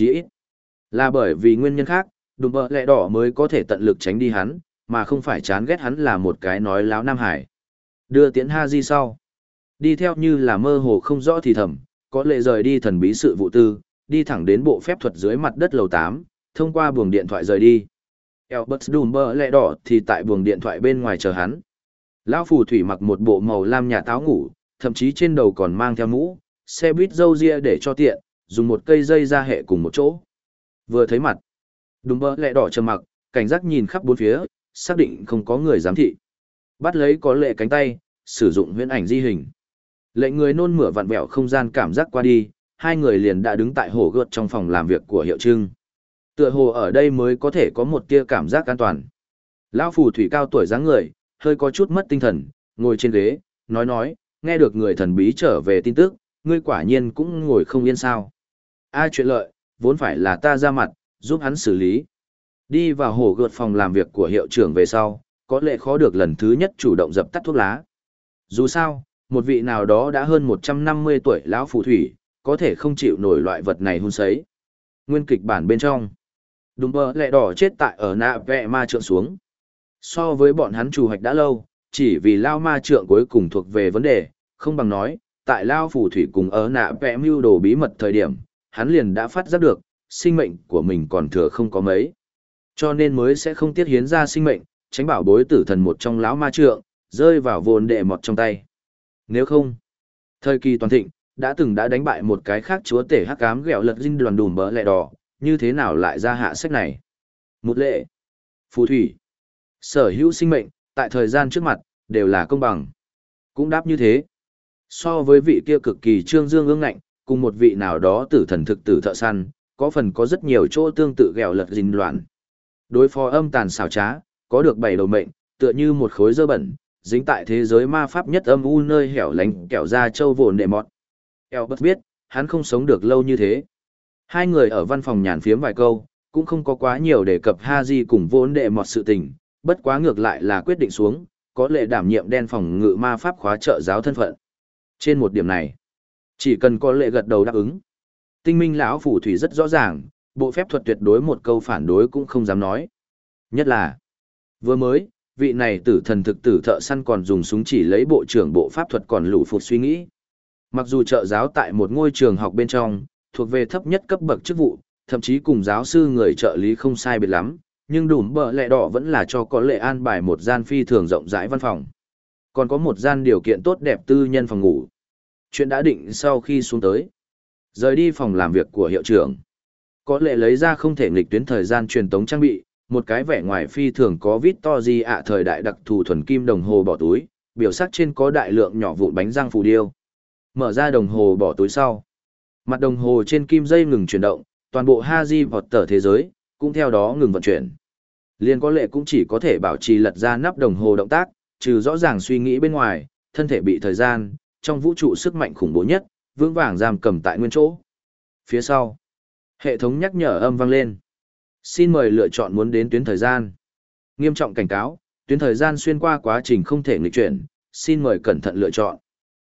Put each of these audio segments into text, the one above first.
chí ít. Là bởi vì nguyên nhân khác, đùm bợ lẹ đỏ mới có thể tận lực tránh đi hắn, mà không phải chán ghét hắn là một cái nói láo Nam Hải. Đưa tiễn Ha Di sau. Đi theo như là mơ hồ không rõ thì thầm, có lệ rời đi thần bí sự vụ tư, đi thẳng đến bộ phép thuật dưới mặt đất lầu tám, thông qua buồng điện thoại rời đi. elbert đùm bợ lẹ đỏ thì tại buồng điện thoại bên ngoài chờ hắn. Lão phù thủy mặc một bộ màu lam nhà táo ngủ, thậm chí trên đầu còn mang theo mũ, xe buýt dâu ria để cho tiện, dùng một cây dây ra hệ cùng một chỗ. Vừa thấy mặt, Dumber lẹ đỏ trầm mặc, cảnh giác nhìn khắp bốn phía, xác định không có người giám thị. Bắt lấy có lệ cánh tay, sử dụng huyễn ảnh di hình. Lệnh người nôn mửa vặn vẹo không gian cảm giác qua đi, hai người liền đã đứng tại hồ gợt trong phòng làm việc của hiệu trưng. Tựa hồ ở đây mới có thể có một tia cảm giác an toàn. Lão phù thủy cao tuổi dáng người, hơi có chút mất tinh thần, ngồi trên ghế, nói nói, nghe được người thần bí trở về tin tức, ngươi quả nhiên cũng ngồi không yên sao. Ai chuyện lợi, vốn phải là ta ra mặt, giúp hắn xử lý. Đi vào hồ gợt phòng làm việc của hiệu trưởng về sau, có lẽ khó được lần thứ nhất chủ động dập tắt thuốc lá. Dù sao, một vị nào đó đã hơn 150 tuổi lão phù thủy, có thể không chịu nổi loại vật này hun sấy. Nguyên kịch bản bên trong. Đúng bờ lẹ đỏ chết tại ở nạ vẹ ma trượng xuống. So với bọn hắn chủ hoạch đã lâu, chỉ vì lao ma trượng cuối cùng thuộc về vấn đề, không bằng nói, tại lao phù thủy cùng ở nạ vẹ mưu đồ bí mật thời điểm, hắn liền đã phát giác được, sinh mệnh của mình còn thừa không có mấy. Cho nên mới sẽ không tiết hiến ra sinh mệnh, tránh bảo bối tử thần một trong lão ma trượng, rơi vào vồn đệ mọt trong tay. Nếu không, thời kỳ toàn thịnh, đã từng đã đánh bại một cái khác chúa tể hắc ám ghẹo lật dinh đoàn đùm bỡ lẹ đỏ, như thế nào lại ra hạ sách này? Một lệ, phù thủy, sở hữu sinh mệnh, tại thời gian trước mặt, đều là công bằng. Cũng đáp như thế. So với vị kia cực kỳ trương dương ương ngạnh, cùng một vị nào đó tử thần thực tử thợ săn, có phần có rất nhiều chỗ tương tự ghẹo lật dình loạn. Đối phó âm tàn xảo trá, có được bảy đầu mệnh, tựa như một khối dơ bẩn, dính tại thế giới ma pháp nhất âm u nơi hẻo lánh kẹo ra châu vồn nệ mọt. Elbert biết, hắn không sống được lâu như thế. Hai người ở văn phòng nhàn phiếm vài câu, cũng không có quá nhiều đề cập Haji cùng vốn đệ mọt sự tình, bất quá ngược lại là quyết định xuống, có lệ đảm nhiệm đen phòng ngự ma pháp khóa trợ giáo thân phận. Trên một điểm này, chỉ cần có lệ gật đầu đáp ứng. Tinh minh lão phủ thủy rất rõ ràng, bộ phép thuật tuyệt đối một câu phản đối cũng không dám nói. Nhất là, vừa mới, vị này tử thần thực tử thợ săn còn dùng súng chỉ lấy bộ trưởng bộ pháp thuật còn lủ phục suy nghĩ. Mặc dù trợ giáo tại một ngôi trường học bên trong, thuộc về thấp nhất cấp bậc chức vụ, thậm chí cùng giáo sư người trợ lý không sai biệt lắm, nhưng đùm bợ lẹ đỏ vẫn là cho có lệ an bài một gian phi thường rộng rãi văn phòng. Còn có một gian điều kiện tốt đẹp tư nhân phòng ngủ. Chuyện đã định sau khi xuống tới. Rời đi phòng làm việc của hiệu trưởng. Có lệ lấy ra không thể nghịch tuyến thời gian truyền tống trang bị, một cái vẻ ngoài phi thường có vít to gì ạ thời đại đặc thù thuần kim đồng hồ bỏ túi, biểu sắc trên có đại lượng nhỏ vụn bánh răng phù điêu. Mở ra đồng hồ bỏ túi sau. Mặt đồng hồ trên kim dây ngừng chuyển động, toàn bộ Haji vọt tở thế giới, cũng theo đó ngừng vận chuyển. Liên có lệ cũng chỉ có thể bảo trì lật ra nắp đồng hồ động tác, trừ rõ ràng suy nghĩ bên ngoài, thân thể bị thời gian, trong vũ trụ sức mạnh khủng bố nhất, vững vàng giam cầm tại nguyên chỗ. Phía sau, hệ thống nhắc nhở âm vang lên. Xin mời lựa chọn muốn đến tuyến thời gian. Nghiêm trọng cảnh cáo, tuyến thời gian xuyên qua quá trình không thể nghịch chuyển, xin mời cẩn thận lựa chọn.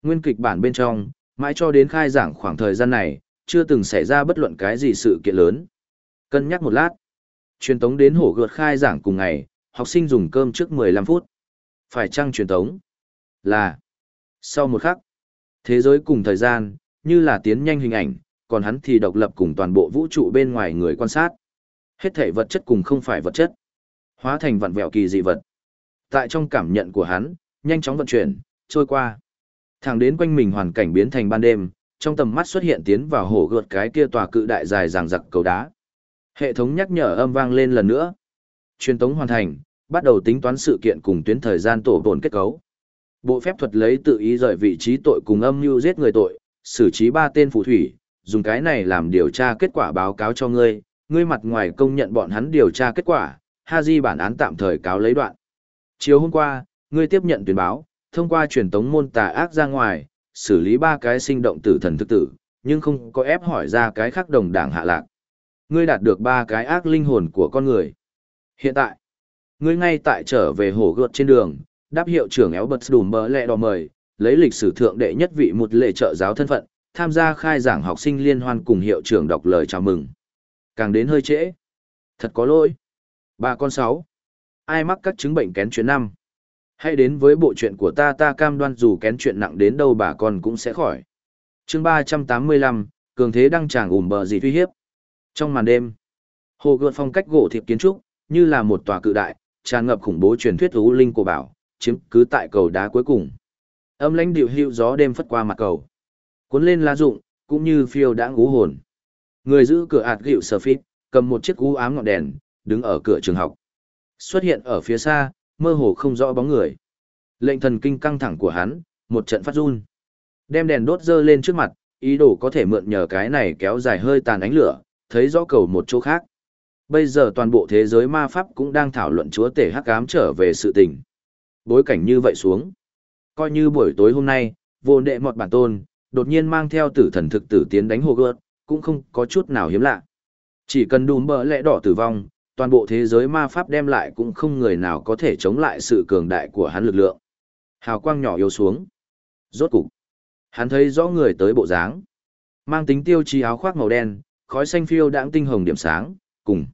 Nguyên kịch bản bên trong, mãi cho đến khai giảng khoảng thời gian này, chưa từng xảy ra bất luận cái gì sự kiện lớn. Cân nhắc một lát. Truyền tống đến hổ gợt khai giảng cùng ngày, học sinh dùng cơm trước 15 phút. Phải chăng truyền tống? Là. Sau một khắc, thế giới cùng thời gian, như là tiến nhanh hình ảnh, còn hắn thì độc lập cùng toàn bộ vũ trụ bên ngoài người quan sát. Hết thể vật chất cùng không phải vật chất. Hóa thành vặn vẹo kỳ dị vật. Tại trong cảm nhận của hắn, nhanh chóng vận chuyển, trôi qua. Thẳng đến quanh mình hoàn cảnh biến thành ban đêm, trong tầm mắt xuất hiện tiến vào hổ gợt cái kia tòa cự đại dài ràng giặc cầu đá. Hệ thống nhắc nhở âm vang lên lần nữa. Truyền tống hoàn thành, bắt đầu tính toán sự kiện cùng tuyến thời gian tổ tồn kết cấu. Bộ phép thuật lấy tự ý rời vị trí tội cùng âm mưu giết người tội, xử trí ba tên phù thủy, dùng cái này làm điều tra kết quả báo cáo cho ngươi, ngươi mặt ngoài công nhận bọn hắn điều tra kết quả, ha di bản án tạm thời cáo lấy đoạn. Chiều hôm qua, ngươi tiếp nhận tuyên báo, thông qua truyền tống môn tà ác ra ngoài, xử lý ba cái sinh động tử thần thức tử, nhưng không có ép hỏi ra cái khác đồng đảng hạ lạc. Ngươi đạt được ba cái ác linh hồn của con người. Hiện tại, ngươi ngay tại trở về hổ gợt trên đường, đáp hiệu trưởng éo bật đùm bờ lẹ đỏ mời, lấy lịch sử thượng đệ nhất vị một lệ trợ giáo thân phận, tham gia khai giảng học sinh liên hoan cùng hiệu trưởng đọc lời chào mừng. Càng đến hơi trễ. Thật có lỗi. Bà con sáu. Ai mắc các chứng bệnh kén chuyện năm? Hãy đến với bộ chuyện của ta ta cam đoan dù kén chuyện nặng đến đâu bà con cũng sẽ khỏi. chương ba trăm tám mươi lăm cường thế đăng tràng ủm bờ gì tuy hiếp. Trong màn đêm, hồ gợt phong cách gỗ thiệp kiến trúc, như là một tòa cự đại, tràn ngập khủng bố truyền thuyết ú linh của bảo, chiếm cứ tại cầu đá cuối cùng. Âm lãnh điệu hưu gió đêm phất qua mặt cầu. Cuốn lên lá rụng, cũng như phiêu đã ngú hồn. Người giữ cửa ạt gịu sờ phít, cầm một chiếc cú ám ngọn đèn, đứng ở cửa trường học. Xuất hiện ở phía xa, mơ hồ không rõ bóng người. Lệnh thần kinh căng thẳng của hắn, một trận phát run. Đem đèn đốt dơ lên trước mặt, ý đồ có thể mượn nhờ cái này kéo dài hơi tàn ánh lửa, thấy rõ cầu một chỗ khác. Bây giờ toàn bộ thế giới ma pháp cũng đang thảo luận chúa tể hắc ám trở về sự tình. Bối cảnh như vậy xuống. Coi như buổi tối hôm nay, vô đệ mọt bản tôn, đột nhiên mang theo tử thần thực tử tiến đánh hồ gợt, cũng không có chút nào hiếm lạ. Chỉ cần đùm bờ lẽ đỏ tử vong, toàn bộ thế giới ma pháp đem lại cũng không người nào có thể chống lại sự cường đại của hắn lực lượng. Hào quang nhỏ yếu xuống. Rốt cục. Hắn thấy rõ người tới bộ dáng. Mang tính tiêu chí áo khoác màu đen, khói xanh phiêu đãng tinh hồng điểm sáng, cùng.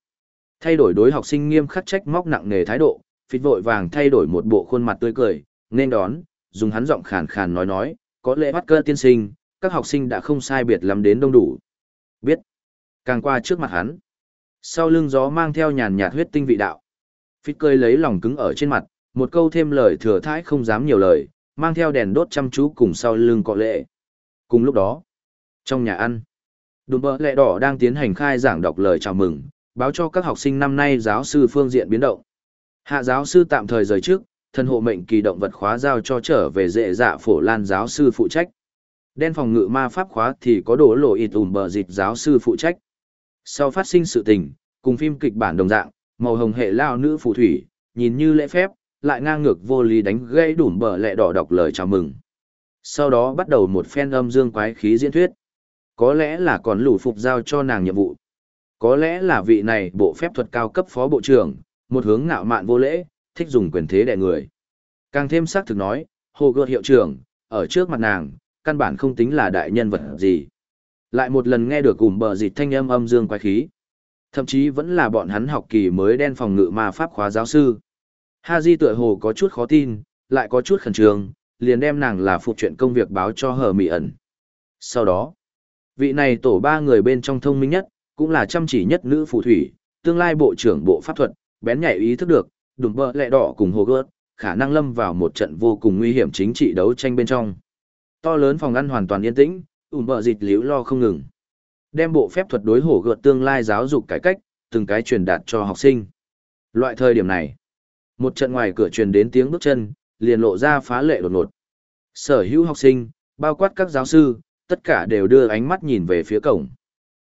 Thay đổi đối học sinh nghiêm khắc trách móc nặng nề thái độ, phịt vội vàng thay đổi một bộ khuôn mặt tươi cười, nên đón, dùng hắn giọng khàn khàn nói nói, có lẽ bắt cơ tiên sinh, các học sinh đã không sai biệt lắm đến đông đủ. Biết. Càng qua trước mặt hắn. Sau lưng gió mang theo nhàn nhạt huyết tinh vị đạo. Phịt cười lấy lòng cứng ở trên mặt, một câu thêm lời thừa thãi không dám nhiều lời, mang theo đèn đốt chăm chú cùng sau lưng cọ lệ. Cùng lúc đó, trong nhà ăn, đùm bơ lệ đỏ đang tiến hành khai giảng đọc lời chào mừng, báo cho các học sinh năm nay giáo sư phương diện biến động. Hạ giáo sư tạm thời rời trước, thân hộ mệnh kỳ động vật khóa giao cho trở về dễ dạ phổ lan giáo sư phụ trách. Đen phòng ngự ma pháp khóa thì có đổ lộ ịt ủm bờ dịp giáo sư phụ trách. Sau phát sinh sự tình, cùng phim kịch bản đồng dạng, màu hồng hệ lao nữ phù thủy, nhìn như lễ phép, lại ngang ngược vô lý đánh gây đủm bờ lẹ đỏ đọc lời chào mừng. Sau đó bắt đầu một phen âm dương quái khí diễn thuyết. Có lẽ là còn lủ phục giao cho nàng nhiệm vụ. Có lẽ là vị này bộ phép thuật cao cấp phó bộ trưởng, một hướng ngạo mạn vô lễ, thích dùng quyền thế đè người. Càng thêm xác thực nói, hồ gợt hiệu trưởng, ở trước mặt nàng, căn bản không tính là đại nhân vật gì. Lại một lần nghe được cùng bờ dịch thanh âm âm dương quái khí. Thậm chí vẫn là bọn hắn học kỳ mới đen phòng ngự ma pháp khóa giáo sư. Ha Di tựa hồ có chút khó tin, lại có chút khẩn trương, liền đem nàng là phụ chuyện công việc báo cho hờ mị ẩn. Sau đó, vị này tổ ba người bên trong thông minh nhất, cũng là chăm chỉ nhất nữ phù thủy, tương lai bộ trưởng bộ pháp thuật, bén nhạy ý thức được, đùm bờ lẹ đỏ cùng hồ gớt, khả năng lâm vào một trận vô cùng nguy hiểm chính trị đấu tranh bên trong. To lớn phòng ăn hoàn toàn yên tĩnh, ủm bờ dịch liễu lo không ngừng. Đem bộ phép thuật đối hổ gợt tương lai giáo dục cải cách, từng cái truyền đạt cho học sinh. Loại thời điểm này, một trận ngoài cửa truyền đến tiếng bước chân, liền lộ ra phá lệ đột ngột. Sở hữu học sinh, bao quát các giáo sư, tất cả đều đưa ánh mắt nhìn về phía cổng.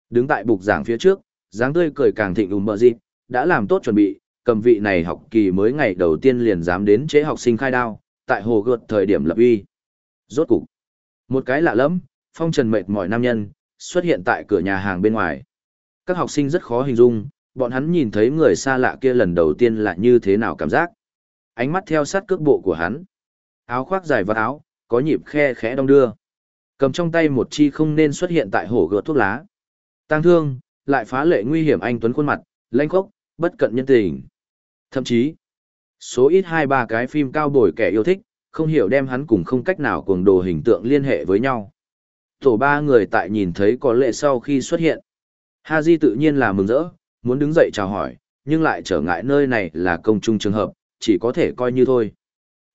Đứng tại bục giảng phía trước, dáng tươi cười càng thịnh ủm bờ dịp, đã làm tốt chuẩn bị, cầm vị này học kỳ mới ngày đầu tiên liền dám đến chế học sinh khai đao, tại hồ gợt thời điểm lập uy. Rốt cục, một cái lạ lẫm, phong trần mệt mỏi nam nhân, xuất hiện tại cửa nhà hàng bên ngoài. Các học sinh rất khó hình dung, bọn hắn nhìn thấy người xa lạ kia lần đầu tiên là như thế nào cảm giác. Ánh mắt theo sát cước bộ của hắn. Áo khoác dài và áo, có nhịp khe khẽ đong đưa. Cầm trong tay một chi không nên xuất hiện tại hổ gợt thuốc lá. Tăng thương, lại phá lệ nguy hiểm anh Tuấn khuôn mặt, lanh khốc, bất cận nhân tình. Thậm chí, số ít hai ba cái phim cao bồi kẻ yêu thích, không hiểu đem hắn cùng không cách nào cuồng đồ hình tượng liên hệ với nhau. Tổ ba người tại nhìn thấy có lệ sau khi xuất hiện. Ha Di tự nhiên là mừng rỡ, muốn đứng dậy chào hỏi, nhưng lại trở ngại nơi này là công chung trường hợp, chỉ có thể coi như thôi.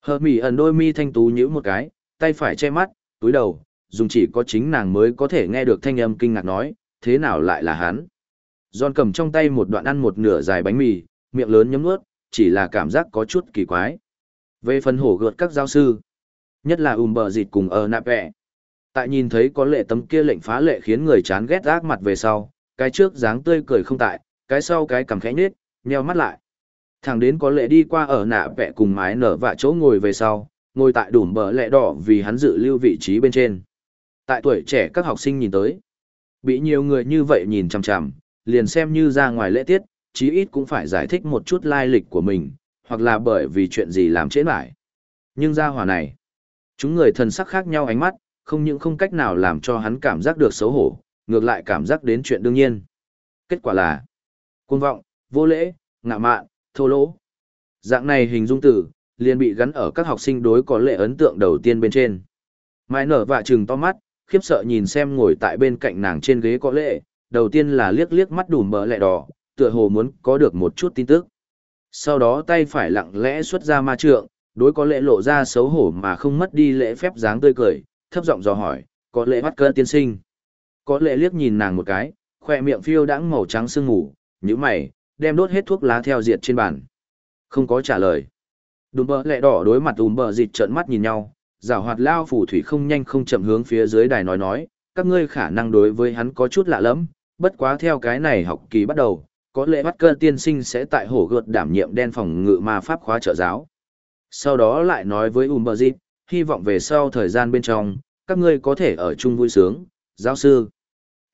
Hợp mỉ ẩn đôi mi thanh tú nhữ một cái, tay phải che mắt, túi đầu, dùng chỉ có chính nàng mới có thể nghe được thanh âm kinh ngạc nói, thế nào lại là hắn. John cầm trong tay một đoạn ăn một nửa dài bánh mì, miệng lớn nhấm nuốt, chỉ là cảm giác có chút kỳ quái. Về phần hổ gợt các giáo sư, nhất là ùm bờ dịt cùng ở nạp vẹ. Tại nhìn thấy có lệ tấm kia lệnh phá lệ khiến người chán ghét ác mặt về sau, cái trước dáng tươi cười không tại, cái sau cái cằm khẽ nhếch, nheo mắt lại. Thằng đến có lệ đi qua ở nạ vẹ cùng mái nở vạ chỗ ngồi về sau, ngồi tại đủm bờ lẹ đỏ vì hắn dự lưu vị trí bên trên. Tại tuổi trẻ các học sinh nhìn tới, bị nhiều người như vậy nhìn chằm chằm, liền xem như ra ngoài lễ tiết, chí ít cũng phải giải thích một chút lai lịch của mình, hoặc là bởi vì chuyện gì làm trễ lại. Nhưng ra hỏa này, chúng người thần sắc khác nhau ánh mắt, không những không cách nào làm cho hắn cảm giác được xấu hổ, ngược lại cảm giác đến chuyện đương nhiên. Kết quả là cuồng vọng, vô lễ, ngạ mạn, thô lỗ. Dạng này hình dung từ, liền bị gắn ở các học sinh đối có lệ ấn tượng đầu tiên bên trên. Mai nở vạ trừng to mắt, khiếp sợ nhìn xem ngồi tại bên cạnh nàng trên ghế có lệ, đầu tiên là liếc liếc mắt đùm bờ lẹ đỏ, tựa hồ muốn có được một chút tin tức. Sau đó tay phải lặng lẽ xuất ra ma trượng, đối có lệ lộ ra xấu hổ mà không mất đi lễ phép dáng tươi cười, thấp giọng dò hỏi, có lệ bắt cơn tiên sinh. Có lệ liếc nhìn nàng một cái, khoe miệng phiêu đãng màu trắng sương ngủ, như mày, đem đốt hết thuốc lá theo diệt trên bàn. Không có trả lời. Đùm bờ lẹ đỏ đối mặt đùm bờ dịch trợn mắt nhìn nhau, rào hoạt lao phủ thủy không nhanh không chậm hướng phía dưới đài nói nói, các ngươi khả năng đối với hắn có chút lạ lắm, bất quá theo cái này học kỳ bắt đầu, có lẽ bắt cơ tiên sinh sẽ tại hổ gợt đảm nhiệm đen phòng ngự ma pháp khóa trợ giáo. Sau đó lại nói với Umberzit, hy vọng về sau thời gian bên trong, các ngươi có thể ở chung vui sướng, giáo sư.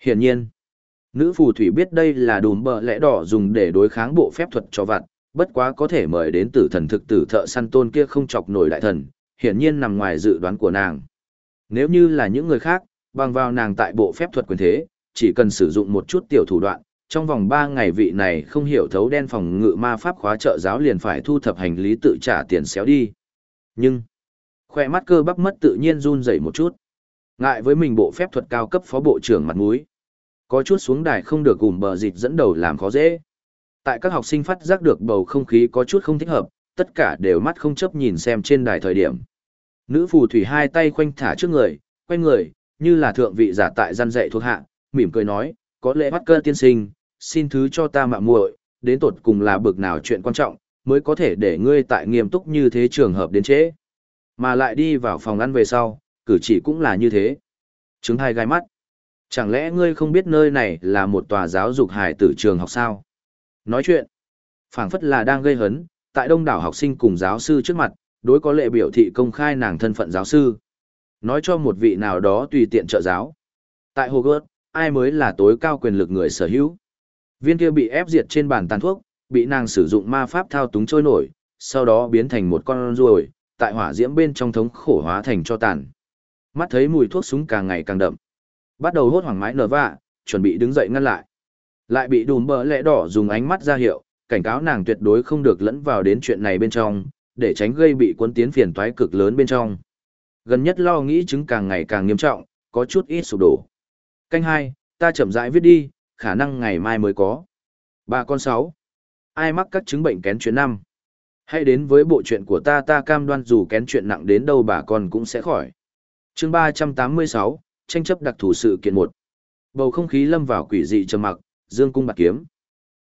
Hiển nhiên, nữ phù thủy biết đây là đùm bờ lẽ đỏ dùng để đối kháng bộ phép thuật cho vặt, bất quá có thể mời đến tử thần thực tử thợ săn tôn kia không chọc nổi đại thần, hiển nhiên nằm ngoài dự đoán của nàng. Nếu như là những người khác, bằng vào nàng tại bộ phép thuật quyền thế, chỉ cần sử dụng một chút tiểu thủ đoạn, trong vòng 3 ngày vị này không hiểu thấu đen phòng ngự ma pháp khóa trợ giáo liền phải thu thập hành lý tự trả tiền xéo đi. Nhưng, khoe mắt cơ bắp mất tự nhiên run rẩy một chút. Ngại với mình bộ phép thuật cao cấp phó bộ trưởng mặt mũi. Có chút xuống đài không được gùm bờ dịch dẫn đầu làm khó dễ. Tại các học sinh phát giác được bầu không khí có chút không thích hợp, tất cả đều mắt không chấp nhìn xem trên đài thời điểm. Nữ phù thủy hai tay khoanh thả trước người, quay người, như là thượng vị giả tại gian dạy thuộc hạ, mỉm cười nói, có lẽ bắt cơ tiên sinh, xin thứ cho ta mạo muội, đến tột cùng là bực nào chuyện quan trọng, mới có thể để ngươi tại nghiêm túc như thế trường hợp đến trễ. Mà lại đi vào phòng ăn về sau, cử chỉ cũng là như thế. Chứng hai gai mắt. Chẳng lẽ ngươi không biết nơi này là một tòa giáo dục hài tử trường học sao? Nói chuyện, phảng phất là đang gây hấn, tại đông đảo học sinh cùng giáo sư trước mặt, đối có lệ biểu thị công khai nàng thân phận giáo sư. Nói cho một vị nào đó tùy tiện trợ giáo. Tại Hogwarts, ai mới là tối cao quyền lực người sở hữu? Viên kia bị ép diệt trên bàn tàn thuốc, bị nàng sử dụng ma pháp thao túng trôi nổi, sau đó biến thành một con ruồi, tại hỏa diễm bên trong thống khổ hóa thành cho tàn. Mắt thấy mùi thuốc súng càng ngày càng đậm. Bắt đầu hốt hoảng mái nở vạ, chuẩn bị đứng dậy ngăn lại. Lại bị đùm bờ lẽ đỏ dùng ánh mắt ra hiệu, cảnh cáo nàng tuyệt đối không được lẫn vào đến chuyện này bên trong, để tránh gây bị cuốn tiến phiền toái cực lớn bên trong. Gần nhất lo nghĩ chứng càng ngày càng nghiêm trọng, có chút ít sụp đổ. Canh hai, ta chậm rãi viết đi, khả năng ngày mai mới có. Ba con sáu. Ai mắc các chứng bệnh kén chuyện năm? Hãy đến với bộ chuyện của ta ta cam đoan dù kén chuyện nặng đến đâu bà con cũng sẽ khỏi. chương ba trăm tám mươi sáu, tranh chấp đặc thù sự kiện một. Bầu không khí lâm vào quỷ dị trầm mặc, dương cung bạc kiếm.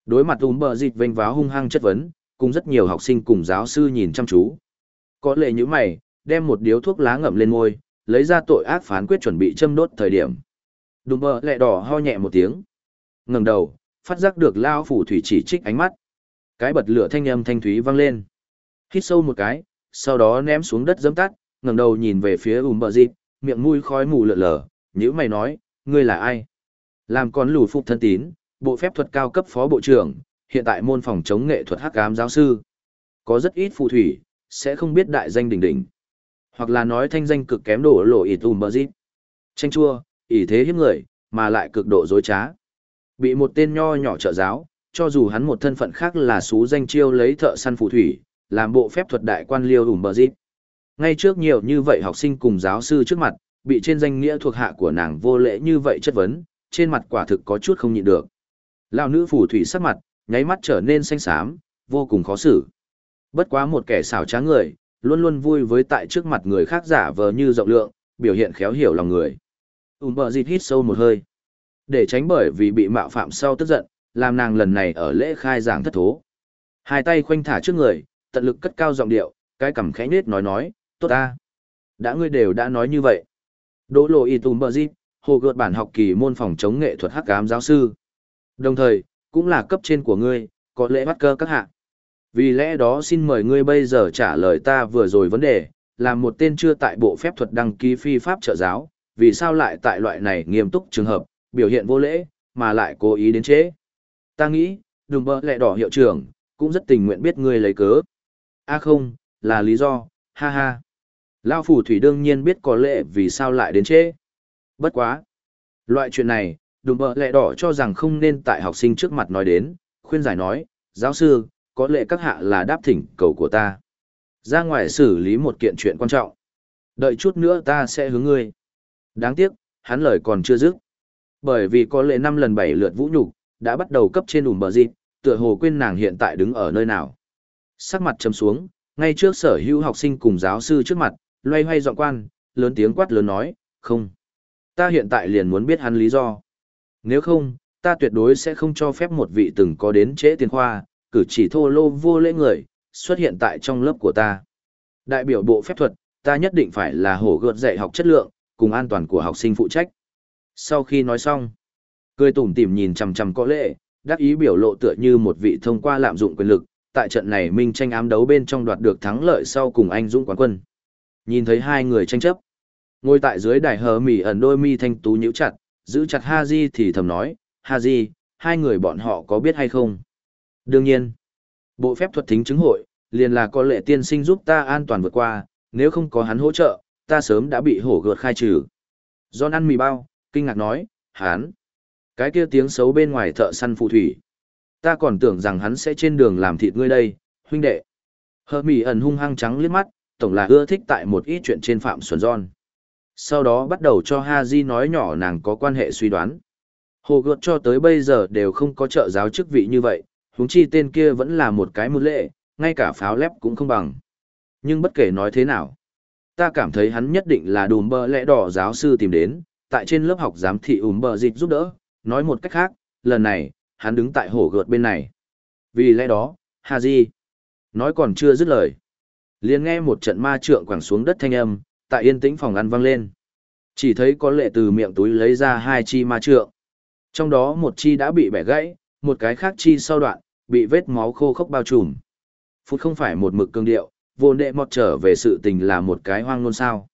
Đối mặt ùm bờ dịt vênh váo hung hăng chất vấn, cùng rất nhiều học sinh cùng giáo sư nhìn chăm chú. Có lệ như mày, đem một điếu thuốc lá ngậm lên môi, lấy ra tội ác phán quyết chuẩn bị châm đốt thời điểm. Đùm bờ lẹ đỏ ho nhẹ một tiếng ngẩng đầu, phát giác được lao phủ thủy chỉ trích ánh mắt. Cái bật lửa thanh âm thanh thúy vang lên. Hít sâu một cái, sau đó ném xuống đất dẫm tắt, ngẩng đầu nhìn về phía ùm bờ dịp, miệng mũi khói mù lợn lờ, nhữ mày nói, ngươi là ai? Làm con lù phục thân tín, bộ phép thuật cao cấp phó bộ trưởng, hiện tại môn phòng chống nghệ thuật hắc ám giáo sư. Có rất ít phù thủy, sẽ không biết đại danh đỉnh đỉnh. Hoặc là nói thanh danh cực kém đổ lộ Ít ùm bờ dịp. Tranh chua, ỷ thế hiếp người, mà lại cực độ dối trá. Bị một tên nho nhỏ trợ giáo, cho dù hắn một thân phận khác là xú danh chiêu lấy thợ săn phù thủy, làm bộ phép thuật đại quan liêu ủng bờ dịp. Ngay trước nhiều như vậy học sinh cùng giáo sư trước mặt, bị trên danh nghĩa thuộc hạ của nàng vô lễ như vậy chất vấn, trên mặt quả thực có chút không nhịn được. Lão nữ phù thủy sắc mặt, nháy mắt trở nên xanh xám, vô cùng khó xử. Bất quá một kẻ xảo trá người, luôn luôn vui với tại trước mặt người khác giả vờ như rộng lượng, biểu hiện khéo hiểu lòng người. Ún bờ dịt hít sâu một hơi. Để tránh bởi vì bị mạo phạm sau tức giận, làm nàng lần này ở lễ khai giảng thất thố. Hai tay khoanh thả trước người, tận lực cất cao giọng điệu, cái cằm khẽ nết nói nói, tốt ta. Đã ngươi đều đã nói như vậy. Đỗ lộ y tùm bờ dịt hồ gợt bản học kỳ môn phòng chống nghệ thuật hắc cám giáo sư. Đồng thời, cũng là cấp trên của ngươi, có lễ bắt cơ các hạ. Vì lẽ đó xin mời ngươi bây giờ trả lời ta vừa rồi vấn đề, là một tên chưa tại bộ phép thuật đăng ký phi pháp trợ giáo, vì sao lại tại loại này nghiêm túc trường hợp, biểu hiện vô lễ, mà lại cố ý đến chế. Ta nghĩ, đùm bơ lẹ đỏ hiệu trưởng, cũng rất tình nguyện biết ngươi lấy cớ. a à không, là lý do, ha ha. Lao phủ thủy đương nhiên biết có lệ vì sao lại đến chế. Bất quá. Loại chuyện này, đùm bơ lẹ đỏ cho rằng không nên tại học sinh trước mặt nói đến, khuyên giải nói, giáo sư, có lẽ các hạ là đáp thỉnh cầu của ta. Ra ngoài xử lý một kiện chuyện quan trọng. Đợi chút nữa ta sẽ hướng ngươi. Đáng tiếc, hắn lời còn chưa dứt. Bởi vì có lệ năm lần bảy lượt vũ nhục đã bắt đầu cấp trên ủm bờ dịp, tựa hồ quên nàng hiện tại đứng ở nơi nào. Sắc mặt chấm xuống, ngay trước sở hữu học sinh cùng giáo sư trước mặt, loay hoay dọn quan, lớn tiếng quát lớn nói, không. Ta hiện tại liền muốn biết hắn lý do. Nếu không, ta tuyệt đối sẽ không cho phép một vị từng có đến trễ tiền khoa, cử chỉ thô lô vô lễ người, xuất hiện tại trong lớp của ta. Đại biểu bộ phép thuật, ta nhất định phải là hổ gợt dạy học chất lượng, cùng an toàn của học sinh phụ trách. Sau khi nói xong, cười tủm tỉm nhìn chằm chằm có lệ, đắc ý biểu lộ tựa như một vị thông qua lạm dụng quyền lực, tại trận này minh tranh ám đấu bên trong đoạt được thắng lợi sau cùng anh dũng quán quân. Nhìn thấy hai người tranh chấp, ngồi tại dưới đài hờ mỉ ẩn đôi mi thanh tú nhíu chặt, giữ chặt Haji thì thầm nói, Haji, hai người bọn họ có biết hay không? Đương nhiên, bộ phép thuật thính chứng hội, liền là có lệ tiên sinh giúp ta an toàn vượt qua, nếu không có hắn hỗ trợ, ta sớm đã bị hổ gợt khai trừ. John ăn mì bao, kinh ngạc nói, hắn, cái kia tiếng xấu bên ngoài thợ săn phù thủy. Ta còn tưởng rằng hắn sẽ trên đường làm thịt ngươi đây, huynh đệ. Hợp mỉ ẩn hung hăng trắng liếc mắt, tổng là ưa thích tại một ít chuyện trên phạm xuân John. Sau đó bắt đầu cho Haji nói nhỏ nàng có quan hệ suy đoán. Hồ gợt cho tới bây giờ đều không có trợ giáo chức vị như vậy, huống chi tên kia vẫn là một cái mưu lệ, ngay cả pháo lép cũng không bằng. Nhưng bất kể nói thế nào, ta cảm thấy hắn nhất định là đùm bơ lẽ đỏ giáo sư tìm đến, tại trên lớp học giám thị ùm bờ dịch giúp đỡ, nói một cách khác, lần này, hắn đứng tại hổ gợt bên này. Vì lẽ đó, Haji, nói còn chưa dứt lời. liền nghe một trận ma trượng quẳng xuống đất thanh âm, tại yên tĩnh phòng ăn vang lên. Chỉ thấy có lệ từ miệng túi lấy ra hai chi ma trượng. Trong đó một chi đã bị bẻ gãy, một cái khác chi sau đoạn, bị vết máu khô khốc bao trùm. Phút không phải một mực cương điệu, vô đệ mọt trở về sự tình là một cái hoang ngôn sao.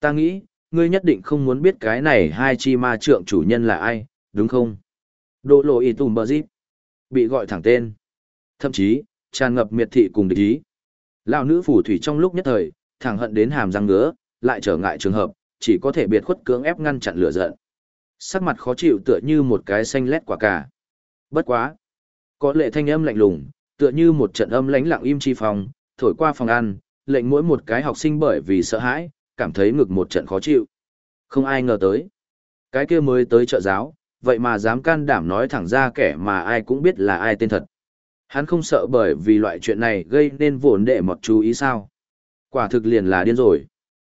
Ta nghĩ, ngươi nhất định không muốn biết cái này hai chi ma trượng chủ nhân là ai, đúng không? Đỗ lộ ý tùm bờ dịp. Bị gọi thẳng tên. Thậm chí, tràn ngập miệt thị cùng địch ý. Lão nữ phủ thủy trong lúc nhất thời, thẳng hận đến hàm răng ngứa, lại trở ngại trường hợp, chỉ có thể biệt khuất cưỡng ép ngăn chặn lửa giận. Sắc mặt khó chịu tựa như một cái xanh lét quả cà. Bất quá. Có lệ thanh âm lạnh lùng, tựa như một trận âm lãnh lặng im chi phòng, thổi qua phòng ăn, lệnh mỗi một cái học sinh bởi vì sợ hãi, cảm thấy ngực một trận khó chịu. Không ai ngờ tới. Cái kia mới tới trợ giáo, vậy mà dám can đảm nói thẳng ra kẻ mà ai cũng biết là ai tên thật. Hắn không sợ bởi vì loại chuyện này gây nên vốn đệ một chú ý sao. Quả thực liền là điên rồi.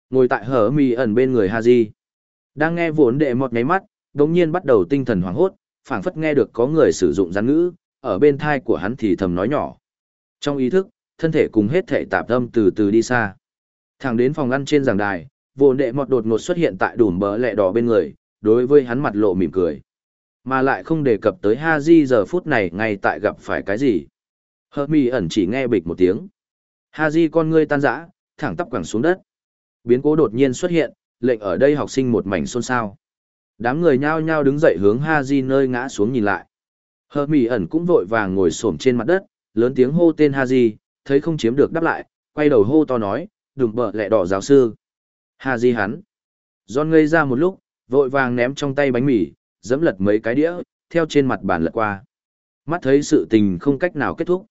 Ngồi tại hở mì ẩn bên người Haji. Đang nghe vốn đệ một ngáy mắt, đồng nhiên bắt đầu tinh thần hoảng hốt, phảng phất nghe được có người sử dụng gián ngữ, ở bên thai của hắn thì thầm nói nhỏ. Trong ý thức, thân thể cùng hết thể tạp tâm từ từ đi xa. Thẳng đến phòng ăn trên giảng đài, vô đệ mọt đột ngột xuất hiện tại đùm bờ lẹ đỏ bên người, đối với hắn mặt lộ mỉm cười. Mà lại không đề cập tới Ha Di giờ phút này ngay tại gặp phải cái gì. Hợp mì ẩn chỉ nghe bịch một tiếng. Ha Di con ngươi tan rã, thẳng tắp quẳng xuống đất. Biến cố đột nhiên xuất hiện, lệnh ở đây học sinh một mảnh xôn xao. Đám người nhao nhao đứng dậy hướng Ha Di nơi ngã xuống nhìn lại. Hợp mì ẩn cũng vội vàng ngồi xổm trên mặt đất, lớn tiếng hô tên Ha Di, thấy không chiếm được đáp lại, quay đầu hô to nói, đừng bợ lẹ đỏ giáo sư. hà Di hắn. John ngây ra một lúc, vội vàng ném trong tay bánh mì, dẫm lật mấy cái đĩa, theo trên mặt bàn lật qua. Mắt thấy sự tình không cách nào kết thúc.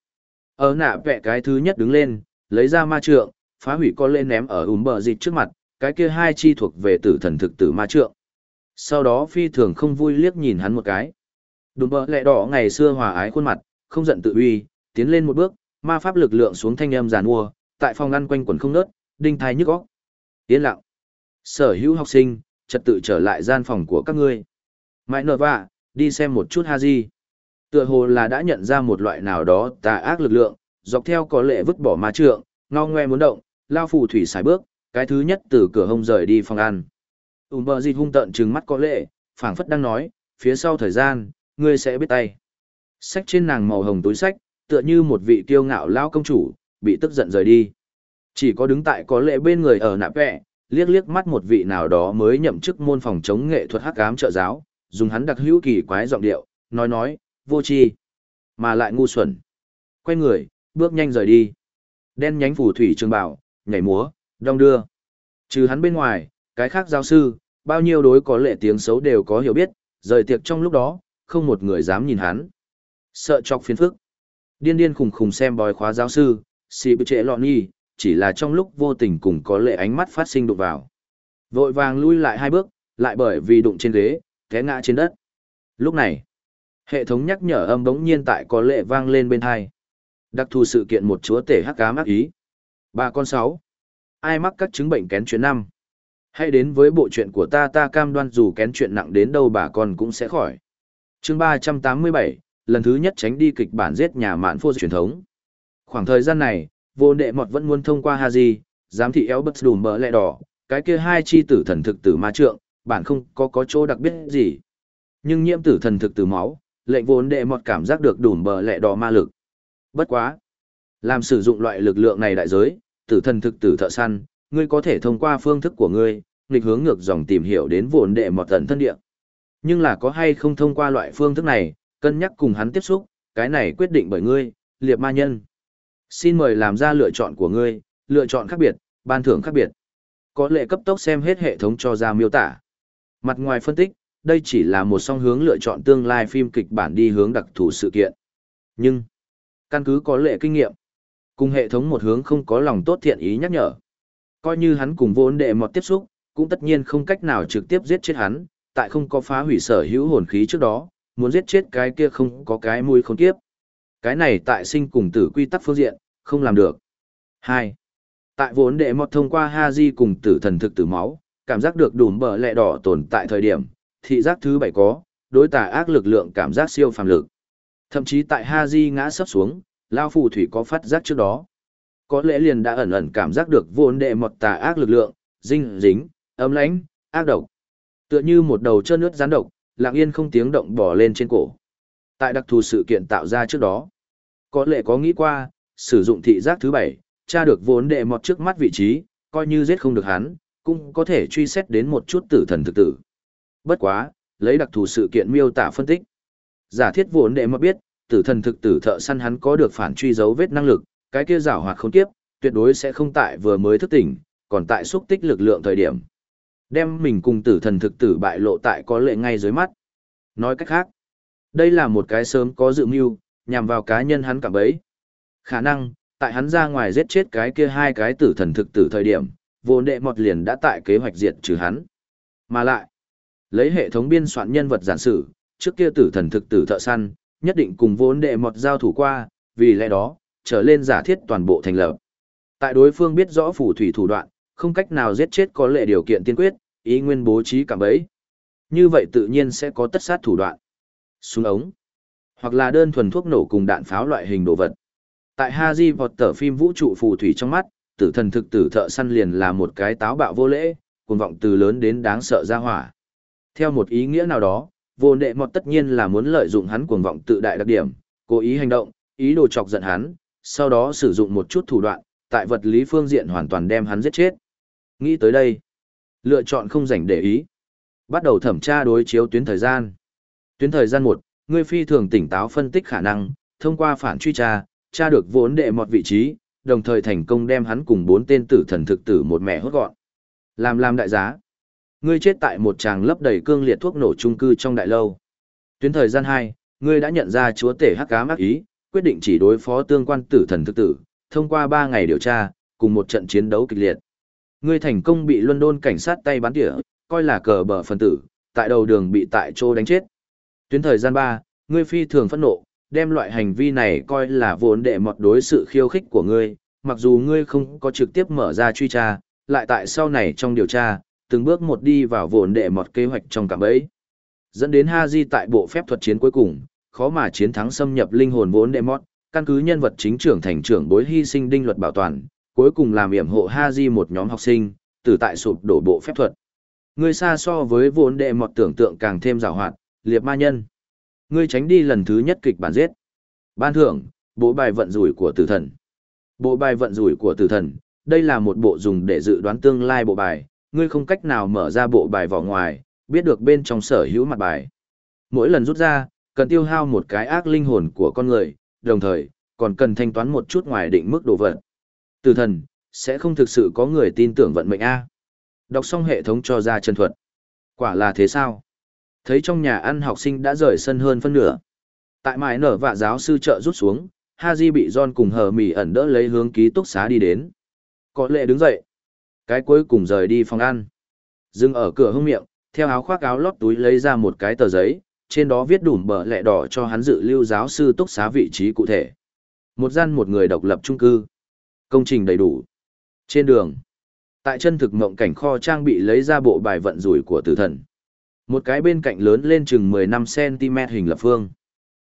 Ở nạ vẹ cái thứ nhất đứng lên, lấy ra ma trượng, phá hủy con lên ném ở ùm bờ dịch trước mặt, cái kia hai chi thuộc về tử thần thực tử ma trượng. Sau đó phi thường không vui liếc nhìn hắn một cái. Đùm bờ lẹ đỏ ngày xưa hòa ái khuôn mặt, không giận tự uy, tiến lên một bước, ma pháp lực lượng xuống thanh âm giàn mua, tại phòng ngăn quanh quần không nớt, đinh thai nhức óc. Yên lặng. Sở hữu học sinh, trật tự trở lại gian phòng của các ngươi. Mãi nở vạ, đi xem một chút Haji. Tựa hồ là đã nhận ra một loại nào đó tà ác lực lượng, dọc theo có lệ vứt bỏ ma trượng, ngao ngoe muốn động, lao phù thủy xài bước, cái thứ nhất từ cửa hông rời đi phòng ăn. Ún bờ dịt hung tận trừng mắt có lệ, phảng phất đang nói, phía sau thời gian, ngươi sẽ biết tay. Sách trên nàng màu hồng túi sách, tựa như một vị kiêu ngạo lao công chủ, bị tức giận rời đi. Chỉ có đứng tại có lệ bên người ở nạp vẹ, liếc liếc mắt một vị nào đó mới nhậm chức môn phòng chống nghệ thuật hắc ám trợ giáo, dùng hắn đặc hữu kỳ quái giọng điệu, nói nói, vô tri mà lại ngu xuẩn. Quay người, bước nhanh rời đi. Đen nhánh phù thủy trường bảo, nhảy múa, đong đưa. Trừ hắn bên ngoài, cái khác giáo sư, bao nhiêu đối có lệ tiếng xấu đều có hiểu biết, rời tiệc trong lúc đó, không một người dám nhìn hắn. Sợ chọc phiền phức. Điên điên khùng khùng xem bói khóa giáo sư, xì bự trệ lọn nhi, chỉ là trong lúc vô tình cùng có lệ ánh mắt phát sinh đụng vào. Vội vàng lui lại hai bước, lại bởi vì đụng trên ghế, té ngã trên đất. Lúc này, hệ thống nhắc nhở âm bỗng nhiên tại có lệ vang lên bên hai. Đặc thù sự kiện một chúa tể hắc cá mắc ý. Ba con sáu. Ai mắc các chứng bệnh kén chuyện năm? Hãy đến với bộ chuyện của ta ta cam đoan dù kén chuyện nặng đến đâu bà con cũng sẽ khỏi. chương ba trăm tám mươi bảy lần thứ nhất tránh đi kịch bản giết nhà mạn phô truyền thống. Khoảng thời gian này, vô đệ mọt vẫn muốn thông qua Haji, giám thị éo bất đùm bỡ lẹ đỏ, cái kia hai chi tử thần thực tử ma trượng, bản không có có chỗ đặc biệt gì. Nhưng nhiễm tử thần thực tử máu, lệnh vốn đệ mọt cảm giác được đùm bờ lẹ đỏ ma lực. Bất quá. Làm sử dụng loại lực lượng này đại giới, tử thần thực tử thợ săn, ngươi có thể thông qua phương thức của ngươi, nghịch hướng ngược dòng tìm hiểu đến vốn đệ mọt tận thân địa. Nhưng là có hay không thông qua loại phương thức này, cân nhắc cùng hắn tiếp xúc, cái này quyết định bởi ngươi, liệt ma nhân. Xin mời làm ra lựa chọn của ngươi, lựa chọn khác biệt, ban thưởng khác biệt. Có lệ cấp tốc xem hết hệ thống cho ra miêu tả. Mặt ngoài phân tích, đây chỉ là một song hướng lựa chọn tương lai phim kịch bản đi hướng đặc thù sự kiện. Nhưng, căn cứ có lệ kinh nghiệm, cùng hệ thống một hướng không có lòng tốt thiện ý nhắc nhở. Coi như hắn cùng vốn đệ mọt tiếp xúc, cũng tất nhiên không cách nào trực tiếp giết chết hắn, tại không có phá hủy sở hữu hồn khí trước đó, muốn giết chết cái kia không có cái mùi không kiếp. Cái này tại sinh cùng tử quy tắc phương diện, không làm được. 2. Tại vốn đệ mọt thông qua Haji cùng tử thần thực tử máu, cảm giác được đùm bờ lẹ đỏ tồn tại thời điểm, thị giác thứ bảy có, đối tà ác lực lượng cảm giác siêu phàm lực. Thậm chí tại Haji ngã sấp xuống, Lao Phù Thủy có phát giác trước đó. Có lẽ liền đã ẩn ẩn cảm giác được vốn đệ mọt tà ác lực lượng, dinh, dính, ấm lãnh, ác độc. Tựa như một đầu chân nước gián độc, lặng yên không tiếng động bỏ lên trên cổ. Tại đặc thù sự kiện tạo ra trước đó, có lẽ có nghĩ qua, sử dụng thị giác thứ bảy, tra được vốn đệ mọt trước mắt vị trí, coi như giết không được hắn, cũng có thể truy xét đến một chút tử thần thực tử. Bất quá, lấy đặc thù sự kiện miêu tả phân tích. Giả thiết vốn đệ mọt biết, tử thần thực tử thợ săn hắn có được phản truy dấu vết năng lực, cái kia giảo hoạt không tiếp, tuyệt đối sẽ không tại vừa mới thức tỉnh, còn tại xúc tích lực lượng thời điểm. Đem mình cùng tử thần thực tử bại lộ tại có lệ ngay dưới mắt. Nói cách khác, đây là một cái sớm có dự mưu, nhằm vào cá nhân hắn cảm bấy. Khả năng, tại hắn ra ngoài giết chết cái kia hai cái tử thần thực tử thời điểm, vô đệ mọt liền đã tại kế hoạch diệt trừ hắn. Mà lại, lấy hệ thống biên soạn nhân vật giản sử, trước kia tử thần thực tử thợ săn, nhất định cùng vốn đệ mọt giao thủ qua, vì lẽ đó, trở lên giả thiết toàn bộ thành lập. Tại đối phương biết rõ phù thủy thủ đoạn, không cách nào giết chết có lệ điều kiện tiên quyết, ý nguyên bố trí cả bấy. Như vậy tự nhiên sẽ có tất sát thủ đoạn. Súng ống, hoặc là đơn thuần thuốc nổ cùng đạn pháo loại hình đồ vật. Tại Haji vọt tờ phim vũ trụ phù thủy trong mắt, tử thần thực tử thợ săn liền là một cái táo bạo vô lễ, cuồng vọng từ lớn đến đáng sợ ra hỏa. Theo một ý nghĩa nào đó, vô nệ mọt tất nhiên là muốn lợi dụng hắn cuồng vọng tự đại đặc điểm, cố ý hành động, ý đồ chọc giận hắn, sau đó sử dụng một chút thủ đoạn, tại vật lý phương diện hoàn toàn đem hắn giết chết. Nghĩ tới đây, lựa chọn không dành để ý. Bắt đầu thẩm tra đối chiếu tuyến thời gian. Tuyến thời gian một, ngươi phi thường tỉnh táo phân tích khả năng, thông qua phản truy tra, tra được vốn đệ một vị trí, đồng thời thành công đem hắn cùng bốn tên tử thần thực tử một mẹ hốt gọn. Làm làm đại giá. Ngươi chết tại một tràng lấp đầy cương liệt thuốc nổ trung cư trong đại lâu. Tuyến thời gian hai, ngươi đã nhận ra chúa tể hắc ám ác ý, quyết định chỉ đối phó tương quan tử thần thực tử, thông qua ba ngày điều tra, cùng một trận chiến đấu kịch liệt. Ngươi thành công bị London cảnh sát tay bắn tỉa, coi là cờ bờ phần tử, tại đầu đường bị tại chỗ đánh chết. Tuyến thời gian 3, ngươi phi thường phẫn nộ, đem loại hành vi này coi là vốn để mọt đối sự khiêu khích của ngươi, mặc dù ngươi không có trực tiếp mở ra truy tra, lại tại sau này trong điều tra, từng bước một đi vào vốn để mọt kế hoạch trong cạm bẫy. Dẫn đến Haji tại bộ phép thuật chiến cuối cùng, khó mà chiến thắng xâm nhập linh hồn vốn đệ mọt, căn cứ nhân vật chính trưởng thành trưởng bối hy sinh đinh luật bảo toàn, cuối cùng làm yểm hộ Haji một nhóm học sinh, từ tại sụp đổ bộ phép thuật. Ngươi xa so với vốn đệ mọt tưởng tượng càng thêm giảo hoạt, liệt ma nhân. Ngươi tránh đi lần thứ nhất kịch bản giết. Ban thưởng, bộ bài vận rủi của tử thần. Bộ bài vận rủi của tử thần, đây là một bộ dùng để dự đoán tương lai bộ bài, ngươi không cách nào mở ra bộ bài vỏ ngoài, biết được bên trong sở hữu mặt bài. Mỗi lần rút ra, cần tiêu hao một cái ác linh hồn của con người, đồng thời, còn cần thanh toán một chút ngoài định mức đồ vật Tử thần, sẽ không thực sự có người tin tưởng vận mệnh A. Đọc xong hệ thống cho ra chân thuật. Quả là thế sao? Thấy trong nhà ăn học sinh đã rời sân hơn phân nửa. Tại mãi nở vạ giáo sư trợ rút xuống, Haji bị John cùng hờ mỉ ẩn đỡ lấy hướng ký túc xá đi đến. Có lệ đứng dậy. Cái cuối cùng rời đi phòng ăn. Dừng ở cửa hông miệng, theo áo khoác áo lót túi lấy ra một cái tờ giấy, trên đó viết đủm bờ lẹ đỏ cho hắn dự lưu giáo sư túc xá vị trí cụ thể. Một gian một người độc lập trung cư. Công trình đầy đủ. Trên đường, tại chân thực mộng cảnh kho trang bị lấy ra bộ bài vận rủi của tử thần. Một cái bên cạnh lớn lên chừng 15cm hình lập phương.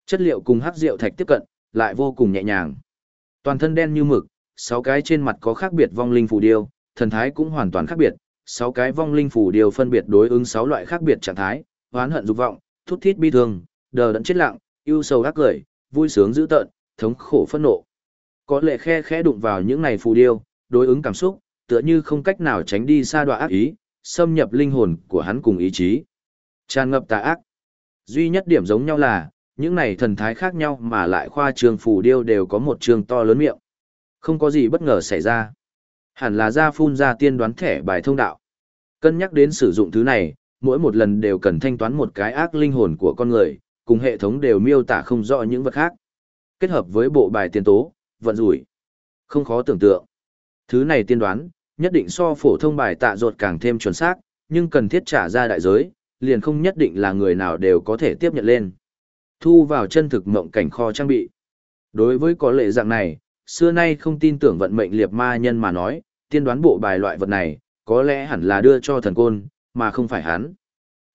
Chất liệu cùng hắc rượu thạch tiếp cận, lại vô cùng nhẹ nhàng. Toàn thân đen như mực, sáu cái trên mặt có khác biệt vong linh phù điêu, thần thái cũng hoàn toàn khác biệt, sáu cái vong linh phù điêu phân biệt đối ứng sáu loại khác biệt trạng thái, oán hận dục vọng, thút thít bi thương, đờ đẫn chết lặng, ưu sầu ác cười, vui sướng dữ tợn, thống khổ phẫn nộ. Có lệ khe khẽ đụng vào những này phù điêu, đối ứng cảm xúc, tựa như không cách nào tránh đi xa đoạ ác ý, xâm nhập linh hồn của hắn cùng ý chí. Tràn ngập tà ác. Duy nhất điểm giống nhau là, những này thần thái khác nhau mà lại khoa trường phù điêu đều có một trường to lớn miệng. Không có gì bất ngờ xảy ra. Hẳn là ra phun ra tiên đoán thẻ bài thông đạo. Cân nhắc đến sử dụng thứ này, mỗi một lần đều cần thanh toán một cái ác linh hồn của con người, cùng hệ thống đều miêu tả không rõ những vật khác. Kết hợp với bộ bài tiền tố, vận rủi. Không khó tưởng tượng. Thứ này tiên đoán, nhất định so phổ thông bài tạ ruột càng thêm chuẩn xác, nhưng cần thiết trả ra đại giới, liền không nhất định là người nào đều có thể tiếp nhận lên. Thu vào chân thực mộng cảnh kho trang bị. Đối với có lệ dạng này, xưa nay không tin tưởng vận mệnh liệt ma nhân mà nói, tiên đoán bộ bài loại vật này, có lẽ hẳn là đưa cho thần côn, mà không phải hắn.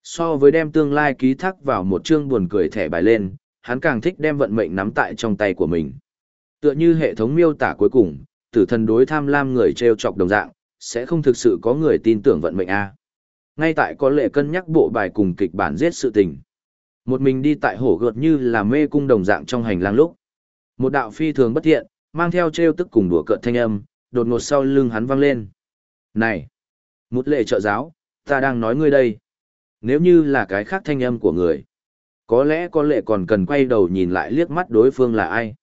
So với đem tương lai ký thác vào một chương buồn cười thẻ bài lên, hắn càng thích đem vận mệnh nắm tại trong tay của mình. Tựa như hệ thống miêu tả cuối cùng, tử thần đối tham lam người treo chọc đồng dạng, sẽ không thực sự có người tin tưởng vận mệnh A. Ngay tại có lệ cân nhắc bộ bài cùng kịch bản giết sự tình. Một mình đi tại hổ gợt như là mê cung đồng dạng trong hành lang lúc. Một đạo phi thường bất thiện, mang theo treo tức cùng đùa cợt thanh âm, đột ngột sau lưng hắn vang lên. Này! Một lệ trợ giáo, ta đang nói ngươi đây. Nếu như là cái khác thanh âm của người, có lẽ có lệ còn cần quay đầu nhìn lại liếc mắt đối phương là ai.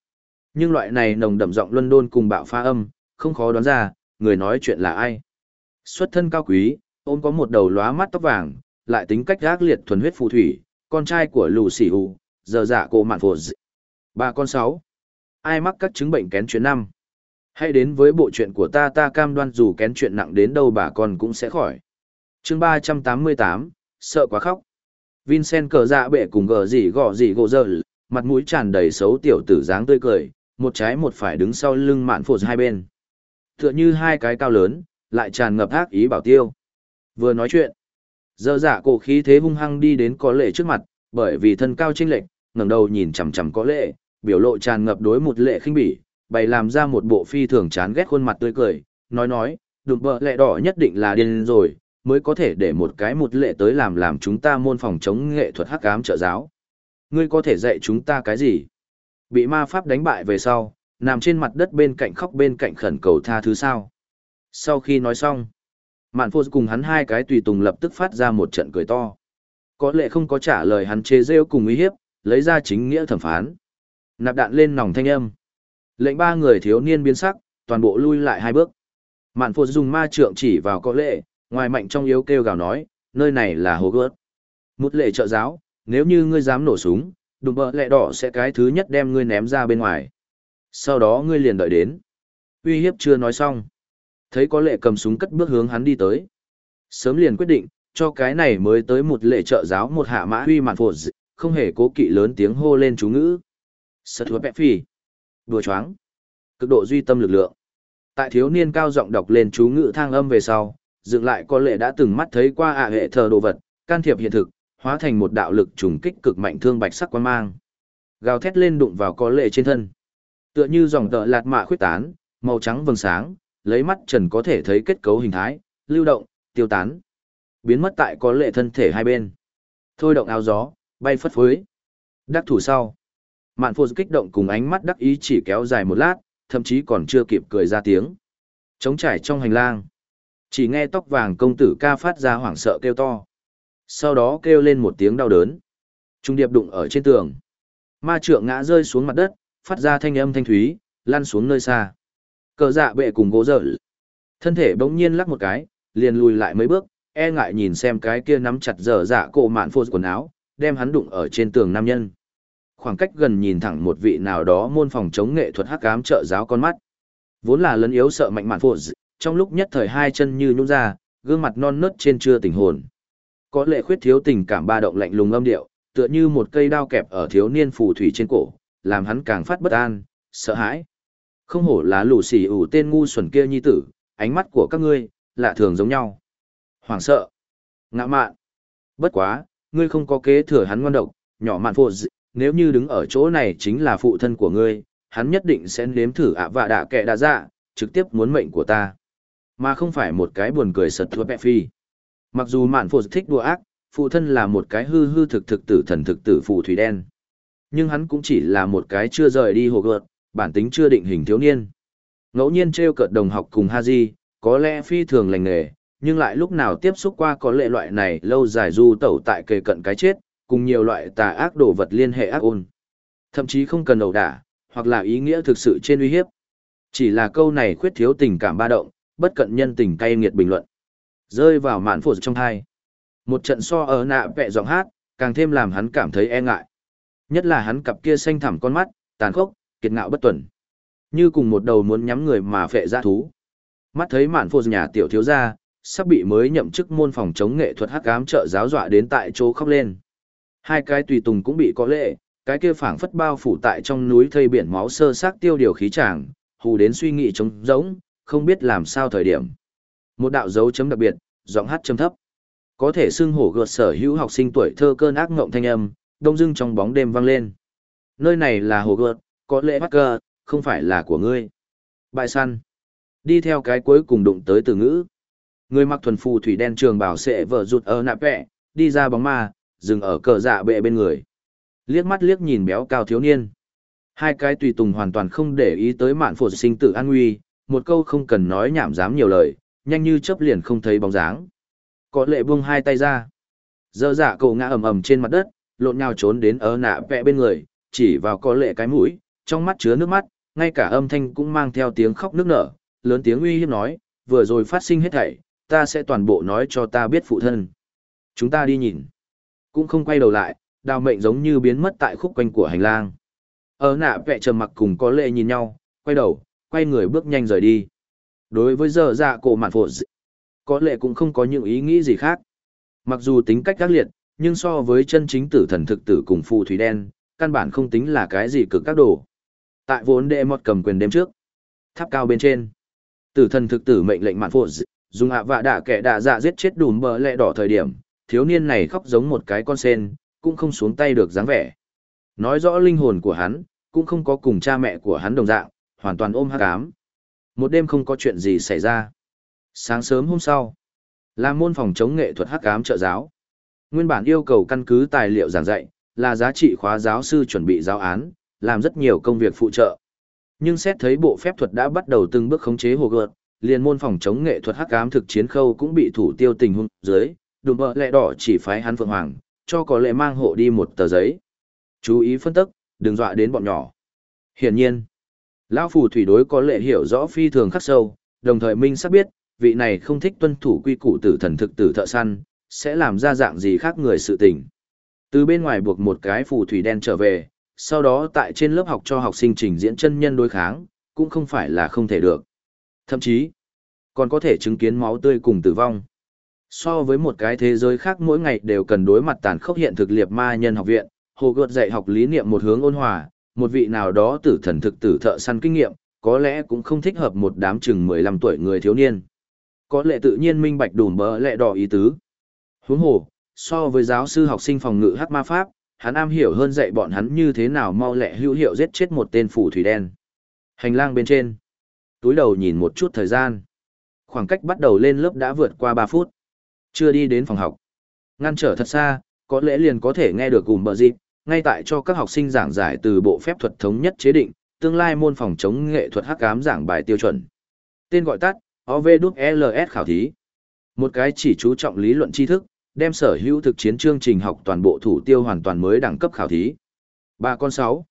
Nhưng loại này nồng đậm giọng luân đôn cùng bạo pha âm, không khó đoán ra, người nói chuyện là ai. Xuất thân cao quý, ôm có một đầu lóa mắt tóc vàng, lại tính cách gác liệt thuần huyết phù thủy, con trai của lù xỉ hù, giờ dạ cổ mạn phổ dị. Ba con sáu. Ai mắc các chứng bệnh kén chuyện năm? Hãy đến với bộ chuyện của ta ta cam đoan dù kén chuyện nặng đến đâu bà con cũng sẽ khỏi. chương ba trăm tám mươi tám sợ quá khóc. Vincent cờ dạ bệ cùng gờ gì gọ gì gỗ dở, mặt mũi tràn đầy xấu tiểu tử dáng tươi cười, một trái một phải đứng sau lưng mạn phổ hai bên. Tựa như hai cái cao lớn, lại tràn ngập ác ý bảo tiêu. Vừa nói chuyện, dơ dạ cổ khí thế hung hăng đi đến có lệ trước mặt, bởi vì thân cao chênh lệch, ngẩng đầu nhìn chằm chằm có lệ, biểu lộ tràn ngập đối một lệ khinh bỉ, bày làm ra một bộ phi thường chán ghét khuôn mặt tươi cười, nói nói, đụng bờ lệ đỏ nhất định là điên rồi, mới có thể để một cái một lệ tới làm làm chúng ta môn phòng chống nghệ thuật hắc ám trợ giáo. Ngươi có thể dạy chúng ta cái gì? Bị ma pháp đánh bại về sau, nằm trên mặt đất bên cạnh khóc bên cạnh khẩn cầu tha thứ sao. Sau khi nói xong, Mạn Phô cùng hắn hai cái tùy tùng lập tức phát ra một trận cười to. Có lẽ không có trả lời hắn chế rêu cùng uy hiếp, lấy ra chính nghĩa thẩm phán. Nạp đạn lên nòng thanh âm. Lệnh ba người thiếu niên biến sắc, toàn bộ lui lại hai bước. Mạn Phô dùng ma trượng chỉ vào có lệ, ngoài mạnh trong yếu kêu gào nói, nơi này là hồ gớt. Một lệ trợ giáo, nếu như ngươi dám nổ súng, đùm bợ lẹ đỏ sẽ cái thứ nhất đem ngươi ném ra bên ngoài. Sau đó ngươi liền đợi đến. Uy hiếp chưa nói xong. Thấy có lệ cầm súng cất bước hướng hắn đi tới. Sớm liền quyết định, cho cái này mới tới một lệ trợ giáo một hạ mã huy mạn phột, không hề cố kỵ lớn tiếng hô lên chú ngữ. Sật hứa bẹp phi. Đùa choáng. Cực độ duy tâm lực lượng. Tại thiếu niên cao giọng đọc lên chú ngữ thang âm về sau, dựng lại có lệ đã từng mắt thấy qua ạ hệ thờ đồ vật, can thiệp hiện thực, hóa thành một đạo lực trùng kích cực mạnh thương bạch sắc quan mang. Gào thét lên đụng vào có lệ trên thân. Tựa như dòng tợ lạt mạ khuyết tán, màu trắng vầng sáng, lấy mắt trần có thể thấy kết cấu hình thái, lưu động, tiêu tán. Biến mất tại có lệ thân thể hai bên. Thôi động áo gió, bay phất phới. Đắc thủ sau. Mạn phô kích động cùng ánh mắt đắc ý chỉ kéo dài một lát, thậm chí còn chưa kịp cười ra tiếng. Trống trải trong hành lang. Chỉ nghe tóc vàng công tử ca phát ra hoảng sợ kêu to. Sau đó kêu lên một tiếng đau đớn. Trung điệp đụng ở trên tường. Ma trượng ngã rơi xuống mặt đất, phát ra thanh âm thanh thúy, lăn xuống nơi xa. Cờ dạ bệ cùng gỗ dở. Thân thể bỗng nhiên lắc một cái, liền lùi lại mấy bước, e ngại nhìn xem cái kia nắm chặt dở dạ cổ mạn phô quần áo, đem hắn đụng ở trên tường nam nhân. Khoảng cách gần nhìn thẳng một vị nào đó môn phòng chống nghệ thuật hắc ám trợ giáo con mắt. Vốn là lấn yếu sợ mạnh mạn phô trong lúc nhất thời hai chân như nhũ ra, gương mặt non nớt trên chưa tỉnh hồn. Có lệ khuyết thiếu tình cảm ba động lạnh lùng âm điệu, tựa như một cây đao kẹp ở thiếu niên phù thủy trên cổ, làm hắn càng phát bất an, sợ hãi. Không hổ là lũ xỉ ủ tên ngu xuẩn kia nhi tử, ánh mắt của các ngươi, lạ thường giống nhau. Hoàng sợ, ngạ mạn. Bất quá, ngươi không có kế thừa hắn ngoan độc, nhỏ mạn phụ nếu như đứng ở chỗ này chính là phụ thân của ngươi, hắn nhất định sẽ nếm thử ạ và đạ kệ đạ dạ, trực tiếp muốn mệnh của ta. Mà không phải một cái buồn cười sật thua bẹ phi. Mặc dù mạn phụ thích đùa ác, phụ thân là một cái hư hư thực thực tử thần thực tử phù thủy đen. Nhưng hắn cũng chỉ là một cái chưa rời đi hồ gợt, bản tính chưa định hình thiếu niên. Ngẫu nhiên treo cợt đồng học cùng Haji, có lẽ phi thường lành nghề, nhưng lại lúc nào tiếp xúc qua có lệ loại này lâu dài du tẩu tại kề cận cái chết, cùng nhiều loại tà ác đồ vật liên hệ ác ôn. Thậm chí không cần ẩu đả, hoặc là ý nghĩa thực sự trên uy hiếp. Chỉ là câu này khuyết thiếu tình cảm ba động, bất cận nhân tình cay nghiệt bình luận. Rơi vào mạn phổ trong thai. Một trận so ở nạ vẹ giọng hát, càng thêm làm hắn cảm thấy e ngại. Nhất là hắn cặp kia xanh thẳm con mắt, tàn khốc, kiệt ngạo bất tuần. Như cùng một đầu muốn nhắm người mà phệ ra thú. Mắt thấy mạn phổ nhà tiểu thiếu gia, sắp bị mới nhậm chức môn phòng chống nghệ thuật hắc ám trợ giáo dọa đến tại chỗ khóc lên. Hai cái tùy tùng cũng bị có lệ, cái kia phảng phất bao phủ tại trong núi thây biển máu sơ xác tiêu điều khí tràng, hù đến suy nghĩ trống rỗng, không biết làm sao thời điểm. Một đạo dấu chấm đặc biệt, giọng hát chấm thấp. Có thể xưng hổ gợt sở hữu học sinh tuổi thơ cơn ác ngộng thanh âm, đông dưng trong bóng đêm vang lên. Nơi này là hồ gợt, có lẽ bắt cơ, không phải là của ngươi. Bại săn. Đi theo cái cuối cùng đụng tới từ ngữ. Người mặc thuần phù thủy đen trường bảo sẽ vợ rụt ở nạp vẹ, đi ra bóng ma, dừng ở cờ dạ bệ bên người. Liếc mắt liếc nhìn béo cao thiếu niên. Hai cái tùy tùng hoàn toàn không để ý tới mạn phổ sinh tử an nguy, một câu không cần nói nhảm dám nhiều lời, nhanh như chớp liền không thấy bóng dáng. Có lệ buông hai tay ra. Dơ dạ cậu ngã ầm ầm trên mặt đất, lộn nhào trốn đến ở nạ vẽ bên người, chỉ vào có lệ cái mũi, trong mắt chứa nước mắt, ngay cả âm thanh cũng mang theo tiếng khóc nước nở, lớn tiếng uy hiếp nói, vừa rồi phát sinh hết thảy, ta sẽ toàn bộ nói cho ta biết phụ thân. Chúng ta đi nhìn. Cũng không quay đầu lại, đào mệnh giống như biến mất tại khúc quanh của hành lang. Ở nạ vẽ trầm mặc cùng có lệ nhìn nhau, quay đầu, quay người bước nhanh rời đi. Đối với giờ dạ cổ mạn phụ có lẽ cũng không có những ý nghĩ gì khác. Mặc dù tính cách các liệt, nhưng so với chân chính tử thần thực tử cùng phù thủy đen, căn bản không tính là cái gì cực các đồ. Tại vốn đệ mọt cầm quyền đêm trước, tháp cao bên trên, tử thần thực tử mệnh lệnh mạn phụ dùng hạ vạ đạ kẻ đạ dạ giết chết đùm bờ lẹ đỏ thời điểm, thiếu niên này khóc giống một cái con sen, cũng không xuống tay được dáng vẻ. Nói rõ linh hồn của hắn, cũng không có cùng cha mẹ của hắn đồng dạng, hoàn toàn ôm hát cám một đêm không có chuyện gì xảy ra. Sáng sớm hôm sau, là môn phòng chống nghệ thuật hắc ám trợ giáo. Nguyên bản yêu cầu căn cứ tài liệu giảng dạy, là giá trị khóa giáo sư chuẩn bị giáo án, làm rất nhiều công việc phụ trợ. Nhưng xét thấy bộ phép thuật đã bắt đầu từng bước khống chế hồ gợt, liền môn phòng chống nghệ thuật hắc ám thực chiến khâu cũng bị thủ tiêu tình huống dưới, đùm bờ lẹ đỏ chỉ phái hắn phượng hoàng, cho có lệ mang hộ đi một tờ giấy. Chú ý phân tức, đừng dọa đến bọn nhỏ. Hiển nhiên, lão phù thủy đối có lệ hiểu rõ phi thường khắc sâu, đồng thời minh xác biết, vị này không thích tuân thủ quy củ tử thần thực tử thợ săn, sẽ làm ra dạng gì khác người sự tình. Từ bên ngoài buộc một cái phù thủy đen trở về, sau đó tại trên lớp học cho học sinh trình diễn chân nhân đối kháng, cũng không phải là không thể được. Thậm chí, còn có thể chứng kiến máu tươi cùng tử vong. So với một cái thế giới khác mỗi ngày đều cần đối mặt tàn khốc hiện thực liệt ma nhân học viện, Hồ Gợt dạy học lý niệm một hướng ôn hòa, một vị nào đó tử thần thực tử thợ săn kinh nghiệm, có lẽ cũng không thích hợp một đám chừng 15 tuổi người thiếu niên. Có lẽ tự nhiên minh bạch đùm bỡ lẹ đỏ ý tứ. Huống hồ, so với giáo sư học sinh phòng ngự hắc ma pháp, hắn am hiểu hơn dạy bọn hắn như thế nào mau lẹ hữu hiệu giết chết một tên phù thủy đen. Hành lang bên trên, túi đầu nhìn một chút thời gian. Khoảng cách bắt đầu lên lớp đã vượt qua 3 phút. Chưa đi đến phòng học. Ngăn trở thật xa, có lẽ liền có thể nghe được gùm bờ dịp, ngay tại cho các học sinh giảng giải từ bộ phép thuật thống nhất chế định, tương lai môn phòng chống nghệ thuật hắc ám giảng bài tiêu chuẩn. Tên gọi tắt, OVLS khảo thí. Một cái chỉ chú trọng lý luận tri thức, đem sở hữu thực chiến chương trình học toàn bộ thủ tiêu hoàn toàn mới đẳng cấp khảo thí. Ba con sáu.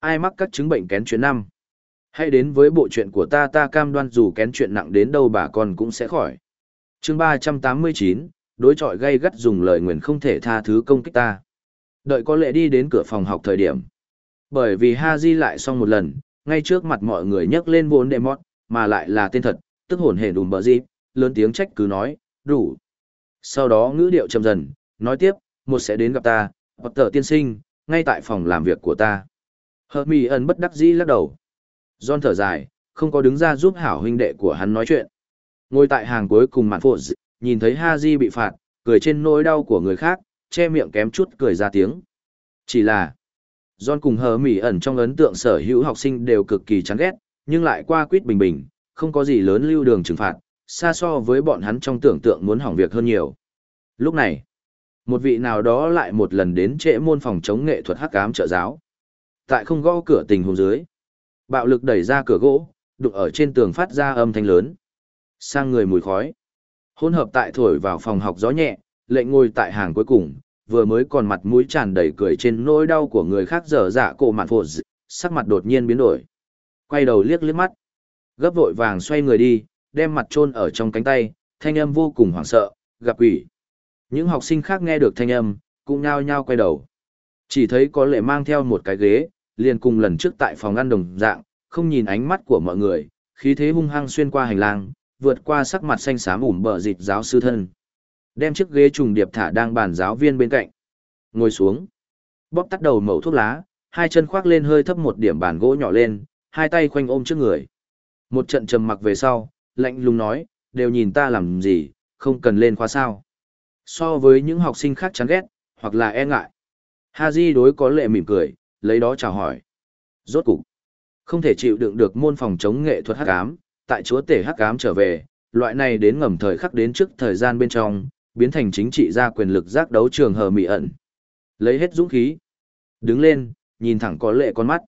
Ai mắc các chứng bệnh kén chuyện năm? Hãy đến với bộ chuyện của ta ta cam đoan dù kén chuyện nặng đến đâu bà con cũng sẽ khỏi. chương ba trăm tám mươi chín đối chọi gây gắt dùng lời nguyền không thể tha thứ công kích ta. Đợi có lệ đi đến cửa phòng học thời điểm. Bởi vì Ha Di lại xong một lần, ngay trước mặt mọi người nhấc lên vốn đệ mót, mà lại là tên thật, tức hồn hề đùm bờ gì, lớn tiếng trách cứ nói, đủ. Sau đó ngữ điệu trầm dần, nói tiếp, một sẽ đến gặp ta, hoặc tờ tiên sinh, ngay tại phòng làm việc của ta. Hợp mì ẩn bất đắc dĩ lắc đầu. John thở dài, không có đứng ra giúp hảo huynh đệ của hắn nói chuyện. Ngồi tại hàng cuối cùng mạn phụ nhìn thấy Ha Di bị phạt, cười trên nỗi đau của người khác, che miệng kém chút cười ra tiếng. Chỉ là, John cùng hờ mỉ ẩn trong ấn tượng sở hữu học sinh đều cực kỳ chán ghét, nhưng lại qua quýt bình bình, không có gì lớn lưu đường trừng phạt, xa so với bọn hắn trong tưởng tượng muốn hỏng việc hơn nhiều. Lúc này, một vị nào đó lại một lần đến trễ môn phòng chống nghệ thuật hắc ám trợ giáo. Tại không gõ cửa tình huống dưới, bạo lực đẩy ra cửa gỗ, đụng ở trên tường phát ra âm thanh lớn. Sang người mùi khói. Hỗn hợp tại thổi vào phòng học gió nhẹ, lệnh ngồi tại hàng cuối cùng, vừa mới còn mặt mũi tràn đầy cười trên nỗi đau của người khác dở dạ cổ mạn phột, sắc mặt đột nhiên biến đổi. Quay đầu liếc liếc mắt, gấp vội vàng xoay người đi, đem mặt chôn ở trong cánh tay, thanh âm vô cùng hoảng sợ, gặp quỷ. Những học sinh khác nghe được thanh âm, cũng nhao nhao quay đầu. Chỉ thấy có lệ mang theo một cái ghế, liền cùng lần trước tại phòng ăn đồng dạng, không nhìn ánh mắt của mọi người, khí thế hung hăng xuyên qua hành lang, vượt qua sắc mặt xanh xám ủm bờ dịch giáo sư thân. Đem chiếc ghế trùng điệp thả đang bàn giáo viên bên cạnh. Ngồi xuống. Bóp tắt đầu mẩu thuốc lá, hai chân khoác lên hơi thấp một điểm bàn gỗ nhỏ lên, hai tay khoanh ôm trước người. Một trận trầm mặc về sau, lạnh lùng nói, đều nhìn ta làm gì, không cần lên khóa sao. So với những học sinh khác chán ghét, hoặc là e ngại. Haji đối có lệ mỉm cười, lấy đó chào hỏi. Rốt cục, không thể chịu đựng được môn phòng chống nghệ thuật hắc ám, tại chúa tể hắc ám trở về, loại này đến ngầm thời khắc đến trước thời gian bên trong, biến thành chính trị gia quyền lực giác đấu trường hờ mị ẩn. Lấy hết dũng khí. Đứng lên, nhìn thẳng có lệ con mắt.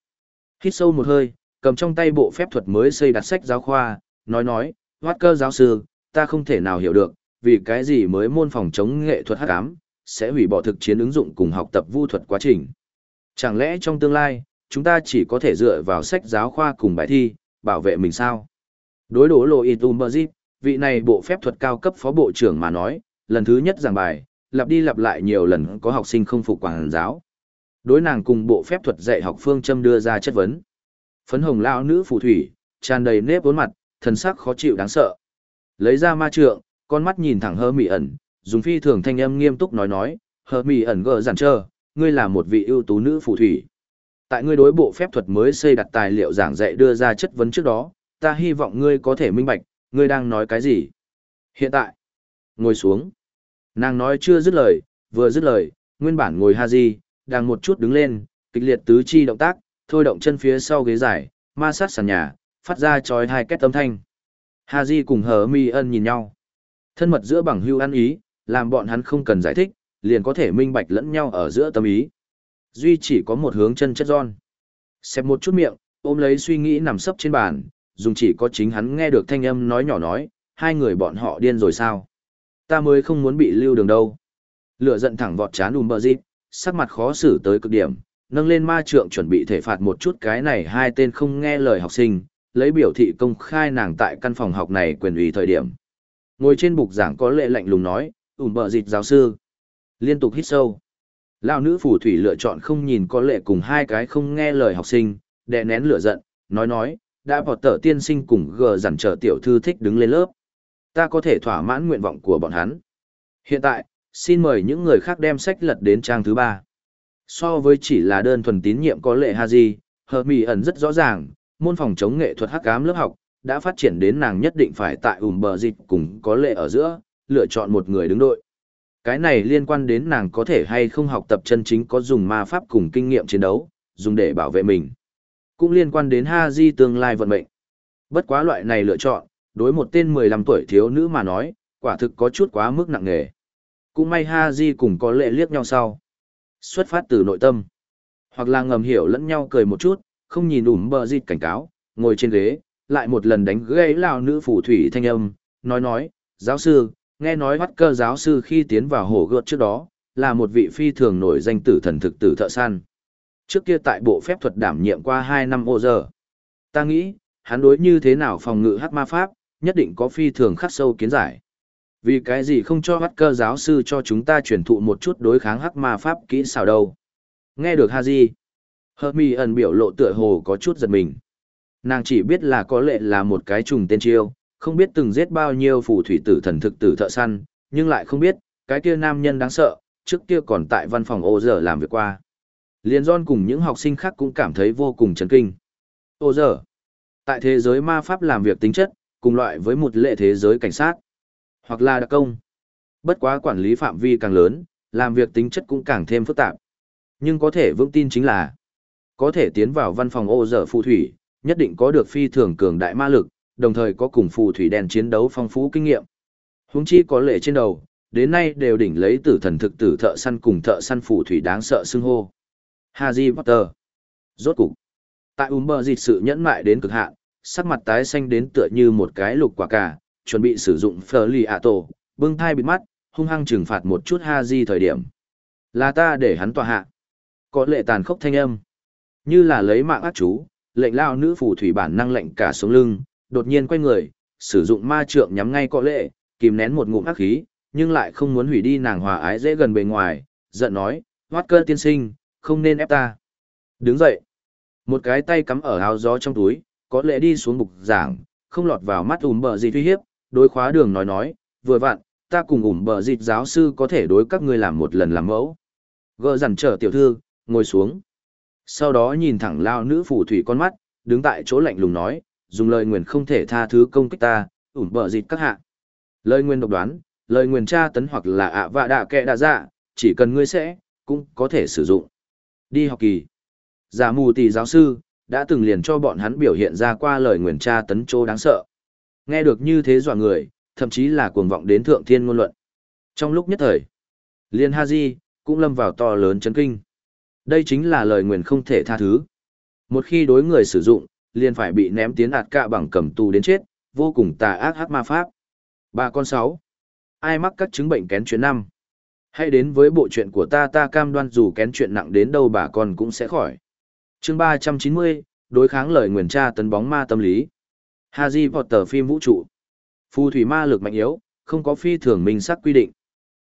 Hít sâu một hơi, cầm trong tay bộ phép thuật mới xây đặt sách giáo khoa, nói nói, hoát cơ giáo sư, ta không thể nào hiểu được, vì cái gì mới môn phòng chống nghệ thuật hắc ám, sẽ hủy bỏ thực chiến ứng dụng cùng học tập vu thuật quá trình. Chẳng lẽ trong tương lai, chúng ta chỉ có thể dựa vào sách giáo khoa cùng bài thi, bảo vệ mình sao? Đối đổ lộ Itumberzit, vị này bộ phép thuật cao cấp phó bộ trưởng mà nói, lần thứ nhất giảng bài, lặp đi lặp lại nhiều lần có học sinh không phục quản giáo. Đối nàng cùng bộ phép thuật dạy học phương châm đưa ra chất vấn. Phấn hồng lao nữ phù thủy, tràn đầy nếp vốn mặt, thần sắc khó chịu đáng sợ. Lấy ra ma trượng, con mắt nhìn thẳng hơ mị ẩn, dùng phi thường thanh âm nghiêm túc nói nói, hơ mị ẩn gỡ giản trơ, ngươi là một vị ưu tú nữ phù thủy. Tại ngươi đối bộ phép thuật mới xây đặt tài liệu giảng dạy đưa ra chất vấn trước đó, ta hy vọng ngươi có thể minh bạch, ngươi đang nói cái gì. Hiện tại, ngồi xuống. Nàng nói chưa dứt lời, vừa dứt lời, nguyên bản ngồi Haji, đang một chút đứng lên, kịch liệt tứ chi động tác, thôi động chân phía sau ghế dài, ma sát sàn nhà, phát ra chói hai kết âm thanh. Haji cùng hờ mi ân nhìn nhau. Thân mật giữa bằng hưu ăn ý, làm bọn hắn không cần giải thích, liền có thể minh bạch lẫn nhau ở giữa tâm ý. Duy chỉ có một hướng chân chất giòn. Xẹp một chút miệng, ôm lấy suy nghĩ nằm sấp trên bàn, dùng chỉ có chính hắn nghe được thanh âm nói nhỏ nói, hai người bọn họ điên rồi sao? Ta mới không muốn bị lưu đường đâu. Lửa giận thẳng vọt chán ùm bờ dịp, sắc mặt khó xử tới cực điểm, nâng lên ma trượng chuẩn bị thể phạt một chút cái này hai tên không nghe lời học sinh, lấy biểu thị công khai nàng tại căn phòng học này quyền ủy thời điểm. Ngồi trên bục giảng có lệ lạnh lùng nói, ùm bờ dịp giáo sư. Liên tục hít sâu. Lão nữ phù thủy lựa chọn không nhìn có lệ cùng hai cái không nghe lời học sinh, đè nén lửa giận, nói nói, đã bỏ tờ tiên sinh cùng gờ dằn trở tiểu thư thích đứng lên lớp. Ta có thể thỏa mãn nguyện vọng của bọn hắn. Hiện tại, xin mời những người khác đem sách lật đến trang thứ ba. So với chỉ là đơn thuần tín nhiệm có lệ Haji, Hợp Mì ẩn rất rõ ràng, môn phòng chống nghệ thuật hắc ám lớp học, đã phát triển đến nàng nhất định phải tại ủm bờ dịch cùng có lệ ở giữa, lựa chọn một người đứng đội. Cái này liên quan đến nàng có thể hay không học tập chân chính có dùng ma pháp cùng kinh nghiệm chiến đấu, dùng để bảo vệ mình. Cũng liên quan đến Haji tương lai vận mệnh. Bất quá loại này lựa chọn, đối một tên 15 tuổi thiếu nữ mà nói, quả thực có chút quá mức nặng nề. Cũng may Ha Di cùng có lệ liếc nhau sau. Xuất phát từ nội tâm. Hoặc là ngầm hiểu lẫn nhau cười một chút, không nhìn ủm bờ dịt cảnh cáo, ngồi trên ghế, lại một lần đánh gãy lao nữ phủ thủy thanh âm, nói nói, giáo sư, nghe nói bắt cơ giáo sư khi tiến vào hồ gợt trước đó, là một vị phi thường nổi danh tử thần thực tử thợ săn. Trước kia tại bộ phép thuật đảm nhiệm qua 2 năm ô giờ. Ta nghĩ, hắn đối như thế nào phòng ngự hắc ma pháp, nhất định có phi thường khắc sâu kiến giải. Vì cái gì không cho hắc cơ giáo sư cho chúng ta truyền thụ một chút đối kháng hắc ma pháp kỹ xảo đâu? Nghe được Haji. Hermi ẩn biểu lộ tựa hồ có chút giật mình. Nàng chỉ biết là có lệ là một cái trùng tên chiêu, không biết từng giết bao nhiêu phù thủy tử thần thực tử thợ săn, nhưng lại không biết, cái kia nam nhân đáng sợ, trước kia còn tại văn phòng ô giờ làm việc qua. Liên John cùng những học sinh khác cũng cảm thấy vô cùng chấn kinh. Ô giờ, tại thế giới ma pháp làm việc tính chất, cùng loại với một lệ thế giới cảnh sát, hoặc là đặc công. Bất quá quản lý phạm vi càng lớn, làm việc tính chất cũng càng thêm phức tạp. Nhưng có thể vững tin chính là, có thể tiến vào văn phòng ô dở phù thủy, nhất định có được phi thường cường đại ma lực, đồng thời có cùng phù thủy đèn chiến đấu phong phú kinh nghiệm. Huống chi có lệ trên đầu, đến nay đều đỉnh lấy tử thần thực tử thợ săn cùng thợ săn phù thủy đáng sợ xưng hô. Haji Potter. Rốt cục. Tại Umber dịch sự nhẫn mại đến cực hạn, sắc mặt tái xanh đến tựa như một cái lục quả cả, chuẩn bị sử dụng phở lì ạ tổ, bưng thai bịt mắt, hung hăng trừng phạt một chút Harry thời điểm. Là ta để hắn tòa hạ. Có lệ tàn khốc thanh âm. Như là lấy mạng ác chú, lệnh lao nữ phù thủy bản năng lệnh cả sống lưng, đột nhiên quay người, sử dụng ma trượng nhắm ngay có lệ, kìm nén một ngụm ác khí, nhưng lại không muốn hủy đi nàng hòa ái dễ gần bề ngoài, giận nói, hoát cơ tiên sinh, không nên ép ta. Đứng dậy, một cái tay cắm ở áo gió trong túi, có lẽ đi xuống bục giảng, không lọt vào mắt ủm bờ gì uy hiếp, đối khóa đường nói nói, vừa vặn, ta cùng ủm bờ dịt giáo sư có thể đối các ngươi làm một lần làm mẫu. Gỡ dằn trở tiểu thư, ngồi xuống. Sau đó nhìn thẳng lao nữ phù thủy con mắt, đứng tại chỗ lạnh lùng nói, dùng lời nguyền không thể tha thứ công kích ta, ủm bờ dịt các hạ. Lời nguyền độc đoán, lời nguyền tra tấn hoặc là ạ vạ đạ kệ đạ dạ, chỉ cần ngươi sẽ, cũng có thể sử dụng. Đi học kỳ. Giả mù tỷ giáo sư, đã từng liền cho bọn hắn biểu hiện ra qua lời nguyền tra tấn trô đáng sợ. Nghe được như thế dọa người, thậm chí là cuồng vọng đến thượng thiên ngôn luận. Trong lúc nhất thời, Liên Haji cũng lâm vào to lớn chấn kinh. Đây chính là lời nguyền không thể tha thứ. Một khi đối người sử dụng, liền phải bị ném tiến ạt cạ bằng cầm tù đến chết, vô cùng tà ác hắc ma pháp. Ba con sáu. Ai mắc các chứng bệnh kén chuyện năm? Hãy đến với bộ chuyện của ta ta cam đoan dù kén chuyện nặng đến đâu bà con cũng sẽ khỏi chương ba trăm chín mươi đối kháng lời nguyền tra tấn bóng ma tâm lý. Haji Potter phim vũ trụ. Phù thủy ma lực mạnh yếu, không có phi thường minh xác quy định.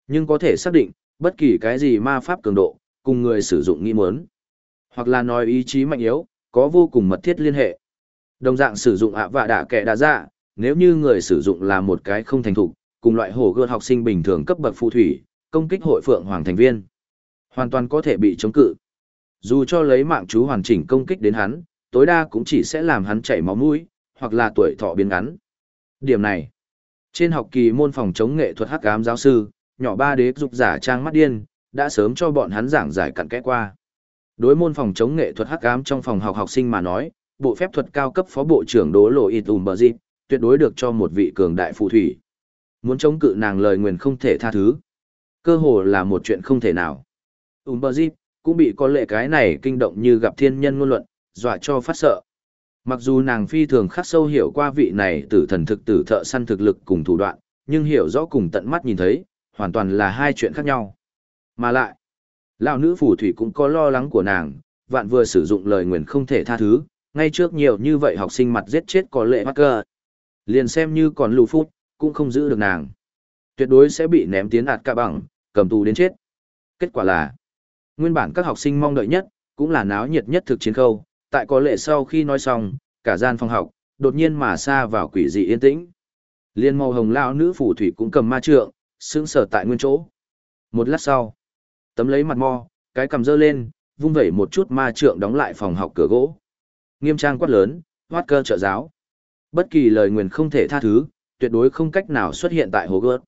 Nhưng có thể xác định, bất kỳ cái gì ma pháp cường độ, cùng người sử dụng nghi muốn. Hoặc là nói ý chí mạnh yếu, có vô cùng mật thiết liên hệ. Đồng dạng sử dụng ạ vạ đả kẻ đa dạ, nếu như người sử dụng là một cái không thành thục, cùng loại hổ gươm học sinh bình thường cấp bậc phù thủy, công kích hội phượng hoàng thành viên. Hoàn toàn có thể bị chống cự. Dù cho lấy mạng chú hoàn chỉnh công kích đến hắn, tối đa cũng chỉ sẽ làm hắn chảy máu mũi, hoặc là tuổi thọ biến ngắn. Điểm này, trên học kỳ môn phòng chống nghệ thuật hắc ám giáo sư, nhỏ ba đế dục giả trang mắt điên, đã sớm cho bọn hắn giảng giải cặn kẽ qua. Đối môn phòng chống nghệ thuật hắc ám trong phòng học học sinh mà nói, bộ phép thuật cao cấp phó bộ trưởng Đỗ Lộ Itum Bờ Dịp, tuyệt đối được cho một vị cường đại phù thủy. Muốn chống cự nàng lời nguyền không thể tha thứ. Cơ hồ là một chuyện không thể nào. Tùm Bờ Dịp, cũng bị có lệ cái này kinh động như gặp thiên nhân ngôn luận, dọa cho phát sợ. Mặc dù nàng phi thường khắc sâu hiểu qua vị này tử thần thực tử thợ săn thực lực cùng thủ đoạn, nhưng hiểu rõ cùng tận mắt nhìn thấy, hoàn toàn là hai chuyện khác nhau. Mà lại, lão nữ phù thủy cũng có lo lắng của nàng, vạn vừa sử dụng lời nguyền không thể tha thứ, ngay trước nhiều như vậy học sinh mặt giết chết có lệ mắc cơ. Liền xem như còn lù phút, cũng không giữ được nàng. Tuyệt đối sẽ bị ném tiến ạt cả bằng, cầm tù đến chết. Kết quả là, nguyên bản các học sinh mong đợi nhất, cũng là náo nhiệt nhất thực chiến khâu, tại có lệ sau khi nói xong, cả gian phòng học, đột nhiên mà xa vào quỷ dị yên tĩnh. Liên màu hồng lão nữ phù thủy cũng cầm ma trượng, sững sờ tại nguyên chỗ. Một lát sau, tấm lấy mặt mo, cái cầm dơ lên, vung vẩy một chút ma trượng đóng lại phòng học cửa gỗ. Nghiêm trang quát lớn, hoát cơ trợ giáo. Bất kỳ lời nguyền không thể tha thứ, tuyệt đối không cách nào xuất hiện tại hồ gớt.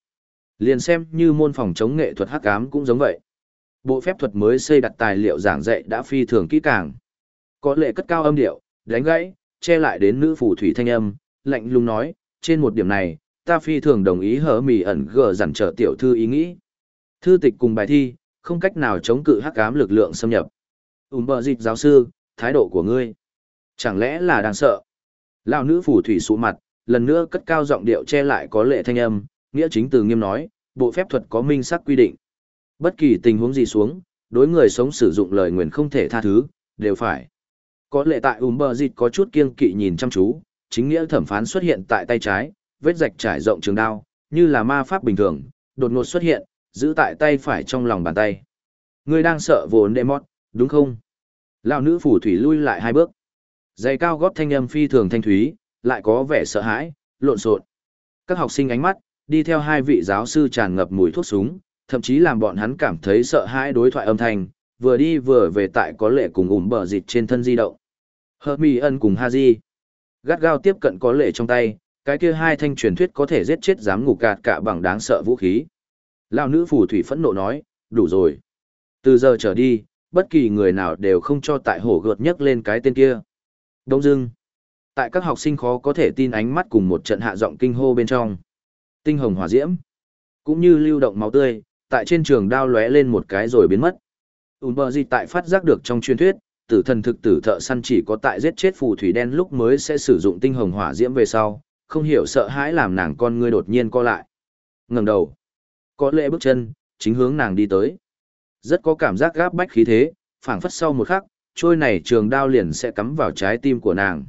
Liền xem như môn phòng chống nghệ thuật hắc ám cũng giống vậy. Bộ phép thuật mới xây đặt tài liệu giảng dạy đã phi thường kỹ càng. Có lệ cất cao âm điệu, đánh gãy, che lại đến nữ phù thủy thanh âm, lạnh lùng nói, trên một điểm này, ta phi thường đồng ý hở mì ẩn gờ dằn trở tiểu thư ý nghĩ. Thư tịch cùng bài thi, không cách nào chống cự hắc ám lực lượng xâm nhập. Ùm bờ dịch giáo sư, thái độ của ngươi. Chẳng lẽ là đang sợ? Lão nữ phù thủy sụ mặt, lần nữa cất cao giọng điệu che lại có lệ thanh âm, nghĩa chính từ nghiêm nói, bộ phép thuật có minh xác quy định. Bất kỳ tình huống gì xuống, đối người sống sử dụng lời nguyền không thể tha thứ, đều phải. Có lệ tại ùm bờ dịch có chút kiêng kỵ nhìn chăm chú, chính nghĩa thẩm phán xuất hiện tại tay trái, vết rạch trải rộng trường đao, Như là ma pháp bình thường, đột ngột xuất hiện, giữ tại tay phải trong lòng bàn tay. Ngươi đang sợ vốn đệ mót, đúng không? Lão nữ phù thủy lui lại hai bước. Giày cao gót thanh âm phi thường thanh thúy, lại có vẻ sợ hãi, lộn xộn. Các học sinh ánh mắt, đi theo hai vị giáo sư tràn ngập mùi thuốc súng, thậm chí làm bọn hắn cảm thấy sợ hãi đối thoại âm thanh, vừa đi vừa về tại có lệ cùng ủm bờ dịt trên thân di động. Hợp mì ân cùng Haji. Gắt gao tiếp cận có lệ trong tay, cái kia hai thanh truyền thuyết có thể giết chết dám ngủ gạt cả bằng đáng sợ vũ khí. Lão nữ phù thủy phẫn nộ nói, đủ rồi. Từ giờ trở đi, bất kỳ người nào đều không cho tại hổ gợt nhấc lên cái tên kia. Đông dưng. Tại các học sinh khó có thể tin ánh mắt cùng một trận hạ giọng kinh hô bên trong. Tinh hồng hỏa diễm. Cũng như lưu động máu tươi, tại trên trường đao lóe lên một cái rồi biến mất. Ún bờ gì tại phát giác được trong truyền thuyết, tử thần thực tử thợ săn chỉ có tại giết chết phù thủy đen lúc mới sẽ sử dụng tinh hồng hỏa diễm về sau, không hiểu sợ hãi làm nàng con ngươi đột nhiên co lại. ngẩng đầu, có lệ bước chân, chính hướng nàng đi tới. Rất có cảm giác gáp bách khí thế, phảng phất sau một khắc, trôi này trường đao liền sẽ cắm vào trái tim của nàng.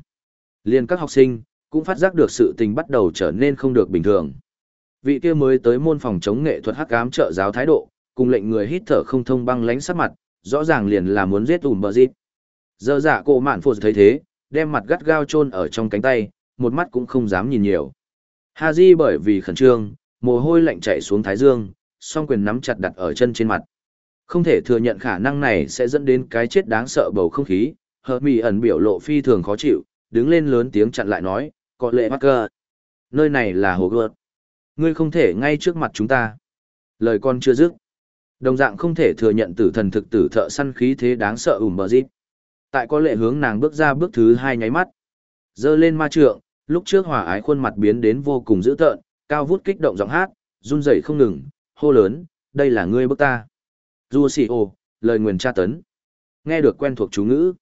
Liên các học sinh, cũng phát giác được sự tình bắt đầu trở nên không được bình thường. Vị kia mới tới môn phòng chống nghệ thuật hắc ám trợ giáo thái độ, cùng lệnh người hít thở không thông băng lánh sắc mặt, rõ ràng liền là muốn giết ủm bờ dịp. Giờ dạ cổ mạn phụt thấy thế, đem mặt gắt gao chôn ở trong cánh tay, một mắt cũng không dám nhìn nhiều. Haji bởi vì khẩn trương, mồ hôi lạnh chảy xuống thái dương, song quyền nắm chặt đặt ở chân trên mặt. Không thể thừa nhận khả năng này sẽ dẫn đến cái chết đáng sợ bầu không khí, hợp mì ẩn biểu lộ phi thường khó chịu, đứng lên lớn tiếng chặn lại nói, có lệ mắc cơ. Nơi này là hồ gợt. Ngươi không thể ngay trước mặt chúng ta. Lời con chưa dứt. Đồng dạng không thể thừa nhận tử thần thực tử thợ săn khí thế đáng sợ ủm bờ dịp. Tại có lệ hướng nàng bước ra bước thứ hai nháy mắt. Dơ lên ma trượng, lúc trước hòa ái khuôn mặt biến đến vô cùng dữ tợn, cao vút kích động giọng hát, run rẩy không ngừng, hô lớn, đây là ngươi bức ta. Du xì ô, lời nguyền tra tấn. Nghe được quen thuộc chú ngữ.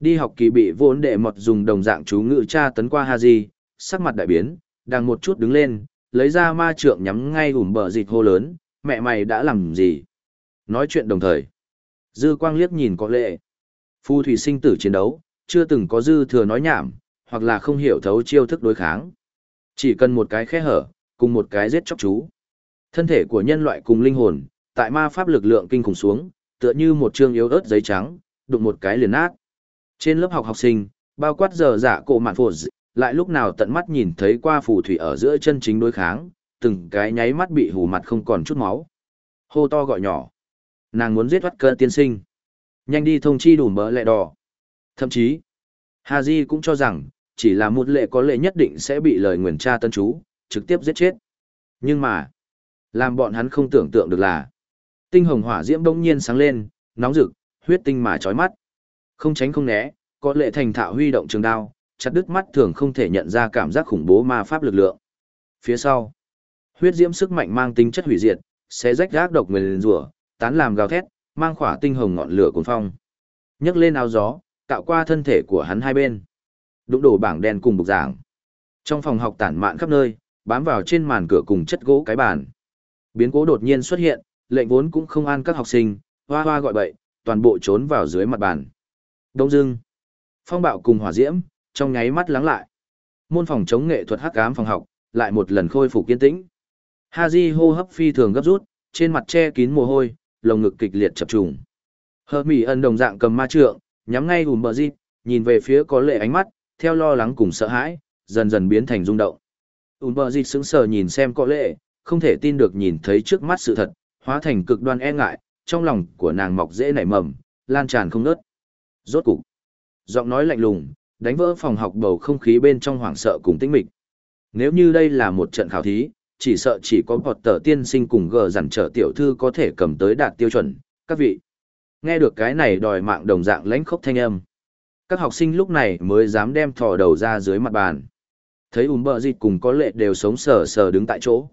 Đi học kỳ bị vốn đệ mọt dùng đồng dạng chú ngữ tra tấn qua Haji, sắc mặt đại biến, đang một chút đứng lên, lấy ra ma trượng nhắm ngay ủm bờ dịch hô lớn, mẹ mày đã làm gì? Nói chuyện đồng thời. Dư quang liếc nhìn có lệ. Phu thủy sinh tử chiến đấu, chưa từng có dư thừa nói nhảm, hoặc là không hiểu thấu chiêu thức đối kháng. Chỉ cần một cái khe hở, cùng một cái giết chóc chú. Thân thể của nhân loại cùng linh hồn, tại ma pháp lực lượng kinh khủng xuống, tựa như một chương yếu ớt giấy trắng, đụng một cái liền nát. Trên lớp học học sinh, bao quát giờ giả cổ mạn phổ lại lúc nào tận mắt nhìn thấy qua phù thủy ở giữa chân chính đối kháng, từng cái nháy mắt bị hù mặt không còn chút máu. Hô to gọi nhỏ. Nàng muốn giết thoát cơ tiên sinh. Nhanh đi thông chi đủ mỡ lệ đỏ. Thậm chí, Haji cũng cho rằng, chỉ là một lệ có lệ nhất định sẽ bị lời nguyền tra tân chú, trực tiếp giết chết. Nhưng mà, làm bọn hắn không tưởng tượng được là, tinh hồng hỏa diễm bỗng nhiên sáng lên, nóng rực, huyết tinh mà chói mắt. Không tránh không né, có lệ thành thạo huy động trường đao, chặt đứt mắt thường không thể nhận ra cảm giác khủng bố ma pháp lực lượng. Phía sau, huyết diễm sức mạnh mang tính chất hủy diệt, sẽ rách rác độc nguyên rủa, tán làm gào thét, mang khỏa tinh hồng ngọn lửa cuốn phong. Nhấc lên áo gió, tạo qua thân thể của hắn hai bên. Đụng đổ bảng đen cùng bục giảng. Trong phòng học tản mạn khắp nơi, bám vào trên màn cửa cùng chất gỗ cái bàn. Biến cố đột nhiên xuất hiện, lệnh vốn cũng không an các học sinh, hoa hoa gọi bậy, toàn bộ trốn vào dưới mặt bàn. Đông dưng, phong bạo cùng hỏa diễm, trong nháy mắt lắng lại. Môn phòng chống nghệ thuật hắc ám phòng học, lại một lần khôi phục kiên tĩnh. Haji hô hấp phi thường gấp rút, trên mặt che kín mồ hôi, lồng ngực kịch liệt chập trùng. Hờ Mỹ ân đồng dạng cầm ma trượng, nhắm ngay ùm bờ dịp, nhìn về phía có lệ ánh mắt, theo lo lắng cùng sợ hãi, dần dần biến thành rung động. Ùm bờ dịp sững sờ nhìn xem có lệ, không thể tin được nhìn thấy trước mắt sự thật, hóa thành cực đoan e ngại, trong lòng của nàng mọc dễ nảy mầm, lan tràn không nớt. Rốt cục, giọng nói lạnh lùng, đánh vỡ phòng học bầu không khí bên trong hoảng sợ cùng tĩnh mịch. Nếu như đây là một trận khảo thí, chỉ sợ chỉ có bọt tờ tiên sinh cùng gờ dằn trở tiểu thư có thể cầm tới đạt tiêu chuẩn, các vị. Nghe được cái này đòi mạng đồng dạng lãnh khốc thanh âm. Các học sinh lúc này mới dám đem thò đầu ra dưới mặt bàn. Thấy ùm bờ dịch cùng có lệ đều sống sờ sờ đứng tại chỗ.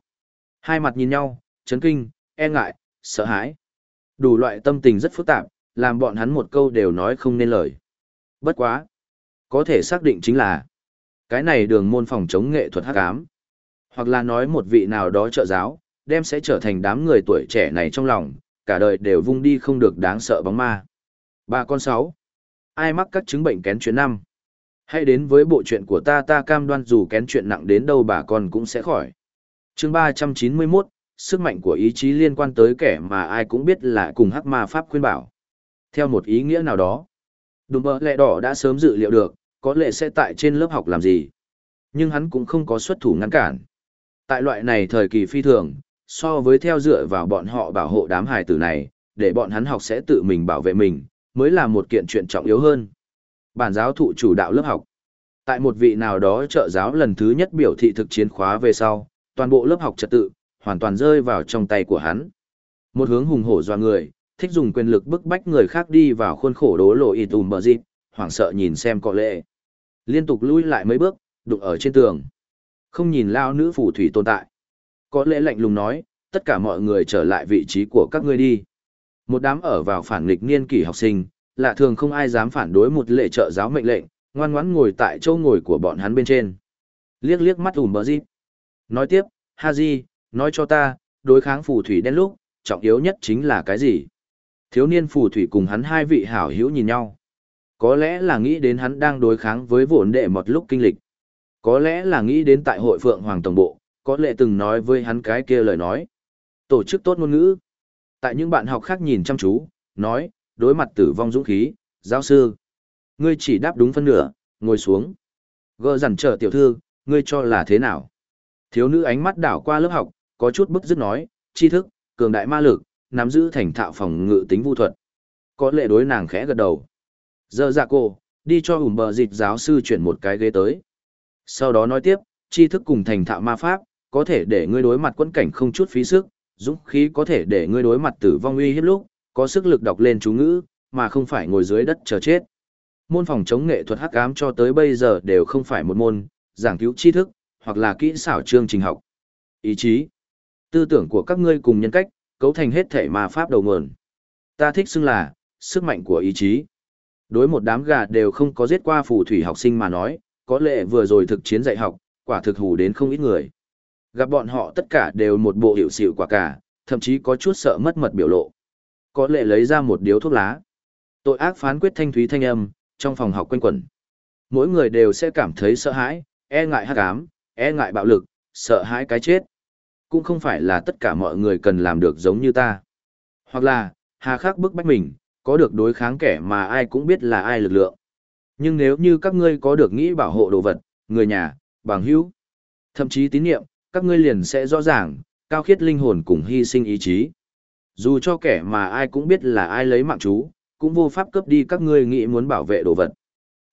Hai mặt nhìn nhau, chấn kinh, e ngại, sợ hãi. Đủ loại tâm tình rất phức tạp, làm bọn hắn một câu đều nói không nên lời. Bất quá. Có thể xác định chính là, cái này đường môn phòng chống nghệ thuật hắc ám. Hoặc là nói một vị nào đó trợ giáo, đem sẽ trở thành đám người tuổi trẻ này trong lòng, cả đời đều vung đi không được đáng sợ bóng ma. Ba con sáu. Ai mắc các chứng bệnh kén chuyện năm? Hãy đến với bộ chuyện của ta ta cam đoan dù kén chuyện nặng đến đâu bà con cũng sẽ khỏi. chương 391, sức mạnh của ý chí liên quan tới kẻ mà ai cũng biết là cùng hắc ma pháp khuyên bảo. Theo một ý nghĩa nào đó, đùm bờ lẹ đỏ đã sớm dự liệu được, có lẽ sẽ tại trên lớp học làm gì. Nhưng hắn cũng không có xuất thủ ngăn cản. Tại loại này thời kỳ phi thường, so với theo dựa vào bọn họ bảo hộ đám hài tử này, để bọn hắn học sẽ tự mình bảo vệ mình, mới là một kiện chuyện trọng yếu hơn. Bản giáo thụ chủ đạo lớp học. Tại một vị nào đó trợ giáo lần thứ nhất biểu thị thực chiến khóa về sau, toàn bộ lớp học trật tự, hoàn toàn rơi vào trong tay của hắn. Một hướng hùng hổ doa người, thích dùng quyền lực bức bách người khác đi vào khuôn khổ đố lộ y tùm bờ dịp, hoảng sợ nhìn xem có lệ. Liên tục lui lại mấy bước, đụng ở trên tường. Không nhìn lao nữ phù thủy tồn tại. Có lẽ lạnh lùng nói, tất cả mọi người trở lại vị trí của các ngươi đi. Một đám ở vào phản nghịch niên kỷ học sinh, lạ thường không ai dám phản đối một lệ trợ giáo mệnh lệnh, ngoan ngoãn ngồi tại chỗ ngồi của bọn hắn bên trên. Liếc liếc mắt ủm bờ dịp. Nói tiếp, Haji, nói cho ta, đối kháng phù thủy đen lúc, trọng yếu nhất chính là cái gì? Thiếu niên phù thủy cùng hắn hai vị hảo hữu nhìn nhau. Có lẽ là nghĩ đến hắn đang đối kháng với vốn đệ một lúc kinh lịch. Có lẽ là nghĩ đến tại hội Phượng Hoàng Tổng Bộ, có lẽ từng nói với hắn cái kia lời nói. Tổ chức tốt ngôn ngữ. Tại những bạn học khác nhìn chăm chú, nói, đối mặt tử vong dũng khí, giáo sư. Ngươi chỉ đáp đúng phân nửa, ngồi xuống. Gơ dằn trở tiểu thư, ngươi cho là thế nào? Thiếu nữ ánh mắt đảo qua lớp học, có chút bức dứt nói, tri thức, cường đại ma lực, nắm giữ thành thạo phòng ngự tính vu thuật. Có lệ đối nàng khẽ gật đầu. Giờ dạ cô, đi cho ủm bờ dịch giáo sư chuyển một cái ghế tới. Sau đó nói tiếp, tri thức cùng thành thạo ma pháp, có thể để ngươi đối mặt quân cảnh không chút phí sức, dũng khí có thể để ngươi đối mặt tử vong uy hiếp lúc, có sức lực đọc lên chú ngữ, mà không phải ngồi dưới đất chờ chết. Môn phòng chống nghệ thuật hắc ám cho tới bây giờ đều không phải một môn, giảng cứu tri thức, hoặc là kỹ xảo chương trình học. Ý chí, tư tưởng của các ngươi cùng nhân cách, cấu thành hết thể ma pháp đầu nguồn. Ta thích xưng là, sức mạnh của ý chí. Đối một đám gà đều không có giết qua phù thủy học sinh mà nói, có lẽ vừa rồi thực chiến dạy học, quả thực hù đến không ít người. Gặp bọn họ tất cả đều một bộ hiệu xịu quả cả, thậm chí có chút sợ mất mật biểu lộ. Có lẽ lấy ra một điếu thuốc lá. Tội ác phán quyết thanh thúy thanh âm, trong phòng học quanh quẩn. Mỗi người đều sẽ cảm thấy sợ hãi, e ngại hắc ám, e ngại bạo lực, sợ hãi cái chết. Cũng không phải là tất cả mọi người cần làm được giống như ta. Hoặc là, hà khắc bức bách mình, có được đối kháng kẻ mà ai cũng biết là ai lực lượng. Nhưng nếu như các ngươi có được nghĩ bảo hộ đồ vật, người nhà, bằng hữu, thậm chí tín nhiệm, các ngươi liền sẽ rõ ràng, cao khiết linh hồn cùng hy sinh ý chí. Dù cho kẻ mà ai cũng biết là ai lấy mạng chú, cũng vô pháp cướp đi các ngươi nghĩ muốn bảo vệ đồ vật.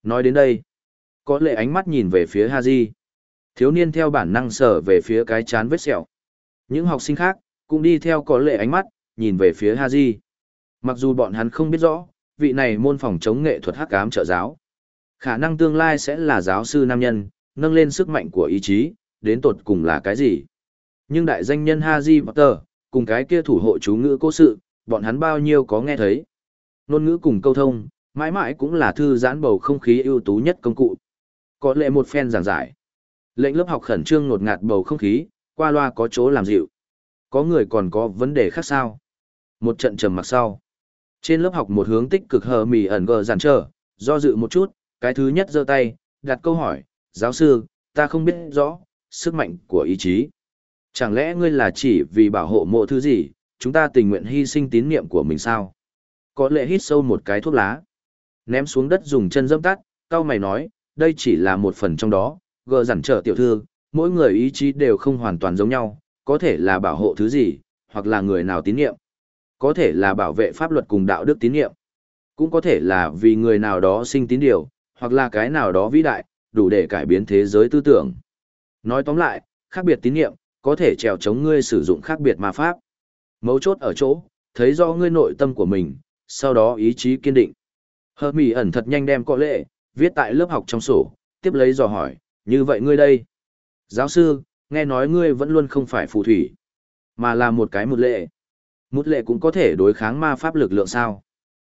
Nói đến đây, có lệ ánh mắt nhìn về phía Haji. Thiếu niên theo bản năng sở về phía cái chán vết sẹo. Những học sinh khác, cũng đi theo có lệ ánh mắt, nhìn về phía Haji. Mặc dù bọn hắn không biết rõ, vị này môn phòng chống nghệ thuật hắc ám trợ giáo. Khả năng tương lai sẽ là giáo sư nam nhân, nâng lên sức mạnh của ý chí, đến tột cùng là cái gì. Nhưng đại danh nhân Haji Potter, cùng cái kia thủ hộ chú ngữ cố sự, bọn hắn bao nhiêu có nghe thấy. Nôn ngữ cùng câu thông, mãi mãi cũng là thư giãn bầu không khí ưu tú nhất công cụ. Có lệ một phen giảng giải. Lệnh lớp học khẩn trương ngột ngạt bầu không khí, qua loa có chỗ làm dịu. Có người còn có vấn đề khác sao? Một trận trầm mặc sau. Trên lớp học một hướng tích cực hờ mì ẩn gờ giản trở, do dự một chút, cái thứ nhất giơ tay, đặt câu hỏi, giáo sư, ta không biết rõ, sức mạnh của ý chí. Chẳng lẽ ngươi là chỉ vì bảo hộ mộ thứ gì, chúng ta tình nguyện hy sinh tín niệm của mình sao? Có lệ hít sâu một cái thuốc lá. Ném xuống đất dùng chân dâm tắt, cao mày nói, đây chỉ là một phần trong đó, gờ giản trở tiểu thư, mỗi người ý chí đều không hoàn toàn giống nhau, có thể là bảo hộ thứ gì, hoặc là người nào tín niệm. Có thể là bảo vệ pháp luật cùng đạo đức tín nhiệm, Cũng có thể là vì người nào đó sinh tín điều, hoặc là cái nào đó vĩ đại, đủ để cải biến thế giới tư tưởng. Nói tóm lại, khác biệt tín niệm, có thể trèo chống ngươi sử dụng khác biệt ma pháp. Mấu chốt ở chỗ, thấy rõ ngươi nội tâm của mình, sau đó ý chí kiên định. Hợp mỉ ẩn thật nhanh đem có lệ, viết tại lớp học trong sổ, tiếp lấy dò hỏi, như vậy ngươi đây. Giáo sư, nghe nói ngươi vẫn luôn không phải phù thủy, mà là một cái một lệ. Mút lệ cũng có thể đối kháng ma pháp lực lượng sao.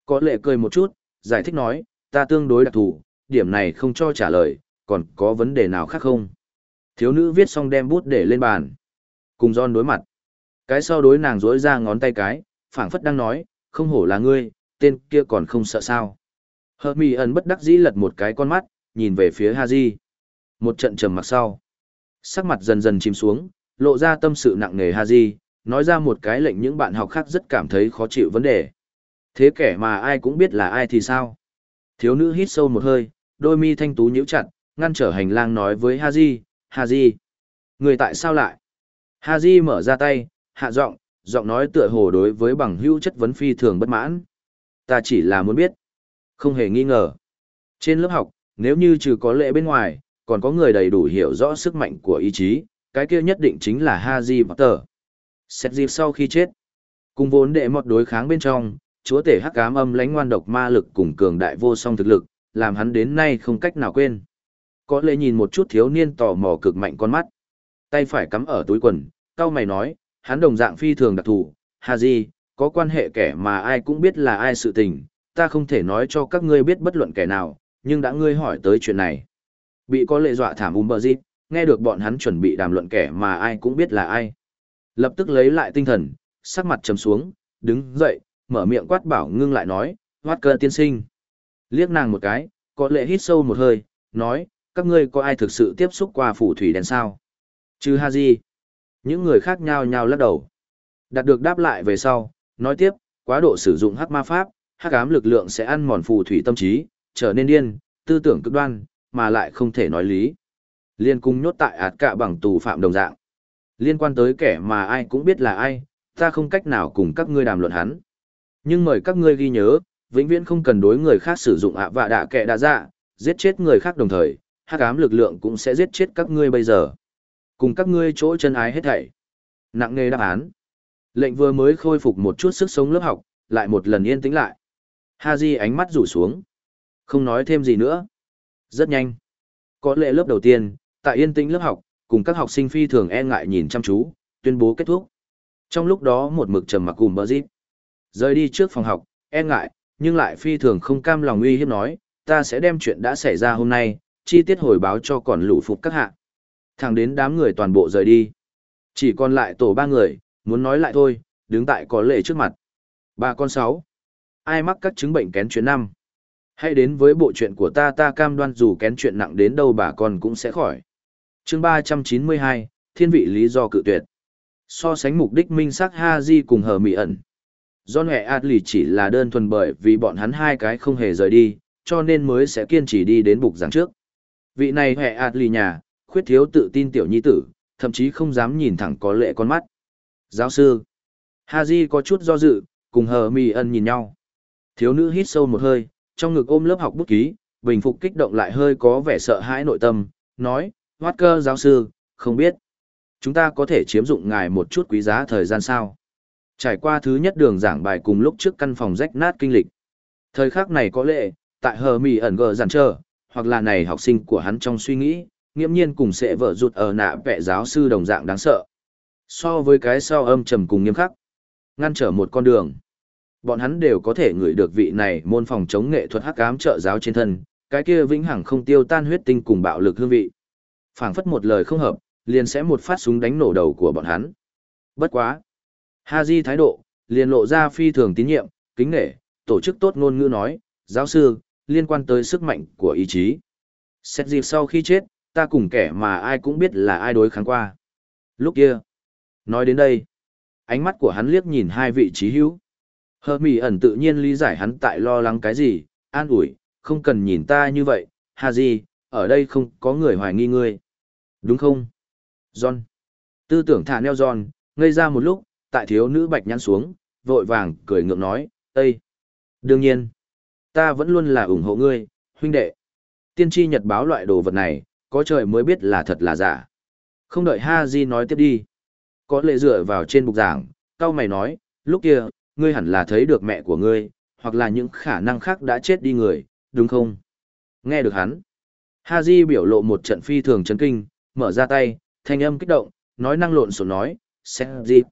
Có lệ cười một chút, giải thích nói, ta tương đối đặc thù, điểm này không cho trả lời, còn có vấn đề nào khác không? Thiếu nữ viết xong đem bút để lên bàn. Cùng John đối mặt. Cái sau đối nàng rỗi ra ngón tay cái, phảng phất đang nói, không hổ là ngươi, tên kia còn không sợ sao. Hợp mì ẩn bất đắc dĩ lật một cái con mắt, nhìn về phía Haji. Một trận trầm mặc sau. Sắc mặt dần dần chìm xuống, lộ ra tâm sự nặng nề Haji, nói ra một cái lệnh những bạn học khác rất cảm thấy khó chịu vấn đề. Thế kẻ mà ai cũng biết là ai thì sao? Thiếu nữ hít sâu một hơi, đôi mi thanh tú nhíu chặt, ngăn trở hành lang nói với Haji, Haji. Người tại sao lại? Haji mở ra tay, hạ giọng, giọng nói tựa hồ đối với bằng hữu chất vấn phi thường bất mãn. Ta chỉ là muốn biết. Không hề nghi ngờ. Trên lớp học, nếu như trừ có lệ bên ngoài, còn có người đầy đủ hiểu rõ sức mạnh của ý chí, cái kia nhất định chính là Haji Potter. Xét dịp sau khi chết, cùng vốn đệ một đối kháng bên trong, chúa tể hắc ám âm lãnh ngoan độc ma lực cùng cường đại vô song thực lực, làm hắn đến nay không cách nào quên. Có lẽ nhìn một chút thiếu niên tò mò cực mạnh con mắt. Tay phải cắm ở túi quần, cao mày nói, hắn đồng dạng phi thường đặc thù, gì, có quan hệ kẻ mà ai cũng biết là ai sự tình, ta không thể nói cho các ngươi biết bất luận kẻ nào, nhưng đã ngươi hỏi tới chuyện này. Bị có lệ dọa thảm um bờ dịp, nghe được bọn hắn chuẩn bị đàm luận kẻ mà ai cũng biết là ai. Lập tức lấy lại tinh thần, sắc mặt trầm xuống, đứng dậy, mở miệng quát bảo ngưng lại nói, hoát cơ tiên sinh. Liếc nàng một cái, có lệ hít sâu một hơi, nói, các ngươi có ai thực sự tiếp xúc qua phủ thủy đèn sao? Chứ ha gì? Những người khác nhau nhau lắc đầu. Đạt được đáp lại về sau, nói tiếp, quá độ sử dụng hắc ma pháp, hắc ám lực lượng sẽ ăn mòn phù thủy tâm trí, trở nên điên, tư tưởng cực đoan, mà lại không thể nói lý. Liên cung nhốt tại ạt cạ bằng tù phạm đồng dạng. Liên quan tới kẻ mà ai cũng biết là ai, ta không cách nào cùng các ngươi đàm luận hắn. Nhưng mời các ngươi ghi nhớ, vĩnh viễn không cần đối người khác sử dụng ạ vạ đạ kẻ đa dạ, giết chết người khác đồng thời, hắc ám lực lượng cũng sẽ giết chết các ngươi bây giờ. Cùng các ngươi chỗ chân ái hết thảy. Nặng nề đáp án. Lệnh vừa mới khôi phục một chút sức sống lớp học, lại một lần yên tĩnh lại. Haji ánh mắt rủ xuống. Không nói thêm gì nữa. Rất nhanh. Có lệ lớp đầu tiên, tại yên tĩnh lớp học, cùng các học sinh phi thường e ngại nhìn chăm chú, tuyên bố kết thúc. Trong lúc đó một mực trầm mặc cùng bơ dịp. Rời đi trước phòng học, e ngại, nhưng lại phi thường không cam lòng uy hiếp nói, ta sẽ đem chuyện đã xảy ra hôm nay, chi tiết hồi báo cho còn lũ phục các hạ. Thẳng đến đám người toàn bộ rời đi. Chỉ còn lại tổ ba người, muốn nói lại thôi, đứng tại có lệ trước mặt. Ba con sáu. Ai mắc các chứng bệnh kén chuyện năm? Hãy đến với bộ chuyện của ta ta cam đoan dù kén chuyện nặng đến đâu bà con cũng sẽ khỏi chương ba trăm chín mươi hai Thiên vị lý do cự tuyệt. So sánh mục đích minh xác Ha Di cùng hờ mị ẩn. Do hệ Adli chỉ là đơn thuần bởi vì bọn hắn hai cái không hề rời đi, cho nên mới sẽ kiên trì đi đến bục giảng trước. Vị này hệ Adli nhà, khuyết thiếu tự tin tiểu nhi tử, thậm chí không dám nhìn thẳng có lệ con mắt. Giáo sư. Haji có chút do dự, cùng hờ Mị ẩn nhìn nhau. Thiếu nữ hít sâu một hơi, trong ngực ôm lớp học bút ký, bình phục kích động lại hơi có vẻ sợ hãi nội tâm, nói, hoát cơ giáo sư, không biết. Chúng ta có thể chiếm dụng ngài một chút quý giá thời gian sao? Trải qua thứ nhất đường giảng bài cùng lúc trước căn phòng rách nát kinh lịch. Thời khắc này có lệ, tại hờ mì ẩn gờ giản trơ, hoặc là này học sinh của hắn trong suy nghĩ, nghiễm nhiên cùng sẽ vợ rụt ở nạ vẽ giáo sư đồng dạng đáng sợ. So với cái sau âm trầm cùng nghiêm khắc, ngăn trở một con đường. Bọn hắn đều có thể ngửi được vị này môn phòng chống nghệ thuật hắc ám trợ giáo trên thân, cái kia vĩnh hằng không tiêu tan huyết tinh cùng bạo lực hương vị. Phảng phất một lời không hợp, liền sẽ một phát súng đánh nổ đầu của bọn hắn. Bất quá. Haji thái độ, liền lộ ra phi thường tín nhiệm, kính nể, tổ chức tốt ngôn ngữ nói, giáo sư, liên quan tới sức mạnh của ý chí. Xét dịp sau khi chết, ta cùng kẻ mà ai cũng biết là ai đối kháng qua. Lúc kia, nói đến đây, ánh mắt của hắn liếc nhìn hai vị trí hữu. Hờ mỉ ẩn tự nhiên lý giải hắn tại lo lắng cái gì, an ủi, không cần nhìn ta như vậy, hà gì, ở đây không có người hoài nghi ngươi. Đúng không? John. Tư tưởng thả neo John, ngây ra một lúc, tại thiếu nữ bạch nhăn xuống, vội vàng, cười ngượng nói, Ây! Đương nhiên, ta vẫn luôn là ủng hộ ngươi, huynh đệ. Tiên tri nhật báo loại đồ vật này, có trời mới biết là thật là giả. Không đợi Ha Di nói tiếp đi. Có lệ dựa vào trên bục giảng, cao mày nói, lúc kia, ngươi hẳn là thấy được mẹ của ngươi, hoặc là những khả năng khác đã chết đi người, đúng không? Nghe được hắn. Ha Di biểu lộ một trận phi thường chấn kinh, mở ra tay, thanh âm kích động, nói năng lộn xộn nói, xét dịp.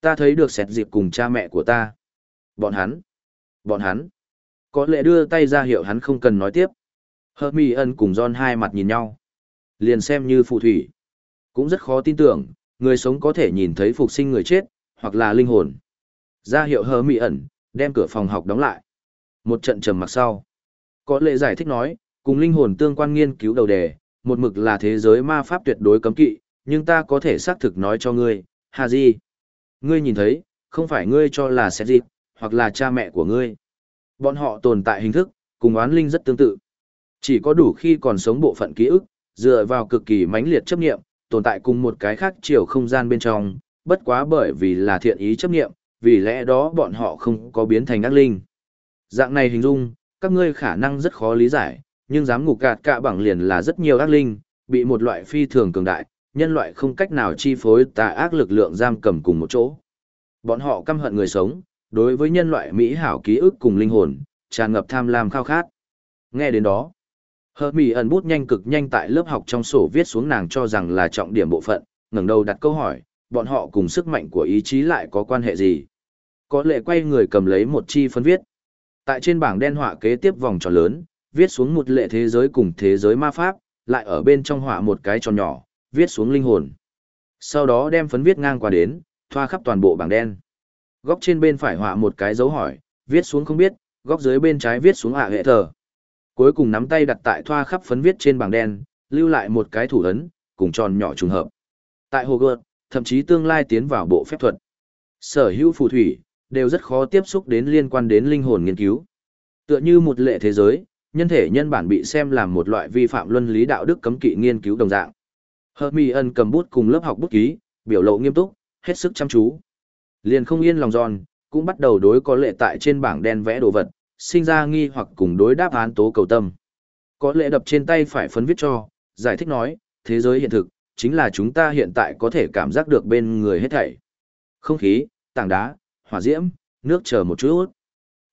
Ta thấy được xét dịp cùng cha mẹ của ta. Bọn hắn. Bọn hắn. Có lẽ đưa tay ra hiệu hắn không cần nói tiếp. Hợp mì ân cùng John hai mặt nhìn nhau. Liền xem như phù thủy. Cũng rất khó tin tưởng, người sống có thể nhìn thấy phục sinh người chết, hoặc là linh hồn. Ra hiệu hờ mị ẩn, đem cửa phòng học đóng lại. Một trận trầm mặc sau. Có lệ giải thích nói, cùng linh hồn tương quan nghiên cứu đầu đề, một mực là thế giới ma pháp tuyệt đối cấm kỵ, nhưng ta có thể xác thực nói cho ngươi, Hà gì? Ngươi nhìn thấy, không phải ngươi cho là sẽ dịp, hoặc là cha mẹ của ngươi. Bọn họ tồn tại hình thức, cùng oán linh rất tương tự. Chỉ có đủ khi còn sống bộ phận ký ức, dựa vào cực kỳ mãnh liệt chấp nghiệm, tồn tại cùng một cái khác chiều không gian bên trong, bất quá bởi vì là thiện ý chấp nghiệm, vì lẽ đó bọn họ không có biến thành ác linh. Dạng này hình dung, các ngươi khả năng rất khó lý giải, nhưng dám ngục gạt cả bằng liền là rất nhiều ác linh, bị một loại phi thường cường đại, nhân loại không cách nào chi phối tà ác lực lượng giam cầm cùng một chỗ. Bọn họ căm hận người sống, đối với nhân loại mỹ hảo ký ức cùng linh hồn, tràn ngập tham lam khao khát. Nghe đến đó, Hợp Mỹ ẩn bút nhanh cực nhanh tại lớp học trong sổ viết xuống nàng cho rằng là trọng điểm bộ phận, ngẩng đầu đặt câu hỏi, bọn họ cùng sức mạnh của ý chí lại có quan hệ gì? Có lệ quay người cầm lấy một chi phân viết. Tại trên bảng đen họa kế tiếp vòng tròn lớn, viết xuống một lệ thế giới cùng thế giới ma pháp, lại ở bên trong họa một cái tròn nhỏ, viết xuống linh hồn. Sau đó đem phấn viết ngang qua đến, thoa khắp toàn bộ bảng đen. Góc trên bên phải họa một cái dấu hỏi, viết xuống không biết, góc dưới bên trái viết xuống ạ hệ thờ. Cuối cùng nắm tay đặt tại thoa khắp phấn viết trên bảng đen, lưu lại một cái thủ ấn, cùng tròn nhỏ trùng hợp. Tại Hogwarts, thậm chí tương lai tiến vào bộ phép thuật. Sở hữu phù thủy, đều rất khó tiếp xúc đến liên quan đến linh hồn nghiên cứu. Tựa như một lệ thế giới, nhân thể nhân bản bị xem làm một loại vi phạm luân lý đạo đức cấm kỵ nghiên cứu đồng dạng. Hermione cầm bút cùng lớp học bút ký, biểu lộ nghiêm túc, hết sức chăm chú. Liền không yên lòng giòn, cũng bắt đầu đối có lệ tại trên bảng đen vẽ đồ vật, sinh ra nghi hoặc cùng đối đáp án tố cầu tâm. Có lệ đập trên tay phải phấn viết cho, giải thích nói, thế giới hiện thực, chính là chúng ta hiện tại có thể cảm giác được bên người hết thảy. Không khí, tảng đá, hỏa diễm, nước chờ một chút.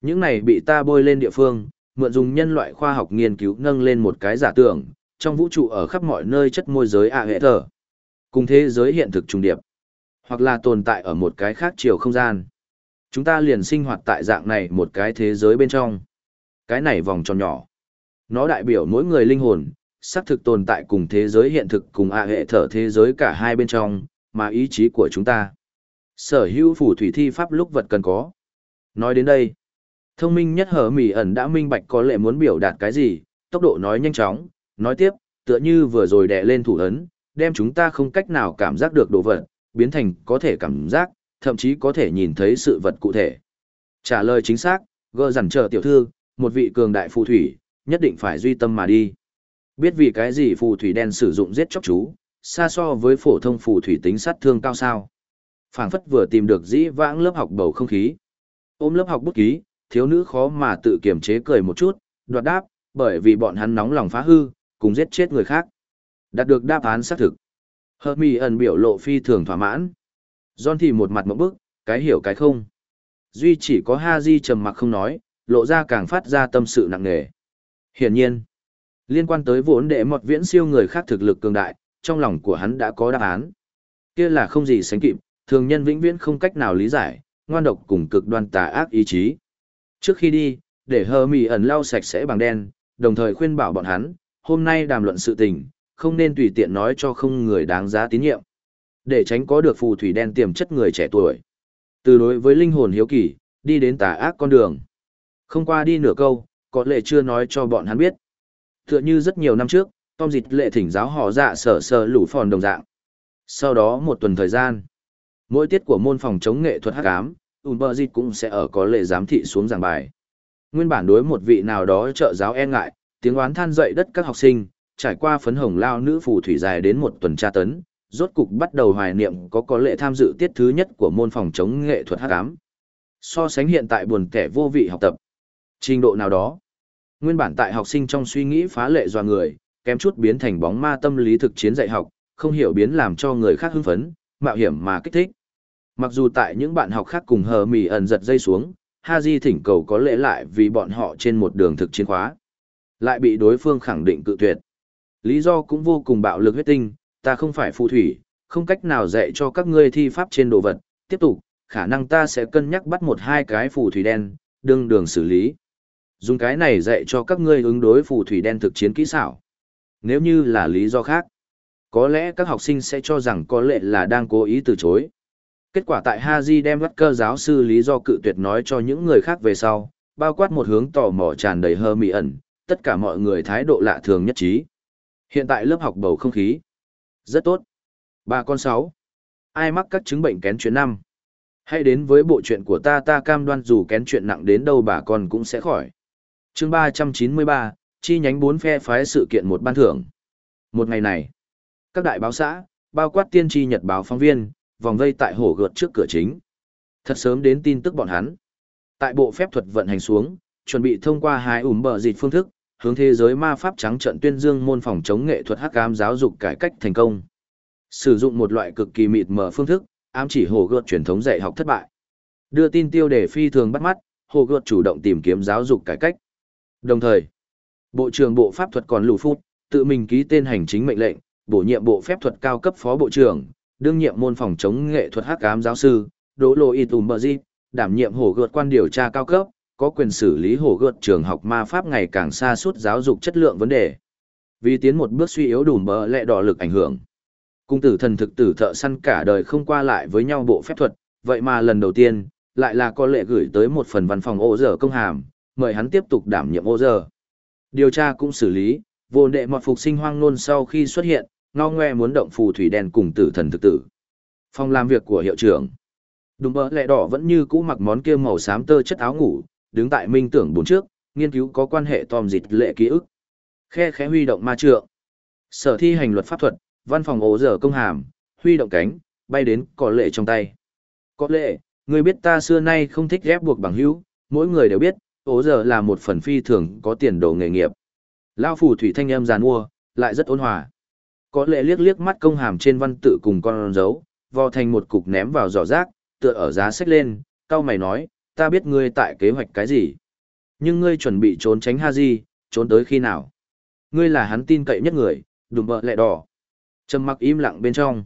Những này bị ta bôi lên địa phương, mượn dùng nhân loại khoa học nghiên cứu nâng lên một cái giả tưởng, trong vũ trụ ở khắp mọi nơi chất môi giới ạ hệ thờ. Cùng thế giới hiện thực trùng điệp, hoặc là tồn tại ở một cái khác chiều không gian. Chúng ta liền sinh hoạt tại dạng này một cái thế giới bên trong. Cái này vòng tròn nhỏ. Nó đại biểu mỗi người linh hồn, xác thực tồn tại cùng thế giới hiện thực cùng ạ hệ thở thế giới cả hai bên trong, mà ý chí của chúng ta. Sở hữu phủ thủy thi pháp lúc vật cần có. Nói đến đây, thông minh nhất hở mỉ ẩn đã minh bạch có lẽ muốn biểu đạt cái gì, tốc độ nói nhanh chóng, nói tiếp, tựa như vừa rồi đè lên thủ ấn, đem chúng ta không cách nào cảm giác được đồ vật, biến thành có thể cảm giác, thậm chí có thể nhìn thấy sự vật cụ thể. Trả lời chính xác, gơ dằn chờ tiểu thư, một vị cường đại phù thủy, nhất định phải duy tâm mà đi. Biết vì cái gì phù thủy đen sử dụng giết chóc chú, xa so với phổ thông phù thủy tính sát thương cao sao. phảng phất vừa tìm được dĩ vãng lớp học bầu không khí. Ôm lớp học bút ký, thiếu nữ khó mà tự kiềm chế cười một chút, đoạt đáp, bởi vì bọn hắn nóng lòng phá hư, cùng giết chết người khác. Đạt được đáp án xác thực. Hermione biểu lộ phi thường thỏa mãn. John thì một mặt mẫu bức, cái hiểu cái không. Duy chỉ có Haji trầm mặc không nói, lộ ra càng phát ra tâm sự nặng nề. Hiển nhiên, liên quan tới vốn đệ mọt viễn siêu người khác thực lực cường đại, trong lòng của hắn đã có đáp án. Kia là không gì sánh kịp, thường nhân vĩnh viễn không cách nào lý giải, ngoan độc cùng cực đoan tà ác ý chí. Trước khi đi, để hờ mì ẩn lau sạch sẽ bằng đen, đồng thời khuyên bảo bọn hắn, hôm nay đàm luận sự tình, không nên tùy tiện nói cho không người đáng giá tín nhiệm. Để tránh có được phù thủy đen tiềm chất người trẻ tuổi. Từ đối với linh hồn hiếu kỳ, đi đến tà ác con đường. Không qua đi nửa câu, có lệ chưa nói cho bọn hắn biết. Tựa như rất nhiều năm trước, Tom dịch lệ thỉnh giáo họ dạ sở sở lũ phòn đồng dạng. Sau đó một tuần thời gian, mỗi tiết của môn phòng chống nghệ thuật hát ám, ùn bờ dịch cũng sẽ ở có lệ giám thị xuống giảng bài. Nguyên bản đối một vị nào đó trợ giáo e ngại, tiếng oán than dậy đất các học sinh, trải qua phấn hồng lao nữ phù thủy dài đến một tuần tra tấn, rốt cục bắt đầu hoài niệm có có lệ tham dự tiết thứ nhất của môn phòng chống nghệ thuật hát ám. So sánh hiện tại buồn kẻ vô vị học tập. Trình độ nào đó, nguyên bản tại học sinh trong suy nghĩ phá lệ doa người, kém chút biến thành bóng ma tâm lý thực chiến dạy học, không hiểu biến làm cho người khác hưng phấn, mạo hiểm mà kích thích. Mặc dù tại những bạn học khác cùng hờ mì ẩn giật dây xuống, Haji thỉnh cầu có lễ lại vì bọn họ trên một đường thực chiến khóa. Lại bị đối phương khẳng định cự tuyệt. Lý do cũng vô cùng bạo lực huyết tinh, ta không phải phù thủy, không cách nào dạy cho các ngươi thi pháp trên đồ vật. Tiếp tục, khả năng ta sẽ cân nhắc bắt một hai cái phù thủy đen, đương đường xử lý. Dùng cái này dạy cho các ngươi ứng đối phù thủy đen thực chiến kỹ xảo. Nếu như là lý do khác, có lẽ các học sinh sẽ cho rằng có lệ là đang cố ý từ chối. Kết quả tại Haji đem bắt cơ giáo sư lý do cự tuyệt nói cho những người khác về sau, bao quát một hướng tò mò tràn đầy hơ mị ẩn, tất cả mọi người thái độ lạ thường nhất trí. Hiện tại lớp học bầu không khí rất tốt. Bà con sáu. Ai mắc các chứng bệnh kén chuyện năm? Hãy đến với bộ chuyện của ta ta cam đoan dù kén chuyện nặng đến đâu bà con cũng sẽ khỏi. chương 393, chi nhánh bốn phe phái sự kiện một ban thưởng. Một ngày này, các đại báo xã, bao quát tiên tri nhật báo phóng viên, vòng vây tại hồ gợt trước cửa chính. Thật sớm đến tin tức bọn hắn. Tại bộ phép thuật vận hành xuống, chuẩn bị thông qua hai ủm bờ dịch phương thức, hướng thế giới ma pháp trắng trận tuyên dương môn phòng chống nghệ thuật hắc ám giáo dục cải cách thành công. Sử dụng một loại cực kỳ mịt mờ phương thức, ám chỉ hồ gợt truyền thống dạy học thất bại. Đưa tin tiêu đề phi thường bắt mắt, hồ gợt chủ động tìm kiếm giáo dục cải cách. Đồng thời, Bộ trưởng Bộ Pháp thuật còn lù phút, tự mình ký tên hành chính mệnh lệnh, bổ nhiệm Bộ Phép thuật cao cấp phó bộ trưởng, đương nhiệm môn phòng chống nghệ thuật hắc ám giáo sư, Đỗ Lô Y Tùm Bờ Di, đảm nhiệm hồ gợt quan điều tra cao cấp, có quyền xử lý hồ gợt trường học ma pháp ngày càng xa suốt giáo dục chất lượng vấn đề. Vì tiến một bước suy yếu đùm bờ lệ đỏ lực ảnh hưởng. Cung tử thần thực tử thợ săn cả đời không qua lại với nhau bộ phép thuật, vậy mà lần đầu tiên, lại là có lệ gửi tới một phần văn phòng ô giờ công hàm, mời hắn tiếp tục đảm nhiệm ô giờ. Điều tra cũng xử lý, vô đệ mọt phục sinh hoang nôn sau khi xuất hiện, ngao ngoe muốn động phù thủy đèn cùng tử thần thực tử. Phòng làm việc của hiệu trưởng. Đúng bỡ lẹ đỏ vẫn như cũ mặc món kia màu xám tơ chất áo ngủ, đứng tại minh tưởng bốn trước, nghiên cứu có quan hệ tòm dịch lệ ký ức. Khe khẽ huy động ma trượng. Sở thi hành luật pháp thuật, văn phòng ố dở công hàm, huy động cánh, bay đến có lệ trong tay. Có lệ, người biết ta xưa nay không thích ghép buộc bằng hữu, mỗi người đều biết, ố dở là một phần phi thường có tiền đồ nghề nghiệp. Lao phù thủy thanh âm giàn mua, lại rất ôn hòa. Có lệ liếc liếc mắt công hàm trên văn tự cùng con dấu, vò thành một cục ném vào giỏ rác, tựa ở giá sách lên, cao mày nói, ta biết ngươi tại kế hoạch cái gì. Nhưng ngươi chuẩn bị trốn tránh ha gì, trốn tới khi nào? Ngươi là hắn tin cậy nhất người, đùm bợ lẹ đỏ. Trầm mặc im lặng bên trong.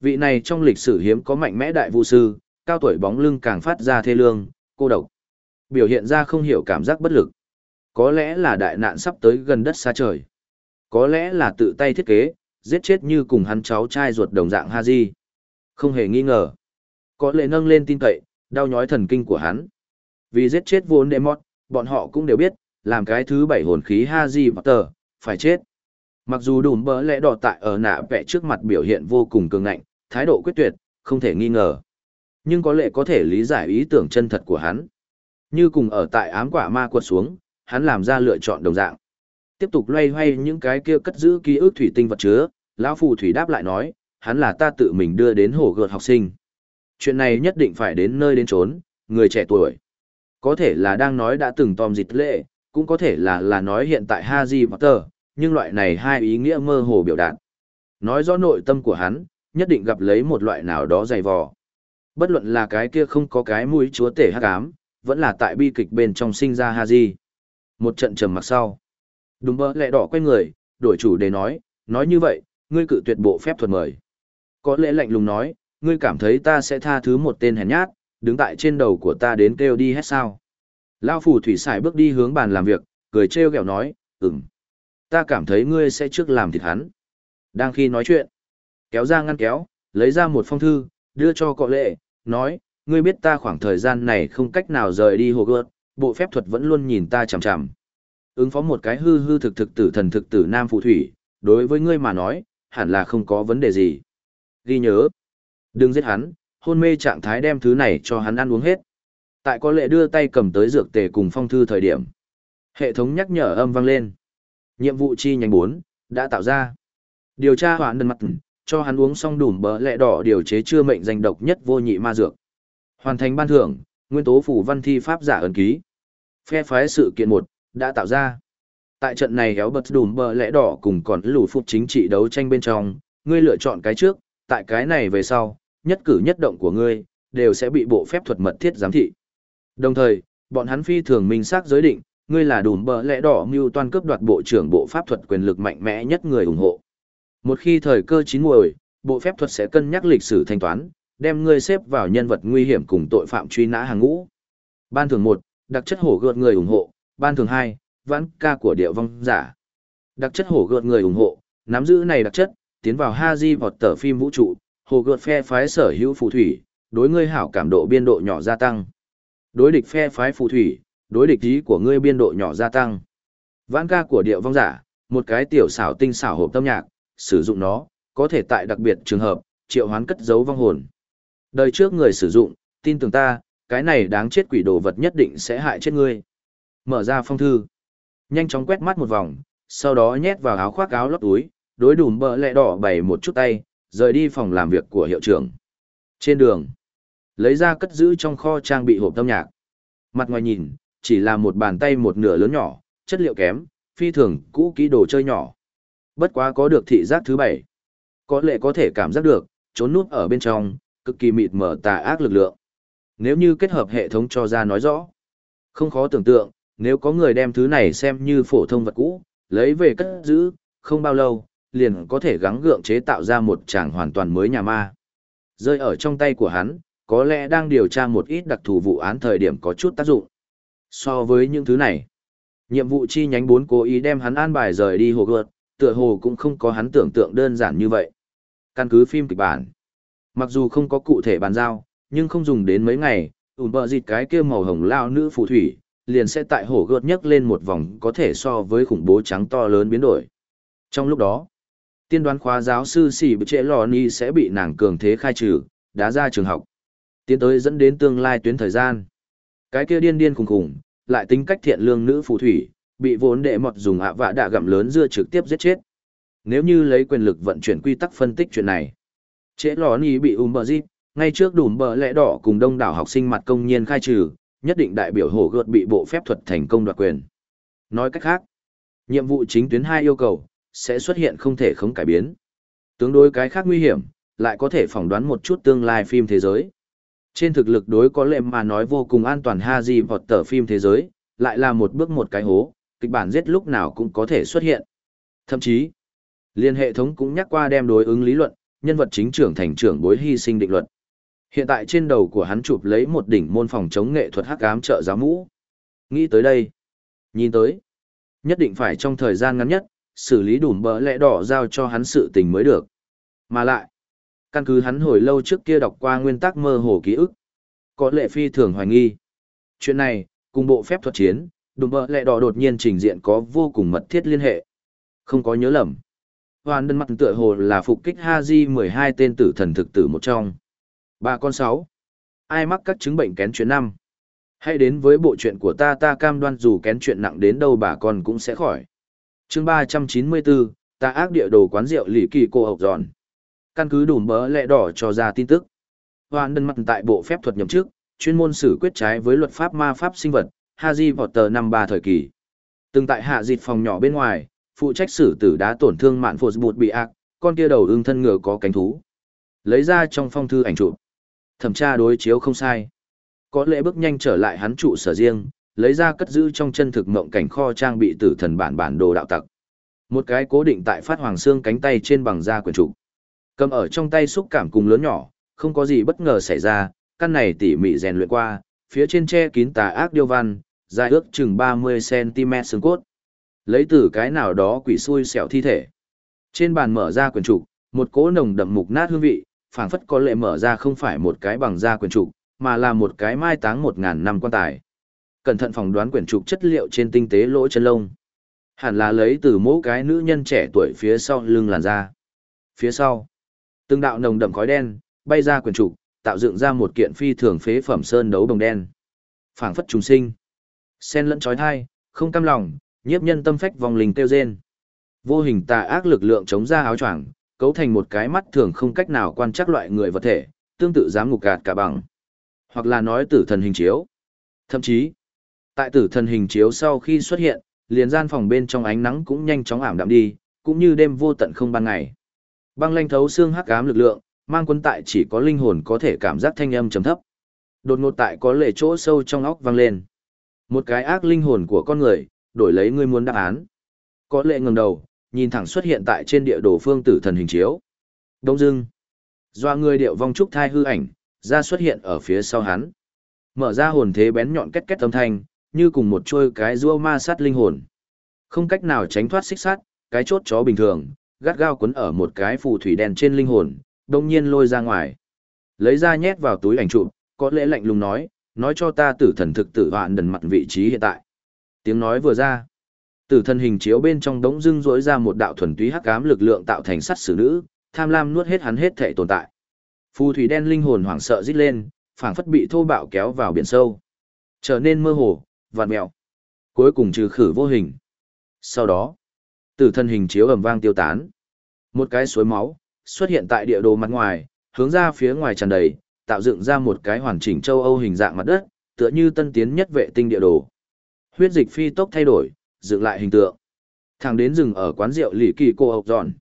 Vị này trong lịch sử hiếm có mạnh mẽ đại vũ sư, cao tuổi bóng lưng càng phát ra thê lương, cô độc. Biểu hiện ra không hiểu cảm giác bất lực. Có lẽ là đại nạn sắp tới gần đất xa trời. Có lẽ là tự tay thiết kế, giết chết như cùng hắn cháu trai ruột đồng dạng Haji. Không hề nghi ngờ. Có lẽ nâng lên tin cậy, đau nhói thần kinh của hắn. Vì giết chết vốn đệ mót bọn họ cũng đều biết, làm cái thứ bảy hồn khí Haji tờ phải chết. Mặc dù đùm bỡ lẽ đỏ tại ở nạ vẽ trước mặt biểu hiện vô cùng cường ngạnh, thái độ quyết tuyệt, không thể nghi ngờ. Nhưng có lẽ có thể lý giải ý tưởng chân thật của hắn. Như cùng ở tại ám quả ma quật xuống, hắn làm ra lựa chọn đồng dạng. Tiếp tục loay hoay những cái kia cất giữ ký ức thủy tinh vật chứa, lão phù thủy đáp lại nói, hắn là ta tự mình đưa đến hồ gợt học sinh. Chuyện này nhất định phải đến nơi đến trốn, người trẻ tuổi. Có thể là đang nói đã từng tòm dịch lệ, cũng có thể là là nói hiện tại Haji Potter, nhưng loại này hai ý nghĩa mơ hồ biểu đạt. Nói rõ nội tâm của hắn, nhất định gặp lấy một loại nào đó dày vò. Bất luận là cái kia không có cái mũi chúa tể hắc ám, vẫn là tại bi kịch bên trong sinh ra Haji. Một trận trầm mặc sau. Đúng bơ lẹ đỏ quay người, đổi chủ đề nói, nói như vậy, ngươi cự tuyệt bộ phép thuật mời. Có lẽ lạnh lùng nói, ngươi cảm thấy ta sẽ tha thứ một tên hèn nhát, đứng tại trên đầu của ta đến kêu đi hết sao. Lao phủ thủy xài bước đi hướng bàn làm việc, cười trêu ghẹo nói, ừm. Ta cảm thấy ngươi sẽ trước làm thịt hắn. Đang khi nói chuyện, kéo ra ngăn kéo, lấy ra một phong thư, đưa cho cọ lệ, nói, ngươi biết ta khoảng thời gian này không cách nào rời đi hồ gợt, bộ phép thuật vẫn luôn nhìn ta chằm chằm. Ứng phó một cái hư hư thực thực tử thần thực tử nam phù thủy, đối với ngươi mà nói, hẳn là không có vấn đề gì. Ghi nhớ, đừng giết hắn, hôn mê trạng thái đem thứ này cho hắn ăn uống hết. Tại có lệ đưa tay cầm tới dược tề cùng phong thư thời điểm. Hệ thống nhắc nhở âm vang lên. Nhiệm vụ chi nhánh 4, đã tạo ra. Điều tra hoãn đơn mặt, cho hắn uống xong đủ bờ lẹ đỏ điều chế chưa mệnh danh độc nhất vô nhị ma dược. Hoàn thành ban thưởng, nguyên tố phủ văn thi pháp giả ấn ký. Phe phái sự kiện 1, đã tạo ra. Tại trận này kéo bật đùm bờ lẽ đỏ cùng còn lù phục chính trị đấu tranh bên trong, ngươi lựa chọn cái trước, tại cái này về sau, nhất cử nhất động của ngươi, đều sẽ bị bộ phép thuật mật thiết giám thị. Đồng thời, bọn hắn phi thường minh xác giới định, ngươi là đùm bờ lẽ đỏ mưu toan cướp đoạt bộ trưởng bộ pháp thuật quyền lực mạnh mẽ nhất người ủng hộ. Một khi thời cơ chín muồi, bộ phép thuật sẽ cân nhắc lịch sử thanh toán, đem ngươi xếp vào nhân vật nguy hiểm cùng tội phạm truy nã hàng ngũ. Ban thường 1, đặc chất hổ gợt người ủng hộ, ban thường hai vãn ca của địa vong giả. Đặc chất hổ gợt người ủng hộ, nắm giữ này đặc chất, tiến vào Haji vọt tờ phim vũ trụ, hổ gợt phe phái sở hữu phù thủy, đối ngươi hảo cảm độ biên độ nhỏ gia tăng. Đối địch phe phái phù thủy, đối địch ý của ngươi biên độ nhỏ gia tăng. Vãn ca của địa vong giả, một cái tiểu xảo tinh xảo hộp tâm nhạc, sử dụng nó, có thể tại đặc biệt trường hợp, triệu hoán cất giấu vong hồn. Đời trước người sử dụng, tin tưởng ta, cái này đáng chết quỷ đồ vật nhất định sẽ hại chết ngươi. Mở ra phong thư. Nhanh chóng quét mắt một vòng, sau đó nhét vào áo khoác áo lót túi, đối đùm bờ lẹ đỏ bày một chút tay, rời đi phòng làm việc của hiệu trưởng. Trên đường, lấy ra cất giữ trong kho trang bị hộp âm nhạc. Mặt ngoài nhìn, chỉ là một bàn tay một nửa lớn nhỏ, chất liệu kém, phi thường cũ kỹ đồ chơi nhỏ. Bất quá có được thị giác thứ bảy. Có lẽ có thể cảm giác được, trốn nút ở bên trong, cực kỳ mịt mở tà ác lực lượng. Nếu như kết hợp hệ thống cho ra nói rõ, không khó tưởng tượng, nếu có người đem thứ này xem như phổ thông vật cũ, lấy về cất giữ, không bao lâu, liền có thể gắng gượng chế tạo ra một tràng hoàn toàn mới nhà ma. Rơi ở trong tay của hắn, có lẽ đang điều tra một ít đặc thù vụ án thời điểm có chút tác dụng. So với những thứ này, nhiệm vụ chi nhánh 4 cố ý đem hắn an bài rời đi hồ gợt, tựa hồ cũng không có hắn tưởng tượng đơn giản như vậy. Căn cứ phim kịch bản, mặc dù không có cụ thể bàn giao, nhưng không dùng đến mấy ngày, ủn bờ dịt cái kia màu hồng lao nữ phù thủy, liền sẽ tại hổ gợt nhấc lên một vòng có thể so với khủng bố trắng to lớn biến đổi. Trong lúc đó, tiên đoán khóa giáo sư Sĩ bự trễ lò ni sẽ bị nàng cường thế khai trừ, đá ra trường học. Tiến tới dẫn đến tương lai tuyến thời gian. Cái kia điên điên khủng khủng, lại tính cách thiện lương nữ phù thủy, bị vốn đệ mọt dùng ạ vạ đạ gặm lớn dưa trực tiếp giết chết. Nếu như lấy quyền lực vận chuyển quy tắc phân tích chuyện này, trễ lò ni bị ùm bờ dịp, ngay trước đùm bờ lẽ đỏ cùng đông đảo học sinh mặt công nhiên khai trừ, nhất định đại biểu hổ gợt bị bộ phép thuật thành công đoạt quyền. Nói cách khác, nhiệm vụ chính tuyến hai yêu cầu, sẽ xuất hiện không thể không cải biến. Tương đối cái khác nguy hiểm, lại có thể phỏng đoán một chút tương lai phim thế giới. Trên thực lực đối có lệ mà nói vô cùng an toàn Haji vọt tờ phim thế giới, lại là một bước một cái hố, kịch bản giết lúc nào cũng có thể xuất hiện. Thậm chí, liên hệ thống cũng nhắc qua đem đối ứng lý luận, nhân vật chính trưởng thành trưởng bối hy sinh định luật. Hiện tại trên đầu của hắn chụp lấy một đỉnh môn phòng chống nghệ thuật hắc ám trợ giáo mũ. Nghĩ tới đây, nhìn tới, nhất định phải trong thời gian ngắn nhất, xử lý đủ bỡ lẽ đỏ giao cho hắn sự tình mới được. Mà lại, căn cứ hắn hồi lâu trước kia đọc qua nguyên tắc mơ hồ ký ức. Có lệ phi thường hoài nghi. Chuyện này, cùng bộ phép thuật chiến, đùm bỡ lẽ đỏ đột nhiên trình diện có vô cùng mật thiết liên hệ. Không có nhớ lầm. Hoàn đơn mặt tựa hồ là phục kích Haji 12 tên tử thần thực tử một trong bà con sáu. Ai mắc các chứng bệnh kén chuyện năm? Hãy đến với bộ chuyện của ta ta cam đoan dù kén chuyện nặng đến đâu bà con cũng sẽ khỏi. Chương ba trăm chín mươi bốn, ta ác địa đồ quán rượu lì kỳ cô học giòn. Căn cứ đủ mỡ lẹ đỏ cho ra tin tức. Hoàn đơn mặt tại bộ phép thuật nhậm chức, chuyên môn xử quyết trái với luật pháp ma pháp sinh vật haji potter năm ba thời kỳ. Từng tại hạ dịch phòng nhỏ bên ngoài, phụ trách xử tử đá tổn thương mạn phô bụt bị ác, con kia đầu ưng thân ngựa có cánh thú. Lấy ra trong phong thư ảnh chụp thẩm tra đối chiếu không sai có lẽ bước nhanh trở lại hắn trụ sở riêng lấy ra cất giữ trong chân thực mộng cảnh kho trang bị tử thần bản bản đồ đạo tặc. Một cái cố định tại phát hoàng xương cánh tay trên bằng da quyển trục. Cầm ở trong tay xúc cảm cùng lớn nhỏ, không có gì bất ngờ xảy ra, căn này tỉ mỉ rèn luyện qua, phía trên che kín tà ác điêu văn, dài ước chừng 30cm xương cốt. Lấy từ cái nào đó quỷ xui xẻo thi thể. Trên bàn mở ra quyển trục, một cỗ nồng đậm mục nát hương vị, phảng phất có lệ mở ra không phải một cái bằng da quyển trục, mà là một cái mai táng một ngàn năm quan tài cẩn thận phỏng đoán quyển trục chất liệu trên tinh tế lỗ chân lông. Hẳn là lấy từ mỗi cái nữ nhân trẻ tuổi phía sau lưng làn da. Phía sau, từng đạo nồng đậm khói đen bay ra quyển trục, tạo dựng ra một kiện phi thường phế phẩm sơn đấu đồng đen. Phảng phất trùng sinh, sen lẫn chói tai, không cam lòng, nhiếp nhân tâm phách vòng linh tiêu rên. Vô hình tà ác lực lượng chống ra áo choàng, cấu thành một cái mắt thường không cách nào quan trắc loại người vật thể, tương tự dám ngục gạt cả bằng. Hoặc là nói tử thần hình chiếu. Thậm chí, Tại tử thần hình chiếu sau khi xuất hiện, liền gian phòng bên trong ánh nắng cũng nhanh chóng ảm đạm đi, cũng như đêm vô tận không ban ngày. Băng lanh thấu xương hắc ám lực lượng, mang quân tại chỉ có linh hồn có thể cảm giác thanh âm trầm thấp. Đột ngột tại có lệ chỗ sâu trong óc vang lên. Một cái ác linh hồn của con người, đổi lấy ngươi muốn đáp án. Có lệ ngẩng đầu, nhìn thẳng xuất hiện tại trên địa đồ phương tử thần hình chiếu. Đông dưng, doa người điệu vong trúc thai hư ảnh, ra xuất hiện ở phía sau hắn. Mở ra hồn thế bén nhọn két két âm thanh, như cùng một trôi cái rua ma sát linh hồn. Không cách nào tránh thoát xích sát, cái chốt chó bình thường, gắt gao quấn ở một cái phù thủy đèn trên linh hồn, đông nhiên lôi ra ngoài. Lấy ra nhét vào túi ảnh chụp, có lẽ lạnh lùng nói, nói cho ta tử thần thực tử hoạn đần mặt vị trí hiện tại. Tiếng nói vừa ra. Tử thần hình chiếu bên trong đống dưng rỗi ra một đạo thuần túy hắc ám lực lượng tạo thành sắt xử nữ, tham lam nuốt hết hắn hết thể tồn tại. Phù thủy đen linh hồn hoảng sợ rít lên, phảng phất bị thô bạo kéo vào biển sâu. Trở nên mơ hồ, vạn mẹo. Cuối cùng trừ khử vô hình. Sau đó, tử thân hình chiếu ầm vang tiêu tán. Một cái suối máu xuất hiện tại địa đồ mặt ngoài, hướng ra phía ngoài tràn đầy, tạo dựng ra một cái hoàn chỉnh châu Âu hình dạng mặt đất, tựa như tân tiến nhất vệ tinh địa đồ. Huyết dịch phi tốc thay đổi, dựng lại hình tượng. Thằng đến rừng ở quán rượu lì kỳ cô ốc dọn.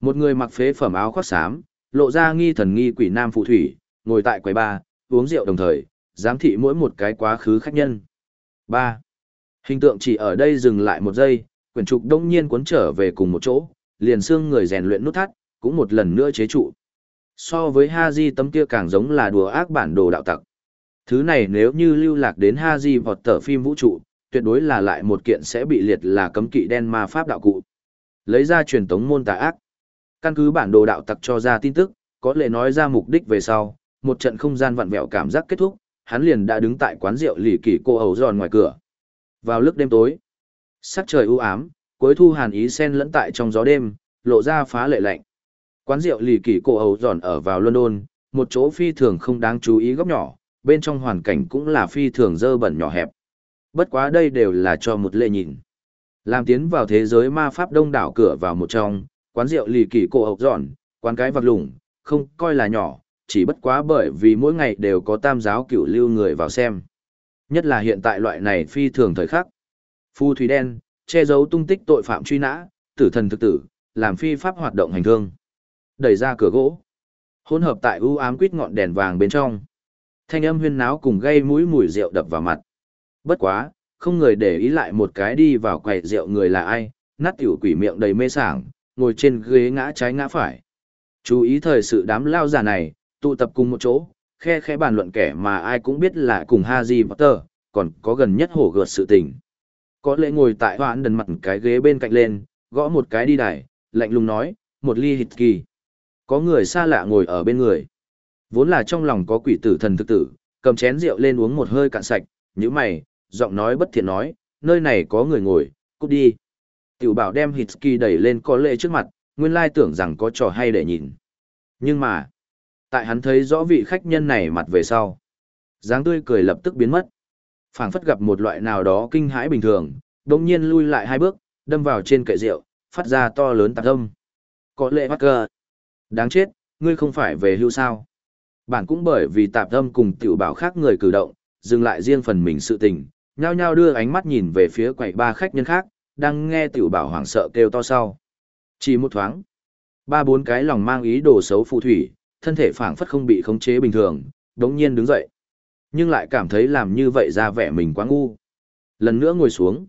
Một người mặc phế phẩm áo khoác xám, lộ ra nghi thần nghi quỷ nam phụ thủy, ngồi tại quầy bar, uống rượu đồng thời, giám thị mỗi một cái quá khứ khách nhân. 3. Hình tượng chỉ ở đây dừng lại một giây, quyển trục đông nhiên cuốn trở về cùng một chỗ, liền xương người rèn luyện nút thắt, cũng một lần nữa chế trụ. So với Haji tấm kia càng giống là đùa ác bản đồ đạo tặc. Thứ này nếu như lưu lạc đến Haji vọt tờ phim vũ trụ, tuyệt đối là lại một kiện sẽ bị liệt là cấm kỵ đen ma pháp đạo cụ. Lấy ra truyền tống môn tà ác. Căn cứ bản đồ đạo tặc cho ra tin tức, có lẽ nói ra mục đích về sau, một trận không gian vặn vẹo cảm giác kết thúc, hắn liền đã đứng tại quán rượu lì kỳ cô ẩu giòn ngoài cửa. Vào lúc đêm tối, sắc trời u ám, cuối thu hàn ý sen lẫn tại trong gió đêm, lộ ra phá lệ lạnh. Quán rượu lì kỳ cô ẩu giòn ở vào London, một chỗ phi thường không đáng chú ý góc nhỏ, bên trong hoàn cảnh cũng là phi thường dơ bẩn nhỏ hẹp. Bất quá đây đều là cho một lệ nhìn. Làm tiến vào thế giới ma pháp đông đảo cửa vào một trong, quán rượu lì kỳ cổ ốc giòn, quán cái vặt lủng, không coi là nhỏ, chỉ bất quá bởi vì mỗi ngày đều có tam giáo cửu lưu người vào xem. Nhất là hiện tại loại này phi thường thời khắc. Phu thủy đen, che giấu tung tích tội phạm truy nã, tử thần thực tử, làm phi pháp hoạt động hành thương. Đẩy ra cửa gỗ. Hỗn hợp tại u ám quýt ngọn đèn vàng bên trong. Thanh âm huyên náo cùng gây mũi mùi rượu đập vào mặt. Bất quá, không người để ý lại một cái đi vào quầy rượu người là ai, nát tiểu quỷ miệng đầy mê sảng, ngồi trên ghế ngã trái ngã phải. Chú ý thời sự đám lao già này, tụ tập cùng một chỗ, khe khẽ bàn luận kẻ mà ai cũng biết là cùng Haji Potter, còn có gần nhất hổ gợt sự tình. Có lẽ ngồi tại hoãn đần mặt cái ghế bên cạnh lên, gõ một cái đi đài, lạnh lùng nói, một ly hịt kỳ. Có người xa lạ ngồi ở bên người. Vốn là trong lòng có quỷ tử thần thực tử, cầm chén rượu lên uống một hơi cạn sạch, như mày, giọng nói bất thiện nói, nơi này có người ngồi, cút đi. Tiểu bảo đem Hitsky đẩy lên có lệ trước mặt, nguyên lai tưởng rằng có trò hay để nhìn. Nhưng mà, tại hắn thấy rõ vị khách nhân này mặt về sau. dáng tươi cười lập tức biến mất. phảng phất gặp một loại nào đó kinh hãi bình thường, đồng nhiên lui lại hai bước, đâm vào trên kệ rượu, phát ra to lớn tạc âm. Có lệ bắt cờ. Đáng chết, ngươi không phải về hưu sao. Bản cũng bởi vì tạp âm cùng tiểu bảo khác người cử động, dừng lại riêng phần mình sự tình, nhao nhao đưa ánh mắt nhìn về phía quầy ba khách nhân khác, đang nghe tiểu bảo hoảng sợ kêu to sau. Chỉ một thoáng, ba bốn cái lòng mang ý đồ xấu phù thủy, thân thể phảng phất không bị khống chế bình thường, đống nhiên đứng dậy. Nhưng lại cảm thấy làm như vậy ra vẻ mình quá ngu. Lần nữa ngồi xuống.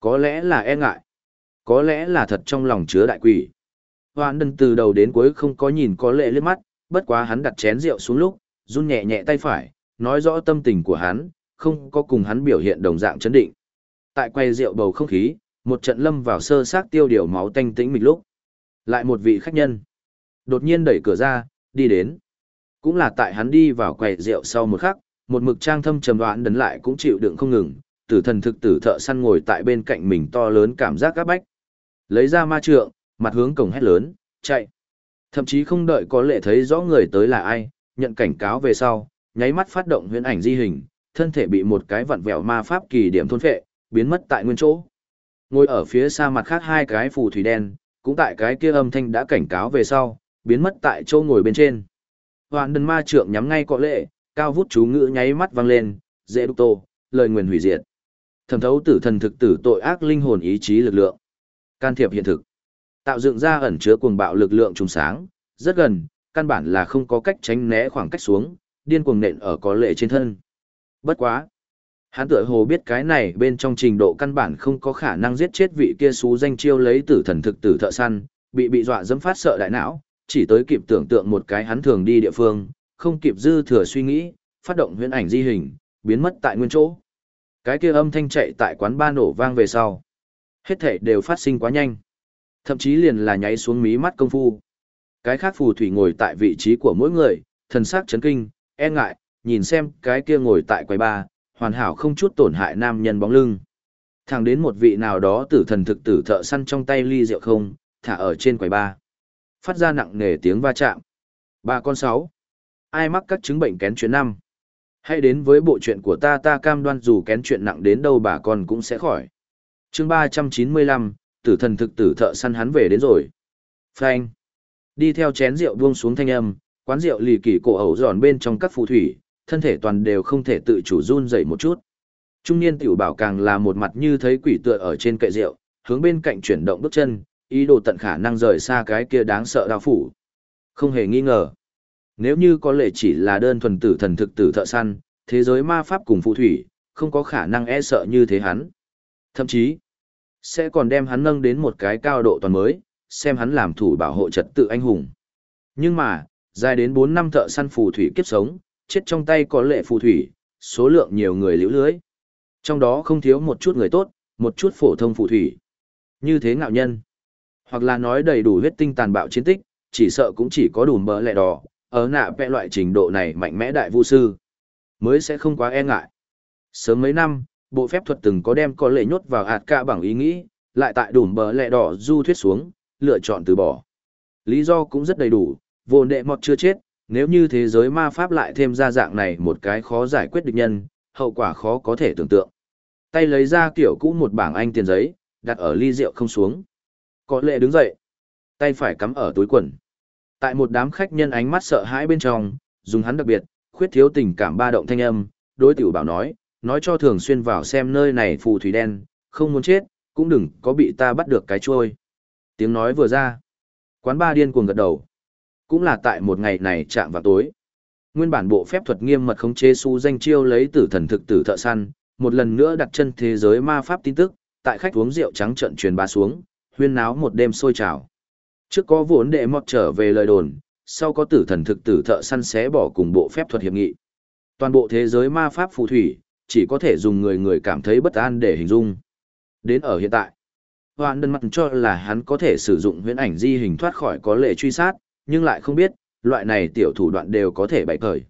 Có lẽ là e ngại. Có lẽ là thật trong lòng chứa đại quỷ. Hoạn đần từ đầu đến cuối không có nhìn có lệ lên mắt, bất quá hắn đặt chén rượu xuống lúc, run nhẹ nhẹ tay phải, nói rõ tâm tình của hắn, không có cùng hắn biểu hiện đồng dạng chấn định. Tại quay rượu bầu không khí, một trận lâm vào sơ sát tiêu điều máu tanh tĩnh mịch lúc. Lại một vị khách nhân, đột nhiên đẩy cửa ra, đi đến. Cũng là tại hắn đi vào quầy rượu sau một khắc, một mực trang thâm trầm đoán đấn lại cũng chịu đựng không ngừng, tử thần thực tử thợ săn ngồi tại bên cạnh mình to lớn cảm giác các bách. Lấy ra ma trượng, mặt hướng cổng hét lớn, chạy. Thậm chí không đợi có lệ thấy rõ người tới là ai, nhận cảnh cáo về sau, nháy mắt phát động huyễn ảnh di hình, thân thể bị một cái vặn vẹo ma pháp kỳ điểm thôn phệ, biến mất tại nguyên chỗ. Ngồi ở phía xa mặt khác hai cái phù thủy đen, cũng tại cái kia âm thanh đã cảnh cáo về sau, biến mất tại chỗ ngồi bên trên. Hoàn đần ma trượng nhắm ngay cọ lệ, cao vút chú ngữ nháy mắt vang lên, dễ đục tô, lời nguyền hủy diệt. Thẩm thấu tử thần thực tử tội ác linh hồn ý chí lực lượng. Can thiệp hiện thực. Tạo dựng ra ẩn chứa cuồng bạo lực lượng trùng sáng, rất gần, căn bản là không có cách tránh né khoảng cách xuống, điên cuồng nện ở có lệ trên thân. Bất quá. Hắn tựa hồ biết cái này bên trong trình độ căn bản không có khả năng giết chết vị kia xú danh chiêu lấy tử thần thực tử thợ săn, bị bị dọa dẫm phát sợ đại não, chỉ tới kịp tưởng tượng một cái hắn thường đi địa phương, không kịp dư thừa suy nghĩ, phát động huyễn ảnh di hình, biến mất tại nguyên chỗ. Cái kia âm thanh chạy tại quán ba nổ vang về sau. Hết thể đều phát sinh quá nhanh. Thậm chí liền là nháy xuống mí mắt công phu. Cái khác phù thủy ngồi tại vị trí của mỗi người, thần sắc chấn kinh, e ngại, nhìn xem cái kia ngồi tại quầy ba, hoàn hảo không chút tổn hại nam nhân bóng lưng. Thẳng đến một vị nào đó tử thần thực tử thợ săn trong tay ly rượu không, thả ở trên quầy ba. Phát ra nặng nề tiếng va chạm. Bà con sáu. Ai mắc các chứng bệnh kén chuyện năm? Hãy đến với bộ chuyện của ta ta cam đoan dù kén chuyện nặng đến đâu bà con cũng sẽ khỏi. chương ba trăm chín mươi lăm, tử thần thực tử thợ săn hắn về đến rồi. Phanh. Đi theo chén rượu buông xuống thanh âm, quán rượu lì kỳ cổ ẩu giòn bên trong các phù thủy, thân thể toàn đều không thể tự chủ run dậy một chút. Trung niên tiểu bảo càng là một mặt như thấy quỷ tựa ở trên kệ rượu, hướng bên cạnh chuyển động bước chân, ý đồ tận khả năng rời xa cái kia đáng sợ đao phủ. Không hề nghi ngờ. Nếu như có lệ chỉ là đơn thuần tử thần thực tử thợ săn, thế giới ma pháp cùng phù thủy, không có khả năng e sợ như thế hắn. Thậm chí, sẽ còn đem hắn nâng đến một cái cao độ toàn mới, xem hắn làm thủ bảo hộ trật tự anh hùng. Nhưng mà, dài đến 4 năm thợ săn phù thủy kiếp sống, chết trong tay có lệ phù thủy, số lượng nhiều người liễu lưới. Trong đó không thiếu một chút người tốt, một chút phổ thông phù thủy. Như thế ngạo nhân. Hoặc là nói đầy đủ huyết tinh tàn bạo chiến tích, chỉ sợ cũng chỉ có đủ bờ lẹ đỏ, ở nạ vẽ loại trình độ này mạnh mẽ đại vũ sư. Mới sẽ không quá e ngại. Sớm mấy năm, bộ phép thuật từng có đem có lệ nhốt vào hạt ca bằng ý nghĩ, lại tại đủ bờ lẹ đỏ du thuyết xuống, lựa chọn từ bỏ. Lý do cũng rất đầy đủ, vô đệ mọt chưa chết, nếu như thế giới ma pháp lại thêm ra dạng này một cái khó giải quyết địch nhân, hậu quả khó có thể tưởng tượng. Tay lấy ra kiểu cũ một bảng anh tiền giấy, đặt ở ly rượu không xuống. Có lệ đứng dậy, tay phải cắm ở túi quần. Tại một đám khách nhân ánh mắt sợ hãi bên trong, dùng hắn đặc biệt, khuyết thiếu tình cảm ba động thanh âm, đối tiểu bảo nói, nói cho thường xuyên vào xem nơi này phù thủy đen, không muốn chết, cũng đừng có bị ta bắt được cái trôi. Tiếng nói vừa ra, quán ba điên cuồng gật đầu. Cũng là tại một ngày này chạm vào tối. Nguyên bản bộ phép thuật nghiêm mật khống chế su danh chiêu lấy tử thần thực tử thợ săn, một lần nữa đặt chân thế giới ma pháp tin tức, tại khách uống rượu trắng trận truyền bá xuống, huyên náo một đêm sôi trào. Trước có vốn đệ mọt trở về lời đồn, sau có tử thần thực tử thợ săn xé bỏ cùng bộ phép thuật hiệp nghị. Toàn bộ thế giới ma pháp phù thủy, chỉ có thể dùng người người cảm thấy bất an để hình dung. Đến ở hiện tại, Hoàn đơn mặt cho là hắn có thể sử dụng huyễn ảnh di hình thoát khỏi có lệ truy sát, nhưng lại không biết, loại này tiểu thủ đoạn đều có thể bày cởi.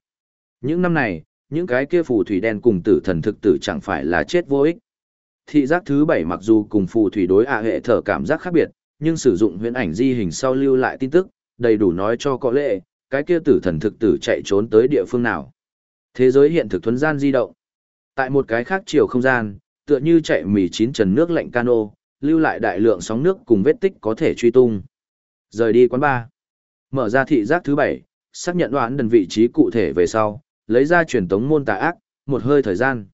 Những năm này, những cái kia phù thủy đen cùng tử thần thực tử chẳng phải là chết vô ích. Thị giác thứ bảy mặc dù cùng phù thủy đối ạ hệ thở cảm giác khác biệt, nhưng sử dụng huyễn ảnh di hình sau lưu lại tin tức, đầy đủ nói cho có lệ, cái kia tử thần thực tử chạy trốn tới địa phương nào. Thế giới hiện thực thuấn gian di động. Tại một cái khác chiều không gian, tựa như chạy mì chín trần nước lạnh cano, lưu lại đại lượng sóng nước cùng vết tích có thể truy tung. Rời đi quán bar. Mở ra thị giác thứ bảy, xác nhận đoán đần vị trí cụ thể về sau, lấy ra truyền tống môn tà ác, một hơi thời gian.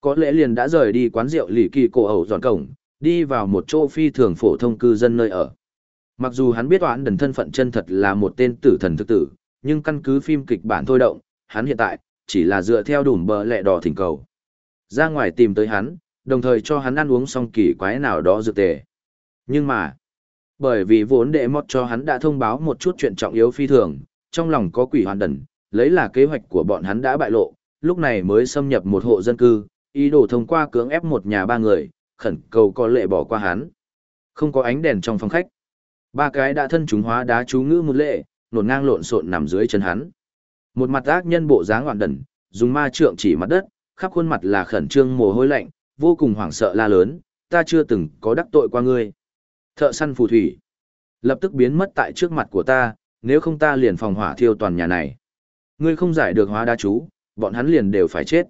Có lẽ liền đã rời đi quán rượu lì kỳ cổ ẩu dọn cổng, đi vào một chỗ phi thường phổ thông cư dân nơi ở. Mặc dù hắn biết đoán đần thân phận chân thật là một tên tử thần thực tử, nhưng căn cứ phim kịch bản thôi động, hắn hiện tại, chỉ là dựa theo đủ bờ lẹ đỏ thỉnh cầu. Ra ngoài tìm tới hắn, đồng thời cho hắn ăn uống xong kỳ quái nào đó dược tề. Nhưng mà, bởi vì vốn đệ mót cho hắn đã thông báo một chút chuyện trọng yếu phi thường, trong lòng có quỷ hoàn đần, lấy là kế hoạch của bọn hắn đã bại lộ, lúc này mới xâm nhập một hộ dân cư, ý đồ thông qua cưỡng ép một nhà ba người, khẩn cầu có lệ bỏ qua hắn. Không có ánh đèn trong phòng khách. Ba cái đã thân chúng hóa đá chú ngữ một lệ, nổn ngang lộn xộn nằm dưới chân hắn. Một mặt ác nhân bộ dáng hoạn đần, dùng ma trượng chỉ mặt đất, khắp khuôn mặt là khẩn trương mồ hôi lạnh, vô cùng hoảng sợ la lớn, ta chưa từng có đắc tội qua ngươi. Thợ săn phù thủy, lập tức biến mất tại trước mặt của ta, nếu không ta liền phòng hỏa thiêu toàn nhà này. Ngươi không giải được hóa đa chú, bọn hắn liền đều phải chết.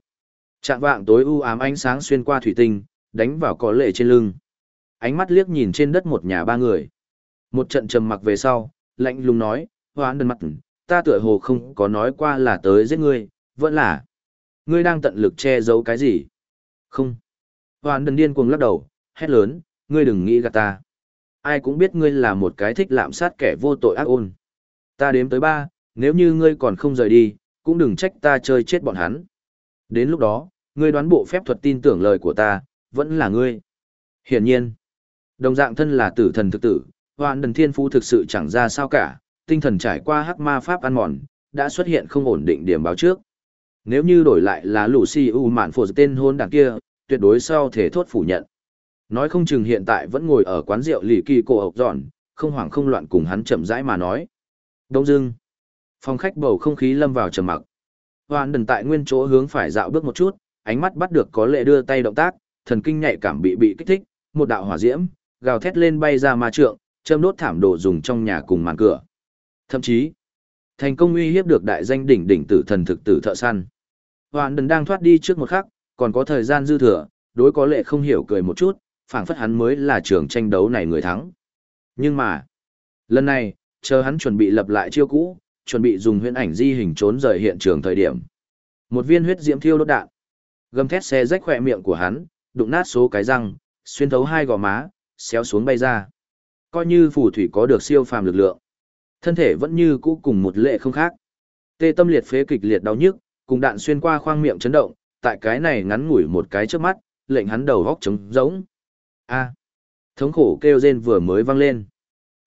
Trạng vạng tối u ám ánh sáng xuyên qua thủy tinh, đánh vào có lệ trên lưng. Ánh mắt liếc nhìn trên đất một nhà ba người. Một trận trầm mặc về sau, lạnh lùng nói, hoán đơn mặt, ta tựa hồ không có nói qua là tới giết ngươi, vẫn là. Ngươi đang tận lực che giấu cái gì? Không. Hoán đơn điên cuồng lắc đầu, hét lớn, ngươi đừng nghĩ gạt ta. Ai cũng biết ngươi là một cái thích lạm sát kẻ vô tội ác ôn. Ta đếm tới ba, nếu như ngươi còn không rời đi, cũng đừng trách ta chơi chết bọn hắn. Đến lúc đó, ngươi đoán bộ phép thuật tin tưởng lời của ta, vẫn là ngươi. Hiển nhiên, đồng dạng thân là tử thần thực tử, hoàn đần thiên phú thực sự chẳng ra sao cả, tinh thần trải qua hắc ma pháp ăn mòn, đã xuất hiện không ổn định điểm báo trước. Nếu như đổi lại là Lucy U mạn phổ tên hôn đảng kia, tuyệt đối sau thể thốt phủ nhận. Nói không chừng hiện tại vẫn ngồi ở quán rượu lì kỳ cổ ộc dọn, không hoảng không loạn cùng hắn chậm rãi mà nói. Đông dưng. Phòng khách bầu không khí lâm vào trầm mặc. Hoàn đần tại nguyên chỗ hướng phải dạo bước một chút, ánh mắt bắt được có lệ đưa tay động tác, thần kinh nhạy cảm bị bị kích thích, một đạo hỏa diễm, gào thét lên bay ra ma trượng, châm đốt thảm đồ dùng trong nhà cùng màn cửa. Thậm chí, thành công uy hiếp được đại danh đỉnh đỉnh tử thần thực tử thợ săn. Hoàn đần đang thoát đi trước một khắc, còn có thời gian dư thừa, đối có lệ không hiểu cười một chút, phảng phất hắn mới là trường tranh đấu này người thắng. Nhưng mà, lần này, chờ hắn chuẩn bị lập lại chiêu cũ, chuẩn bị dùng huyễn ảnh di hình trốn rời hiện trường thời điểm. Một viên huyết diễm thiêu đốt đạn, gầm thét xe rách khỏe miệng của hắn, đụng nát số cái răng, xuyên thấu hai gò má, xéo xuống bay ra. Coi như phù thủy có được siêu phàm lực lượng. Thân thể vẫn như cũ cùng một lệ không khác. Tê tâm liệt phế kịch liệt đau nhức, cùng đạn xuyên qua khoang miệng chấn động, tại cái này ngắn ngủi một cái trước mắt, lệnh hắn đầu góc trống rỗng. A. thống khổ kêu rên vừa mới vang lên.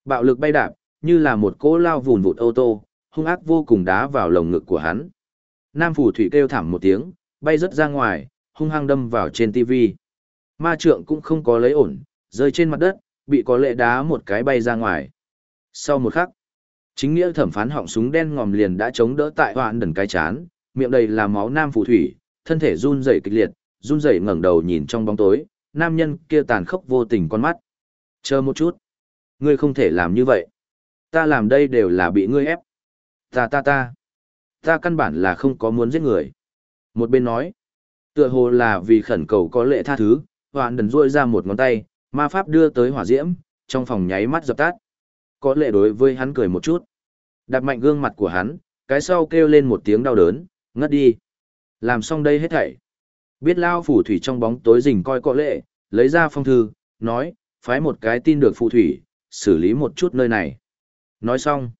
Bạo lực bay đạp, như là một cỗ lao vùn vụt ô tô, hung ác vô cùng đá vào lồng ngực của hắn. Nam phủ thủy kêu thảm một tiếng, bay rất ra ngoài, hung hăng đâm vào trên tivi. Ma trượng cũng không có lấy ổn, rơi trên mặt đất, bị có lệ đá một cái bay ra ngoài. Sau một khắc, chính nghĩa thẩm phán họng súng đen ngòm liền đã chống đỡ tại hoạn đần cái chán, miệng đầy là máu nam phù thủy, thân thể run rẩy kịch liệt, run rẩy ngẩng đầu nhìn trong bóng tối, nam nhân kia tàn khốc vô tình con mắt. Chờ một chút, ngươi không thể làm như vậy. Ta làm đây đều là bị ngươi ép. Ta ta ta. Ta căn bản là không có muốn giết người. Một bên nói, tựa hồ là vì khẩn cầu có lệ tha thứ, hoàn đần ruôi ra một ngón tay, ma pháp đưa tới hỏa diễm, trong phòng nháy mắt dập tắt. Có lệ đối với hắn cười một chút. Đạp mạnh gương mặt của hắn, cái sau kêu lên một tiếng đau đớn, ngất đi. Làm xong đây hết thảy. Biết lao phù thủy trong bóng tối rình coi có lệ, lấy ra phong thư, nói, phái một cái tin được phù thủy, xử lý một chút nơi này. Nói xong,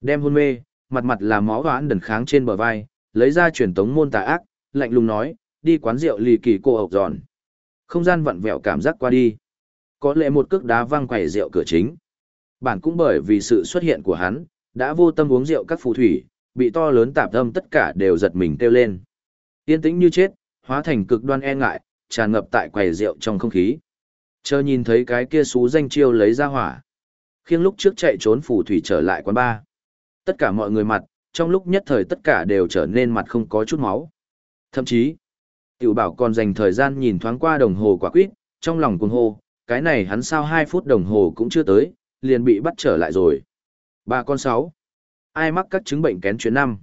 đem hôn mê, mặt mặt là máu hoãn đần kháng trên bờ vai, lấy ra truyền tống môn tà ác, lạnh lùng nói, đi quán rượu lì kỳ cô ộc giòn. Không gian vặn vẹo cảm giác qua đi. Có lẽ một cước đá văng quầy rượu cửa chính. Bản cũng bởi vì sự xuất hiện của hắn, đã vô tâm uống rượu các phù thủy, bị to lớn tạp âm tất cả đều giật mình kêu lên. Yên tĩnh như chết, hóa thành cực đoan e ngại, tràn ngập tại quầy rượu trong không khí. Chờ nhìn thấy cái kia xú danh chiêu lấy ra hỏa. Khiêng lúc trước chạy trốn phù thủy trở lại quán ba. Tất cả mọi người mặt, trong lúc nhất thời tất cả đều trở nên mặt không có chút máu. Thậm chí, tiểu bảo còn dành thời gian nhìn thoáng qua đồng hồ quả quyết, trong lòng cuồng hô, cái này hắn sao 2 phút đồng hồ cũng chưa tới, liền bị bắt trở lại rồi. Ba con sáu. Ai mắc các chứng bệnh kén chuyến năm?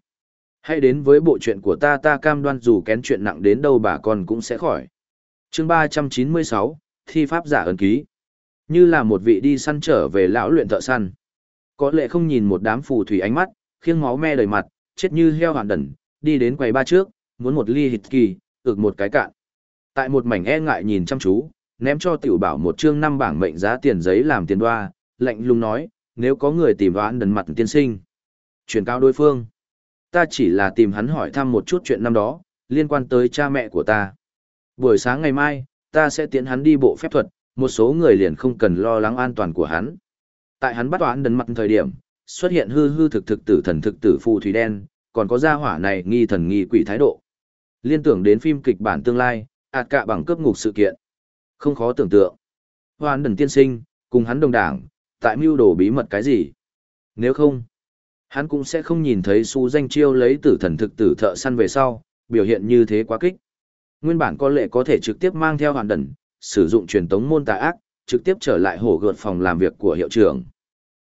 Hãy đến với bộ chuyện của ta ta cam đoan dù kén chuyện nặng đến đâu bà con cũng sẽ khỏi. chương 396, Thi Pháp giả ấn ký. Như là một vị đi săn trở về lão luyện thợ săn. Có lệ không nhìn một đám phù thủy ánh mắt, khiêng máu me đầy mặt, chết như heo hoàn đần, đi đến quầy ba trước, muốn một ly hít kỳ, ực một cái cạn. Tại một mảnh e ngại nhìn chăm chú, ném cho tiểu bảo một chương năm bảng mệnh giá tiền giấy làm tiền đoa, lạnh lùng nói, nếu có người tìm đoán đần mặt tiên sinh. Chuyển cao đối phương. Ta chỉ là tìm hắn hỏi thăm một chút chuyện năm đó, liên quan tới cha mẹ của ta. Buổi sáng ngày mai, ta sẽ tiến hắn đi bộ phép thuật, một số người liền không cần lo lắng an toàn của hắn. Tại hắn bắt toán đần mặt thời điểm, xuất hiện hư hư thực thực tử thần thực tử phù thủy đen, còn có gia hỏa này nghi thần nghi quỷ thái độ. Liên tưởng đến phim kịch bản tương lai, ạt cạ bằng cướp ngục sự kiện. Không khó tưởng tượng. Hoán đần tiên sinh, cùng hắn đồng đảng, tại mưu đồ bí mật cái gì? Nếu không, hắn cũng sẽ không nhìn thấy su danh chiêu lấy tử thần thực tử thợ săn về sau, biểu hiện như thế quá kích. Nguyên bản có lệ có thể trực tiếp mang theo hoàn đần, sử dụng truyền tống môn tà ác, trực tiếp trở lại hổ gợt phòng làm việc của hiệu trưởng.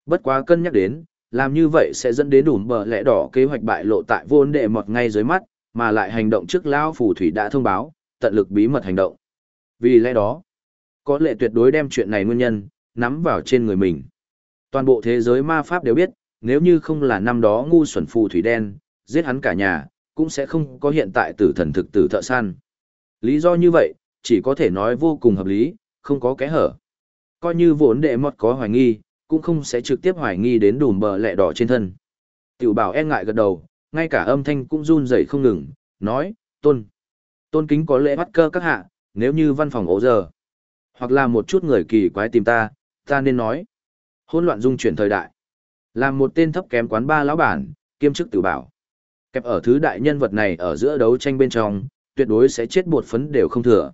Bất quá cân nhắc đến, làm như vậy sẽ dẫn đến đủ bờ lẽ đỏ kế hoạch bại lộ tại vô đệ mọt ngay dưới mắt, mà lại hành động trước lao phù thủy đã thông báo, tận lực bí mật hành động. Vì lẽ đó, có lệ tuyệt đối đem chuyện này nguyên nhân, nắm vào trên người mình. Toàn bộ thế giới ma pháp đều biết, nếu như không là năm đó ngu xuẩn phù thủy đen, giết hắn cả nhà, cũng sẽ không có hiện tại tử thần thực tử thợ săn. Lý do như vậy, chỉ có thể nói vô cùng hợp lý, không có kẽ hở. Coi như vốn đệ mọt có hoài nghi, cũng không sẽ trực tiếp hoài nghi đến đùm bờ lẹ đỏ trên thân. Tiểu bảo e ngại gật đầu, ngay cả âm thanh cũng run rẩy không ngừng, nói, tôn. Tôn kính có lễ bắt cơ các hạ, nếu như văn phòng ố giờ, hoặc là một chút người kỳ quái tìm ta, ta nên nói. Hôn loạn dung chuyển thời đại. Làm một tên thấp kém quán ba lão bản, kiêm chức tự bảo. Kẹp ở thứ đại nhân vật này ở giữa đấu tranh bên trong, tuyệt đối sẽ chết bột phấn đều không thừa.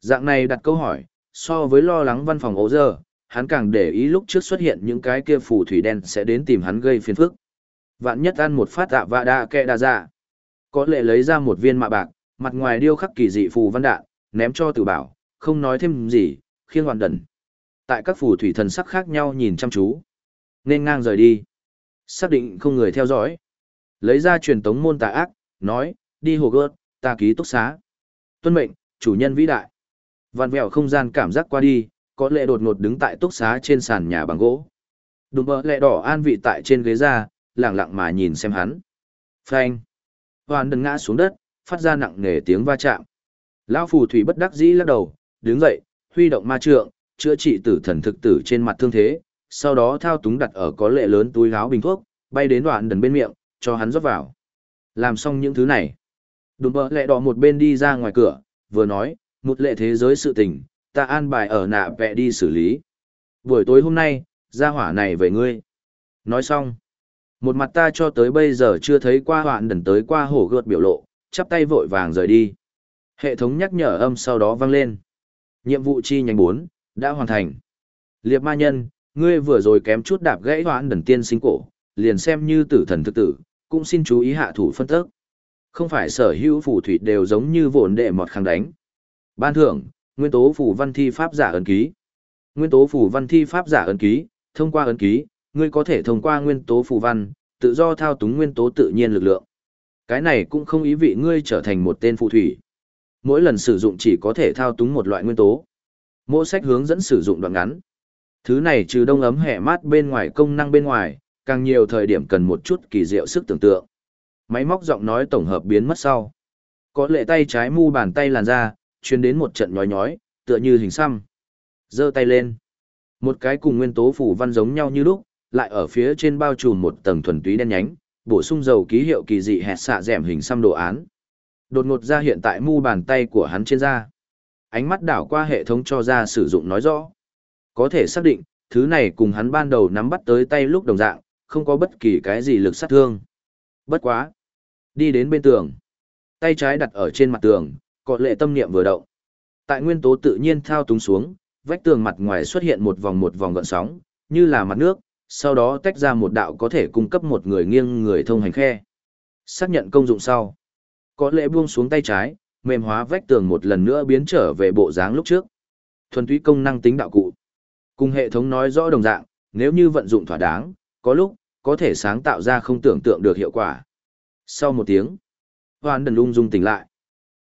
Dạng này đặt câu hỏi, so với lo lắng văn phòng ố giờ, hắn càng để ý lúc trước xuất hiện những cái kia phù thủy đen sẽ đến tìm hắn gây phiền phức. Vạn nhất ăn một phát tạ vạ đa kẹ đa dạ. Có lệ lấy ra một viên mạ bạc, mặt ngoài điêu khắc kỳ dị phù văn đạn, ném cho tử bảo, không nói thêm gì, khiêng hoàn đần. Tại các phù thủy thần sắc khác nhau nhìn chăm chú. Nên ngang rời đi. Xác định không người theo dõi. Lấy ra truyền tống môn tà ác, nói, đi hồ gớt, ta ký túc xá. Tuân mệnh, chủ nhân vĩ đại. Vạn vẹo không gian cảm giác qua đi, có lệ đột ngột đứng tại túc xá trên sàn nhà bằng gỗ. Đùm bờ lệ đỏ an vị tại trên ghế ra, lặng lặng mà nhìn xem hắn. Phanh. Hoàn đần ngã xuống đất, phát ra nặng nề tiếng va chạm. Lão phù thủy bất đắc dĩ lắc đầu, đứng dậy, huy động ma trượng, chữa trị tử thần thực tử trên mặt thương thế, sau đó thao túng đặt ở có lệ lớn túi gáo bình thuốc, bay đến đoạn đần bên miệng, cho hắn rót vào. Làm xong những thứ này. Đùm bờ lệ đỏ một bên đi ra ngoài cửa, vừa nói, một lệ thế giới sự tình, ta an bài ở nạ vẹ đi xử lý. Buổi tối hôm nay, ra hỏa này về ngươi. Nói xong. Một mặt ta cho tới bây giờ chưa thấy qua hoạn đần tới qua hổ gợt biểu lộ, chắp tay vội vàng rời đi. Hệ thống nhắc nhở âm sau đó vang lên. Nhiệm vụ chi nhánh 4, đã hoàn thành. Liệp ma nhân, ngươi vừa rồi kém chút đạp gãy hoãn đần tiên sinh cổ, liền xem như tử thần thực tử, cũng xin chú ý hạ thủ phân tức. Không phải sở hữu phù thủy đều giống như vốn đệ mọt kháng đánh. Ban thưởng, nguyên tố phù văn thi pháp giả ấn ký. Nguyên tố phù văn thi pháp giả ấn ký, thông qua ấn ký, ngươi có thể thông qua nguyên tố phù văn, tự do thao túng nguyên tố tự nhiên lực lượng. Cái này cũng không ý vị ngươi trở thành một tên phù thủy. Mỗi lần sử dụng chỉ có thể thao túng một loại nguyên tố. Mỗi sách hướng dẫn sử dụng đoạn ngắn. Thứ này trừ đông ấm hẻ mát bên ngoài công năng bên ngoài, càng nhiều thời điểm cần một chút kỳ diệu sức tưởng tượng. Máy móc giọng nói tổng hợp biến mất sau. Có lệ tay trái mu bàn tay làn ra, truyền đến một trận nhói nhói, tựa như hình xăm. giơ tay lên. Một cái cùng nguyên tố phủ văn giống nhau như lúc, lại ở phía trên bao trùm một tầng thuần túy đen nhánh, bổ sung dầu ký hiệu kỳ dị hẹt xạ rèm hình xăm đồ án. Đột ngột ra hiện tại mu bàn tay của hắn trên da. Ánh mắt đảo qua hệ thống cho ra sử dụng nói rõ. Có thể xác định, thứ này cùng hắn ban đầu nắm bắt tới tay lúc đồng dạng, không có bất kỳ cái gì lực sát thương. Bất quá. Đi đến bên tường. Tay trái đặt ở trên mặt tường, có lệ tâm niệm vừa động. Tại nguyên tố tự nhiên thao túng xuống, vách tường mặt ngoài xuất hiện một vòng một vòng gợn sóng, như là mặt nước, sau đó tách ra một đạo có thể cung cấp một người nghiêng người thông hành khe. Xác nhận công dụng sau. Có lệ buông xuống tay trái, mềm hóa vách tường một lần nữa biến trở về bộ dáng lúc trước. Thuần túy công năng tính đạo cụ. Cùng hệ thống nói rõ đồng dạng, nếu như vận dụng thỏa đáng, có lúc, có thể sáng tạo ra không tưởng tượng được hiệu quả. Sau một tiếng, Hoan Đần lung dung tỉnh lại.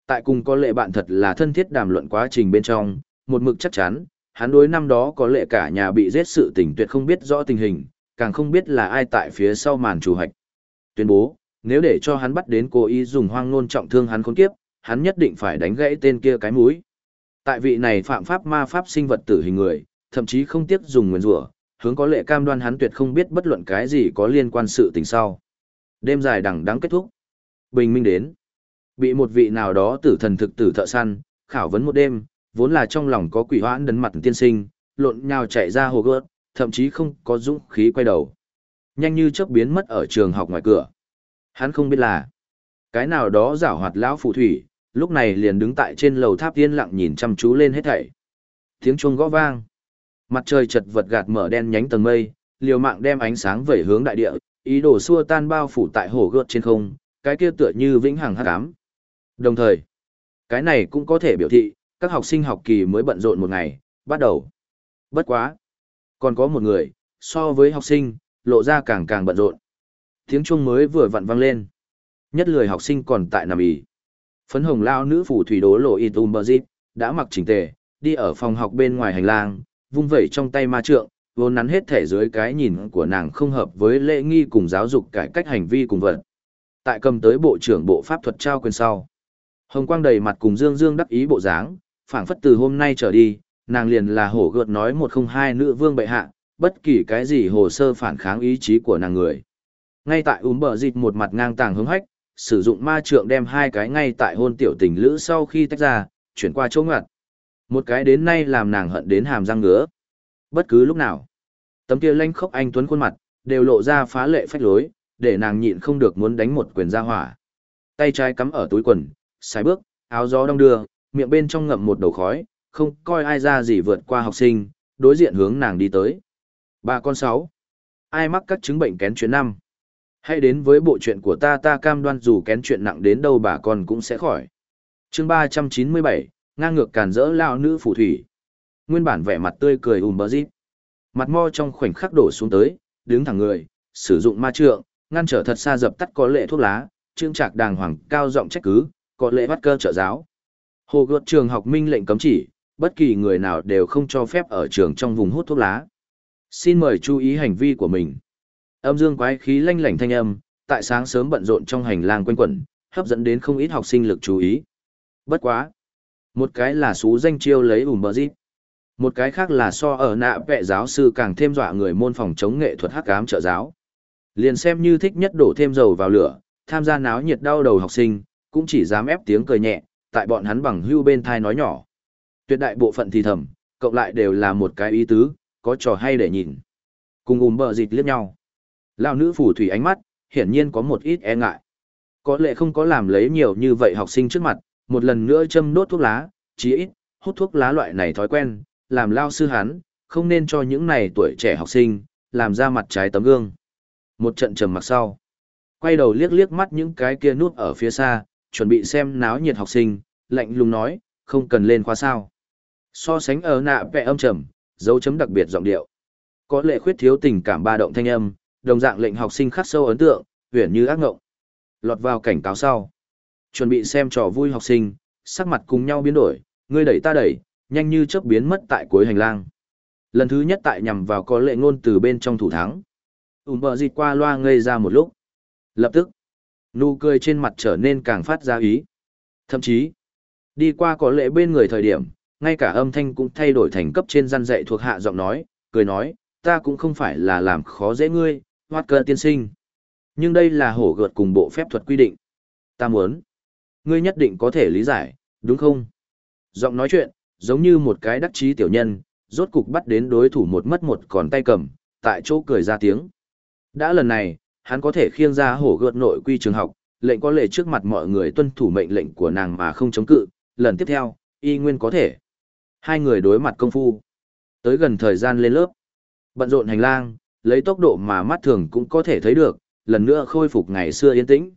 Tại cùng có lệ bạn thật là thân thiết đàm luận quá trình bên trong, một mực chắc chắn, hắn đối năm đó có lệ cả nhà bị giết sự tình tuyệt không biết rõ tình hình, càng không biết là ai tại phía sau màn chủ hạch. Tuyên bố, nếu để cho hắn bắt đến cố ý dùng hoang ngôn trọng thương hắn khốn kiếp, hắn nhất định phải đánh gãy tên kia cái mũi. Tại vị này phạm pháp ma pháp sinh vật tử hình người, thậm chí không tiếc dùng nguyên rủa, hướng có lệ cam đoan hắn tuyệt không biết bất luận cái gì có liên quan sự tình sau. Đêm dài đằng đắng kết thúc. Bình minh đến. Bị một vị nào đó tử thần thực tử thợ săn, khảo vấn một đêm, vốn là trong lòng có quỷ hoãn đấn mặt tiên sinh, lộn nhào chạy ra hồ gớt, thậm chí không có dũng khí quay đầu. Nhanh như chớp biến mất ở trường học ngoài cửa. Hắn không biết là, cái nào đó giảo hoạt lão phù thủy, lúc này liền đứng tại trên lầu tháp tiên lặng nhìn chăm chú lên hết thảy. Tiếng chuông gõ vang. Mặt trời chật vật gạt mở đen nhánh tầng mây, liều mạng đem ánh sáng về hướng đại địa, ý đồ xua tan bao phủ tại hồ gợt trên không, cái kia tựa như vĩnh hằng hắc ám. Đồng thời, cái này cũng có thể biểu thị, các học sinh học kỳ mới bận rộn một ngày, bắt đầu. Bất quá. Còn có một người, so với học sinh, lộ ra càng càng bận rộn. Tiếng chuông mới vừa vặn vang lên. Nhất lười học sinh còn tại nằm ỉ. Phấn hồng lao nữ phủ thủy đố lộ y tùm bờ dịp, đã mặc chỉnh tề, đi ở phòng học bên ngoài hành lang, vung vẩy trong tay ma trượng, vốn nắn hết thể dưới cái nhìn của nàng không hợp với lễ nghi cùng giáo dục cải cách hành vi cùng vật. Tại cầm tới bộ trưởng bộ pháp thuật trao quyền sau. Hồng quang đầy mặt cùng dương dương đắc ý bộ dáng, phảng phất từ hôm nay trở đi, nàng liền là hổ gợt nói một không hai nữ vương bệ hạ, bất kỳ cái gì hồ sơ phản kháng ý chí của nàng người. Ngay tại úm bờ dịch một mặt ngang tàng hứng hách, sử dụng ma trượng đem hai cái ngay tại hôn tiểu tình lữ sau khi tách ra, chuyển qua chỗ ngặt. Một cái đến nay làm nàng hận đến hàm răng ngứa. Bất cứ lúc nào, tấm kia lanh khóc anh tuấn khuôn mặt, đều lộ ra phá lệ phách lối, để nàng nhịn không được muốn đánh một quyền ra hỏa. Tay trái cắm ở túi quần, sải bước, áo gió đong đưa, miệng bên trong ngậm một đầu khói, không coi ai ra gì vượt qua học sinh, đối diện hướng nàng đi tới. Bà con sáu, ai mắc các chứng bệnh kén chuyện năm? Hãy đến với bộ chuyện của ta ta cam đoan dù kén chuyện nặng đến đâu bà con cũng sẽ khỏi. chương 397, ngang ngược càn rỡ lao nữ phù thủy. nguyên bản vẻ mặt tươi cười ùm bờ dít. Mặt mo trong khoảnh khắc đổ xuống tới, đứng thẳng người, sử dụng ma trượng, ngăn trở thật xa dập tắt có lệ thuốc lá, trương trạc đàng hoàng cao giọng trách cứ, có lệ bắt cơ trợ giáo. Hồ gợt trường học minh lệnh cấm chỉ, bất kỳ người nào đều không cho phép ở trường trong vùng hút thuốc lá. Xin mời chú ý hành vi của mình. Âm dương quái khí lanh lảnh thanh âm, tại sáng sớm bận rộn trong hành lang quanh quẩn, hấp dẫn đến không ít học sinh lực chú ý. Bất quá. Một cái là xú danh chiêu lấy ủm bờ dịp. Một cái khác là so ở nạ vệ giáo sư càng thêm dọa người môn phòng chống nghệ thuật hắc ám trợ giáo. Liền xem như thích nhất đổ thêm dầu vào lửa, tham gia náo nhiệt đau đầu học sinh, cũng chỉ dám ép tiếng cười nhẹ, tại bọn hắn bằng hưu bên thai nói nhỏ. Tuyệt đại bộ phận thì thầm, cộng lại đều là một cái ý tứ, có trò hay để nhìn. Cùng ùm bờ dịch liếc nhau. Lão nữ phủ thủy ánh mắt, hiển nhiên có một ít e ngại. Có lẽ không có làm lấy nhiều như vậy học sinh trước mặt, một lần nữa châm đốt thuốc lá, chí ít, hút thuốc lá loại này thói quen, làm lao sư hắn, không nên cho những này tuổi trẻ học sinh, làm ra mặt trái tấm gương. Một trận trầm mặc sau, quay đầu liếc liếc mắt những cái kia nút ở phía xa, chuẩn bị xem náo nhiệt học sinh, lạnh lùng nói, không cần lên khóa sao. So sánh ở nạ vẽ âm trầm, dấu chấm đặc biệt giọng điệu. Có lệ khuyết thiếu tình cảm ba động thanh âm, đồng dạng lệnh học sinh khắc sâu ấn tượng, huyền như ác ngộng. Lọt vào cảnh cáo sau. Chuẩn bị xem trò vui học sinh, sắc mặt cùng nhau biến đổi, ngươi đẩy ta đẩy, nhanh như chớp biến mất tại cuối hành lang. Lần thứ nhất tại nhằm vào có lệ ngôn từ bên trong thủ thắng. Ún bờ dịch qua loa ngây ra một lúc. Lập tức, nụ cười trên mặt trở nên càng phát ra ý. Thậm chí, đi qua có lệ bên người thời điểm, ngay cả âm thanh cũng thay đổi thành cấp trên gian dạy thuộc hạ giọng nói, cười nói, ta cũng không phải là làm khó dễ ngươi, hoát cơ tiên sinh. Nhưng đây là hổ gợt cùng bộ phép thuật quy định. Ta muốn, ngươi nhất định có thể lý giải, đúng không? Giọng nói chuyện, giống như một cái đắc chí tiểu nhân, rốt cục bắt đến đối thủ một mất một còn tay cầm, tại chỗ cười ra tiếng. Đã lần này, hắn có thể khiêng ra hổ gợt nội quy trường học, lệnh có lệ trước mặt mọi người tuân thủ mệnh lệnh của nàng mà không chống cự, lần tiếp theo, y nguyên có thể. Hai người đối mặt công phu. Tới gần thời gian lên lớp. Bận rộn hành lang, lấy tốc độ mà mắt thường cũng có thể thấy được, lần nữa khôi phục ngày xưa yên tĩnh.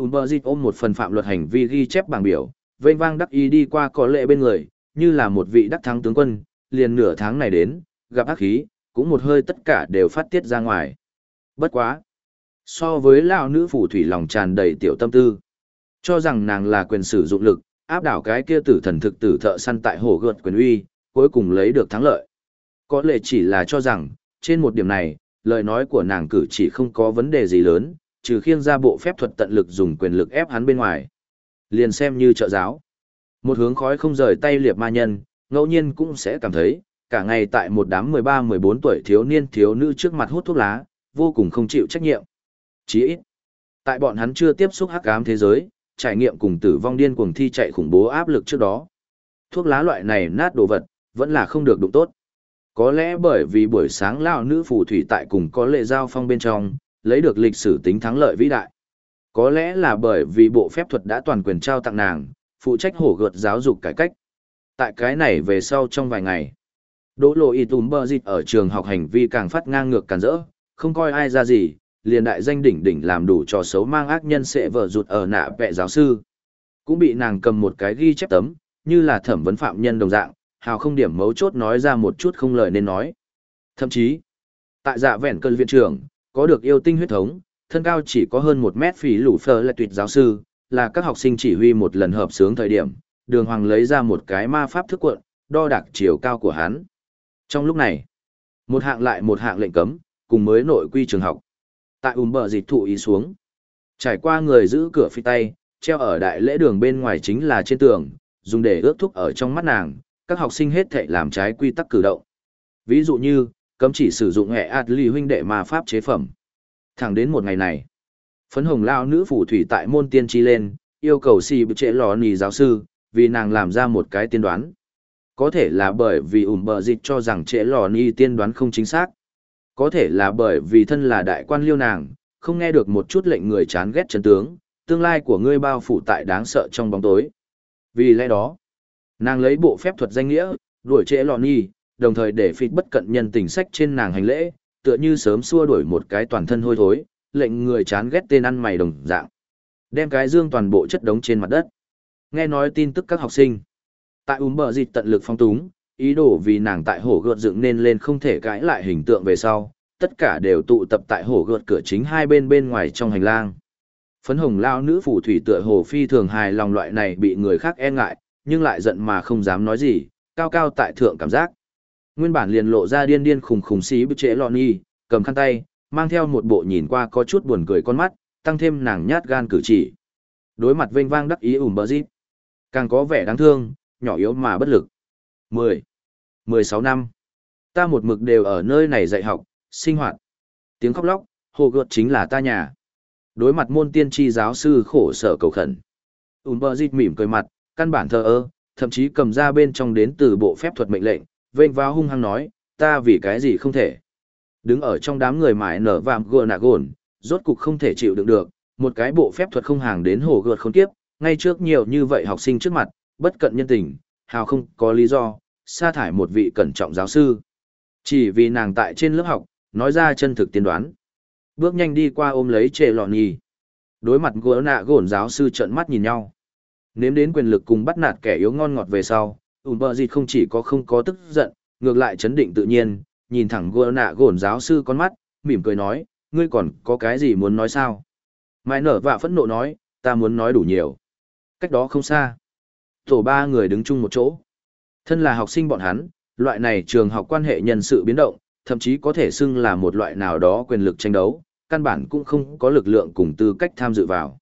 Umberzit ôm một phần phạm luật hành vi ghi chép bảng biểu, vênh vang đắc ý đi qua có lệ bên người, như là một vị đắc thắng tướng quân, liền nửa tháng này đến, gặp ác khí, cũng một hơi tất cả đều phát tiết ra ngoài. Bất quá. So với lão nữ phủ thủy lòng tràn đầy tiểu tâm tư, cho rằng nàng là quyền sử dụng lực, áp đảo cái kia tử thần thực tử thợ săn tại hồ gợt quyền uy, cuối cùng lấy được thắng lợi. Có lẽ chỉ là cho rằng, trên một điểm này, lời nói của nàng cử chỉ không có vấn đề gì lớn, trừ khiêng ra bộ phép thuật tận lực dùng quyền lực ép hắn bên ngoài. Liền xem như trợ giáo. Một hướng khói không rời tay liệp ma nhân, ngẫu nhiên cũng sẽ cảm thấy, cả ngày tại một đám 13-14 tuổi thiếu niên thiếu nữ trước mặt hút thuốc lá, vô cùng không chịu trách nhiệm. Chỉ ít, tại bọn hắn chưa tiếp xúc hắc ám thế giới, trải nghiệm cùng tử vong điên cuồng thi chạy khủng bố áp lực trước đó. Thuốc lá loại này nát đồ vật, vẫn là không được đụng tốt. Có lẽ bởi vì buổi sáng lão nữ phù thủy tại cùng có lệ giao phong bên trong, lấy được lịch sử tính thắng lợi vĩ đại. Có lẽ là bởi vì bộ phép thuật đã toàn quyền trao tặng nàng, phụ trách hổ gợt giáo dục cải cách. Tại cái này về sau trong vài ngày, Đỗ lộ y tùm bơ dịch ở trường học hành vi càng phát ngang ngược càng rỡ, không coi ai ra gì, liền đại danh đỉnh đỉnh làm đủ trò xấu mang ác nhân sẽ vợ rụt ở nạ vẹ giáo sư. Cũng bị nàng cầm một cái ghi chép tấm, như là thẩm vấn phạm nhân đồng dạng, hào không điểm mấu chốt nói ra một chút không lời nên nói. Thậm chí, tại dạ vẹn cơn viện trưởng, có được yêu tinh huyết thống, thân cao chỉ có hơn một mét phí lũ phở là tuyệt giáo sư, là các học sinh chỉ huy một lần hợp sướng thời điểm, đường hoàng lấy ra một cái ma pháp thức cuộn, đo đạc chiều cao của hắn. Trong lúc này, một hạng lại một hạng lệnh cấm, cùng mới nội quy trường học. Tại ùm bờ dịch thụ ý xuống. Trải qua người giữ cửa phi tay, treo ở đại lễ đường bên ngoài chính là trên tường, dùng để ước thúc ở trong mắt nàng, các học sinh hết thể làm trái quy tắc cử động. Ví dụ như, cấm chỉ sử dụng hệ Atli huynh đệ ma pháp chế phẩm. Thẳng đến một ngày này, phấn hồng lao nữ phù thủy tại môn tiên tri lên, yêu cầu si bự trễ lò nì giáo sư, vì nàng làm ra một cái tiên đoán. Có thể là bởi vì ủm bờ dịch cho rằng trễ lò nì tiên đoán không chính xác. Có thể là bởi vì thân là đại quan liêu nàng, không nghe được một chút lệnh người chán ghét chân tướng, tương lai của ngươi bao phủ tại đáng sợ trong bóng tối. Vì lẽ đó, nàng lấy bộ phép thuật danh nghĩa, đuổi trễ lò nì, đồng thời để phịt bất cận nhân tình sách trên nàng hành lễ, tựa như sớm xua đuổi một cái toàn thân hôi thối, lệnh người chán ghét tên ăn mày đồng dạng. Đem cái dương toàn bộ chất đống trên mặt đất. Nghe nói tin tức các học sinh. Tại úm bờ dịch tận lực phong túng, ý đồ vì nàng tại hổ gợt dựng nên lên không thể cãi lại hình tượng về sau, tất cả đều tụ tập tại hổ gợt cửa chính hai bên bên ngoài trong hành lang. Phấn hồng lao nữ phù thủy tựa hồ phi thường hài lòng loại này bị người khác e ngại, nhưng lại giận mà không dám nói gì, cao cao tại thượng cảm giác. Nguyên bản liền lộ ra điên điên khùng khùng xí bức trễ lọn y, cầm khăn tay, mang theo một bộ nhìn qua có chút buồn cười con mắt, tăng thêm nàng nhát gan cử chỉ. Đối mặt vênh vang đắc ý ủm bờ dịp. Càng có vẻ đáng thương, nhỏ yếu mà bất lực. 10. 16 năm. Ta một mực đều ở nơi này dạy học, sinh hoạt. Tiếng khóc lóc, hồ gợt chính là ta nhà. Đối mặt môn tiên tri giáo sư khổ sở cầu khẩn. Ún bờ dịt mỉm cười mặt, căn bản thờ ơ, thậm chí cầm ra bên trong đến từ bộ phép thuật mệnh lệnh, vênh vào hung hăng nói, ta vì cái gì không thể. Đứng ở trong đám người mãi nở vạm gồ nạ gồn, rốt cục không thể chịu đựng được, một cái bộ phép thuật không hàng đến hồ gợt khốn kiếp. ngay trước nhiều như vậy học sinh trước mặt, bất cận nhân tình, hào không có lý do, sa thải một vị cẩn trọng giáo sư. Chỉ vì nàng tại trên lớp học, nói ra chân thực tiên đoán. Bước nhanh đi qua ôm lấy trệ lọ nhì. Đối mặt gỡ nạ gổn giáo sư trợn mắt nhìn nhau. Nếm đến quyền lực cùng bắt nạt kẻ yếu ngon ngọt về sau, ủn bờ gì không chỉ có không có tức giận, ngược lại chấn định tự nhiên, nhìn thẳng gỡ nạ gổn giáo sư con mắt, mỉm cười nói, ngươi còn có cái gì muốn nói sao? Mai nở vạ phẫn nộ nói, ta muốn nói đủ nhiều. Cách đó không xa. Tổ ba người đứng chung một chỗ. Thân là học sinh bọn hắn, loại này trường học quan hệ nhân sự biến động, thậm chí có thể xưng là một loại nào đó quyền lực tranh đấu, căn bản cũng không có lực lượng cùng tư cách tham dự vào.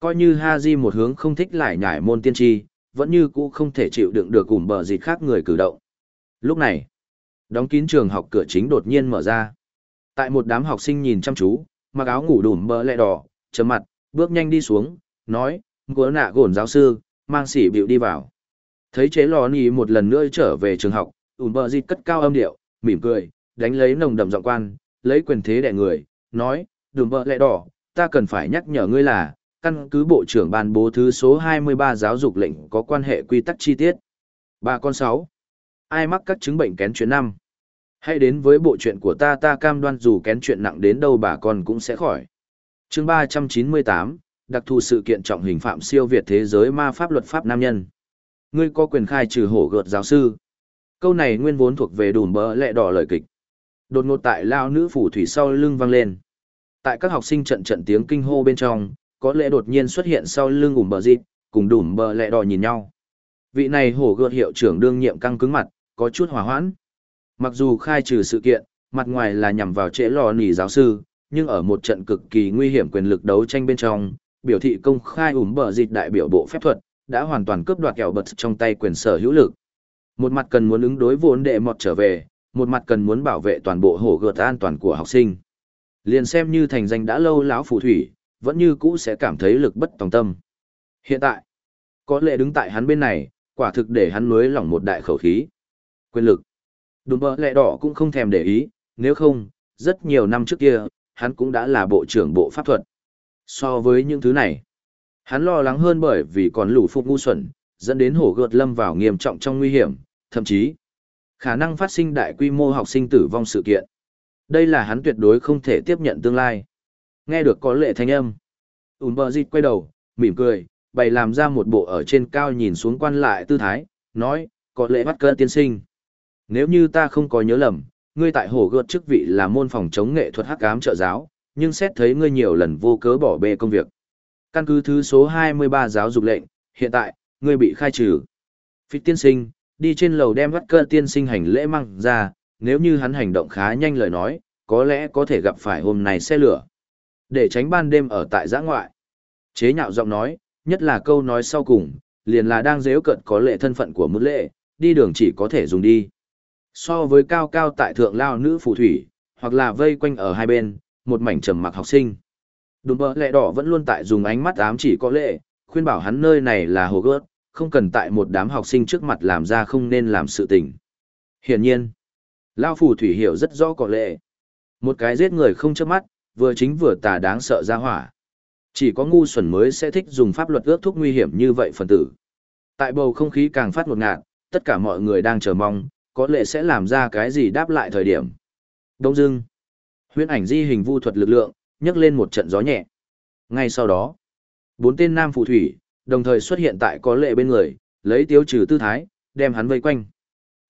Coi như Ha Haji một hướng không thích lại nhải môn tiên tri, vẫn như cũ không thể chịu đựng được cùng bờ dịt khác người cử động. Lúc này, đóng kín trường học cửa chính đột nhiên mở ra. Tại một đám học sinh nhìn chăm chú, mặc áo ngủ đùm bờ lẹ đỏ, chấm mặt, bước nhanh đi xuống, nói, gỡ nạ gổn giáo sư, mang sỉ biểu đi vào. Thấy chế lò nì một lần nữa trở về trường học, ủn bờ dịt cất cao âm điệu, mỉm cười, đánh lấy nồng đậm giọng quan, lấy quyền thế đẻ người, nói, đùm bờ lẹ đỏ, ta cần phải nhắc nhở ngươi là, căn cứ bộ trưởng ban bố thứ số 23 giáo dục lệnh có quan hệ quy tắc chi tiết. Ba con sáu. Ai mắc các chứng bệnh kén chuyện năm? Hãy đến với bộ chuyện của ta ta cam đoan dù kén chuyện nặng đến đâu bà con cũng sẽ khỏi. chương 398, đặc thù sự kiện trọng hình phạm siêu Việt thế giới ma pháp luật pháp nam nhân. Ngươi có quyền khai trừ hổ gợt giáo sư. Câu này nguyên vốn thuộc về đùn bỡ lẹ đỏ lời kịch. Đột ngột tại lao nữ phủ thủy sau lưng vang lên. Tại các học sinh trận trận tiếng kinh hô bên trong, có lẽ đột nhiên xuất hiện sau lưng ủm bờ dịp, cùng đùm bờ lẹ đỏ nhìn nhau. Vị này hổ gợt hiệu trưởng đương nhiệm căng cứng mặt, có chút hòa hoãn. Mặc dù khai trừ sự kiện, mặt ngoài là nhằm vào trễ lò nỉ giáo sư, nhưng ở một trận cực kỳ nguy hiểm quyền lực đấu tranh bên trong, biểu thị công khai ủm bờ dịp đại biểu bộ phép thuật, đã hoàn toàn cướp đoạt kẹo bật trong tay quyền sở hữu lực. Một mặt cần muốn ứng đối vốn đệ mọt trở về, một mặt cần muốn bảo vệ toàn bộ hổ gợt an toàn của học sinh. Liền xem như thành danh đã lâu lão phù thủy, vẫn như cũ sẽ cảm thấy lực bất tòng tâm. Hiện tại, có lẽ đứng tại hắn bên này, quả thực để hắn nuối lỏng một đại khẩu khí. Quyền lực. Đùm bơ lẹ đỏ cũng không thèm để ý, nếu không, rất nhiều năm trước kia, hắn cũng đã là bộ trưởng bộ pháp thuật. So với những thứ này, hắn lo lắng hơn bởi vì còn lũ phục ngu xuẩn, dẫn đến hổ gợt lâm vào nghiêm trọng trong nguy hiểm, thậm chí khả năng phát sinh đại quy mô học sinh tử vong sự kiện. Đây là hắn tuyệt đối không thể tiếp nhận tương lai. Nghe được có lệ thanh âm. Ún bờ dịch quay đầu, mỉm cười, bày làm ra một bộ ở trên cao nhìn xuống quan lại tư thái, nói, có lệ bắt cơn tiên sinh. Nếu như ta không có nhớ lầm, ngươi tại hồ gợt chức vị là môn phòng chống nghệ thuật hắc ám trợ giáo, nhưng xét thấy ngươi nhiều lần vô cớ bỏ bê công việc. Căn cứ thứ số 23 giáo dục lệnh, hiện tại, ngươi bị khai trừ. Phích tiên sinh, đi trên lầu đem bắt cơ tiên sinh hành lễ mang ra, nếu như hắn hành động khá nhanh lời nói, có lẽ có thể gặp phải hôm nay xe lửa. Để tránh ban đêm ở tại giã ngoại. Chế nhạo giọng nói, nhất là câu nói sau cùng, liền là đang dễ cận có lệ thân phận của mức lệ, đi đường chỉ có thể dùng đi. So với cao cao tại thượng lao nữ phù thủy, hoặc là vây quanh ở hai bên, một mảnh trầm mặc học sinh. Đùm bờ lệ đỏ vẫn luôn tại dùng ánh mắt ám chỉ có lệ, khuyên bảo hắn nơi này là hồ gớt, không cần tại một đám học sinh trước mặt làm ra không nên làm sự tình. Hiển nhiên, Lao phù thủy hiểu rất rõ có lệ. Một cái giết người không chớp mắt, vừa chính vừa tà đáng sợ ra hỏa. Chỉ có ngu xuẩn mới sẽ thích dùng pháp luật ước thúc nguy hiểm như vậy phần tử. Tại bầu không khí càng phát ngột ngạt, tất cả mọi người đang chờ mong, có lẽ sẽ làm ra cái gì đáp lại thời điểm. Đông dưng, huyễn ảnh di hình vu thuật lực lượng, nhấc lên một trận gió nhẹ. Ngay sau đó, bốn tên nam phù thủy, đồng thời xuất hiện tại có lệ bên người, lấy tiêu trừ tư thái, đem hắn vây quanh.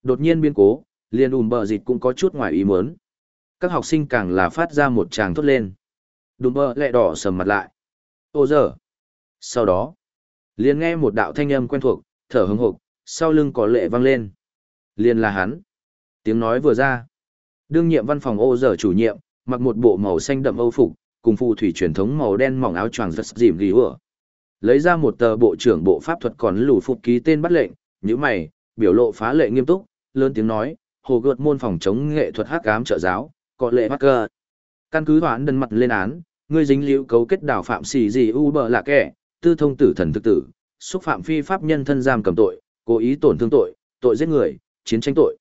Đột nhiên biến cố, liền ùm bờ dịt cũng có chút ngoài ý muốn. Các học sinh càng là phát ra một tràng thốt lên. Đùm bơ lẹ đỏ sầm mặt lại. Ô giờ. Sau đó, liền nghe một đạo thanh âm quen thuộc, thở hứng hộp, sau lưng có lệ vang lên. Liền là hắn. Tiếng nói vừa ra. Đương nhiệm văn phòng ô giờ chủ nhiệm, mặc một bộ màu xanh đậm âu phục, cùng phù thủy truyền thống màu đen mỏng áo choàng rất dìm ghi ủa. Lấy ra một tờ bộ trưởng bộ pháp thuật còn lù phục ký tên bắt lệnh, như mày, biểu lộ phá lệ nghiêm túc, lớn tiếng nói, hồ gợt môn phòng chống nghệ thuật hắc ám trợ giáo, có lệ mắc cơ. Căn cứ hoán đơn mặt lên án, ngươi dính liễu cấu kết đảo phạm xì gì u bờ là kẻ, tư thông tử thần thực tử, xúc phạm phi pháp nhân thân giam cầm tội, cố ý tổn thương tội, tội giết người, chiến tranh tội.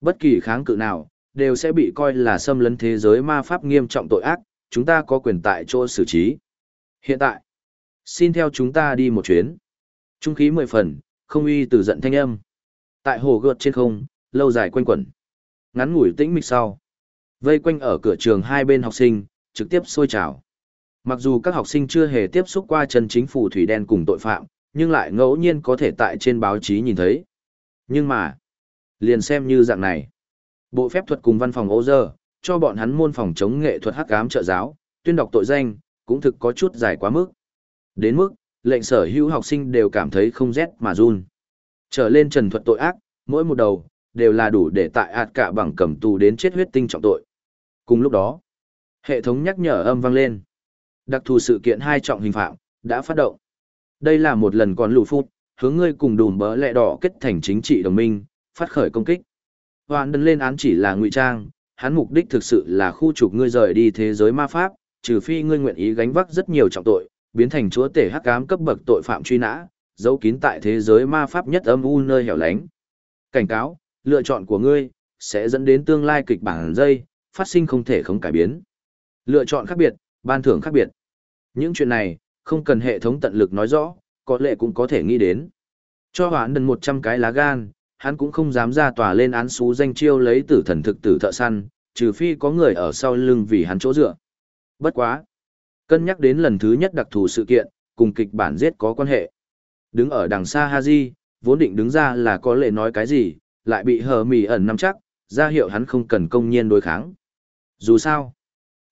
Bất kỳ kháng cự nào, đều sẽ bị coi là xâm lấn thế giới ma pháp nghiêm trọng tội ác, chúng ta có quyền tại chỗ xử trí. Hiện tại, xin theo chúng ta đi một chuyến. Trung khí mười phần, không uy từ giận thanh âm. Tại hồ gợt trên không, lâu dài quanh quẩn. Ngắn ngủi tĩnh mịch sau. Vây quanh ở cửa trường hai bên học sinh, trực tiếp sôi trào. Mặc dù các học sinh chưa hề tiếp xúc qua chân chính phù thủy đen cùng tội phạm, nhưng lại ngẫu nhiên có thể tại trên báo chí nhìn thấy. Nhưng mà, liền xem như dạng này. Bộ phép thuật cùng văn phòng ô dơ, cho bọn hắn môn phòng chống nghệ thuật hắc ám trợ giáo, tuyên đọc tội danh, cũng thực có chút dài quá mức. Đến mức, lệnh sở hữu học sinh đều cảm thấy không rét mà run. Trở lên trần thuật tội ác, mỗi một đầu, đều là đủ để tại ạt cả bằng cầm tù đến chết huyết tinh trọng tội. Cùng lúc đó, hệ thống nhắc nhở âm vang lên. Đặc thù sự kiện hai trọng hình phạm, đã phát động. Đây là một lần còn lù phút, hướng ngươi cùng đùm bỡ lẹ đỏ kết thành chính trị đồng minh, phát khởi công kích. Hoàn đần lên án chỉ là ngụy trang, hắn mục đích thực sự là khu trục ngươi rời đi thế giới ma pháp, trừ phi ngươi nguyện ý gánh vác rất nhiều trọng tội, biến thành chúa tể hắc ám cấp bậc tội phạm truy nã, giấu kín tại thế giới ma pháp nhất âm u nơi hẻo lánh. Cảnh cáo, lựa chọn của ngươi sẽ dẫn đến tương lai kịch bản dây, phát sinh không thể không cải biến. Lựa chọn khác biệt, ban thưởng khác biệt. Những chuyện này, không cần hệ thống tận lực nói rõ, có lẽ cũng có thể nghĩ đến. Cho hoãn đần 100 cái lá gan, hắn cũng không dám ra tòa lên án xú danh chiêu lấy tử thần thực tử thợ săn, trừ phi có người ở sau lưng vì hắn chỗ dựa. Bất quá. Cân nhắc đến lần thứ nhất đặc thù sự kiện, cùng kịch bản giết có quan hệ. Đứng ở đằng xa Haji, vốn định đứng ra là có lệ nói cái gì, lại bị hờ mì ẩn nắm chắc, ra hiệu hắn không cần công nhiên đối kháng. Dù sao,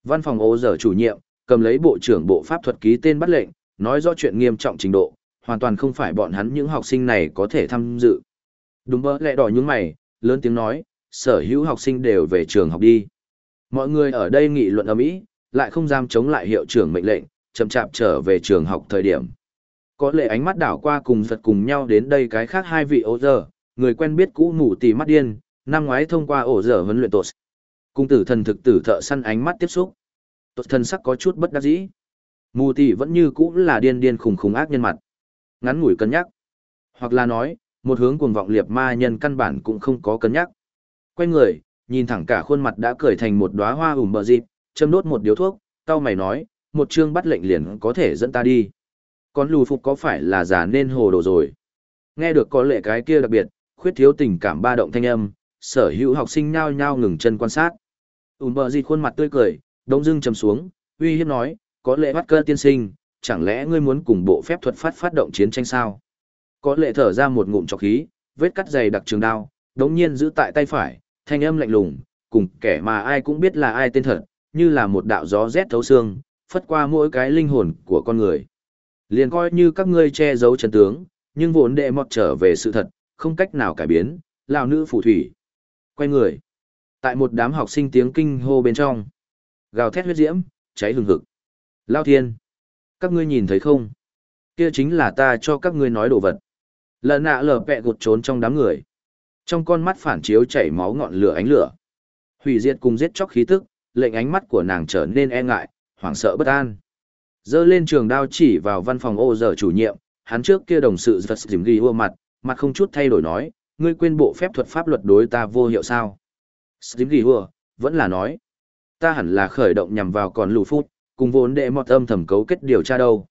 văn phòng ô giờ chủ nhiệm, cầm lấy bộ trưởng bộ pháp thuật ký tên bắt lệnh, nói rõ chuyện nghiêm trọng trình độ, hoàn toàn không phải bọn hắn những học sinh này có thể tham dự. Đúng bỡ lẹ đỏ những mày, lớn tiếng nói, sở hữu học sinh đều về trường học đi. Mọi người ở đây nghị luận âm ỉ, lại không dám chống lại hiệu trưởng mệnh lệnh, chậm chạp trở về trường học thời điểm. Có lẽ ánh mắt đảo qua cùng giật cùng nhau đến đây cái khác hai vị ô giờ, người quen biết cũ ngủ tì mắt điên, năm ngoái thông qua ổ giờ huấn luyện tốt. Cung tử thần thực tử thợ săn ánh mắt tiếp xúc. Tốt thần sắc có chút bất đắc dĩ. Mù tì vẫn như cũ là điên điên khủng khủng ác nhân mặt. Ngắn ngủi cân nhắc. Hoặc là nói, một hướng cuồng vọng liệt ma nhân căn bản cũng không có cân nhắc. Quay người, nhìn thẳng cả khuôn mặt đã cười thành một đóa hoa ủm bờ dịp, châm đốt một điếu thuốc, tao mày nói, một chương bắt lệnh liền có thể dẫn ta đi. Con lù phục có phải là giả nên hồ đồ rồi? Nghe được có lệ cái kia đặc biệt, khuyết thiếu tình cảm ba động thanh âm, sở hữu học sinh nhao nhao ngừng chân quan sát. Ùm bờ dịt khuôn mặt tươi cười, đông dưng trầm xuống, uy hiếp nói, có lệ bắt cơ tiên sinh, chẳng lẽ ngươi muốn cùng bộ phép thuật phát phát động chiến tranh sao? Có lệ thở ra một ngụm trọc khí, vết cắt dày đặc trường đao, đống nhiên giữ tại tay phải, thanh âm lạnh lùng, cùng kẻ mà ai cũng biết là ai tên thật, như là một đạo gió rét thấu xương, phất qua mỗi cái linh hồn của con người. Liền coi như các ngươi che giấu chân tướng, nhưng vốn đệ mọt trở về sự thật, không cách nào cải biến, lão nữ phù thủy. Quay người. Tại một đám học sinh tiếng kinh hô bên trong. Gào thét huyết diễm, cháy hừng hực. Lao thiên. Các ngươi nhìn thấy không? Kia chính là ta cho các ngươi nói đồ vật. Lần nạ lở pẹ gột trốn trong đám người. Trong con mắt phản chiếu chảy máu ngọn lửa ánh lửa. Hủy diệt cùng giết chóc khí tức, lệnh ánh mắt của nàng trở nên e ngại, hoảng sợ bất an. Dơ lên trường đao chỉ vào văn phòng ô giờ chủ nhiệm, hắn trước kia đồng sự giật dìm ghi ua mặt, mặt không chút thay đổi nói, ngươi quên bộ phép thuật pháp luật đối ta vô hiệu sao. Dìm ghi ua, vẫn là nói, ta hẳn là khởi động nhằm vào còn lù phút, cùng vốn đệ mọt âm thầm cấu kết điều tra đâu.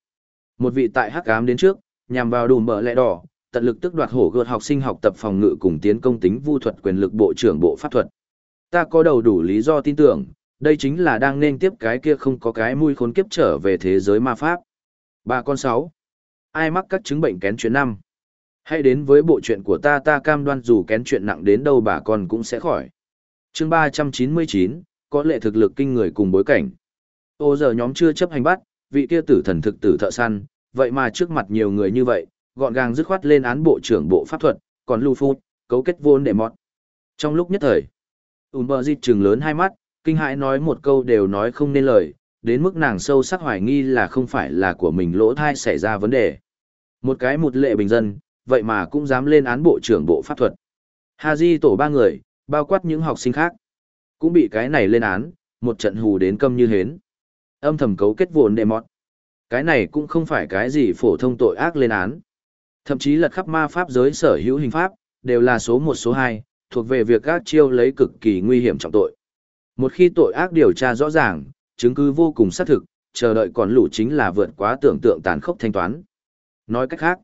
Một vị tại hắc ám đến trước, nhằm vào đùm bờ lẹ đỏ, tận lực tức đoạt hổ gợt học sinh học tập phòng ngự cùng tiến công tính vu thuật quyền lực bộ trưởng bộ pháp thuật. Ta có đầu đủ lý do tin tưởng, đây chính là đang nên tiếp cái kia không có cái mùi khốn kiếp trở về thế giới ma pháp. Ba con sáu. Ai mắc các chứng bệnh kén chuyện năm? Hãy đến với bộ chuyện của ta ta cam đoan dù kén chuyện nặng đến đâu bà con cũng sẽ khỏi chương 399, có lệ thực lực kinh người cùng bối cảnh. Ô giờ nhóm chưa chấp hành bắt, vị kia tử thần thực tử thợ săn, vậy mà trước mặt nhiều người như vậy, gọn gàng dứt khoát lên án bộ trưởng bộ pháp thuật, còn lưu phu cấu kết vốn để mọt. Trong lúc nhất thời, Umber trừng lớn hai mắt, kinh hãi nói một câu đều nói không nên lời, đến mức nàng sâu sắc hoài nghi là không phải là của mình lỗ thai xảy ra vấn đề. Một cái một lệ bình dân, vậy mà cũng dám lên án bộ trưởng bộ pháp thuật. Haji tổ ba người, bao quát những học sinh khác, cũng bị cái này lên án, một trận hù đến câm như hến. Âm thầm cấu kết vốn đệ mọt. Cái này cũng không phải cái gì phổ thông tội ác lên án. Thậm chí lật khắp ma pháp giới sở hữu hình pháp, đều là số một số hai, thuộc về việc các chiêu lấy cực kỳ nguy hiểm trọng tội. Một khi tội ác điều tra rõ ràng, chứng cứ vô cùng xác thực, chờ đợi còn lũ chính là vượt quá tưởng tượng tàn khốc thanh toán. Nói cách khác,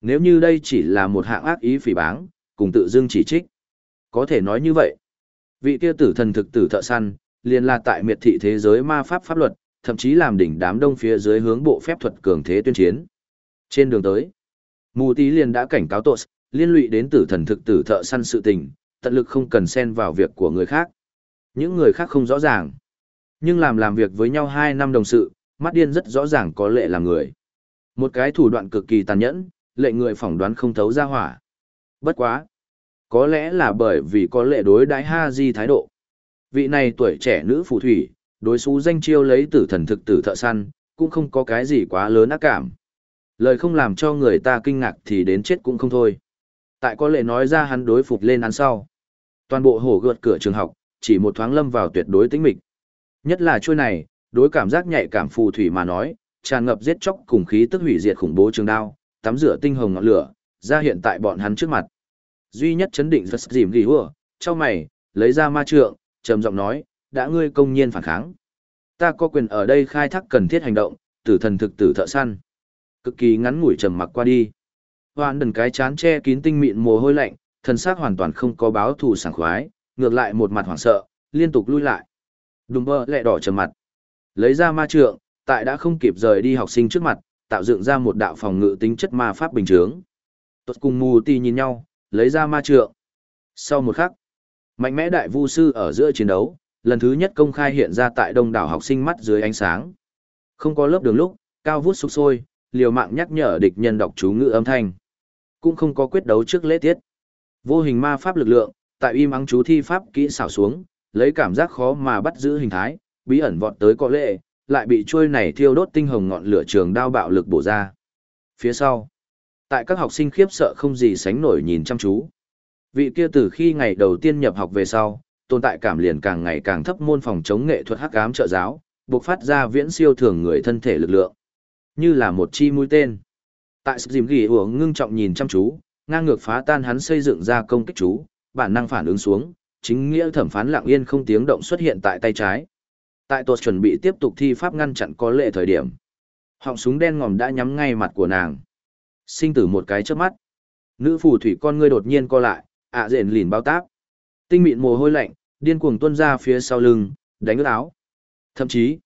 nếu như đây chỉ là một hạng ác ý phỉ báng, cùng tự dưng chỉ trích, có thể nói như vậy. Vị kia tử thần thực tử thợ săn, liền là tại miệt thị thế giới ma pháp pháp luật, thậm chí làm đỉnh đám đông phía dưới hướng bộ phép thuật cường thế tuyên chiến. Trên đường tới, Mù Tí liền đã cảnh cáo tội, liên lụy đến tử thần thực tử thợ săn sự tình, tận lực không cần xen vào việc của người khác. Những người khác không rõ ràng. Nhưng làm làm việc với nhau hai năm đồng sự, mắt điên rất rõ ràng có lệ là người. Một cái thủ đoạn cực kỳ tàn nhẫn, lệ người phỏng đoán không thấu ra hỏa. Bất quá. Có lẽ là bởi vì có lệ đối đãi ha di thái độ. Vị này tuổi trẻ nữ phù thủy, đối xú danh chiêu lấy tử thần thực tử thợ săn, cũng không có cái gì quá lớn ác cảm. Lời không làm cho người ta kinh ngạc thì đến chết cũng không thôi. Tại có lệ nói ra hắn đối phục lên ăn sau. Toàn bộ hổ gợt cửa trường học, chỉ một thoáng lâm vào tuyệt đối tĩnh mịch. Nhất là chuôi này, đối cảm giác nhạy cảm phù thủy mà nói, tràn ngập giết chóc cùng khí tức hủy diệt khủng bố trường đao, tắm rửa tinh hồng ngọn lửa, ra hiện tại bọn hắn trước mặt. Duy nhất chấn định rất dìm ghi hùa, cho mày, lấy ra ma trượng, trầm giọng nói, đã ngươi công nhiên phản kháng. Ta có quyền ở đây khai thác cần thiết hành động, tử thần thực tử thợ săn. Cực kỳ ngắn ngủi trầm mặc qua đi. Hoan đần cái chán che kín tinh mịn mồ hôi lạnh, thần xác hoàn toàn không có báo thù sảng khoái, ngược lại một mặt hoảng sợ, liên tục lui lại. Đùm bơ lẹ đỏ trầm mặt. Lấy ra ma trượng, tại đã không kịp rời đi học sinh trước mặt, tạo dựng ra một đạo phòng ngự tính chất ma pháp bình chướng. tuất cùng mù ti nhìn nhau, lấy ra ma trượng. Sau một khắc, mạnh mẽ đại vu sư ở giữa chiến đấu, lần thứ nhất công khai hiện ra tại đông đảo học sinh mắt dưới ánh sáng. Không có lớp đường lúc, cao vút sục sôi, liều mạng nhắc nhở địch nhân đọc chú ngữ âm thanh. Cũng không có quyết đấu trước lễ tiết. Vô hình ma pháp lực lượng, tại im ắng chú thi pháp kỹ xảo xuống, lấy cảm giác khó mà bắt giữ hình thái, bí ẩn vọt tới có lệ, lại bị trôi này thiêu đốt tinh hồng ngọn lửa trường đao bạo lực bổ ra. Phía sau, tại các học sinh khiếp sợ không gì sánh nổi nhìn chăm chú. Vị kia từ khi ngày đầu tiên nhập học về sau, tồn tại cảm liền càng ngày càng thấp môn phòng chống nghệ thuật hắc ám trợ giáo, buộc phát ra viễn siêu thường người thân thể lực lượng. Như là một chi mũi tên. Tại sự dìm ghi ủa ngưng trọng nhìn chăm chú, ngang ngược phá tan hắn xây dựng ra công kích chú, bản năng phản ứng xuống, chính nghĩa thẩm phán lặng yên không tiếng động xuất hiện tại tay trái. Tại tuột chuẩn bị tiếp tục thi pháp ngăn chặn có lệ thời điểm. Họng súng đen ngòm đã nhắm ngay mặt của nàng. Sinh tử một cái trước mắt. Nữ phù thủy con ngươi đột nhiên co lại, ạ à rền lìn bao táp. Tinh mịn mồ hôi lạnh, điên cuồng tuôn ra phía sau lưng, đánh ướt áo. Thậm chí,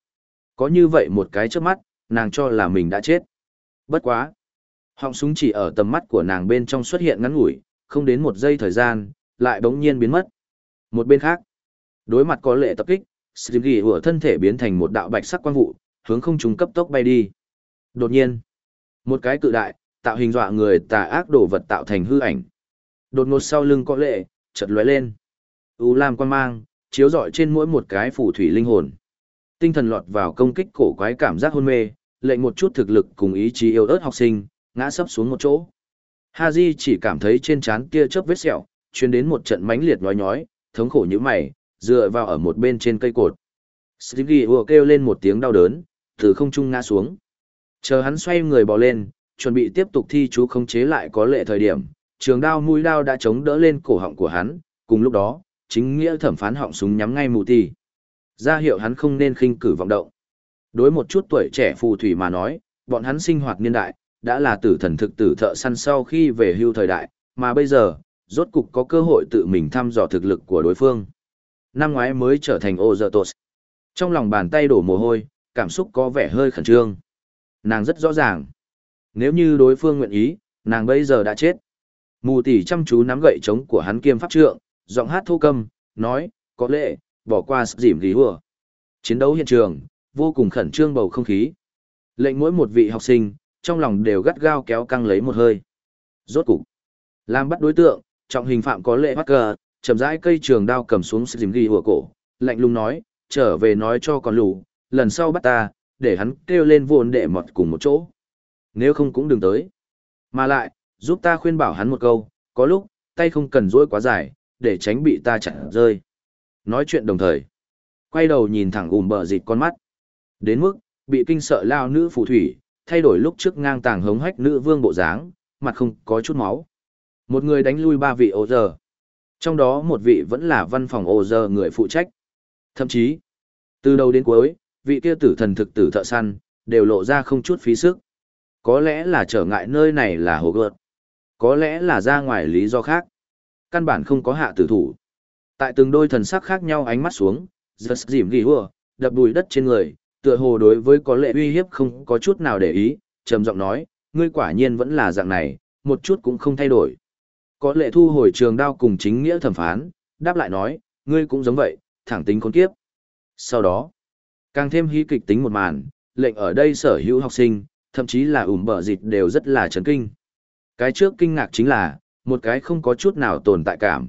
có như vậy một cái trước mắt, nàng cho là mình đã chết. Bất quá. Họng súng chỉ ở tầm mắt của nàng bên trong xuất hiện ngắn ngủi, không đến một giây thời gian, lại bỗng nhiên biến mất. Một bên khác, đối mặt có lệ tập kích, Stimgy của thân thể biến thành một đạo bạch sắc quang vụ, hướng không trung cấp tốc bay đi. Đột nhiên, một cái cự đại, tạo hình dọa người tà ác đồ vật tạo thành hư ảnh. Đột ngột sau lưng có lệ, chợt lóe lên. U lam quang mang, chiếu rọi trên mỗi một cái phù thủy linh hồn. Tinh thần lọt vào công kích cổ quái cảm giác hôn mê, lệnh một chút thực lực cùng ý chí yêu ớt học sinh, ngã sấp xuống một chỗ. Haji chỉ cảm thấy trên trán kia chớp vết sẹo, truyền đến một trận mãnh liệt nhói nhói, thống khổ như mày, dựa vào ở một bên trên cây cột. Stevie ùa kêu lên một tiếng đau đớn, từ không trung ngã xuống. Chờ hắn xoay người bò lên, chuẩn bị tiếp tục thi chú khống chế lại có lệ thời điểm, trường đao mũi đao đã chống đỡ lên cổ họng của hắn, cùng lúc đó, chính nghĩa thẩm phán họng súng nhắm ngay mù tì. Ra hiệu hắn không nên khinh cử vọng động. Đối một chút tuổi trẻ phù thủy mà nói, bọn hắn sinh hoạt niên đại, đã là tử thần thực tử thợ săn sau khi về hưu thời đại, mà bây giờ, rốt cục có cơ hội tự mình thăm dò thực lực của đối phương. Năm ngoái mới trở thành ô dơ tột. Trong lòng bàn tay đổ mồ hôi, cảm xúc có vẻ hơi khẩn trương. Nàng rất rõ ràng. Nếu như đối phương nguyện ý, nàng bây giờ đã chết. Mù tỷ chăm chú nắm gậy trống của hắn kiêm pháp trượng, giọng hát thô câm, nói, có lẽ, bỏ qua dìm ghi hùa. Chiến đấu hiện trường, vô cùng khẩn trương bầu không khí. Lệnh mỗi một vị học sinh, trong lòng đều gắt gao kéo căng lấy một hơi. Rốt cục, làm bắt đối tượng, trọng hình phạm có lệ bắt cờ, chậm rãi cây trường đao cầm xuống dìm ghi hùa cổ, lạnh lùng nói, trở về nói cho con lù, lần sau bắt ta, để hắn kêu lên vồn đệ mọt cùng một chỗ. Nếu không cũng đừng tới. Mà lại, giúp ta khuyên bảo hắn một câu, có lúc, tay không cần dỗi quá dài, để tránh bị ta chặn rơi. Nói chuyện đồng thời, quay đầu nhìn thẳng ùm bờ dịt con mắt. Đến mức, bị kinh sợ lao nữ phù thủy, thay đổi lúc trước ngang tàng hống hách nữ vương bộ dáng, mặt không có chút máu. Một người đánh lui ba vị ô giờ. Trong đó một vị vẫn là văn phòng ô giờ người phụ trách. Thậm chí, từ đầu đến cuối, vị kia tử thần thực tử thợ săn, đều lộ ra không chút phí sức. Có lẽ là trở ngại nơi này là hồ gợt. Có lẽ là ra ngoài lý do khác. Căn bản không có hạ tử thủ. Tại từng đôi thần sắc khác nhau ánh mắt xuống, giật dìm ghi hùa, đập bùi đất trên người, tựa hồ đối với có lệ uy hiếp không có chút nào để ý, trầm giọng nói, ngươi quả nhiên vẫn là dạng này, một chút cũng không thay đổi. Có lệ thu hồi trường đao cùng chính nghĩa thẩm phán, đáp lại nói, ngươi cũng giống vậy, thẳng tính khốn kiếp. Sau đó, càng thêm hí kịch tính một màn, lệnh ở đây sở hữu học sinh, thậm chí là ủm bờ dịt đều rất là chấn kinh. Cái trước kinh ngạc chính là, một cái không có chút nào tồn tại cảm.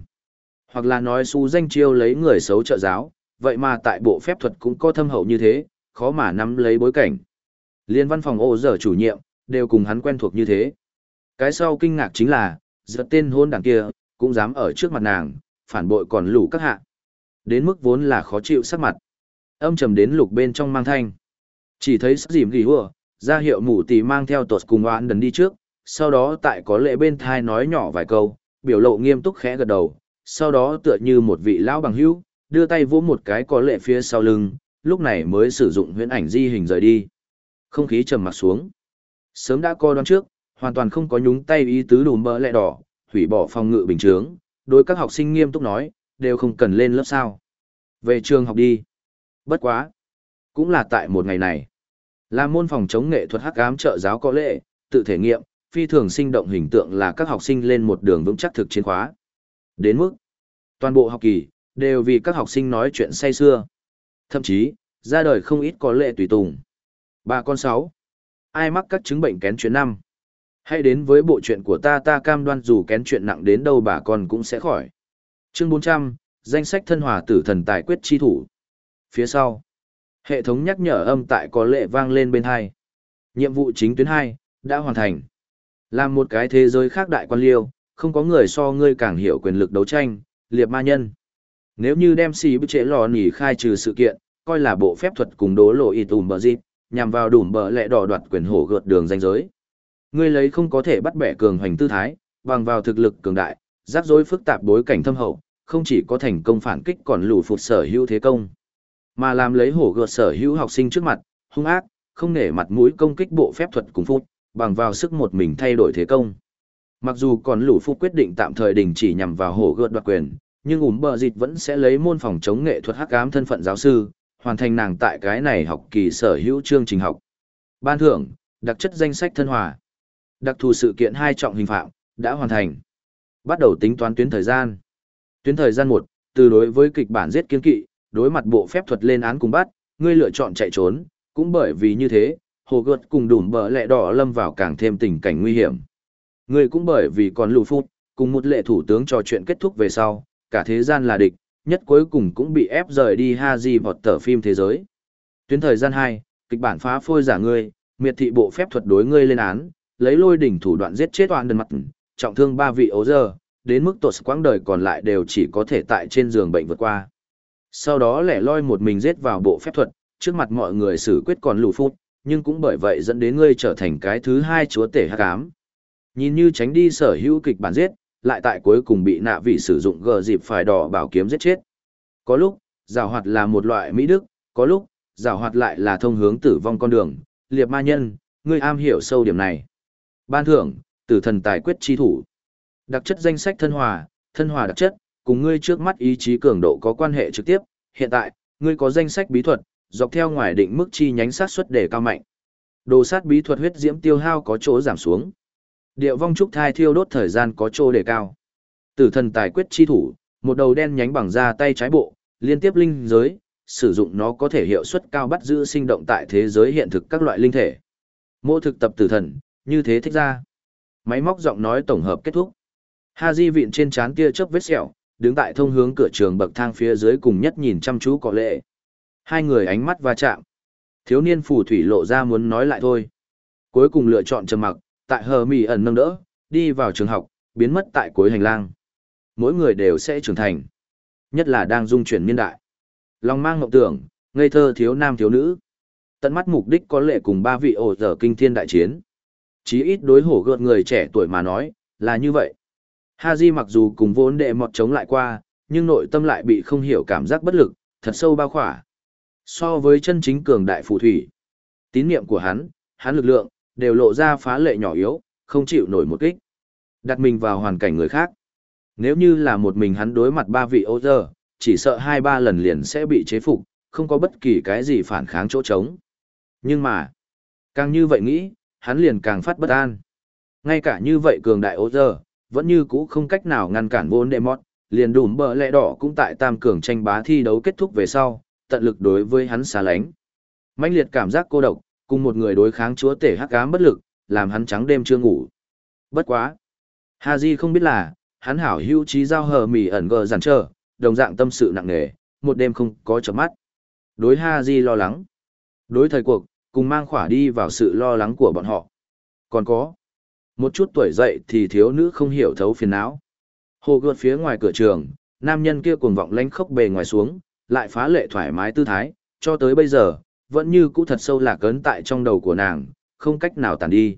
Hoặc là nói su danh chiêu lấy người xấu trợ giáo, vậy mà tại bộ phép thuật cũng có thâm hậu như thế, khó mà nắm lấy bối cảnh. Liên văn phòng ô giờ chủ nhiệm, đều cùng hắn quen thuộc như thế. Cái sau kinh ngạc chính là, giật tên hôn đảng kia, cũng dám ở trước mặt nàng, phản bội còn lũ các hạ. Đến mức vốn là khó chịu sắc mặt. Âm trầm đến lục bên trong mang thanh. Chỉ thấy sắc dìm ghi hùa, ra hiệu mù tì mang theo tột cùng oán đần đi trước, sau đó tại có lệ bên thai nói nhỏ vài câu, biểu lộ nghiêm túc khẽ gật đầu, sau đó tựa như một vị lão bằng hữu, đưa tay vỗ một cái có lệ phía sau lưng, lúc này mới sử dụng huyễn ảnh di hình rời đi. Không khí trầm mặc xuống. Sớm đã coi đoán trước, hoàn toàn không có nhúng tay ý tứ đùm bỡ lẹ đỏ, hủy bỏ phòng ngự bình chướng, đối các học sinh nghiêm túc nói, đều không cần lên lớp sao. Về trường học đi. Bất quá. Cũng là tại một ngày này. Là môn phòng chống nghệ thuật hắc ám trợ giáo có lệ, tự thể nghiệm, phi thường sinh động hình tượng là các học sinh lên một đường vững chắc thực chiến khóa. Đến mức, toàn bộ học kỳ, đều vì các học sinh nói chuyện say xưa. Thậm chí, ra đời không ít có lệ tùy tùng. Bà con sáu. Ai mắc các chứng bệnh kén chuyện năm? Hãy đến với bộ chuyện của ta ta cam đoan dù kén chuyện nặng đến đâu bà con cũng sẽ khỏi. Chương 400, danh sách thân hòa tử thần tài quyết chi thủ. Phía sau, hệ thống nhắc nhở âm tại có lệ vang lên bên hai. Nhiệm vụ chính tuyến hai đã hoàn thành. Làm một cái thế giới khác đại quan liêu, không có người so ngươi càng hiểu quyền lực đấu tranh, liệt ma nhân. Nếu như đem xì bức trễ lò nỉ khai trừ sự kiện, coi là bộ phép thuật cùng đố lộ y tùm bờ dịp, nhằm vào đủm bờ lẹ đỏ đoạt quyền hổ gợt đường danh giới. Ngươi lấy không có thể bắt bẻ cường hoành tư thái, bằng vào thực lực cường đại, rắc rối phức tạp bối cảnh thâm hậu, không chỉ có thành công phản kích còn lù phục sở hữu thế công, mà làm lấy hổ gợt sở hữu học sinh trước mặt, hung ác, không nể mặt mũi công kích bộ phép thuật cùng phút, bằng vào sức một mình thay đổi thế công. Mặc dù còn lũ phút quyết định tạm thời đình chỉ nhằm vào hổ gợt đoạt quyền, nhưng ủm bờ dịch vẫn sẽ lấy môn phòng chống nghệ thuật hắc ám thân phận giáo sư, hoàn thành nàng tại cái này học kỳ sở hữu chương trình học. Ban thưởng, đặc chất danh sách thân hòa. Đặc thù sự kiện hai trọng hình phạm, đã hoàn thành. Bắt đầu tính toán tuyến thời gian. Tuyến thời gian một, từ đối với kịch bản giết kiên kỵ, đối mặt bộ phép thuật lên án cùng bắt, ngươi lựa chọn chạy trốn, cũng bởi vì như thế, hồ gợt cùng đủm bờ lẹ đỏ lâm vào càng thêm tình cảnh nguy hiểm. Ngươi cũng bởi vì còn lù phút, cùng một lệ thủ tướng trò chuyện kết thúc về sau, cả thế gian là địch, nhất cuối cùng cũng bị ép rời đi Ha Haji vọt tờ phim thế giới. Tuyến thời gian 2, kịch bản phá phôi giả ngươi, miệt thị bộ phép thuật đối ngươi lên án, lấy lôi đỉnh thủ đoạn giết chết toàn đơn mặt, trọng thương ba vị ấu giờ, đến mức tột quãng đời còn lại đều chỉ có thể tại trên giường bệnh vượt qua. Sau đó lẻ loi một mình giết vào bộ phép thuật, trước mặt mọi người xử quyết còn lù phút, nhưng cũng bởi vậy dẫn đến ngươi trở thành cái thứ hai chúa tể hắc ám. Nhìn như tránh đi sở hữu kịch bản giết, lại tại cuối cùng bị nạ vị sử dụng gờ dịp phải đỏ bảo kiếm giết chết. Có lúc, rào hoạt là một loại mỹ đức, có lúc, rào hoạt lại là thông hướng tử vong con đường, liệp ma nhân, ngươi am hiểu sâu điểm này. Ban thưởng, tử thần tài quyết chi thủ. Đặc chất danh sách thân hòa, thân hòa đặc chất, cùng ngươi trước mắt ý chí cường độ có quan hệ trực tiếp, hiện tại, ngươi có danh sách bí thuật, dọc theo ngoài định mức chi nhánh sát suất để cao mạnh. Đồ sát bí thuật huyết diễm tiêu hao có chỗ giảm xuống. Điệu vong trúc thai thiêu đốt thời gian có chỗ để cao. Tử thần tài quyết chi thủ, một đầu đen nhánh bằng da tay trái bộ, liên tiếp linh giới, sử dụng nó có thể hiệu suất cao bắt giữ sinh động tại thế giới hiện thực các loại linh thể. Mô thực tập tử thần, như thế thích ra. Máy móc giọng nói tổng hợp kết thúc. Ha Di vịn trên trán tia chớp vết sẹo, đứng tại thông hướng cửa trường bậc thang phía dưới cùng nhất nhìn chăm chú có lệ. Hai người ánh mắt va chạm. Thiếu niên phù thủy lộ ra muốn nói lại thôi. Cuối cùng lựa chọn trầm mặc, tại hờ mì ẩn nâng đỡ, đi vào trường học, biến mất tại cuối hành lang. Mỗi người đều sẽ trưởng thành. Nhất là đang dung chuyển niên đại. Lòng mang ngọc tưởng, ngây thơ thiếu nam thiếu nữ. Tận mắt mục đích có lệ cùng ba vị ổ dở kinh thiên đại chiến. Chí ít đối hổ gợt người trẻ tuổi mà nói, là như vậy. Haji mặc dù cùng vốn đệ mọt chống lại qua, nhưng nội tâm lại bị không hiểu cảm giác bất lực, thật sâu bao khỏa. So với chân chính cường đại phù thủy, tín niệm của hắn, hắn lực lượng, đều lộ ra phá lệ nhỏ yếu, không chịu nổi một kích. Đặt mình vào hoàn cảnh người khác. Nếu như là một mình hắn đối mặt ba vị ô giờ, chỉ sợ hai ba lần liền sẽ bị chế phục, không có bất kỳ cái gì phản kháng chỗ trống. Nhưng mà, càng như vậy nghĩ, hắn liền càng phát bất an. Ngay cả như vậy cường đại ô giờ, vẫn như cũ không cách nào ngăn cản vốn đệ mọt, liền đùm bờ lẽ đỏ cũng tại tam cường tranh bá thi đấu kết thúc về sau, tận lực đối với hắn xa lánh. mãnh liệt cảm giác cô độc, cùng một người đối kháng chúa tể hắc ám bất lực, làm hắn trắng đêm chưa ngủ. Bất quá. Haji không biết là, hắn hảo hữu trí giao hờ mỉ ẩn gờ giản trở, đồng dạng tâm sự nặng nề, một đêm không có chợp mắt. Đối Haji lo lắng. Đối thời cuộc, cùng mang khỏa đi vào sự lo lắng của bọn họ. Còn có. Một chút tuổi dậy thì thiếu nữ không hiểu thấu phiền não. Hồ gợt phía ngoài cửa trường, nam nhân kia cuồng vọng lánh khốc bề ngoài xuống, lại phá lệ thoải mái tư thái, cho tới bây giờ, vẫn như cũ thật sâu lạc ấn tại trong đầu của nàng, không cách nào tàn đi.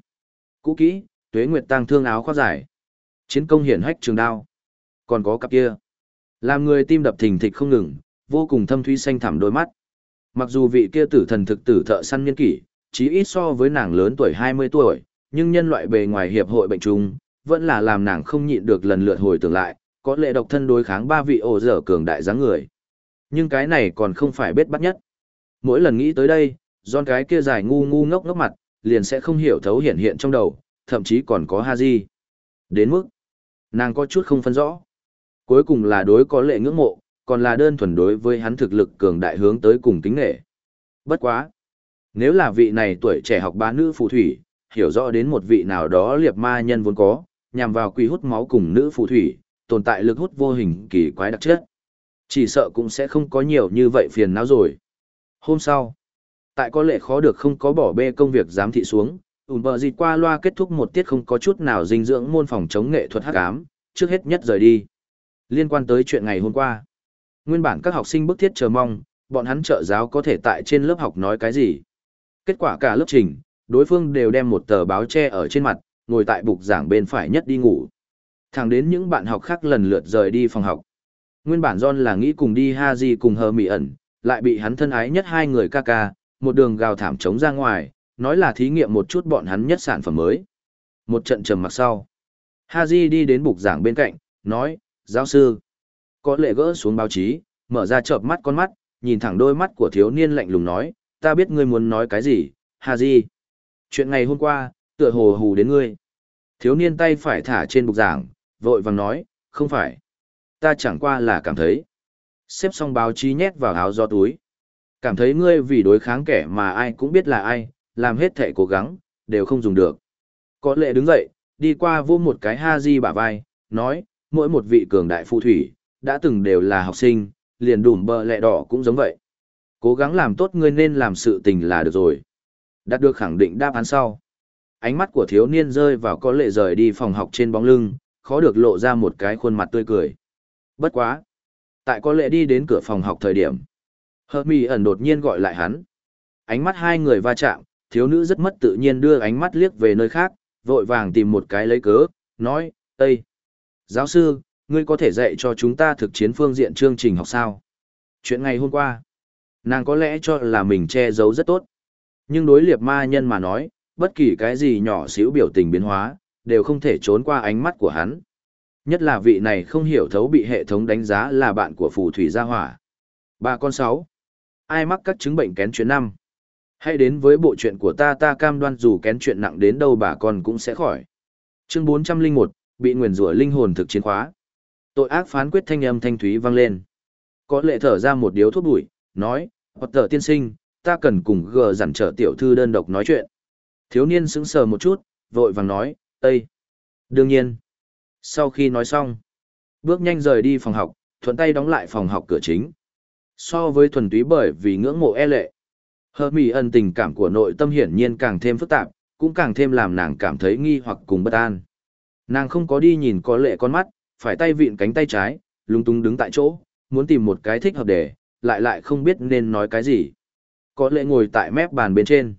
Cũ kỹ, tuế nguyệt tăng thương áo khoác dài. Chiến công hiển hách trường đao. Còn có cặp kia. Làm người tim đập thình thịch không ngừng, vô cùng thâm thúy xanh thẳm đôi mắt. Mặc dù vị kia tử thần thực tử thợ săn niên kỷ, chí ít so với nàng lớn tuổi 20 tuổi, nhưng nhân loại bề ngoài hiệp hội bệnh trùng, vẫn là làm nàng không nhịn được lần lượt hồi tưởng lại, có lệ độc thân đối kháng ba vị ổ dở cường đại dáng người. Nhưng cái này còn không phải bết bắt nhất. Mỗi lần nghĩ tới đây, giòn cái kia dài ngu ngu ngốc ngốc mặt, liền sẽ không hiểu thấu hiện hiện trong đầu, thậm chí còn có ha di. Đến mức, nàng có chút không phân rõ. Cuối cùng là đối có lệ ngưỡng mộ, còn là đơn thuần đối với hắn thực lực cường đại hướng tới cùng kính nghệ. Bất quá. Nếu là vị này tuổi trẻ học bá nữ phù thủy, hiểu rõ đến một vị nào đó liệt ma nhân vốn có, nhằm vào quy hút máu cùng nữ phù thủy, tồn tại lực hút vô hình kỳ quái đặc chất. Chỉ sợ cũng sẽ không có nhiều như vậy phiền não rồi. Hôm sau, tại có lệ khó được không có bỏ bê công việc giám thị xuống, ủn bờ dịt qua loa kết thúc một tiết không có chút nào dinh dưỡng môn phòng chống nghệ thuật hắc ám, trước hết nhất rời đi. Liên quan tới chuyện ngày hôm qua, nguyên bản các học sinh bức thiết chờ mong, bọn hắn trợ giáo có thể tại trên lớp học nói cái gì. Kết quả cả lớp trình, đối phương đều đem một tờ báo che ở trên mặt, ngồi tại bục giảng bên phải nhất đi ngủ. Thẳng đến những bạn học khác lần lượt rời đi phòng học. Nguyên bản John là nghĩ cùng đi Haji cùng hờ mị ẩn, lại bị hắn thân ái nhất hai người ca ca, một đường gào thảm trống ra ngoài, nói là thí nghiệm một chút bọn hắn nhất sản phẩm mới. Một trận trầm mặc sau. Haji đi đến bục giảng bên cạnh, nói, giáo sư. Có lệ gỡ xuống báo chí, mở ra chợp mắt con mắt, nhìn thẳng đôi mắt của thiếu niên lạnh lùng nói, ta biết ngươi muốn nói cái gì, Haji. Chuyện ngày hôm qua, tựa hồ hù đến ngươi. Thiếu niên tay phải thả trên bục giảng, vội vàng nói, không phải. Ta chẳng qua là cảm thấy xếp xong báo chí nhét vào áo do túi. Cảm thấy ngươi vì đối kháng kẻ mà ai cũng biết là ai, làm hết thể cố gắng, đều không dùng được. Có lệ đứng dậy, đi qua vô một cái ha di bả vai, nói, mỗi một vị cường đại phù thủy, đã từng đều là học sinh, liền đủm bờ lẹ đỏ cũng giống vậy. Cố gắng làm tốt ngươi nên làm sự tình là được rồi. Đạt được khẳng định đáp án sau. Ánh mắt của thiếu niên rơi vào có lệ rời đi phòng học trên bóng lưng, khó được lộ ra một cái khuôn mặt tươi cười. Bất quá. Tại có lệ đi đến cửa phòng học thời điểm. Hợp mì ẩn đột nhiên gọi lại hắn. Ánh mắt hai người va chạm, thiếu nữ rất mất tự nhiên đưa ánh mắt liếc về nơi khác, vội vàng tìm một cái lấy cớ, nói, Ê! Giáo sư, ngươi có thể dạy cho chúng ta thực chiến phương diện chương trình học sao? Chuyện ngày hôm qua, nàng có lẽ cho là mình che giấu rất tốt. Nhưng đối liệt ma nhân mà nói, bất kỳ cái gì nhỏ xíu biểu tình biến hóa, đều không thể trốn qua ánh mắt của hắn. Nhất là vị này không hiểu thấu bị hệ thống đánh giá là bạn của phù thủy gia hỏa. Ba con sáu. Ai mắc các chứng bệnh kén chuyện năm? Hãy đến với bộ chuyện của ta ta cam đoan dù kén chuyện nặng đến đâu bà con cũng sẽ khỏi. Chương 401, bị nguyền rủa linh hồn thực chiến khóa. Tội ác phán quyết thanh âm thanh thúy vang lên. Có lệ thở ra một điếu thuốc bụi, nói, Potter tiên sinh, ta cần cùng gờ dặn trở tiểu thư đơn độc nói chuyện. Thiếu niên sững sờ một chút, vội vàng nói, Ây! Đương nhiên. Sau khi nói xong, bước nhanh rời đi phòng học, thuận tay đóng lại phòng học cửa chính. So với thuần túy bởi vì ngưỡng mộ e lệ, Hờ mỹ ân tình cảm của nội tâm hiển nhiên càng thêm phức tạp, cũng càng thêm làm nàng cảm thấy nghi hoặc cùng bất an. Nàng không có đi nhìn có lệ con mắt, phải tay vịn cánh tay trái, lung tung đứng tại chỗ, muốn tìm một cái thích hợp để, lại lại không biết nên nói cái gì. Có lệ ngồi tại mép bàn bên trên.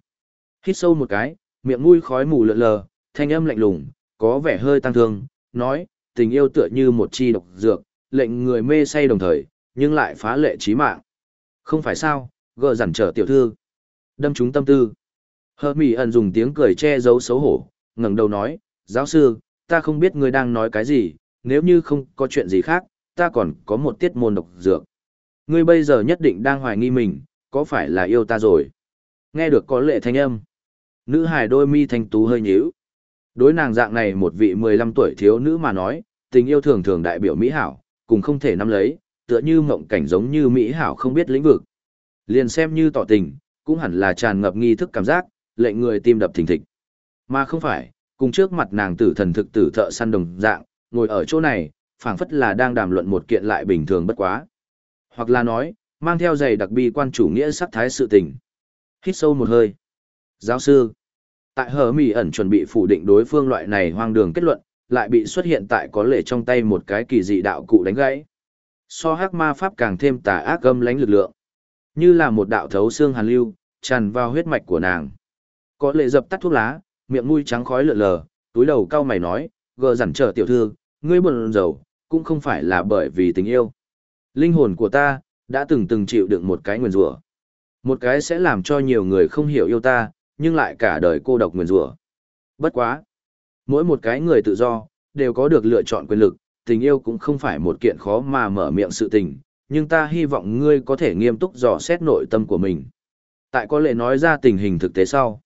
Hít sâu một cái, miệng mũi khói mù lợn lờ, thanh âm lạnh lùng, có vẻ hơi tăng thương, nói, tình yêu tựa như một chi độc dược, lệnh người mê say đồng thời, nhưng lại phá lệ trí mạng. Không phải sao, gỡ dằn trở tiểu thư. Đâm chúng tâm tư. Hơ mỉ ẩn dùng tiếng cười che giấu xấu hổ, ngẩng đầu nói, giáo sư, ta không biết ngươi đang nói cái gì, nếu như không có chuyện gì khác, ta còn có một tiết môn độc dược. Ngươi bây giờ nhất định đang hoài nghi mình, có phải là yêu ta rồi? Nghe được có lệ thanh âm. Nữ hài đôi mi thanh tú hơi nhíu. Đối nàng dạng này một vị 15 tuổi thiếu nữ mà nói, tình yêu thường thường đại biểu mỹ hảo, cùng không thể nắm lấy, tựa như mộng cảnh giống như mỹ hảo không biết lĩnh vực. Liền xem như tỏ tình, cũng hẳn là tràn ngập nghi thức cảm giác, lệnh người tim đập thình thịch. Mà không phải, cùng trước mặt nàng tử thần thực tử thợ săn đồng dạng, ngồi ở chỗ này, phảng phất là đang đàm luận một kiện lại bình thường bất quá. Hoặc là nói, mang theo giày đặc bi quan chủ nghĩa sắc thái sự tình. Hít sâu một hơi. Giáo sư, tại hờ mỉ ẩn chuẩn bị phủ định đối phương loại này hoang đường kết luận, lại bị xuất hiện tại có lệ trong tay một cái kỳ dị đạo cụ đánh gãy. So hắc ma pháp càng thêm tà ác gâm lánh lực lượng. Như là một đạo thấu xương hàn lưu, tràn vào huyết mạch của nàng. Có lệ dập tắt thuốc lá, miệng mũi trắng khói lượn lờ, túi đầu cao mày nói, gờ dằn trở tiểu thư, ngươi buồn rầu, cũng không phải là bởi vì tình yêu. Linh hồn của ta, đã từng từng chịu đựng một cái nguyền rủa Một cái sẽ làm cho nhiều người không hiểu yêu ta, nhưng lại cả đời cô độc nguyền rủa Bất quá. Mỗi một cái người tự do, đều có được lựa chọn quyền lực, tình yêu cũng không phải một kiện khó mà mở miệng sự tình, nhưng ta hy vọng ngươi có thể nghiêm túc dò xét nội tâm của mình. Tại có lệ nói ra tình hình thực tế sau.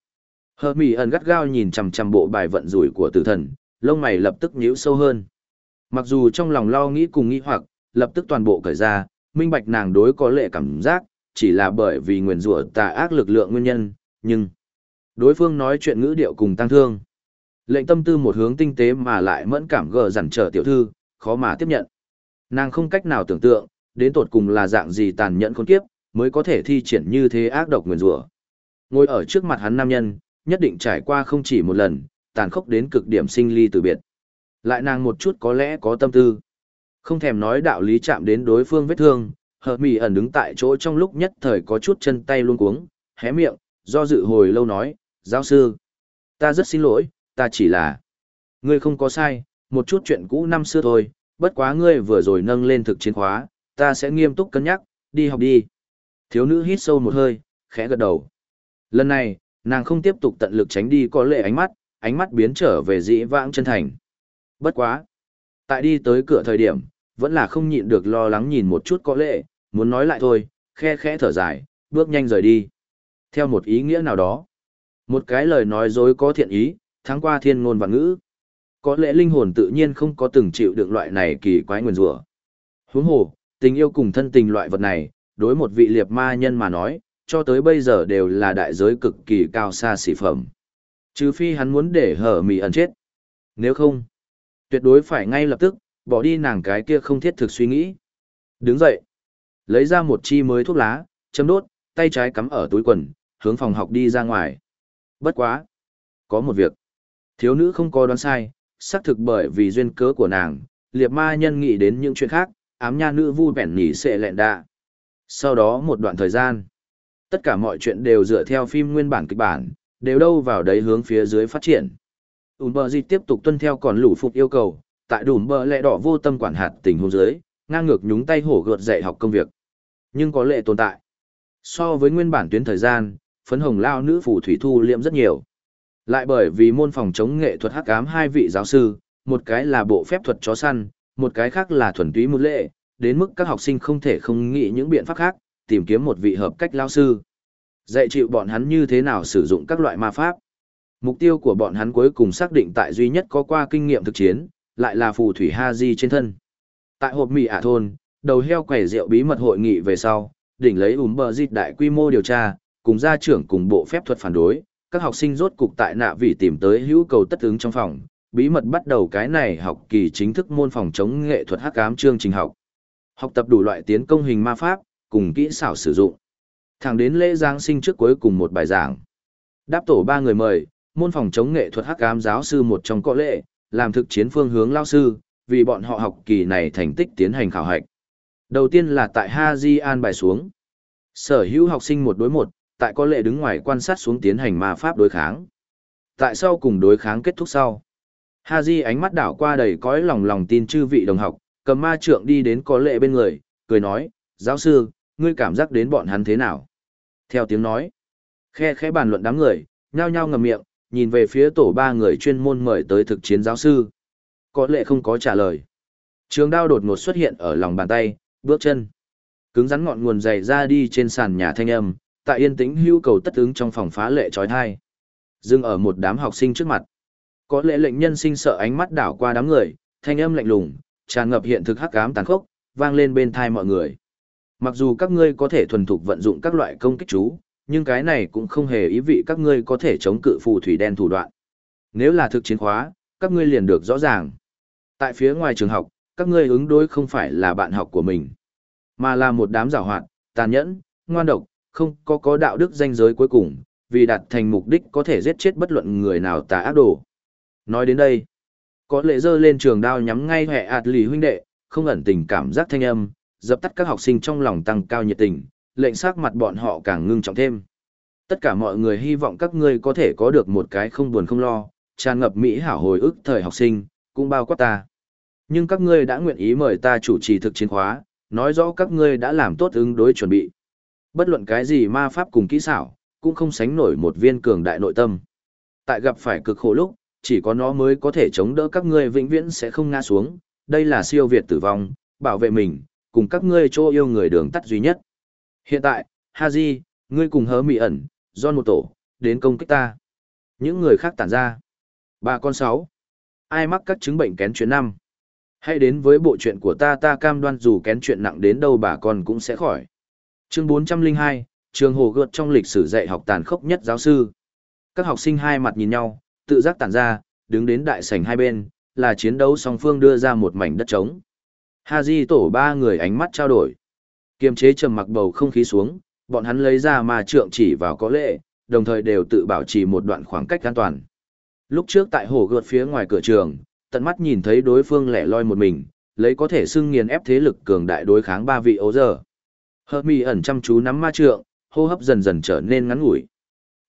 Hợp mỹ ẩn gắt gao nhìn chằm chằm bộ bài vận rủi của tử thần, lông mày lập tức nhíu sâu hơn. Mặc dù trong lòng lo nghĩ cùng nghĩ hoặc, lập tức toàn bộ cởi ra, minh bạch nàng đối có lệ cảm giác, chỉ là bởi vì nguyền rủa tà ác lực lượng nguyên nhân, nhưng đối phương nói chuyện ngữ điệu cùng tăng thương. Lệnh tâm tư một hướng tinh tế mà lại mẫn cảm gờ dằn trở tiểu thư, khó mà tiếp nhận. Nàng không cách nào tưởng tượng, đến tột cùng là dạng gì tàn nhẫn khốn kiếp, mới có thể thi triển như thế ác độc nguyền rủa. Ngồi ở trước mặt hắn nam nhân, nhất định trải qua không chỉ một lần, tàn khốc đến cực điểm sinh ly từ biệt. Lại nàng một chút có lẽ có tâm tư. Không thèm nói đạo lý chạm đến đối phương vết thương, hợp mì ẩn đứng tại chỗ trong lúc nhất thời có chút chân tay luôn cuống, hé miệng, do dự hồi lâu nói, giáo sư. Ta rất xin lỗi, ta chỉ là... Ngươi không có sai, một chút chuyện cũ năm xưa thôi, bất quá ngươi vừa rồi nâng lên thực chiến khóa, ta sẽ nghiêm túc cân nhắc, đi học đi. Thiếu nữ hít sâu một hơi, khẽ gật đầu. Lần này, nàng không tiếp tục tận lực tránh đi có lệ ánh mắt, ánh mắt biến trở về dĩ vãng chân thành. Bất quá. Tại đi tới cửa thời điểm, vẫn là không nhịn được lo lắng nhìn một chút có lệ, muốn nói lại thôi, khe khẽ thở dài, bước nhanh rời đi. Theo một ý nghĩa nào đó. Một cái lời nói dối có thiện ý, tháng qua thiên ngôn và ngữ. Có lẽ linh hồn tự nhiên không có từng chịu được loại này kỳ quái nguyền rủa. Huống hồ, tình yêu cùng thân tình loại vật này, đối một vị liệt ma nhân mà nói, cho tới bây giờ đều là đại giới cực kỳ cao xa xỉ phẩm. Trừ phi hắn muốn để hở mì ẩn chết. Nếu không, tuyệt đối phải ngay lập tức, bỏ đi nàng cái kia không thiết thực suy nghĩ. Đứng dậy, lấy ra một chi mới thuốc lá, châm đốt, tay trái cắm ở túi quần, hướng phòng học đi ra ngoài. Bất quá. Có một việc. Thiếu nữ không có đoán sai, xác thực bởi vì duyên cớ của nàng, liệt ma nhân nghĩ đến những chuyện khác, ám nha nữ vu vẻn nỉ sẽ lẹn đạ. Sau đó một đoạn thời gian, tất cả mọi chuyện đều dựa theo phim nguyên bản kịch bản, đều đâu vào đấy hướng phía dưới phát triển. Ún bờ dịt tiếp tục tuân theo còn lũ phục yêu cầu, tại đùm bờ lẹ đỏ vô tâm quản hạt tình hôn dưới, ngang ngược nhúng tay hổ gợt dạy học công việc. Nhưng có lệ tồn tại. So với nguyên bản tuyến thời gian, phấn hồng lao nữ phù thủy thu liệm rất nhiều. Lại bởi vì môn phòng chống nghệ thuật hắc ám hai vị giáo sư, một cái là bộ phép thuật chó săn, một cái khác là thuần túy một lệ, đến mức các học sinh không thể không nghĩ những biện pháp khác, tìm kiếm một vị hợp cách lao sư. Dạy chịu bọn hắn như thế nào sử dụng các loại ma pháp. Mục tiêu của bọn hắn cuối cùng xác định tại duy nhất có qua kinh nghiệm thực chiến, lại là phù thủy Haji trên thân. Tại hộp mì ả thôn, đầu heo quẻ rượu bí mật hội nghị về sau, đỉnh lấy ủm bờ dịt đại quy mô điều tra, cùng gia trưởng cùng bộ phép thuật phản đối, các học sinh rốt cục tại nạ vị tìm tới hữu cầu tất ứng trong phòng, bí mật bắt đầu cái này học kỳ chính thức môn phòng chống nghệ thuật hắc ám chương trình học. Học tập đủ loại tiến công hình ma pháp, cùng kỹ xảo sử dụng. Thẳng đến lễ Giáng sinh trước cuối cùng một bài giảng. Đáp tổ ba người mời, môn phòng chống nghệ thuật hắc ám giáo sư một trong có lệ, làm thực chiến phương hướng lao sư, vì bọn họ học kỳ này thành tích tiến hành khảo hạch. Đầu tiên là tại Ha Di an bài xuống. Sở hữu học sinh một đối một, tại có lệ đứng ngoài quan sát xuống tiến hành ma pháp đối kháng. Tại sau cùng đối kháng kết thúc sau. Ha Di ánh mắt đảo qua đầy cõi lòng lòng tin chư vị đồng học, cầm ma trượng đi đến có lệ bên người, cười nói, giáo sư, ngươi cảm giác đến bọn hắn thế nào? Theo tiếng nói, khe khẽ bàn luận đám người, nhao nhao ngầm miệng, nhìn về phía tổ ba người chuyên môn mời tới thực chiến giáo sư. Có lẽ không có trả lời. Trường đao đột ngột xuất hiện ở lòng bàn tay, bước chân. Cứng rắn ngọn nguồn dày ra đi trên sàn nhà thanh âm, tại yên tĩnh hưu cầu tất ứng trong phòng phá lệ trói thai. Dừng ở một đám học sinh trước mặt. Có lẽ lệnh nhân sinh sợ ánh mắt đảo qua đám người, thanh âm lạnh lùng, tràn ngập hiện thực hắc ám tàn khốc, vang lên bên thai mọi người. Mặc dù các ngươi có thể thuần thục vận dụng các loại công kích chú, nhưng cái này cũng không hề ý vị các ngươi có thể chống cự phù thủy đen thủ đoạn. Nếu là thực chiến khóa, các ngươi liền được rõ ràng. Tại phía ngoài trường học, các ngươi ứng đối không phải là bạn học của mình, mà là một đám giảo hoạt, tàn nhẫn, ngoan độc, không có có đạo đức danh giới cuối cùng, vì đạt thành mục đích có thể giết chết bất luận người nào tà ác đồ. Nói đến đây, có lệ dơ lên trường đao nhắm ngay hệ ạt lì huynh đệ, không ẩn tình cảm giác thanh âm, dập tắt các học sinh trong lòng tăng cao nhiệt tình, lệnh sắc mặt bọn họ càng ngưng trọng thêm. Tất cả mọi người hy vọng các ngươi có thể có được một cái không buồn không lo, tràn ngập mỹ hảo hồi ức thời học sinh, cũng bao quát ta. Nhưng các ngươi đã nguyện ý mời ta chủ trì thực chiến khóa, nói rõ các ngươi đã làm tốt ứng đối chuẩn bị. Bất luận cái gì ma pháp cùng kỹ xảo, cũng không sánh nổi một viên cường đại nội tâm. Tại gặp phải cực khổ lúc, chỉ có nó mới có thể chống đỡ các ngươi vĩnh viễn sẽ không ngã xuống. Đây là siêu việt tử vong, bảo vệ mình, cùng các ngươi chỗ yêu người đường tắt duy nhất. Hiện tại, Haji, ngươi cùng hớ mị ẩn, John một tổ, đến công kích ta. Những người khác tản ra. Bà con sáu. Ai mắc các chứng bệnh kén chuyện năm? Hãy đến với bộ chuyện của ta ta cam đoan dù kén chuyện nặng đến đâu bà con cũng sẽ khỏi. Chương 402, trường hồ gợt trong lịch sử dạy học tàn khốc nhất giáo sư. Các học sinh hai mặt nhìn nhau, tự giác tản ra, đứng đến đại sảnh hai bên, là chiến đấu song phương đưa ra một mảnh đất trống. Haji tổ ba người ánh mắt trao đổi. Kiềm chế trầm mặc bầu không khí xuống, bọn hắn lấy ra ma trượng chỉ vào có lệ, đồng thời đều tự bảo trì một đoạn khoảng cách an toàn. Lúc trước tại hồ gợt phía ngoài cửa trường, tận mắt nhìn thấy đối phương lẻ loi một mình, lấy có thể xưng nghiền ép thế lực cường đại đối kháng ba vị ấu giờ. Hợp mì ẩn chăm chú nắm ma trượng, hô hấp dần dần trở nên ngắn ngủi.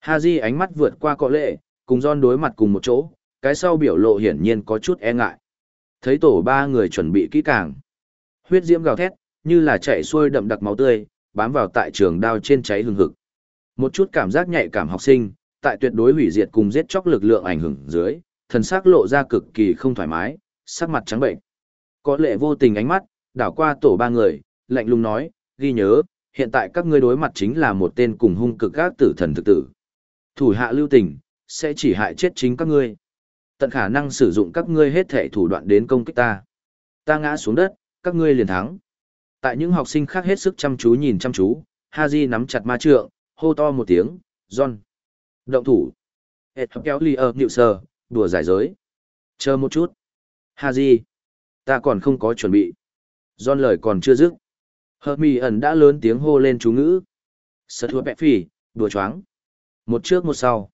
Haji ánh mắt vượt qua có lệ, cùng John đối mặt cùng một chỗ, cái sau biểu lộ hiển nhiên có chút e ngại. Thấy tổ ba người chuẩn bị kỹ càng. Huyết diễm gào thét, như là chạy xuôi đậm đặc máu tươi, bám vào tại trường đao trên cháy hừng hực. Một chút cảm giác nhạy cảm học sinh, tại tuyệt đối hủy diệt cùng giết chóc lực lượng ảnh hưởng dưới, thần sắc lộ ra cực kỳ không thoải mái, sắc mặt trắng bệnh. Có lệ vô tình ánh mắt, đảo qua tổ ba người, lạnh lùng nói, ghi nhớ, hiện tại các ngươi đối mặt chính là một tên cùng hung cực các tử thần thực tử. Thủ hạ lưu tình, sẽ chỉ hại chết chính các ngươi. Tận khả năng sử dụng các ngươi hết thể thủ đoạn đến công kích ta. Ta ngã xuống đất, các ngươi liền thắng. Tại những học sinh khác hết sức chăm chú nhìn chăm chú, Haji nắm chặt ma trượng, hô to một tiếng, John. Động thủ. Hệt kéo ly ở nhịu sờ, đùa giải giới. Chờ một chút. Haji. Ta còn không có chuẩn bị. John lời còn chưa dứt. Hợp mì ẩn đã lớn tiếng hô lên chú ngữ. Sở thua bẹ phì, đùa choáng. Một trước một sau.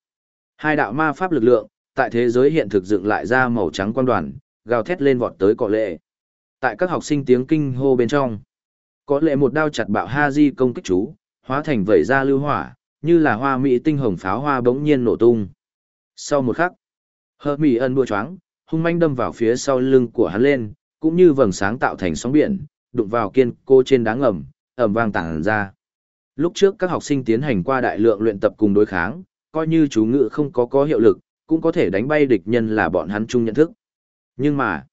Hai đạo ma pháp lực lượng, tại thế giới hiện thực dựng lại ra màu trắng quan đoàn, gào thét lên vọt tới cọ lệ. Tại các học sinh tiếng kinh hô bên trong. Có lệ một đao chặt bạo ha di công kích chú, hóa thành vẩy ra lưu hỏa, như là hoa mỹ tinh hồng pháo hoa bỗng nhiên nổ tung. Sau một khắc, hơ mỹ ân đua choáng, hung manh đâm vào phía sau lưng của hắn lên, cũng như vầng sáng tạo thành sóng biển, đụng vào kiên cô trên đá ngầm, ẩm vang tản ra. Lúc trước các học sinh tiến hành qua đại lượng luyện tập cùng đối kháng, coi như chú ngữ không có có hiệu lực, cũng có thể đánh bay địch nhân là bọn hắn chung nhận thức. Nhưng mà,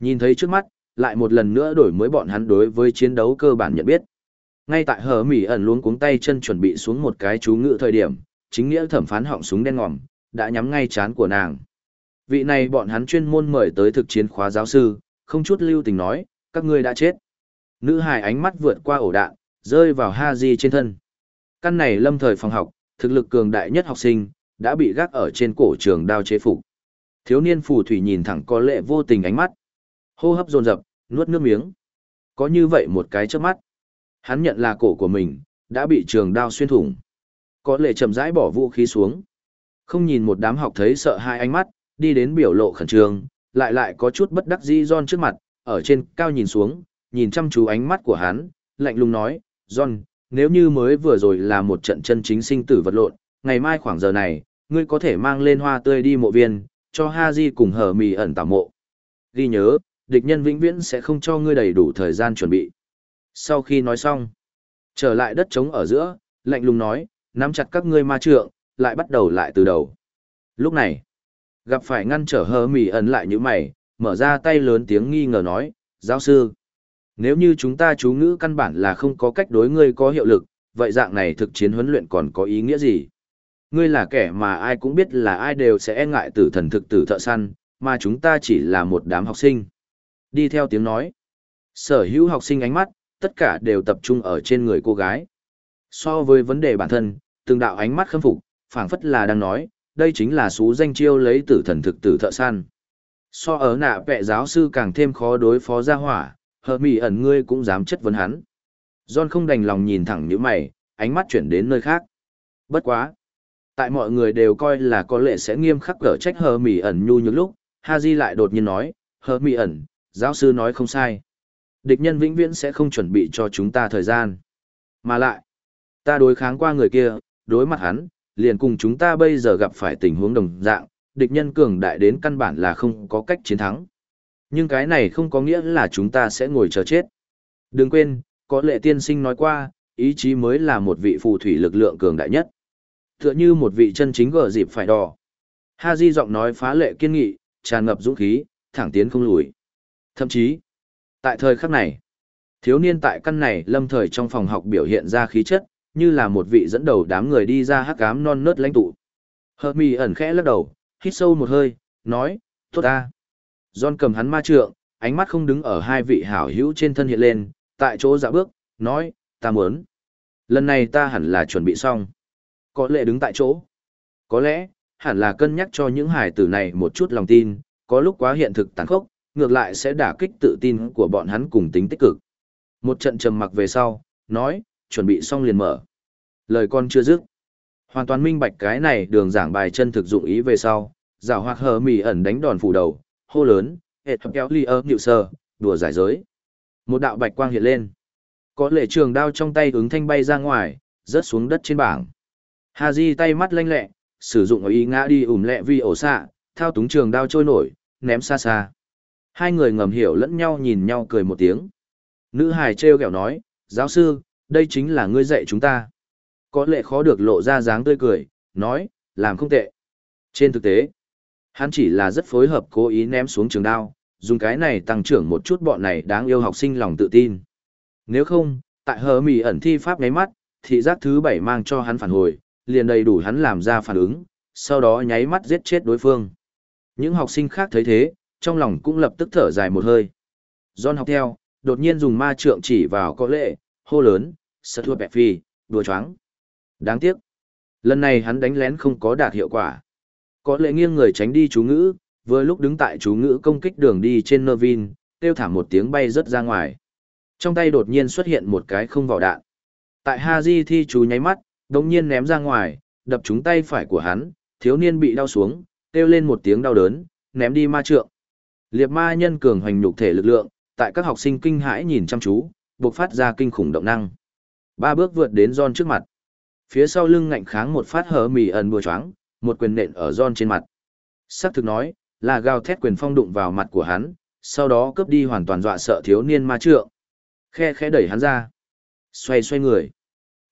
nhìn thấy trước mắt, lại một lần nữa đổi mới bọn hắn đối với chiến đấu cơ bản nhận biết. Ngay tại hờ mỉ ẩn luống cuống tay chân chuẩn bị xuống một cái chú ngự thời điểm, chính nghĩa thẩm phán họng súng đen ngòm, đã nhắm ngay chán của nàng. Vị này bọn hắn chuyên môn mời tới thực chiến khóa giáo sư, không chút lưu tình nói, các ngươi đã chết. Nữ hài ánh mắt vượt qua ổ đạn, rơi vào Haji trên thân. Căn này lâm thời phòng học, thực lực cường đại nhất học sinh, đã bị gác ở trên cổ trường đao chế phục. Thiếu niên phù thủy nhìn thẳng có lệ vô tình ánh mắt. Hô hấp dồn dập, nuốt nước miếng. Có như vậy một cái trước mắt. Hắn nhận là cổ của mình, đã bị trường đao xuyên thủng. Có lệ chậm rãi bỏ vũ khí xuống. Không nhìn một đám học thấy sợ hai ánh mắt, đi đến biểu lộ khẩn trương, lại lại có chút bất đắc dĩ John trước mặt, ở trên cao nhìn xuống, nhìn chăm chú ánh mắt của hắn, lạnh lùng nói, John, nếu như mới vừa rồi là một trận chân chính sinh tử vật lộn, ngày mai khoảng giờ này, ngươi có thể mang lên hoa tươi đi mộ viên, cho ha Haji cùng hở mì ẩn tảo mộ. Ghi nhớ, địch nhân vĩnh viễn sẽ không cho ngươi đầy đủ thời gian chuẩn bị. Sau khi nói xong, trở lại đất trống ở giữa, lạnh lùng nói, nắm chặt các ngươi ma trượng, lại bắt đầu lại từ đầu. Lúc này, gặp phải ngăn trở hờ mỉ ẩn lại như mày, mở ra tay lớn tiếng nghi ngờ nói, giáo sư. Nếu như chúng ta chú ngữ căn bản là không có cách đối ngươi có hiệu lực, vậy dạng này thực chiến huấn luyện còn có ý nghĩa gì? Ngươi là kẻ mà ai cũng biết là ai đều sẽ e ngại tử thần thực tử thợ săn, mà chúng ta chỉ là một đám học sinh. Đi theo tiếng nói. Sở hữu học sinh ánh mắt, tất cả đều tập trung ở trên người cô gái. So với vấn đề bản thân, từng đạo ánh mắt khâm phục, phảng phất là đang nói, đây chính là số danh chiêu lấy tử thần thực tử thợ săn. So ở nạ vẹ giáo sư càng thêm khó đối phó ra hỏa, hờ mỉ ẩn ngươi cũng dám chất vấn hắn. John không đành lòng nhìn thẳng những mày, ánh mắt chuyển đến nơi khác. Bất quá. Tại mọi người đều coi là có lệ sẽ nghiêm khắc cở trách hờ mỉ ẩn nhu như lúc, Haji lại đột nhiên nói, hờ mỉ ẩn, giáo sư nói không sai. Địch nhân vĩnh viễn sẽ không chuẩn bị cho chúng ta thời gian. Mà lại, ta đối kháng qua người kia, đối mặt hắn, liền cùng chúng ta bây giờ gặp phải tình huống đồng dạng, địch nhân cường đại đến căn bản là không có cách chiến thắng. Nhưng cái này không có nghĩa là chúng ta sẽ ngồi chờ chết. Đừng quên, có lệ tiên sinh nói qua, ý chí mới là một vị phù thủy lực lượng cường đại nhất. Tựa như một vị chân chính gở dịp phải đỏ. Ha Di giọng nói phá lệ kiên nghị, tràn ngập dũng khí, thẳng tiến không lùi. Thậm chí, tại thời khắc này, thiếu niên tại căn này lâm thời trong phòng học biểu hiện ra khí chất, như là một vị dẫn đầu đám người đi ra hắc ám non nớt lãnh tụ. Hợp mì ẩn khẽ lắc đầu, hít sâu một hơi, nói, tốt ta. John cầm hắn ma trượng, ánh mắt không đứng ở hai vị hảo hữu trên thân hiện lên, tại chỗ dạ bước, nói, ta muốn. Lần này ta hẳn là chuẩn bị xong. Có lẽ đứng tại chỗ. Có lẽ, hẳn là cân nhắc cho những hải tử này một chút lòng tin, có lúc quá hiện thực tàn khốc, ngược lại sẽ đả kích tự tin của bọn hắn cùng tính tích cực. Một trận trầm mặc về sau, nói, chuẩn bị xong liền mở. Lời con chưa dứt. Hoàn toàn minh bạch cái này đường giảng bài chân thực dụng ý về sau, rào hoạt hờ mì ẩn đánh đòn phủ đầu, hô lớn, hệt thập kéo ly ơ nhịu sơ, đùa giải giới. Một đạo bạch quang hiện lên. Có lệ trường đao trong tay ứng thanh bay ra ngoài, rớt xuống đất trên bảng. Hà Di tay mắt lanh lẹ, sử dụng ý ngã đi ủm lẹ vì ổ xạ, thao túng trường đao trôi nổi, ném xa xa. Hai người ngầm hiểu lẫn nhau nhìn nhau cười một tiếng. Nữ hài treo kẹo nói, giáo sư, đây chính là ngươi dạy chúng ta. Có lệ khó được lộ ra dáng tươi cười, nói, làm không tệ. Trên thực tế, hắn chỉ là rất phối hợp cố ý ném xuống trường đao, dùng cái này tăng trưởng một chút bọn này đáng yêu học sinh lòng tự tin. Nếu không, tại hờ mì ẩn thi pháp nháy mắt, thị giác thứ bảy mang cho hắn phản hồi, liền đầy đủ hắn làm ra phản ứng, sau đó nháy mắt giết chết đối phương. Những học sinh khác thấy thế, trong lòng cũng lập tức thở dài một hơi. John học theo, đột nhiên dùng ma trượng chỉ vào có lệ, hô lớn, sợ thua bẹp phi, đùa choáng. Đáng tiếc. Lần này hắn đánh lén không có đạt hiệu quả. Có lệ nghiêng người tránh đi chú ngữ, vừa lúc đứng tại chú ngữ công kích đường đi trên nơ vin, kêu thảm một tiếng bay rớt ra ngoài. Trong tay đột nhiên xuất hiện một cái không vào đạn. Tại Haji thi chú nháy mắt, đồng nhiên ném ra ngoài, đập trúng tay phải của hắn, thiếu niên bị đau xuống, kêu lên một tiếng đau đớn, ném đi ma trượng. Liệt ma nhân cường hoành nhục thể lực lượng, tại các học sinh kinh hãi nhìn chăm chú, bộc phát ra kinh khủng động năng. Ba bước vượt đến John trước mặt. Phía sau lưng ngạnh kháng một phát hở mì ẩn bùa choáng, một quyền nện ở John trên mặt. Sắc thực nói, là gào thét quyền phong đụng vào mặt của hắn, sau đó cướp đi hoàn toàn dọa sợ thiếu niên ma trượng. Khe khẽ đẩy hắn ra. Xoay xoay người.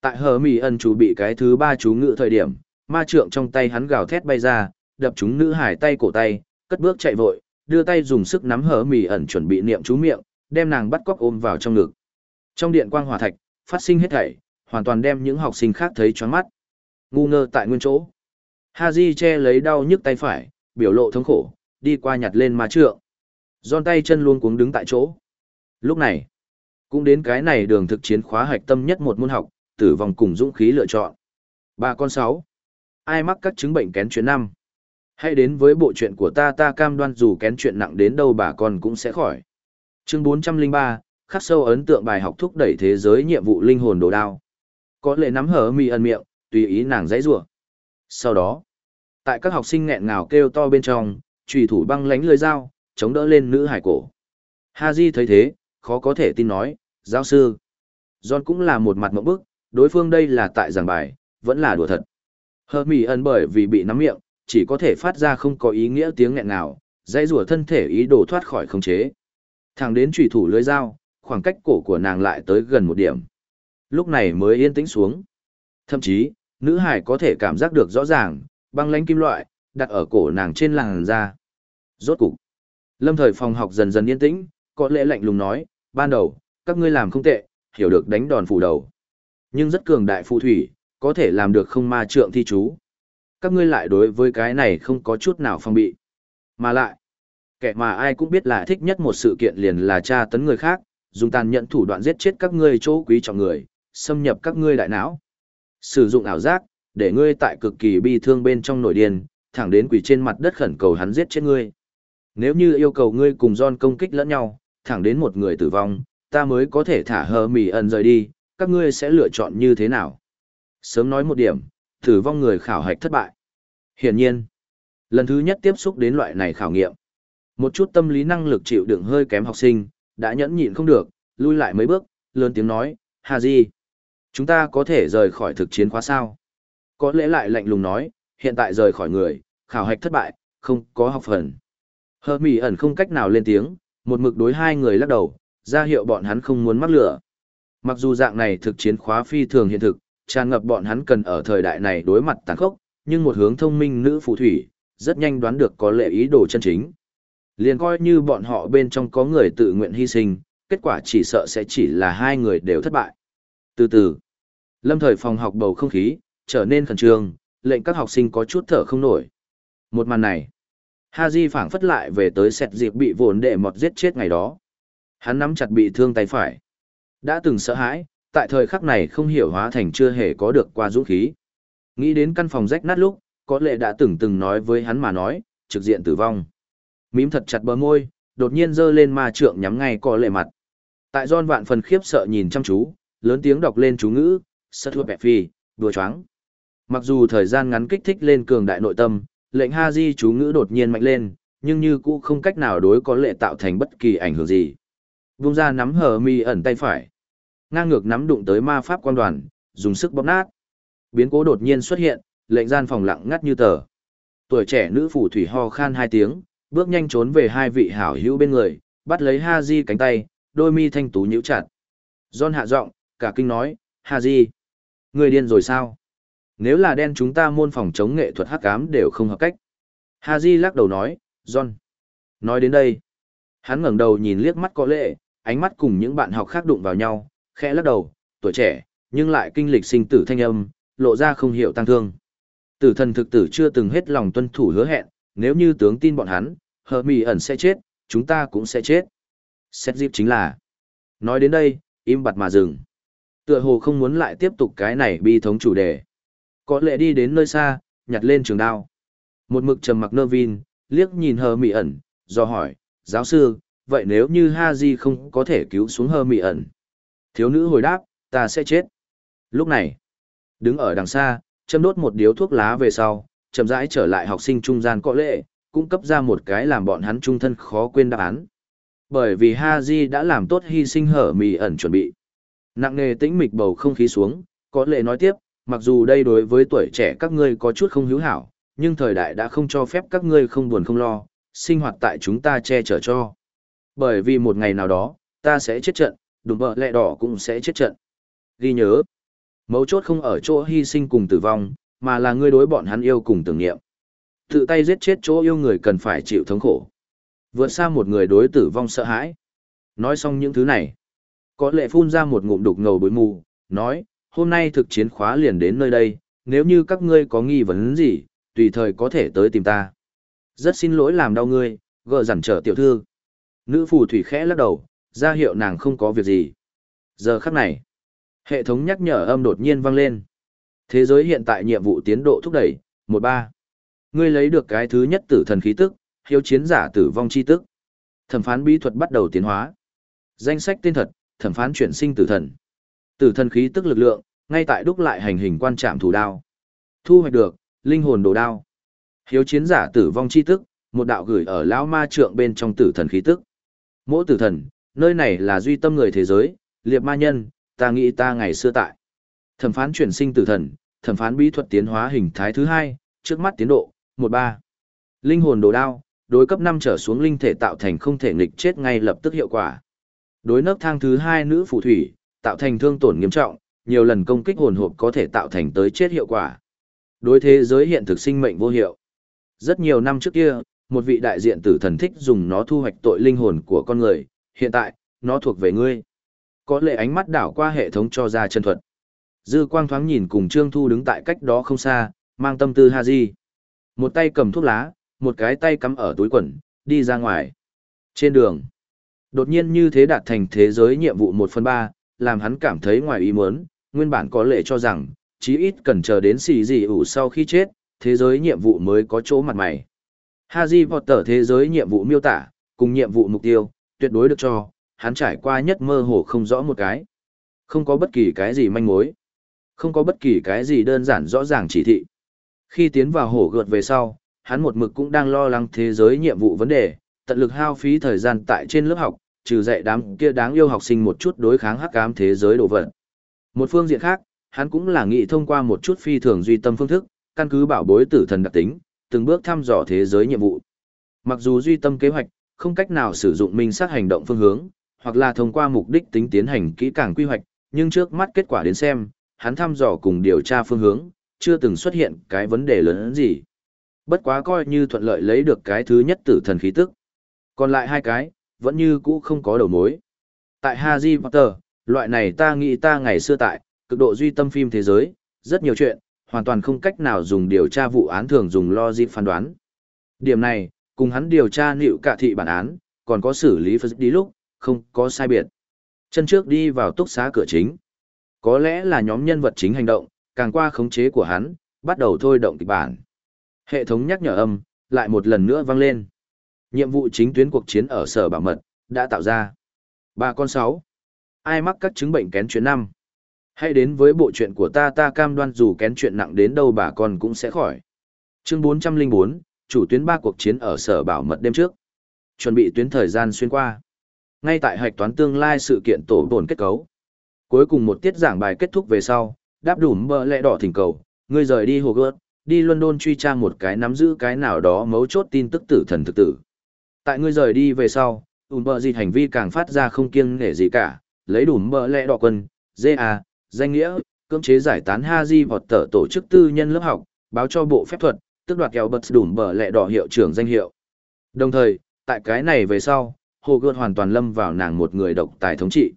Tại hở mì ẩn chủ bị cái thứ ba chú ngự thời điểm, ma trượng trong tay hắn gào thét bay ra, đập trúng nữ hải tay cổ tay, cất bước chạy vội, đưa tay dùng sức nắm hở mì ẩn chuẩn bị niệm chú miệng, đem nàng bắt cóc ôm vào trong ngực. Trong điện quang hỏa thạch, phát sinh hết thảy, hoàn toàn đem những học sinh khác thấy choáng mắt. Ngu ngơ tại nguyên chỗ. Haji che lấy đau nhức tay phải, biểu lộ thống khổ, đi qua nhặt lên ma trượng. Giòn tay chân luôn cuống đứng tại chỗ. Lúc này, cũng đến cái này đường thực chiến khóa hạch tâm nhất một môn học, tử vong cùng dũng khí lựa chọn. Ba con sáu. Ai mắc các chứng bệnh kén chuyến năm? Hãy đến với bộ chuyện của ta ta cam đoan dù kén chuyện nặng đến đâu bà con cũng sẽ khỏi. Chương 403, khắc sâu ấn tượng bài học thúc đẩy thế giới nhiệm vụ linh hồn đồ đao. Có lệ nắm hở mì ẩn miệng, tùy ý nàng dãy rủa. Sau đó, tại các học sinh nghẹn ngào kêu to bên trong, trùy thủ băng lánh lưỡi dao, chống đỡ lên nữ hải cổ. Haji thấy thế, khó có thể tin nói, giáo sư. John cũng là một mặt mộng bức, đối phương đây là tại giảng bài, vẫn là đùa thật. Hơ mì ẩn bởi vì bị nắm miệng, chỉ có thể phát ra không có ý nghĩa tiếng nghẹn nào, dãy rủa thân thể ý đồ thoát khỏi khống chế. Thẳng đến trùy thủ lưới dao, khoảng cách cổ của nàng lại tới gần một điểm. Lúc này mới yên tĩnh xuống. Thậm chí, nữ hải có thể cảm giác được rõ ràng, băng lãnh kim loại, đặt ở cổ nàng trên làn da. Rốt cục. Lâm thời phòng học dần dần yên tĩnh, có lẽ lạnh lùng nói, ban đầu, các ngươi làm không tệ, hiểu được đánh đòn phủ đầu. Nhưng rất cường đại phù thủy, có thể làm được không ma trượng thi chú. Các ngươi lại đối với cái này không có chút nào phong bị. Mà lại, kẻ mà ai cũng biết là thích nhất một sự kiện liền là tra tấn người khác, dùng tàn nhẫn thủ đoạn giết chết các ngươi chỗ quý trọng người, xâm nhập các ngươi đại não. Sử dụng ảo giác, để ngươi tại cực kỳ bi thương bên trong nội điên, thẳng đến quỷ trên mặt đất khẩn cầu hắn giết chết ngươi. Nếu như yêu cầu ngươi cùng John công kích lẫn nhau, thẳng đến một người tử vong, ta mới có thể thả hờ mì ẩn rời đi, các ngươi sẽ lựa chọn như thế nào? Sớm nói một điểm, tử vong người khảo hạch thất bại. Hiển nhiên, lần thứ nhất tiếp xúc đến loại này khảo nghiệm. Một chút tâm lý năng lực chịu đựng hơi kém học sinh, đã nhẫn nhịn không được, lui lại mấy bước, lớn tiếng nói, Hà Di, chúng ta có thể rời khỏi thực chiến khóa sao? Có lẽ lại lạnh lùng nói, hiện tại rời khỏi người, khảo hạch thất bại, không có học phần. Hờ mỉ ẩn không cách nào lên tiếng, một mực đối hai người lắc đầu, ra hiệu bọn hắn không muốn mắc lửa. Mặc dù dạng này thực chiến khóa phi thường hiện thực, tràn ngập bọn hắn cần ở thời đại này đối mặt tàn khốc, nhưng một hướng thông minh nữ phù thủy, rất nhanh đoán được có lệ ý đồ chân chính. Liền coi như bọn họ bên trong có người tự nguyện hy sinh, kết quả chỉ sợ sẽ chỉ là hai người đều thất bại. Từ từ, lâm thời phòng học bầu không khí, trở nên khẩn trương, lệnh các học sinh có chút thở không nổi. Một màn này, Haji phảng phất lại về tới sẹt dịp bị vồn đệ mọt giết chết ngày đó. Hắn nắm chặt bị thương tay phải. Đã từng sợ hãi, tại thời khắc này không hiểu hóa thành chưa hề có được qua dũng khí. Nghĩ đến căn phòng rách nát lúc, có lẽ đã từng từng nói với hắn mà nói, trực diện tử vong. Mím thật chặt bờ môi, đột nhiên giơ lên ma trượng nhắm ngay có lệ mặt. Tại John vạn phần khiếp sợ nhìn chăm chú, lớn tiếng đọc lên chú ngữ, sất thua bẹp phi, đùa choáng. Mặc dù thời gian ngắn kích thích lên cường đại nội tâm, lệnh ha di chú ngữ đột nhiên mạnh lên, nhưng như cũ không cách nào đối có lệ tạo thành bất kỳ ảnh hưởng gì. Vung ra nắm hờ mi ẩn tay phải. Ngang ngược nắm đụng tới ma pháp quan đoàn, dùng sức bóp nát. Biến cố đột nhiên xuất hiện, lệnh gian phòng lặng ngắt như tờ. Tuổi trẻ nữ phù thủy ho khan hai tiếng, bước nhanh trốn về hai vị hảo hữu bên người, bắt lấy Ha cánh tay, đôi mi thanh tú nhíu chặt. John hạ giọng, cả kinh nói, Ha người điên rồi sao? Nếu là đen chúng ta môn phòng chống nghệ thuật hắc ám đều không hợp cách. Ha lắc đầu nói, John. Nói đến đây, hắn ngẩng đầu nhìn liếc mắt có lệ, ánh mắt cùng những bạn học khác đụng vào nhau, khẽ lắc đầu, tuổi trẻ, nhưng lại kinh lịch sinh tử thanh âm, lộ ra không hiểu tăng thương. Tử thần thực tử chưa từng hết lòng tuân thủ hứa hẹn, nếu như tướng tin bọn hắn, hờ mì ẩn sẽ chết, chúng ta cũng sẽ chết. Xét dịp chính là. Nói đến đây, im bặt mà dừng. Tựa hồ không muốn lại tiếp tục cái này bi thống chủ đề. Có lẽ đi đến nơi xa, nhặt lên trường đao. Một mực trầm mặc nơ vin, liếc nhìn hờ mị ẩn, do hỏi, giáo sư, vậy nếu như ha di không có thể cứu xuống hờ mị ẩn? Thiếu nữ hồi đáp, ta sẽ chết. Lúc này, đứng ở đằng xa, châm đốt một điếu thuốc lá về sau, chậm rãi trở lại học sinh trung gian có lệ, cung cấp ra một cái làm bọn hắn trung thân khó quên đáp án. Bởi vì Ha Di đã làm tốt hy sinh hở mì ẩn chuẩn bị. Nặng nề tĩnh mịch bầu không khí xuống, có lệ nói tiếp, mặc dù đây đối với tuổi trẻ các ngươi có chút không hữu hảo, nhưng thời đại đã không cho phép các ngươi không buồn không lo, sinh hoạt tại chúng ta che chở cho. Bởi vì một ngày nào đó, ta sẽ chết trận, đùm bợ lẹ đỏ cũng sẽ chết trận. Ghi nhớ, mấu chốt không ở chỗ hy sinh cùng tử vong, mà là ngươi đối bọn hắn yêu cùng tưởng niệm. Tự tay giết chết chỗ yêu người cần phải chịu thống khổ. Vượt xa một người đối tử vong sợ hãi. Nói xong những thứ này. Có lệ phun ra một ngụm đục ngầu bối mù, nói, hôm nay thực chiến khóa liền đến nơi đây, nếu như các ngươi có nghi vấn gì, tùy thời có thể tới tìm ta. Rất xin lỗi làm đau ngươi, gỡ dằn trở tiểu thư. Nữ phù thủy khẽ lắc đầu, ra hiệu nàng không có việc gì. Giờ khắc này, hệ thống nhắc nhở âm đột nhiên vang lên. Thế giới hiện tại nhiệm vụ tiến độ thúc đẩy, 13. Ngươi lấy được cái thứ nhất tử thần khí tức, hiếu chiến giả tử vong chi tức. Thẩm phán bí thuật bắt đầu tiến hóa. Danh sách tên thật, thẩm phán chuyển sinh tử thần. Tử thần khí tức lực lượng, ngay tại đúc lại hành hình quan trạm thủ đao. Thu hoạch được, linh hồn đồ đao. Hiếu chiến giả tử vong chi tức, một đạo gửi ở lão ma trượng bên trong tử thần khí tức. Mỗi tử thần, nơi này là duy tâm người thế giới, liệp ma nhân, ta nghĩ ta ngày xưa tại. Thẩm phán chuyển sinh tử thần, thẩm phán bí thuật tiến hóa hình thái thứ hai, trước mắt tiến độ, một ba Linh hồn đồ đao, đối cấp năm trở xuống linh thể tạo thành không thể nghịch chết ngay lập tức hiệu quả. Đối nấc thang thứ hai nữ phù thủy, tạo thành thương tổn nghiêm trọng, nhiều lần công kích hồn hộp có thể tạo thành tới chết hiệu quả. Đối thế giới hiện thực sinh mệnh vô hiệu. Rất nhiều năm trước kia, một vị đại diện tử thần thích dùng nó thu hoạch tội linh hồn của con người, hiện tại, nó thuộc về ngươi. Có lệ ánh mắt đảo qua hệ thống cho ra chân thuật. Dư quang thoáng nhìn cùng Trương Thu đứng tại cách đó không xa, mang tâm tư ha di. Một tay cầm thuốc lá, một cái tay cắm ở túi quần, đi ra ngoài. Trên đường, đột nhiên như thế đạt thành thế giới nhiệm vụ 1 phần 3, làm hắn cảm thấy ngoài ý muốn, nguyên bản có lệ cho rằng, chí ít cần chờ đến xì gì ủ sau khi chết, thế giới nhiệm vụ mới có chỗ mặt mày. Haji vọt tờ thế giới nhiệm vụ miêu tả, cùng nhiệm vụ mục tiêu, tuyệt đối được cho, hắn trải qua nhất mơ hồ không rõ một cái. Không có bất kỳ cái gì manh mối. Không có bất kỳ cái gì đơn giản rõ ràng chỉ thị. Khi tiến vào hổ gợt về sau, hắn một mực cũng đang lo lắng thế giới nhiệm vụ vấn đề, tận lực hao phí thời gian tại trên lớp học, trừ dạy đám kia đáng yêu học sinh một chút đối kháng hắc ám thế giới đồ vật. Một phương diện khác, hắn cũng là nghĩ thông qua một chút phi thường duy tâm phương thức, căn cứ bảo bối tử thần đặc tính, từng bước thăm dò thế giới nhiệm vụ. Mặc dù duy tâm kế hoạch, không cách nào sử dụng minh sát hành động phương hướng, hoặc là thông qua mục đích tính tiến hành kỹ càng quy hoạch, nhưng trước mắt kết quả đến xem, hắn thăm dò cùng điều tra phương hướng, chưa từng xuất hiện cái vấn đề lớn gì. Bất quá coi như thuận lợi lấy được cái thứ nhất tử thần khí tức. Còn lại hai cái, vẫn như cũ không có đầu mối. Tại Harry Potter, loại này ta nghĩ ta ngày xưa tại, cực độ duy tâm phim thế giới, rất nhiều chuyện, hoàn toàn không cách nào dùng điều tra vụ án thường dùng logic phán đoán. Điểm này, cùng hắn điều tra nịu cả thị bản án, còn có xử lý phân đi lúc, không có sai biệt. Chân trước đi vào túc xá cửa chính. Có lẽ là nhóm nhân vật chính hành động, càng qua khống chế của hắn, bắt đầu thôi động kịch bản. Hệ thống nhắc nhở âm, lại một lần nữa vang lên. Nhiệm vụ chính tuyến cuộc chiến ở sở bảo mật, đã tạo ra. Ba con sáu. Ai mắc các chứng bệnh kén chuyện năm? Hãy đến với bộ chuyện của ta ta cam đoan dù kén chuyện nặng đến đâu bà con cũng sẽ khỏi. Chương 404, chủ tuyến ba cuộc chiến ở sở bảo mật đêm trước. Chuẩn bị tuyến thời gian xuyên qua. Ngay tại hạch toán tương lai sự kiện tổ tổn kết cấu. Cuối cùng một tiết giảng bài kết thúc về sau, đáp đủ bờ lẽ đỏ thỉnh cầu, ngươi rời đi hồ gớt, đi London truy tra một cái nắm giữ cái nào đó mấu chốt tin tức tử thần thực tử. Tại ngươi rời đi về sau, ùn bờ gì hành vi càng phát ra không kiêng nể gì cả, lấy đủ bờ lẽ đỏ quân, GA, danh nghĩa, cưỡng chế giải tán Haji vọt tờ tổ chức tư nhân lớp học, báo cho bộ phép thuật, tức đoạt kéo bật đủm bờ lẹ đỏ hiệu trưởng danh hiệu. Đồng thời, tại cái này về sau, hồ gươm hoàn toàn lâm vào nàng một người độc tài thống trị.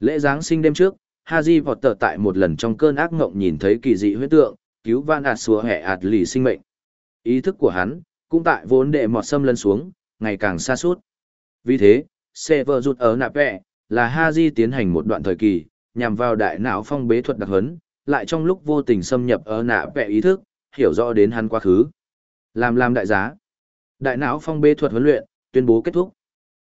Lễ Giáng sinh đêm trước, Haji vọt tờ tại một lần trong cơn ác mộng nhìn thấy kỳ dị huyết tượng, cứu van ạt xúa hẻ ạt lì sinh mệnh. Ý thức của hắn, cũng tại vốn đệ mọt xâm lân xuống, ngày càng xa suốt. Vì thế, Sever rụt ở nạp vẹ, là Haji tiến hành một đoạn thời kỳ, nhằm vào đại não phong bế thuật đặc hấn, lại trong lúc vô tình xâm nhập ở nạ vẹ ý thức, hiểu rõ đến hắn quá khứ. Làm làm đại giá. Đại não phong bê thuật huấn luyện, tuyên bố kết thúc.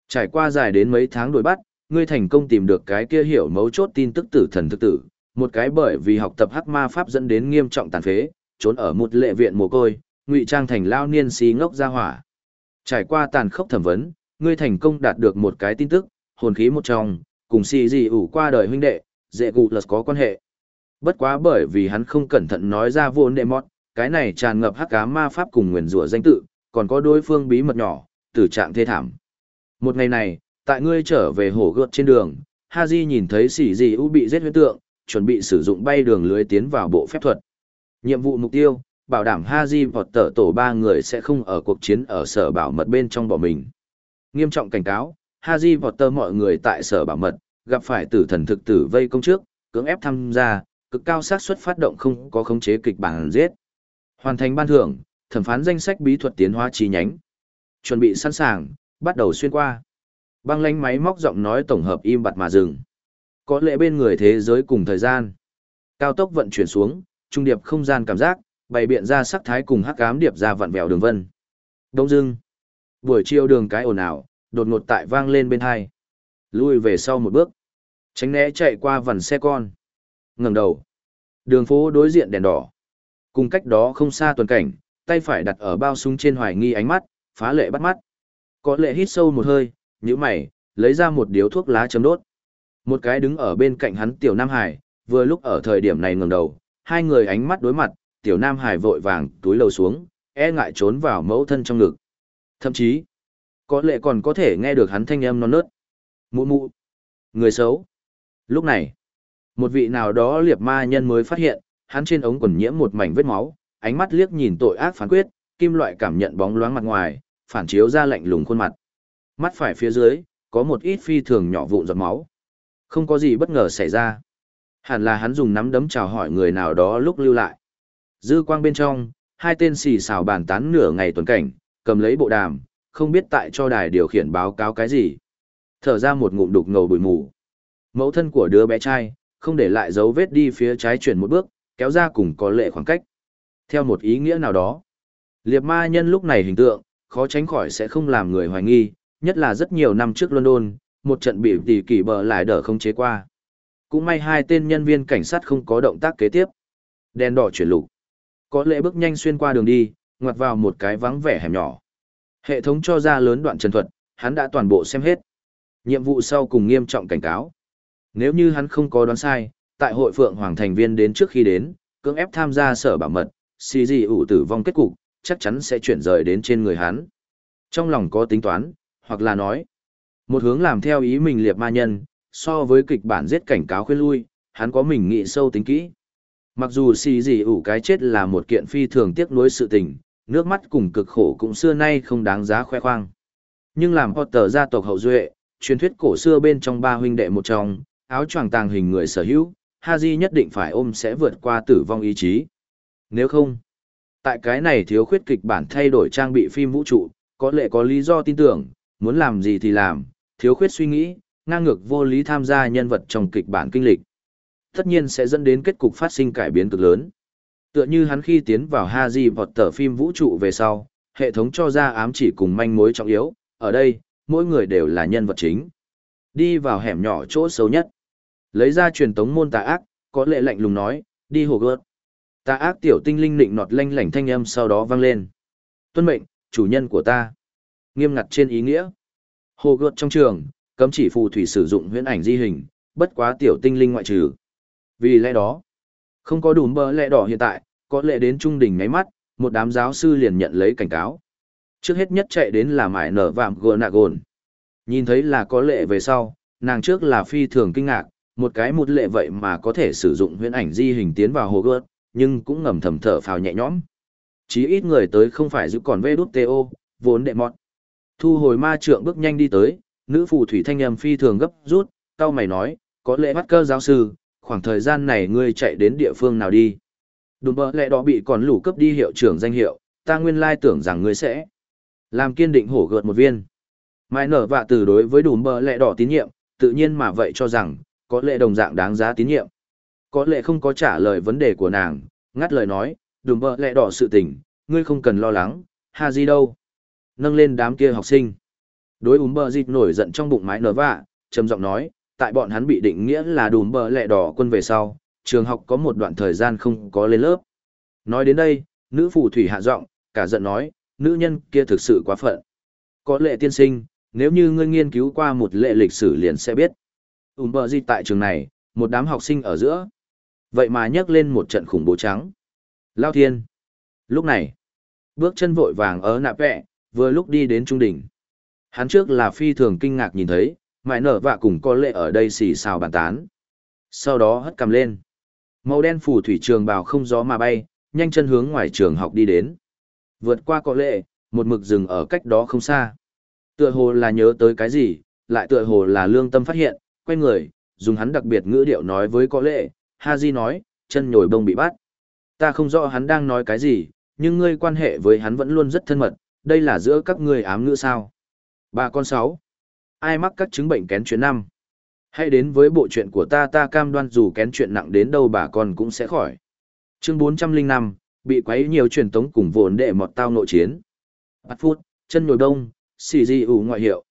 Trải qua dài đến mấy tháng đuổi bắt, ngươi thành công tìm được cái kia hiểu mấu chốt tin tức tử thần thực tử, một cái bởi vì học tập hắc ma pháp dẫn đến nghiêm trọng tàn phế, trốn ở một lệ viện mồ côi, ngụy trang thành lao niên xí ngốc ra hỏa. Trải qua tàn khốc thẩm vấn, ngươi thành công đạt được một cái tin tức, hồn khí một trong, cùng xì gì ủ qua đời huynh đệ, dễ gụ lật có quan hệ. Bất quá bởi vì hắn không cẩn thận nói ra vô đệ mọt, cái này tràn ngập hắc cá ma pháp cùng nguyền rủa danh tự, còn có đối phương bí mật nhỏ, tử trạng thê thảm. Một ngày này, tại ngươi trở về hổ gợt trên đường, Haji nhìn thấy xỉ gì u bị giết huyết tượng, chuẩn bị sử dụng bay đường lưới tiến vào bộ phép thuật. Nhiệm vụ mục tiêu, bảo đảm Haji vọt tở tổ ba người sẽ không ở cuộc chiến ở sở bảo mật bên trong bỏ mình. Nghiêm trọng cảnh cáo, Haji vọt tờ mọi người tại sở bảo mật, gặp phải tử thần thực tử vây công trước, cưỡng ép tham gia, cực cao xác suất phát động không có khống chế kịch bản giết. Hoàn thành ban thưởng, thẩm phán danh sách bí thuật tiến hóa chi nhánh. Chuẩn bị sẵn sàng, bắt đầu xuyên qua. Băng lánh máy móc giọng nói tổng hợp im bặt mà dừng. Có lẽ bên người thế giới cùng thời gian. Cao tốc vận chuyển xuống, trung điệp không gian cảm giác, bày biện ra sắc thái cùng hắc ám điệp ra vặn vẹo đường vân. Đông dưng. Buổi chiều đường cái ồn ào, đột ngột tại vang lên bên hai. Lui về sau một bước. Tránh né chạy qua vằn xe con. ngẩng đầu. Đường phố đối diện đèn đỏ. Cùng cách đó không xa tuần cảnh, tay phải đặt ở bao súng trên hoài nghi ánh mắt, phá lệ bắt mắt. Có lệ hít sâu một hơi, nhíu mày, lấy ra một điếu thuốc lá chấm đốt. Một cái đứng ở bên cạnh hắn tiểu Nam Hải, vừa lúc ở thời điểm này ngẩng đầu, hai người ánh mắt đối mặt, tiểu Nam Hải vội vàng túi lầu xuống, e ngại trốn vào mẫu thân trong ngực. Thậm chí, có lệ còn có thể nghe được hắn thanh âm non nớt. Mụ mụ, người xấu. Lúc này, một vị nào đó liệp ma nhân mới phát hiện, hắn trên ống quần nhiễm một mảnh vết máu, ánh mắt liếc nhìn tội ác phán quyết, kim loại cảm nhận bóng loáng mặt ngoài, phản chiếu ra lạnh lùng khuôn mặt. Mắt phải phía dưới, có một ít phi thường nhỏ vụn giọt máu. Không có gì bất ngờ xảy ra. Hẳn là hắn dùng nắm đấm chào hỏi người nào đó lúc lưu lại. Dư quang bên trong, hai tên xì xào bàn tán nửa ngày tuần cảnh, cầm lấy bộ đàm, không biết tại cho đài điều khiển báo cáo cái gì. Thở ra một ngụm đục ngầu bụi mù. Mẫu thân của đứa bé trai, không để lại dấu vết đi phía trái chuyển một bước, kéo ra cùng có lệ khoảng cách. Theo một ý nghĩa nào đó, liệt ma nhân lúc này hình tượng, khó tránh khỏi sẽ không làm người hoài nghi, nhất là rất nhiều năm trước London, một trận bị tỷ kỳ bờ lại đỡ không chế qua. Cũng may hai tên nhân viên cảnh sát không có động tác kế tiếp. Đèn đỏ chuyển lục. Có lệ bước nhanh xuyên qua đường đi, ngoặt vào một cái vắng vẻ hẻm nhỏ. Hệ thống cho ra lớn đoạn trần thuật, hắn đã toàn bộ xem hết. Nhiệm vụ sau cùng nghiêm trọng cảnh cáo. Nếu như hắn không có đoán sai, tại hội phượng hoàng thành viên đến trước khi đến, cưỡng ép tham gia sở bảo mật, xì gì ủ tử vong kết cục, chắc chắn sẽ chuyển rời đến trên người hắn. Trong lòng có tính toán, hoặc là nói, một hướng làm theo ý mình liệp ma nhân, so với kịch bản giết cảnh cáo khuyên lui, hắn có mình nghĩ sâu tính kỹ. Mặc dù xì gì ủ cái chết là một kiện phi thường tiếc nuối sự tình, nước mắt cùng cực khổ cũng xưa nay không đáng giá khoe khoang. Nhưng làm Potter gia tộc hậu duệ, truyền thuyết cổ xưa bên trong ba huynh đệ một trong, áo choàng tàng hình người sở hữu, Haji nhất định phải ôm sẽ vượt qua tử vong ý chí. Nếu không, tại cái này thiếu khuyết kịch bản thay đổi trang bị phim vũ trụ, có lẽ có lý do tin tưởng, muốn làm gì thì làm, thiếu khuyết suy nghĩ, ngang ngược vô lý tham gia nhân vật trong kịch bản kinh lịch. Tất nhiên sẽ dẫn đến kết cục phát sinh cải biến cực lớn. Tựa như hắn khi tiến vào Haji Potter phim vũ trụ về sau, hệ thống cho ra ám chỉ cùng manh mối trọng yếu, ở đây, mỗi người đều là nhân vật chính. Đi vào hẻm nhỏ chỗ xấu nhất. Lấy ra truyền tống môn tà ác, có lệ lạnh lùng nói, đi hồ gớt. Tà ác tiểu tinh linh nịnh nọt lanh lảnh thanh âm sau đó vang lên. Tuân mệnh, chủ nhân của ta. Nghiêm ngặt trên ý nghĩa. Hồ gợt trong trường, cấm chỉ phù thủy sử dụng huyễn ảnh di hình, bất quá tiểu tinh linh ngoại trừ. Vì lẽ đó, không có đủ bờ lẽ đỏ hiện tại, có lẽ đến trung đỉnh ngáy mắt, một đám giáo sư liền nhận lấy cảnh cáo. Trước hết nhất chạy đến là mải nở vạm gồn nạ gồn. Nhìn thấy là có lệ về sau, nàng trước là phi thường kinh ngạc, một cái một lệ vậy mà có thể sử dụng huyễn ảnh di hình tiến vào hồ gợt, nhưng cũng ngầm thầm thở phào nhẹ nhõm. Chí ít người tới không phải giữ còn vê đút tê vốn đệ mọt. Thu hồi ma trượng bước nhanh đi tới, nữ phù thủy thanh âm phi thường gấp rút, cao mày nói, có lẽ bắt cơ giáo sư, khoảng thời gian này ngươi chạy đến địa phương nào đi. Đùm bờ lẽ đó bị còn lũ cấp đi hiệu trưởng danh hiệu, ta nguyên lai tưởng rằng ngươi sẽ làm kiên định hổ gợt một viên. Mai nở vạ từ đối với đùm bờ lẽ đỏ tín nhiệm, tự nhiên mà vậy cho rằng, có lẽ đồng dạng đáng giá tín nhiệm. Có lẽ không có trả lời vấn đề của nàng, ngắt lời nói, đùm bờ lẹ đỏ sự tình, ngươi không cần lo lắng, ha gì đâu. Nâng lên đám kia học sinh. Đối úm bờ dịp nổi giận trong bụng mái nở vạ, trầm giọng nói, tại bọn hắn bị định nghĩa là đùm bờ lẹ đỏ quân về sau, trường học có một đoạn thời gian không có lên lớp. Nói đến đây, nữ phù thủy hạ giọng, cả giận nói, nữ nhân kia thực sự quá phận. Có lệ tiên sinh, nếu như ngươi nghiên cứu qua một lệ lịch sử liền sẽ biết ùm bờ gì tại trường này, một đám học sinh ở giữa. Vậy mà nhấc lên một trận khủng bố trắng. Lao thiên. Lúc này, bước chân vội vàng ở nạp vẹ, vừa lúc đi đến trung đỉnh. Hắn trước là phi thường kinh ngạc nhìn thấy, mãi nở vạ cùng có lệ ở đây xì xào bàn tán. Sau đó hất cầm lên. Màu đen phủ thủy trường bào không gió mà bay, nhanh chân hướng ngoài trường học đi đến. Vượt qua có lệ, một mực rừng ở cách đó không xa. Tựa hồ là nhớ tới cái gì, lại tựa hồ là lương tâm phát hiện, quay người, dùng hắn đặc biệt ngữ điệu nói với có lệ, Ha nói, chân nhồi bông bị bắt. Ta không rõ hắn đang nói cái gì, nhưng ngươi quan hệ với hắn vẫn luôn rất thân mật, đây là giữa các ngươi ám ngữ sao. Bà con sáu. Ai mắc các chứng bệnh kén chuyện năm? Hãy đến với bộ chuyện của ta ta cam đoan dù kén chuyện nặng đến đâu bà con cũng sẽ khỏi. Chương 405, bị quấy nhiều truyền tống cùng vốn để mọt tao nội chiến. Bắt phút, chân nhồi đông, xì di ủ ngoại hiệu.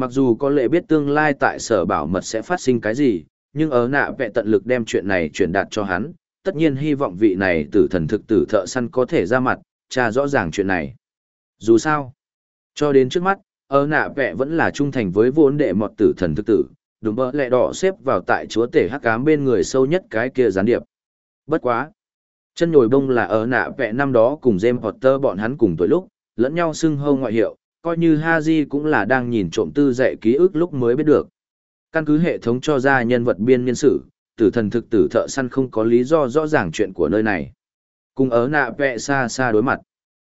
Mặc dù có lẽ biết tương lai tại sở bảo mật sẽ phát sinh cái gì, nhưng ở nạ vẹ tận lực đem chuyện này truyền đạt cho hắn, tất nhiên hy vọng vị này tử thần thực tử thợ săn có thể ra mặt, tra rõ ràng chuyện này. Dù sao, cho đến trước mắt, ở nạ vẹ vẫn là trung thành với vốn đệ mọt tử thần thực tử, đúng bỡ lẹ đỏ xếp vào tại chúa tể hắc cám bên người sâu nhất cái kia gián điệp. Bất quá. Chân nhồi bông là ở nạ vẹ năm đó cùng James Potter bọn hắn cùng tuổi lúc, lẫn nhau xưng hâu ngoại hiệu, coi như Haji cũng là đang nhìn trộm tư dạy ký ức lúc mới biết được. Căn cứ hệ thống cho ra nhân vật biên niên sử, tử thần thực tử thợ săn không có lý do rõ ràng chuyện của nơi này. Cùng ở nạ vẹ xa xa đối mặt.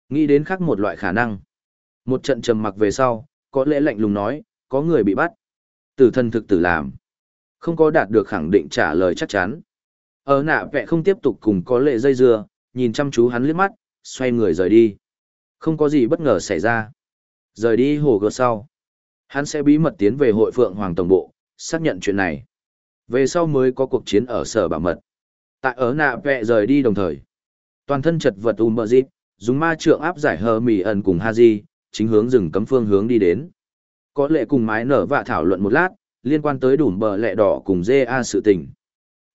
Nghĩ đến khác một loại khả năng. Một trận trầm mặc về sau, có lẽ lạnh lùng nói, có người bị bắt. Tử thần thực tử làm. Không có đạt được khẳng định trả lời chắc chắn. Ở nạ vẹ không tiếp tục cùng có lệ dây dưa, nhìn chăm chú hắn liếc mắt, xoay người rời đi. Không có gì bất ngờ xảy ra. Rời đi hồ gợt sau. Hắn sẽ bí mật tiến về hội phượng hoàng tổng bộ, xác nhận chuyện này. Về sau mới có cuộc chiến ở sở bảo mật. Tại ở nạ vẹ rời đi đồng thời. Toàn thân chật vật um ùm bờ dịp, dùng ma trượng áp giải hờ mì ẩn cùng Haji, chính hướng rừng cấm phương hướng đi đến. Có lệ cùng mái nở vạ thảo luận một lát, liên quan tới đủ bờ lẹ đỏ cùng GA sự tình.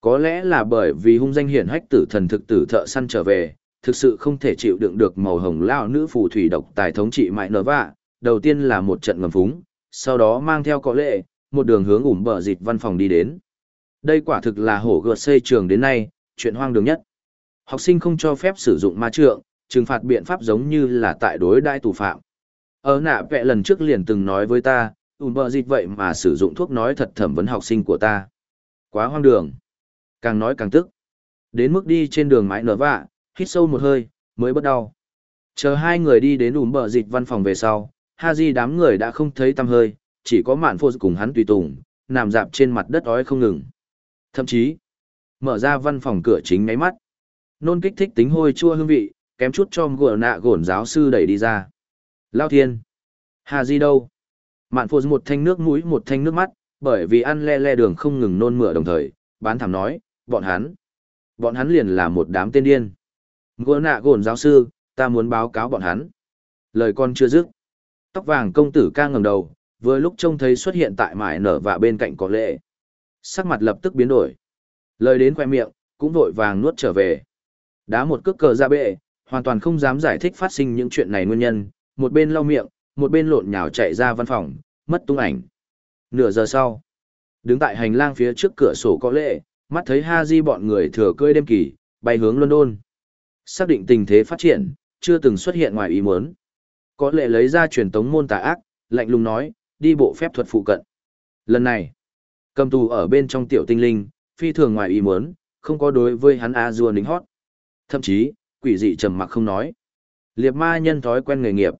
Có lẽ là bởi vì hung danh hiển hách tử thần thực tử thợ săn trở về, thực sự không thể chịu đựng được màu hồng lao nữ phù thủy độc tài thống trị mại nở vạ. Đầu tiên là một trận ngầm phúng, sau đó mang theo có lệ, một đường hướng ủm bờ dịt văn phòng đi đến. Đây quả thực là hổ gợt xây trường đến nay, chuyện hoang đường nhất. Học sinh không cho phép sử dụng ma trượng, trừng phạt biện pháp giống như là tại đối đai tù phạm. Ở nạ vẹ lần trước liền từng nói với ta, ủm bờ dịch vậy mà sử dụng thuốc nói thật thẩm vấn học sinh của ta. Quá hoang đường. Càng nói càng tức. Đến mức đi trên đường mãi nở vạ, hít sâu một hơi, mới bất đau. Chờ hai người đi đến ủm bờ dịch văn phòng về sau, Haji đám người đã không thấy tăm hơi, chỉ có mạn phô cùng hắn tùy tùng, nằm dạp trên mặt đất ói không ngừng. Thậm chí, mở ra văn phòng cửa chính nháy mắt. Nôn kích thích tính hôi chua hương vị, kém chút cho gỡ nạ gổn giáo sư đẩy đi ra. Lao thiên. Hà di đâu? Mạn phô một thanh nước mũi một thanh nước mắt, bởi vì ăn le le đường không ngừng nôn mửa đồng thời, bán thảm nói, bọn hắn. Bọn hắn liền là một đám tên điên. Gỡ nạ gổn giáo sư, ta muốn báo cáo bọn hắn. Lời con chưa dứt. Tóc vàng công tử ca ngẩng đầu, vừa lúc trông thấy xuất hiện tại mải nở và bên cạnh có lệ. Sắc mặt lập tức biến đổi. Lời đến khoe miệng, cũng vội vàng nuốt trở về. Đá một cước cờ ra bệ, hoàn toàn không dám giải thích phát sinh những chuyện này nguyên nhân, một bên lau miệng, một bên lộn nhào chạy ra văn phòng, mất tung ảnh. Nửa giờ sau, đứng tại hành lang phía trước cửa sổ có lệ, mắt thấy Ha Di bọn người thừa cưỡi đêm kỳ, bay hướng London. Xác định tình thế phát triển, chưa từng xuất hiện ngoài ý muốn. Có lệ lấy ra truyền tống môn tà ác, lạnh lùng nói, đi bộ phép thuật phụ cận. Lần này, cầm tù ở bên trong tiểu tinh linh, phi thường ngoài ý muốn, không có đối với hắn a dua nính hót. Thậm chí, quỷ dị trầm mặc không nói. Liệp ma nhân thói quen nghề nghiệp.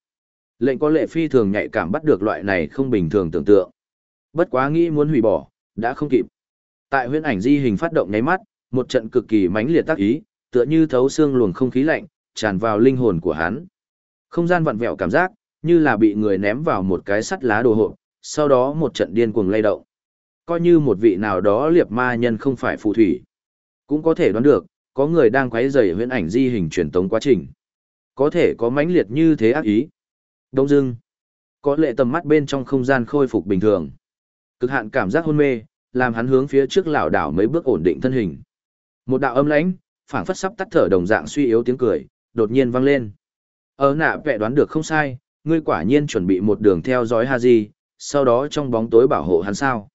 Lệnh có lệ phi thường nhạy cảm bắt được loại này không bình thường tưởng tượng. Bất quá nghĩ muốn hủy bỏ, đã không kịp. Tại huyễn ảnh di hình phát động nháy mắt, một trận cực kỳ mãnh liệt tác ý, tựa như thấu xương luồng không khí lạnh, tràn vào linh hồn của hắn. Không gian vặn vẹo cảm giác, như là bị người ném vào một cái sắt lá đồ hộp, sau đó một trận điên cuồng lay động. Coi như một vị nào đó liệp ma nhân không phải phù thủy. Cũng có thể đoán được, có người đang quấy rầy huyễn ảnh di hình truyền tống quá trình. Có thể có mãnh liệt như thế ác ý. Đông dưng. Có lệ tầm mắt bên trong không gian khôi phục bình thường. Cực hạn cảm giác hôn mê, làm hắn hướng phía trước lảo đảo mấy bước ổn định thân hình. Một đạo âm lãnh, phảng phất sắp tắt thở đồng dạng suy yếu tiếng cười, đột nhiên vang lên. Ở nạ vẽ đoán được không sai, ngươi quả nhiên chuẩn bị một đường theo dõi Haji, sau đó trong bóng tối bảo hộ hắn sao.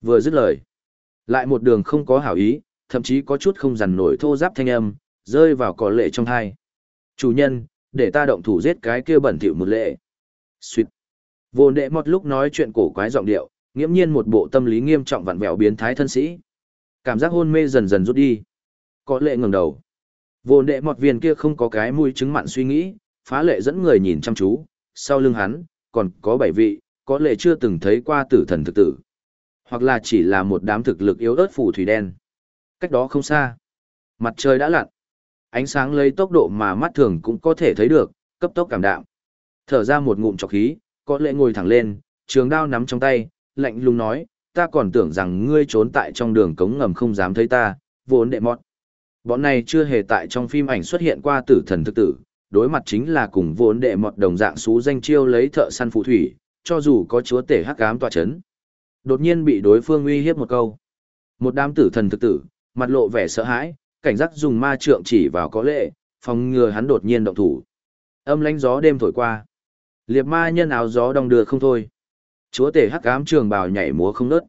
Vừa dứt lời, lại một đường không có hảo ý, thậm chí có chút không dằn nổi thô giáp thanh âm, rơi vào cỏ lệ trong thai. Chủ nhân, để ta động thủ giết cái kia bẩn thỉu một lệ. Xuyệt. Vô đệ một lúc nói chuyện cổ quái giọng điệu, nghiễm nhiên một bộ tâm lý nghiêm trọng vặn vẹo biến thái thân sĩ. Cảm giác hôn mê dần dần rút đi. Có lệ ngẩng đầu. Vô đệ một viên kia không có cái mũi chứng mặn suy nghĩ, phá lệ dẫn người nhìn chăm chú, sau lưng hắn, còn có bảy vị, có lệ chưa từng thấy qua tử thần thực tử. Hoặc là chỉ là một đám thực lực yếu ớt phù thủy đen. Cách đó không xa. Mặt trời đã lặn. Ánh sáng lấy tốc độ mà mắt thường cũng có thể thấy được, cấp tốc cảm đạm. Thở ra một ngụm trọc khí, có lệ ngồi thẳng lên, trường đao nắm trong tay, lạnh lùng nói, ta còn tưởng rằng ngươi trốn tại trong đường cống ngầm không dám thấy ta, vốn đệ mọt. Bọn này chưa hề tại trong phim ảnh xuất hiện qua tử thần thực tử, đối mặt chính là cùng vốn đệ mọt đồng dạng xú danh chiêu lấy thợ săn phù thủy, cho dù có chúa tể hắc ám tọa chấn. Đột nhiên bị đối phương uy hiếp một câu. Một đám tử thần thực tử, mặt lộ vẻ sợ hãi, cảnh giác dùng ma trượng chỉ vào có lệ, phòng ngừa hắn đột nhiên động thủ. Âm lánh gió đêm thổi qua. Liệp ma nhân áo gió đong đưa không thôi. Chúa tể hắc ám trường bào nhảy múa không nớt.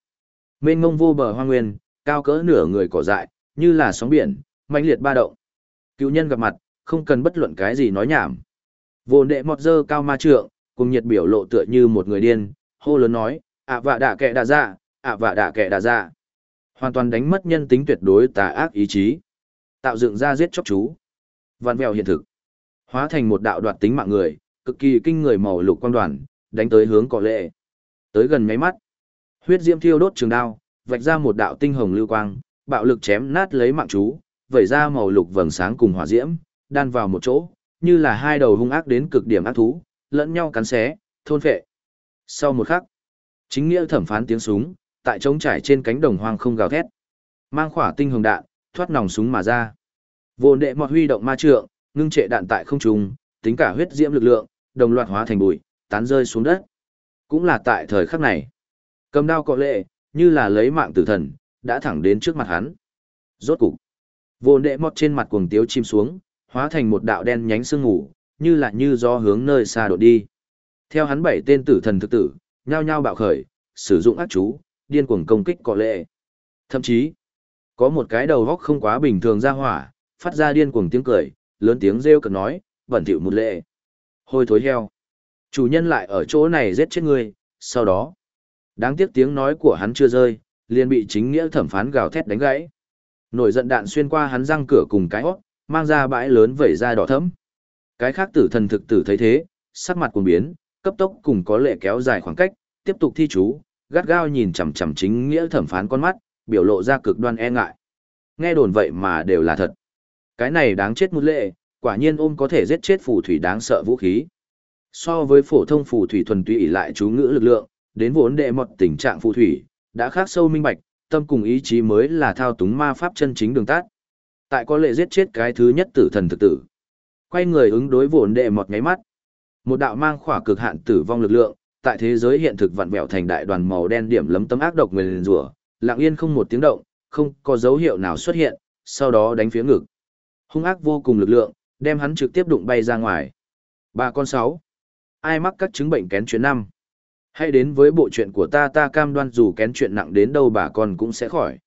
Mênh ngông vô bờ hoa nguyên, cao cỡ nửa người cỏ dại, như là sóng biển, mãnh liệt ba động. Cựu nhân gặp mặt, không cần bất luận cái gì nói nhảm. Vô đệ mọt dơ cao ma trượng, cùng nhiệt biểu lộ tựa như một người điên, hô lớn nói, ạ vạ đạ kệ đạ dạ, ạ vạ đạ kệ đạ dạ. Hoàn toàn đánh mất nhân tính tuyệt đối tà ác ý chí. Tạo dựng ra giết chóc chú. văn vẹo hiện thực. Hóa thành một đạo đoạt tính mạng người, cực kỳ kinh người màu lục quang đoàn, đánh tới hướng cỏ lệ. Tới gần mấy mắt. Huyết diễm thiêu đốt trường đao, vạch ra một đạo tinh hồng lưu quang, bạo lực chém nát lấy mạng chú, vẩy ra màu lục vầng sáng cùng hỏa diễm, đan vào một chỗ, như là hai đầu hung ác đến cực điểm ác thú, lẫn nhau cắn xé, thôn phệ. Sau một khắc, chính nghĩa thẩm phán tiếng súng, tại trống trải trên cánh đồng hoang không gào thét. Mang khỏa tinh hồng đạn, thoát nòng súng mà ra. Vô đệ mọt huy động ma trượng, ngưng trệ đạn tại không trung, tính cả huyết diễm lực lượng, đồng loạt hóa thành bụi, tán rơi xuống đất. Cũng là tại thời khắc này, cầm đao cọ lệ, như là lấy mạng tử thần, đã thẳng đến trước mặt hắn. Rốt cục, vô đệ mọt trên mặt cuồng tiếu chim xuống, hóa thành một đạo đen nhánh sương ngủ, như là như do hướng nơi xa đột đi. Theo hắn bảy tên tử thần thực tử, nhao nhao bạo khởi, sử dụng ác chú, điên cuồng công kích cọ lệ. Thậm chí, có một cái đầu góc không quá bình thường ra hỏa, phát ra điên cuồng tiếng cười, lớn tiếng rêu cực nói, bẩn thỉu một lệ. Hôi thối heo. Chủ nhân lại ở chỗ này giết chết ngươi, sau đó. Đáng tiếc tiếng nói của hắn chưa rơi, liền bị chính nghĩa thẩm phán gào thét đánh gãy. Nổi giận đạn xuyên qua hắn răng cửa cùng cái hót, mang ra bãi lớn vẩy ra đỏ thẫm. Cái khác tử thần thực tử thấy thế, sắc mặt cuồng biến, cấp tốc cùng có lệ kéo dài khoảng cách, tiếp tục thi chú, gắt gao nhìn chằm chằm chính nghĩa thẩm phán con mắt, biểu lộ ra cực đoan e ngại. Nghe đồn vậy mà đều là thật. Cái này đáng chết một lệ, quả nhiên ôm có thể giết chết phù thủy đáng sợ vũ khí. So với phổ thông phù thủy thuần túy lại chú ngữ lực lượng, đến vốn đệ một tình trạng phù thủy, đã khác sâu minh bạch, tâm cùng ý chí mới là thao túng ma pháp chân chính đường tát. Tại có lệ giết chết cái thứ nhất tử thần thực tử. Quay người ứng đối vốn đệ một nháy mắt. Một đạo mang khỏa cực hạn tử vong lực lượng, tại thế giới hiện thực vặn vẹo thành đại đoàn màu đen điểm lấm tấm ác độc người liền rủa, lặng yên không một tiếng động, không có dấu hiệu nào xuất hiện, sau đó đánh phía ngực. Hung ác vô cùng lực lượng, đem hắn trực tiếp đụng bay ra ngoài. bà con sáu. Ai mắc các chứng bệnh kén chuyện năm? Hãy đến với bộ chuyện của ta ta cam đoan dù kén chuyện nặng đến đâu bà con cũng sẽ khỏi.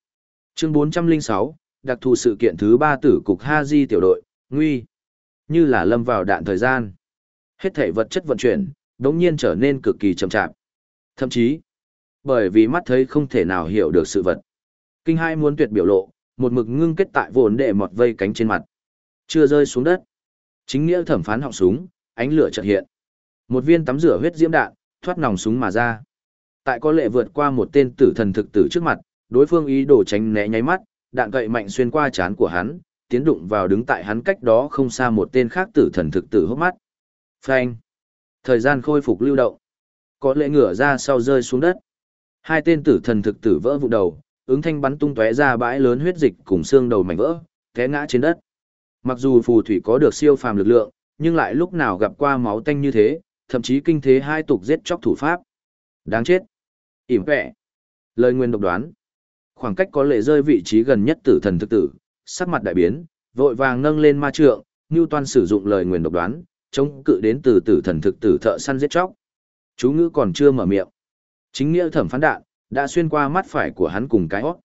Chương 406, đặc thù sự kiện thứ ba tử cục ha di tiểu đội, nguy. Như là lâm vào đạn thời gian. Hết thể vật chất vận chuyển, đống nhiên trở nên cực kỳ chậm chạp. Thậm chí, bởi vì mắt thấy không thể nào hiểu được sự vật. Kinh hai muốn tuyệt biểu lộ, một mực ngưng kết tại vồn đệ mọt vây cánh trên mặt. Chưa rơi xuống đất. Chính nghĩa thẩm phán họng súng, ánh lửa chợt hiện. Một viên tắm rửa huyết diễm đạn, thoát nòng súng mà ra. Tại có lệ vượt qua một tên tử thần thực tử trước mặt, đối phương ý đồ tránh né nháy mắt, đạn gậy mạnh xuyên qua trán của hắn, tiến đụng vào đứng tại hắn cách đó không xa một tên khác tử thần thực tử hốc mắt. Phanh. Thời gian khôi phục lưu động. Có lệ ngửa ra sau rơi xuống đất. Hai tên tử thần thực tử vỡ vụ đầu, ứng thanh bắn tung tóe ra bãi lớn huyết dịch cùng xương đầu mảnh vỡ, té ngã trên đất. Mặc dù phù thủy có được siêu phàm lực lượng, nhưng lại lúc nào gặp qua máu tanh như thế, thậm chí kinh thế hai tục giết chóc thủ pháp. Đáng chết. ỉm vẹ. Lời nguyên độc đoán. Khoảng cách có lệ rơi vị trí gần nhất tử thần thực tử, sắc mặt đại biến, vội vàng nâng lên ma trượng, Newton sử dụng lời nguyền độc đoán, chống cự đến từ tử thần thực tử thợ săn giết chóc. Chú ngữ còn chưa mở miệng. Chính nghĩa thẩm phán đạn, đã xuyên qua mắt phải của hắn cùng cái hót.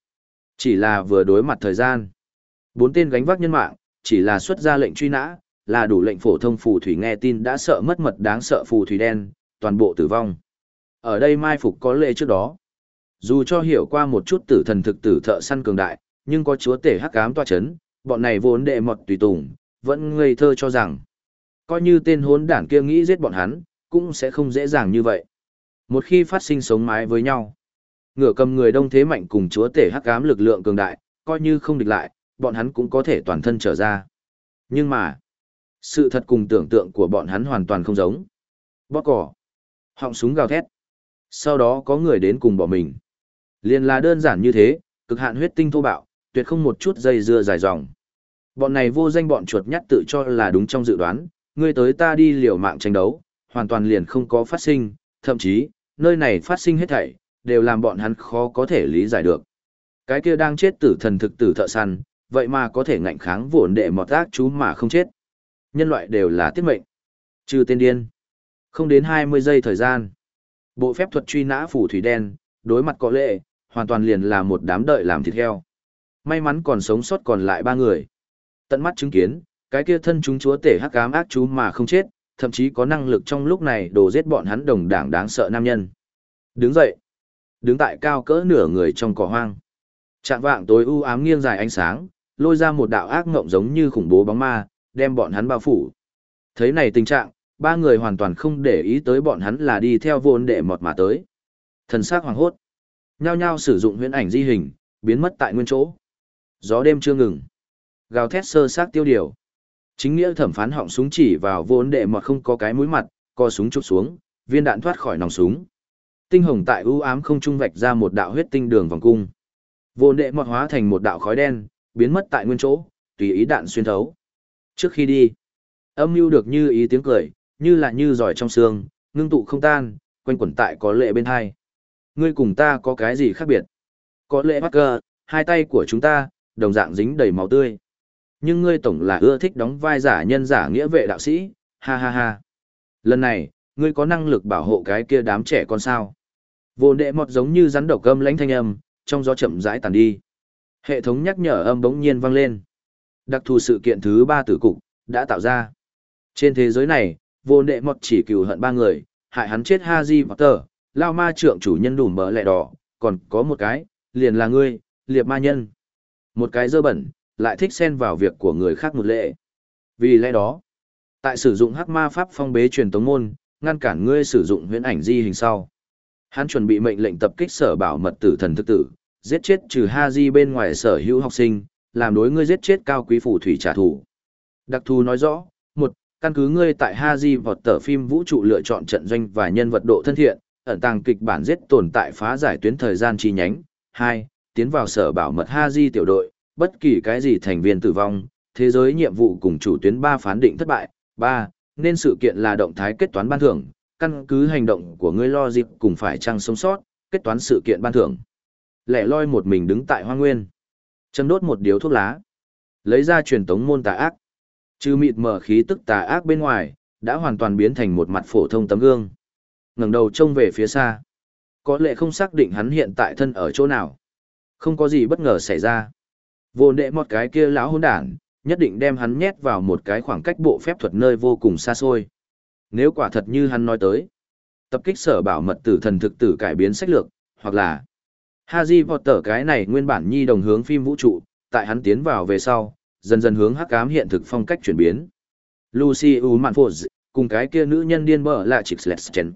Chỉ là vừa đối mặt thời gian. Bốn tên gánh vác nhân mạng, chỉ là xuất ra lệnh truy nã, là đủ lệnh phổ thông phù thủy nghe tin đã sợ mất mật đáng sợ phù thủy đen, toàn bộ tử vong. Ở đây mai phục có lệ trước đó. Dù cho hiểu qua một chút tử thần thực tử thợ săn cường đại, nhưng có chúa tể hắc ám toa chấn, bọn này vốn đệ mọt tùy tùng, vẫn ngây thơ cho rằng. Coi như tên hốn đảng kia nghĩ giết bọn hắn, cũng sẽ không dễ dàng như vậy. Một khi phát sinh sống mái với nhau, ngựa cầm người đông thế mạnh cùng chúa tể hắc ám lực lượng cường đại, coi như không địch lại, bọn hắn cũng có thể toàn thân trở ra. Nhưng mà, sự thật cùng tưởng tượng của bọn hắn hoàn toàn không giống. Bóp cỏ, họng súng gào thét. Sau đó có người đến cùng bỏ mình. Liền là đơn giản như thế, cực hạn huyết tinh thô bạo, tuyệt không một chút dây dưa dài dòng. Bọn này vô danh bọn chuột nhắt tự cho là đúng trong dự đoán, ngươi tới ta đi liều mạng tranh đấu, hoàn toàn liền không có phát sinh, thậm chí, nơi này phát sinh hết thảy, đều làm bọn hắn khó có thể lý giải được. Cái kia đang chết tử thần thực tử thợ săn, vậy mà có thể ngạnh kháng vụn đệ mọt ác chú mà không chết. Nhân loại đều là tiết mệnh. Trừ tên điên. Không đến 20 giây thời gian. Bộ phép thuật truy nã phủ thủy đen, đối mặt có lệ, hoàn toàn liền là một đám đợi làm thịt heo. May mắn còn sống sót còn lại ba người. Tận mắt chứng kiến, cái kia thân chúng chúa tể hắc ám ác chú mà không chết, thậm chí có năng lực trong lúc này đổ giết bọn hắn đồng đảng đáng sợ nam nhân. Đứng dậy. Đứng tại cao cỡ nửa người trong cỏ hoang. Trạng vạng tối u ám nghiêng dài ánh sáng, lôi ra một đạo ác ngộng giống như khủng bố bóng ma, đem bọn hắn bao phủ. Thấy này tình trạng, ba người hoàn toàn không để ý tới bọn hắn là đi theo vốn đệ mọt mà tới. Thần sắc hoàng hốt. Nhao nhao sử dụng huyễn ảnh di hình, biến mất tại nguyên chỗ. Gió đêm chưa ngừng. Gào thét sơ sát tiêu điều. Chính nghĩa thẩm phán họng súng chỉ vào vốn đệ mọt không có cái mũi mặt, co súng chụp xuống, viên đạn thoát khỏi nòng súng. Tinh hồng tại ưu ám không trung vạch ra một đạo huyết tinh đường vòng cung. Vốn đệ mọt hóa thành một đạo khói đen, biến mất tại nguyên chỗ, tùy ý đạn xuyên thấu. Trước khi đi, âm mưu được như ý tiếng cười, như là như giỏi trong xương, ngưng tụ không tan, quanh quẩn tại có lệ bên hai. Ngươi cùng ta có cái gì khác biệt? Có lẽ bắt cờ, hai tay của chúng ta, đồng dạng dính đầy máu tươi. Nhưng ngươi tổng là ưa thích đóng vai giả nhân giả nghĩa vệ đạo sĩ, ha ha ha. Lần này, ngươi có năng lực bảo hộ cái kia đám trẻ con sao? Vô đệ mọt giống như rắn độc âm lãnh thanh âm, trong gió chậm rãi tàn đi. Hệ thống nhắc nhở âm bỗng nhiên vang lên. Đặc thù sự kiện thứ ba tử cục, đã tạo ra. Trên thế giới này, vô đệ mọt chỉ cừu hận ba người, hại hắn chết Haji Potter, lao ma trượng chủ nhân đùm bờ lẹ đỏ, còn có một cái, liền là ngươi, liệp ma nhân. Một cái dơ bẩn, lại thích xen vào việc của người khác một lệ. Vì lẽ đó, tại sử dụng hắc ma pháp phong bế truyền tống môn, ngăn cản ngươi sử dụng huyễn ảnh di hình sau. Hắn chuẩn bị mệnh lệnh tập kích sở bảo mật tử thần thức tử, giết chết trừ Ha Di bên ngoài sở hữu học sinh, làm đối ngươi giết chết cao quý phủ thủy trả thù. Đặc thù nói rõ, một, căn cứ ngươi tại Ha Di vọt tờ phim vũ trụ lựa chọn trận doanh và nhân vật độ thân thiện, ẩn tàng kịch bản giết tồn tại phá giải tuyến thời gian chi nhánh. Hai, tiến vào sở bảo mật Haji tiểu đội, bất kỳ cái gì thành viên tử vong, thế giới nhiệm vụ cùng chủ tuyến ba phán định thất bại. Ba, nên sự kiện là động thái kết toán ban thưởng, căn cứ hành động của ngươi lo dịp cùng phải chăng sống sót, kết toán sự kiện ban thưởng. Lẻ loi một mình đứng tại hoa nguyên. Châm đốt một điếu thuốc lá. Lấy ra truyền tống môn tà ác. Trừ mịt mở khí tức tà ác bên ngoài, đã hoàn toàn biến thành một mặt phổ thông tấm gương ngẩng đầu trông về phía xa. Có lẽ không xác định hắn hiện tại thân ở chỗ nào. Không có gì bất ngờ xảy ra. Vô đệ một cái kia lão hôn đản, nhất định đem hắn nhét vào một cái khoảng cách bộ phép thuật nơi vô cùng xa xôi. Nếu quả thật như hắn nói tới, tập kích sở bảo mật tử thần thực tử cải biến sách lược, hoặc là Haji Potter cái này nguyên bản nhi đồng hướng phim vũ trụ, tại hắn tiến vào về sau, dần dần hướng hắc ám hiện thực phong cách chuyển biến. Lucy U Manford, cùng cái kia nữ nhân điên bở là Trix Leschen.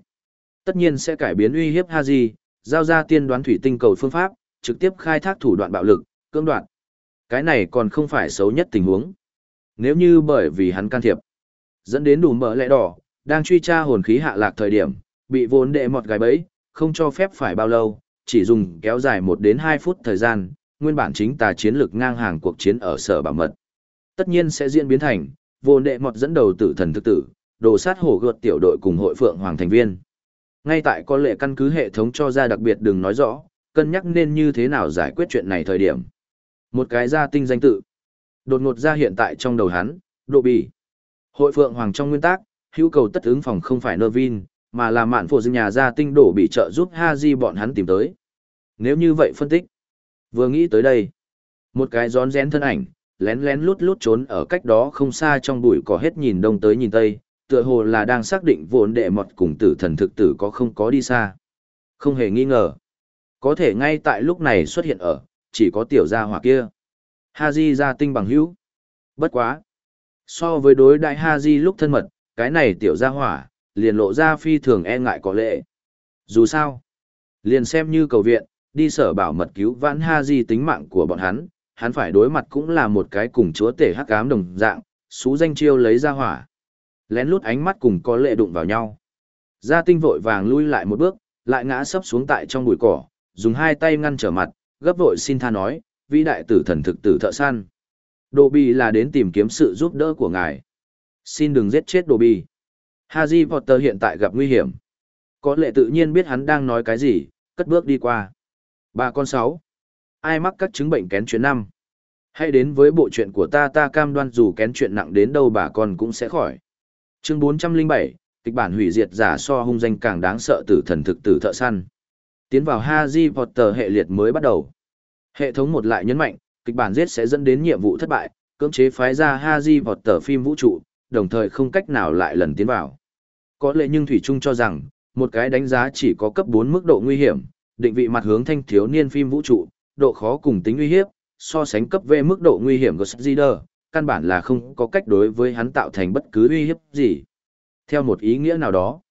Tất nhiên sẽ cải biến uy hiếp Haji, giao ra tiên đoán thủy tinh cầu phương pháp, trực tiếp khai thác thủ đoạn bạo lực, cưỡng đoạt. Cái này còn không phải xấu nhất tình huống. Nếu như bởi vì hắn can thiệp, dẫn đến đủ mỡ lẽ đỏ, đang truy tra hồn khí hạ lạc thời điểm, bị vốn đệ một gái bẫy, không cho phép phải bao lâu, chỉ dùng kéo dài 1 đến 2 phút thời gian, nguyên bản chính tà chiến lực ngang hàng cuộc chiến ở sở bảo mật. Tất nhiên sẽ diễn biến thành, vô đệ mọt dẫn đầu tử thần thực tử, đồ sát hổ gợt tiểu đội cùng hội phượng hoàng thành viên. Ngay tại có lệ căn cứ hệ thống cho ra đặc biệt đừng nói rõ, cân nhắc nên như thế nào giải quyết chuyện này thời điểm. Một cái gia tinh danh tự, đột ngột ra hiện tại trong đầu hắn, độ bì. Hội phượng hoàng trong nguyên tắc, hữu cầu tất ứng phòng không phải Nervin, mà là mạn phổ dưng nhà gia tinh đổ bị trợ giúp Haji bọn hắn tìm tới. Nếu như vậy phân tích, vừa nghĩ tới đây, một cái rón rén thân ảnh, lén lén lút lút trốn ở cách đó không xa trong bụi cỏ hết nhìn đông tới nhìn tây, tựa hồ là đang xác định vốn đệ mọt cùng tử thần thực tử có không có đi xa. Không hề nghi ngờ. Có thể ngay tại lúc này xuất hiện ở, chỉ có tiểu gia hỏa kia. Haji gia tinh bằng hữu. Bất quá. So với đối đại Haji lúc thân mật, cái này tiểu gia hỏa, liền lộ ra phi thường e ngại có lệ. Dù sao, liền xem như cầu viện, đi sở bảo mật cứu vãn ha di tính mạng của bọn hắn, hắn phải đối mặt cũng là một cái cùng chúa tể hắc ám đồng dạng, xú danh chiêu lấy ra hỏa. Lén lút ánh mắt cùng có lệ đụng vào nhau. Gia tinh vội vàng lui lại một bước, lại ngã sấp xuống tại trong bụi cỏ, dùng hai tay ngăn trở mặt, gấp vội xin tha nói, vĩ đại tử thần thực tử thợ săn. Đồ bì là đến tìm kiếm sự giúp đỡ của ngài. Xin đừng giết chết đồ bì. Harry Potter hiện tại gặp nguy hiểm. Có lệ tự nhiên biết hắn đang nói cái gì, cất bước đi qua. Bà con sáu. Ai mắc các chứng bệnh kén chuyện năm? Hãy đến với bộ chuyện của ta ta cam đoan dù kén chuyện nặng đến đâu bà con cũng sẽ khỏi. Chương 407, kịch bản hủy diệt giả so hung danh càng đáng sợ tử thần thực tử thợ săn. Tiến vào Harry Potter hệ liệt mới bắt đầu. Hệ thống một lại nhấn mạnh, kịch bản giết sẽ dẫn đến nhiệm vụ thất bại, cưỡng chế phái ra Harry Potter phim vũ trụ, đồng thời không cách nào lại lần tiến vào. Có lẽ nhưng Thủy Trung cho rằng, một cái đánh giá chỉ có cấp 4 mức độ nguy hiểm, định vị mặt hướng thanh thiếu niên phim vũ trụ, độ khó cùng tính uy hiếp, so sánh cấp V mức độ nguy hiểm của Sider, căn bản là không có cách đối với hắn tạo thành bất cứ uy hiếp gì. Theo một ý nghĩa nào đó,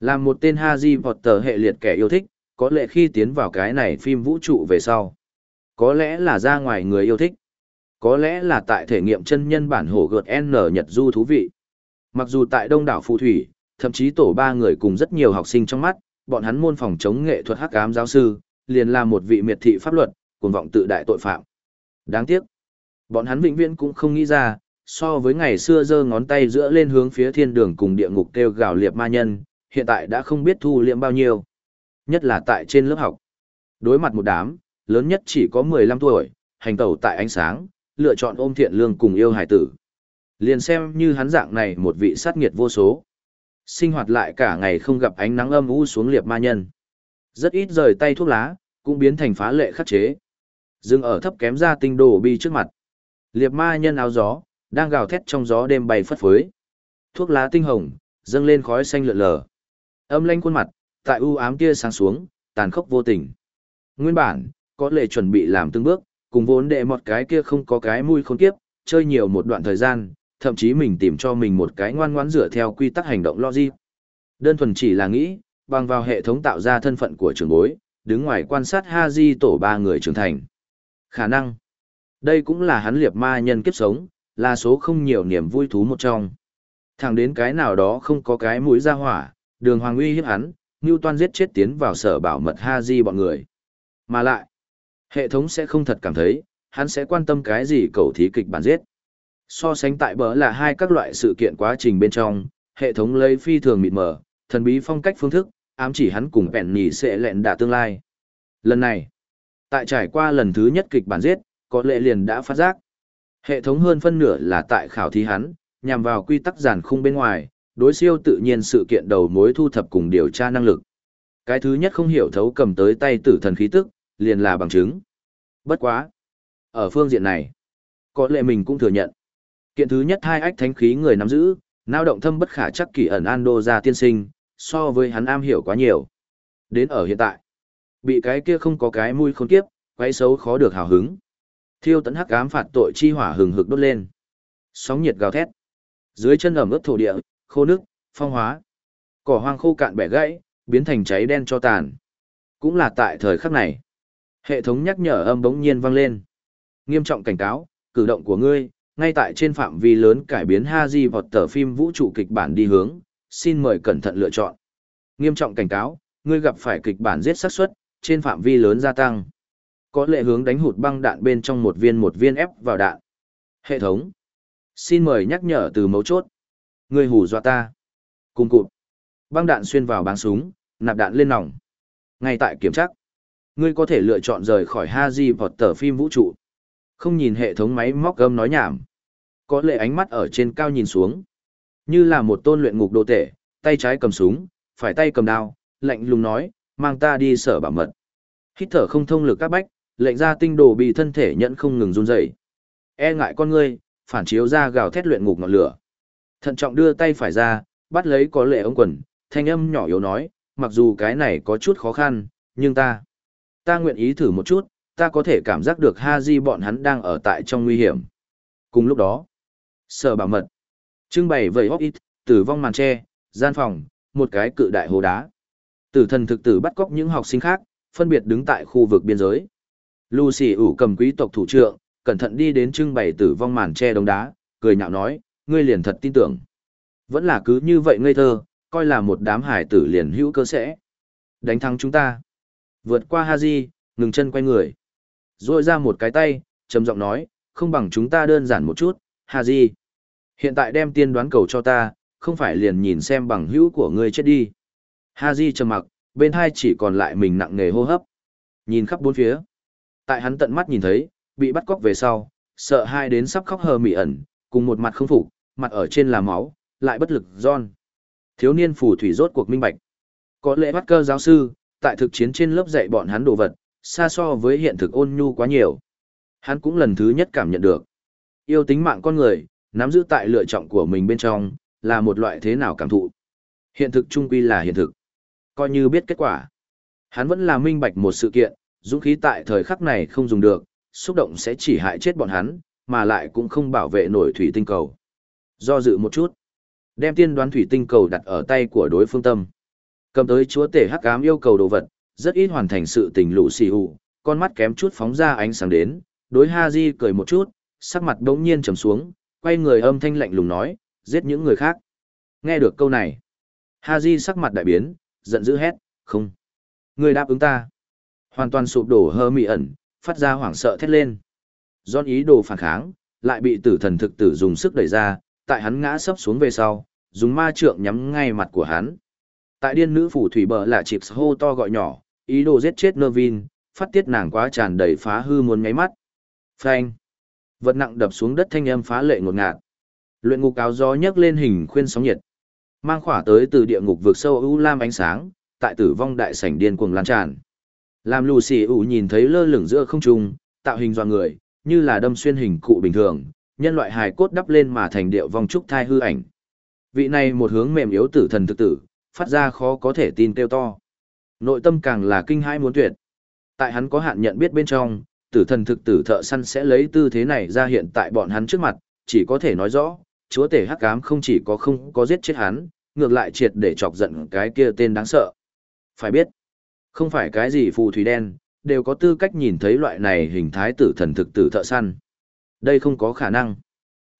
là một tên Harry Potter hệ liệt kẻ yêu thích, có lẽ khi tiến vào cái này phim vũ trụ về sau. Có lẽ là ra ngoài người yêu thích. Có lẽ là tại thể nghiệm chân nhân bản hổ gợt N Nhật Du thú vị. Mặc dù tại đông đảo phù thủy, thậm chí tổ ba người cùng rất nhiều học sinh trong mắt, bọn hắn môn phòng chống nghệ thuật hắc ám giáo sư, liền là một vị miệt thị pháp luật, cuồng vọng tự đại tội phạm. Đáng tiếc, bọn hắn vĩnh viễn cũng không nghĩ ra, so với ngày xưa giơ ngón tay giữa lên hướng phía thiên đường cùng địa ngục kêu gào liệp ma nhân, hiện tại đã không biết thu liệm bao nhiêu. Nhất là tại trên lớp học. Đối mặt một đám, lớn nhất chỉ có 15 tuổi, hành tẩu tại ánh sáng, lựa chọn ôm thiện lương cùng yêu hải tử. Liền xem như hắn dạng này một vị sát nghiệt vô số. Sinh hoạt lại cả ngày không gặp ánh nắng âm u xuống liệp ma nhân. Rất ít rời tay thuốc lá, cũng biến thành phá lệ khắc chế. Dừng ở thấp kém ra tinh đồ bi trước mặt. Liệp ma nhân áo gió, đang gào thét trong gió đêm bay phất phới. Thuốc lá tinh hồng, dâng lên khói xanh lượn lờ. Âm lanh khuôn mặt, tại u ám kia sáng xuống, tàn khốc vô tình. Nguyên bản, có lệ chuẩn bị làm từng bước, cùng vốn đệ một cái kia không có cái mùi khốn kiếp, chơi nhiều một đoạn thời gian, thậm chí mình tìm cho mình một cái ngoan ngoãn dựa theo quy tắc hành động logic. Đơn thuần chỉ là nghĩ, bằng vào hệ thống tạo ra thân phận của trường bối, đứng ngoài quan sát Haji tổ ba người trưởng thành. Khả năng, đây cũng là hắn liệt ma nhân kiếp sống, là số không nhiều niềm vui thú một trong. Thẳng đến cái nào đó không có cái mũi ra hỏa, đường hoàng uy hiếp hắn, Newton giết chết tiến vào sở bảo mật Haji bọn người. Mà lại, hệ thống sẽ không thật cảm thấy, hắn sẽ quan tâm cái gì cầu thí kịch bản giết. So sánh tại bờ là hai các loại sự kiện quá trình bên trong, hệ thống lấy phi thường mịt mờ, thần bí phong cách phương thức, ám chỉ hắn cùng bèn nhì sẽ lẹn đả tương lai. Lần này, tại trải qua lần thứ nhất kịch bản giết, có lệ liền đã phát giác. Hệ thống hơn phân nửa là tại khảo thí hắn, nhằm vào quy tắc giản khung bên ngoài, đối siêu tự nhiên sự kiện đầu mối thu thập cùng điều tra năng lực. Cái thứ nhất không hiểu thấu cầm tới tay tử thần khí tức, liền là bằng chứng. Bất quá. Ở phương diện này, có lệ mình cũng thừa nhận. Kiện thứ nhất hai ách thánh khí người nắm giữ, nao động thâm bất khả chắc kỳ ẩn an đô ra tiên sinh, so với hắn am hiểu quá nhiều. Đến ở hiện tại, bị cái kia không có cái mũi khốn kiếp, quấy xấu khó được hào hứng. Thiêu tấn hắc ám phạt tội chi hỏa hừng hực đốt lên. Sóng nhiệt gào thét. Dưới chân ẩm ướt thổ địa, khô nước, phong hóa. Cỏ hoang khô cạn bẻ gãy, biến thành cháy đen cho tàn. Cũng là tại thời khắc này. Hệ thống nhắc nhở âm bỗng nhiên vang lên. Nghiêm trọng cảnh cáo, cử động của ngươi, ngay tại trên phạm vi lớn cải biến Haji vọt tờ phim vũ trụ kịch bản đi hướng, xin mời cẩn thận lựa chọn. Nghiêm trọng cảnh cáo, ngươi gặp phải kịch bản giết xác suất trên phạm vi lớn gia tăng. Có lệ hướng đánh hụt băng đạn bên trong một viên một viên ép vào đạn. Hệ thống. Xin mời nhắc nhở từ mấu chốt. Ngươi hù dọa ta. Cùng cụt. Băng đạn xuyên vào báng súng, nạp đạn lên nòng. Ngay tại kiểm tra, ngươi có thể lựa chọn rời khỏi Haji Potter phim vũ trụ. Không nhìn hệ thống máy móc gâm nói nhảm. Có lệ ánh mắt ở trên cao nhìn xuống. Như là một tôn luyện ngục đồ tể, tay trái cầm súng, phải tay cầm đao, lạnh lùng nói, mang ta đi sở bảo mật. Hít thở không thông lực các bách, lệnh ra tinh đồ bị thân thể nhẫn không ngừng run rẩy. E ngại con ngươi, phản chiếu ra gào thét luyện ngục ngọn lửa. Thận trọng đưa tay phải ra, bắt lấy có lệ ống quần, thanh âm nhỏ yếu nói, mặc dù cái này có chút khó khăn, nhưng ta, ta nguyện ý thử một chút, ta có thể cảm giác được ha di bọn hắn đang ở tại trong nguy hiểm. Cùng lúc đó, sở bảo mật, trưng bày vầy hóc ít, tử vong màn tre, gian phòng, một cái cự đại hồ đá. Tử thần thực tử bắt cóc những học sinh khác, phân biệt đứng tại khu vực biên giới. Lucy ủ cầm quý tộc thủ trưởng, cẩn thận đi đến trưng bày tử vong màn che đống đá, cười nhạo nói, ngươi liền thật tin tưởng. Vẫn là cứ như vậy ngây thơ, coi là một đám hải tử liền hữu cơ sẽ. Đánh thắng chúng ta. Vượt qua Haji, ngừng chân quay người. Rồi ra một cái tay, trầm giọng nói, không bằng chúng ta đơn giản một chút, Haji. Hiện tại đem tiên đoán cầu cho ta, không phải liền nhìn xem bằng hữu của ngươi chết đi. Haji trầm mặc, bên hai chỉ còn lại mình nặng nề hô hấp. Nhìn khắp bốn phía. Tại hắn tận mắt nhìn thấy, bị bắt cóc về sau, sợ hai đến sắp khóc hờ mị ẩn, cùng một mặt không phục, mặt ở trên là máu, lại bất lực John. Thiếu niên phù thủy rốt cuộc minh bạch. Có lẽ bắt cơ giáo sư, tại thực chiến trên lớp dạy bọn hắn đồ vật, xa so với hiện thực ôn nhu quá nhiều. Hắn cũng lần thứ nhất cảm nhận được. Yêu tính mạng con người, nắm giữ tại lựa chọn của mình bên trong, là một loại thế nào cảm thụ. Hiện thực trung quy là hiện thực. Coi như biết kết quả. Hắn vẫn là minh bạch một sự kiện, dũng khí tại thời khắc này không dùng được, xúc động sẽ chỉ hại chết bọn hắn, mà lại cũng không bảo vệ nổi thủy tinh cầu. Do dự một chút, đem tiên đoán thủy tinh cầu đặt ở tay của đối phương tâm. Cầm tới chúa tể hắc ám yêu cầu đồ vật, rất ít hoàn thành sự tình lũ xì hụ, con mắt kém chút phóng ra ánh sáng đến, đối Ha Di cười một chút, sắc mặt đống nhiên trầm xuống, quay người âm thanh lạnh lùng nói, giết những người khác. Nghe được câu này, Ha Di sắc mặt đại biến, giận dữ hét, không. Người đáp ứng ta. Hoàn toàn sụp đổ hơ mị ẩn, phát ra hoảng sợ thét lên. John ý đồ phản kháng, lại bị tử thần thực tử dùng sức đẩy ra, tại hắn ngã sấp xuống về sau, dùng ma trượng nhắm ngay mặt của hắn. Tại điên nữ phủ thủy bờ là chịp hô to gọi nhỏ, ý đồ giết chết Nervin, phát tiết nàng quá tràn đầy phá hư muốn nháy mắt. Phanh. Vật nặng đập xuống đất thanh âm phá lệ ngột ngạt. Luyện ngục áo gió nhấc lên hình khuyên sóng nhiệt. Mang khỏa tới từ địa ngục vượt sâu u lam ánh sáng, tại tử vong đại sảnh điên cuồng lan tràn. Làm lù xì ủ nhìn thấy lơ lửng giữa không trung, tạo hình doa người, như là đâm xuyên hình cụ bình thường, nhân loại hài cốt đắp lên mà thành điệu vong trúc thai hư ảnh. Vị này một hướng mềm yếu tử thần thực tử, phát ra khó có thể tin kêu to. Nội tâm càng là kinh hãi muốn tuyệt. Tại hắn có hạn nhận biết bên trong, tử thần thực tử thợ săn sẽ lấy tư thế này ra hiện tại bọn hắn trước mặt, chỉ có thể nói rõ, chúa tể hắc ám không chỉ có không có giết chết hắn, ngược lại triệt để chọc giận cái kia tên đáng sợ. Phải biết, không phải cái gì phù thủy đen, đều có tư cách nhìn thấy loại này hình thái tử thần thực tử thợ săn. Đây không có khả năng.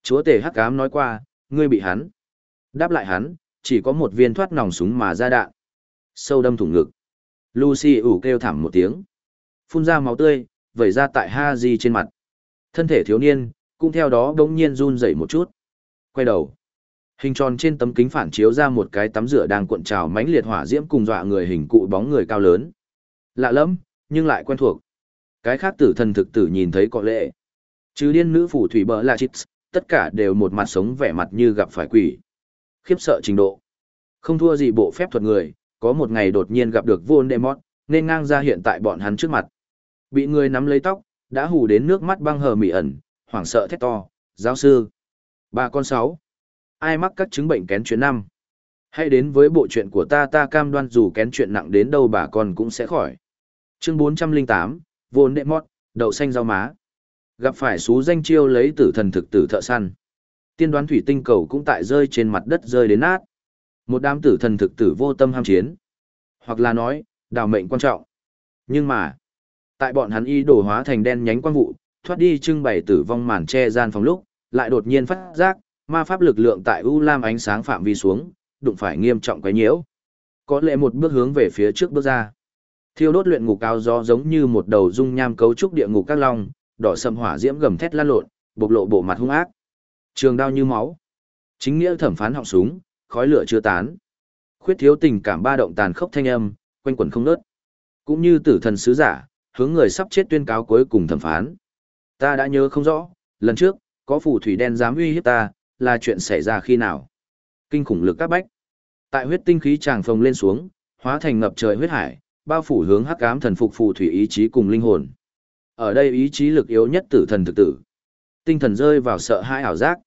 Chúa tể hắc ám nói qua, ngươi bị hắn. Đáp lại hắn, chỉ có một viên thoát nòng súng mà ra đạn. Sâu đâm thủng ngực. Lucy ủ kêu thảm một tiếng. Phun ra máu tươi, vẩy ra tại ha di trên mặt. Thân thể thiếu niên, cũng theo đó đống nhiên run rẩy một chút. Quay đầu. Hình tròn trên tấm kính phản chiếu ra một cái tắm rửa đang cuộn trào mãnh liệt hỏa diễm cùng dọa người hình cụ bóng người cao lớn. Lạ lắm, nhưng lại quen thuộc. Cái khác tử thần thực tử nhìn thấy có lệ. Chứ điên nữ phủ thủy bờ là chips, tất cả đều một mặt sống vẻ mặt như gặp phải quỷ. Khiếp sợ trình độ. Không thua gì bộ phép thuật người, có một ngày đột nhiên gặp được Voldemort, nên ngang ra hiện tại bọn hắn trước mặt. Bị người nắm lấy tóc, đã hù đến nước mắt băng hờ mị ẩn, hoảng sợ thét to, giáo sư. Ba con sáu. Ai mắc các chứng bệnh kén chuyện năm? Hãy đến với bộ chuyện của ta ta cam đoan dù kén chuyện nặng đến đâu bà con cũng sẽ khỏi. Chương 408, Vốn Đệ Mót, đậu xanh rau má. Gặp phải xú danh chiêu lấy tử thần thực tử thợ săn. Tiên đoán thủy tinh cầu cũng tại rơi trên mặt đất rơi đến nát. Một đám tử thần thực tử vô tâm ham chiến. Hoặc là nói, đào mệnh quan trọng. Nhưng mà, tại bọn hắn y đổ hóa thành đen nhánh quang vụ, thoát đi trưng bày tử vong màn che gian phòng lúc, lại đột nhiên phát giác, ma pháp lực lượng tại u lam ánh sáng phạm vi xuống, đụng phải nghiêm trọng quấy nhiễu. Có lẽ một bước hướng về phía trước bước ra. Thiêu đốt luyện ngục cao gió giống như một đầu dung nham cấu trúc địa ngục các long, đỏ sầm hỏa diễm gầm thét lan lộn, bộc lộ bộ mặt hung ác. Trường đao như máu. Chính nghĩa thẩm phán họng súng, khói lửa chưa tán. Khuyết thiếu tình cảm ba động tàn khốc thanh âm, quanh quẩn không nớt. Cũng như tử thần sứ giả, hướng người sắp chết tuyên cáo cuối cùng thẩm phán. Ta đã nhớ không rõ, lần trước, có phù thủy đen dám uy hiếp ta, là chuyện xảy ra khi nào. Kinh khủng lực các bách. Tại huyết tinh khí tràng phồng lên xuống, hóa thành ngập trời huyết hải, bao phủ hướng hắc ám thần phục phù thủy ý chí cùng linh hồn. Ở đây ý chí lực yếu nhất tử thần thực tử. Tinh thần rơi vào sợ hãi ảo giác.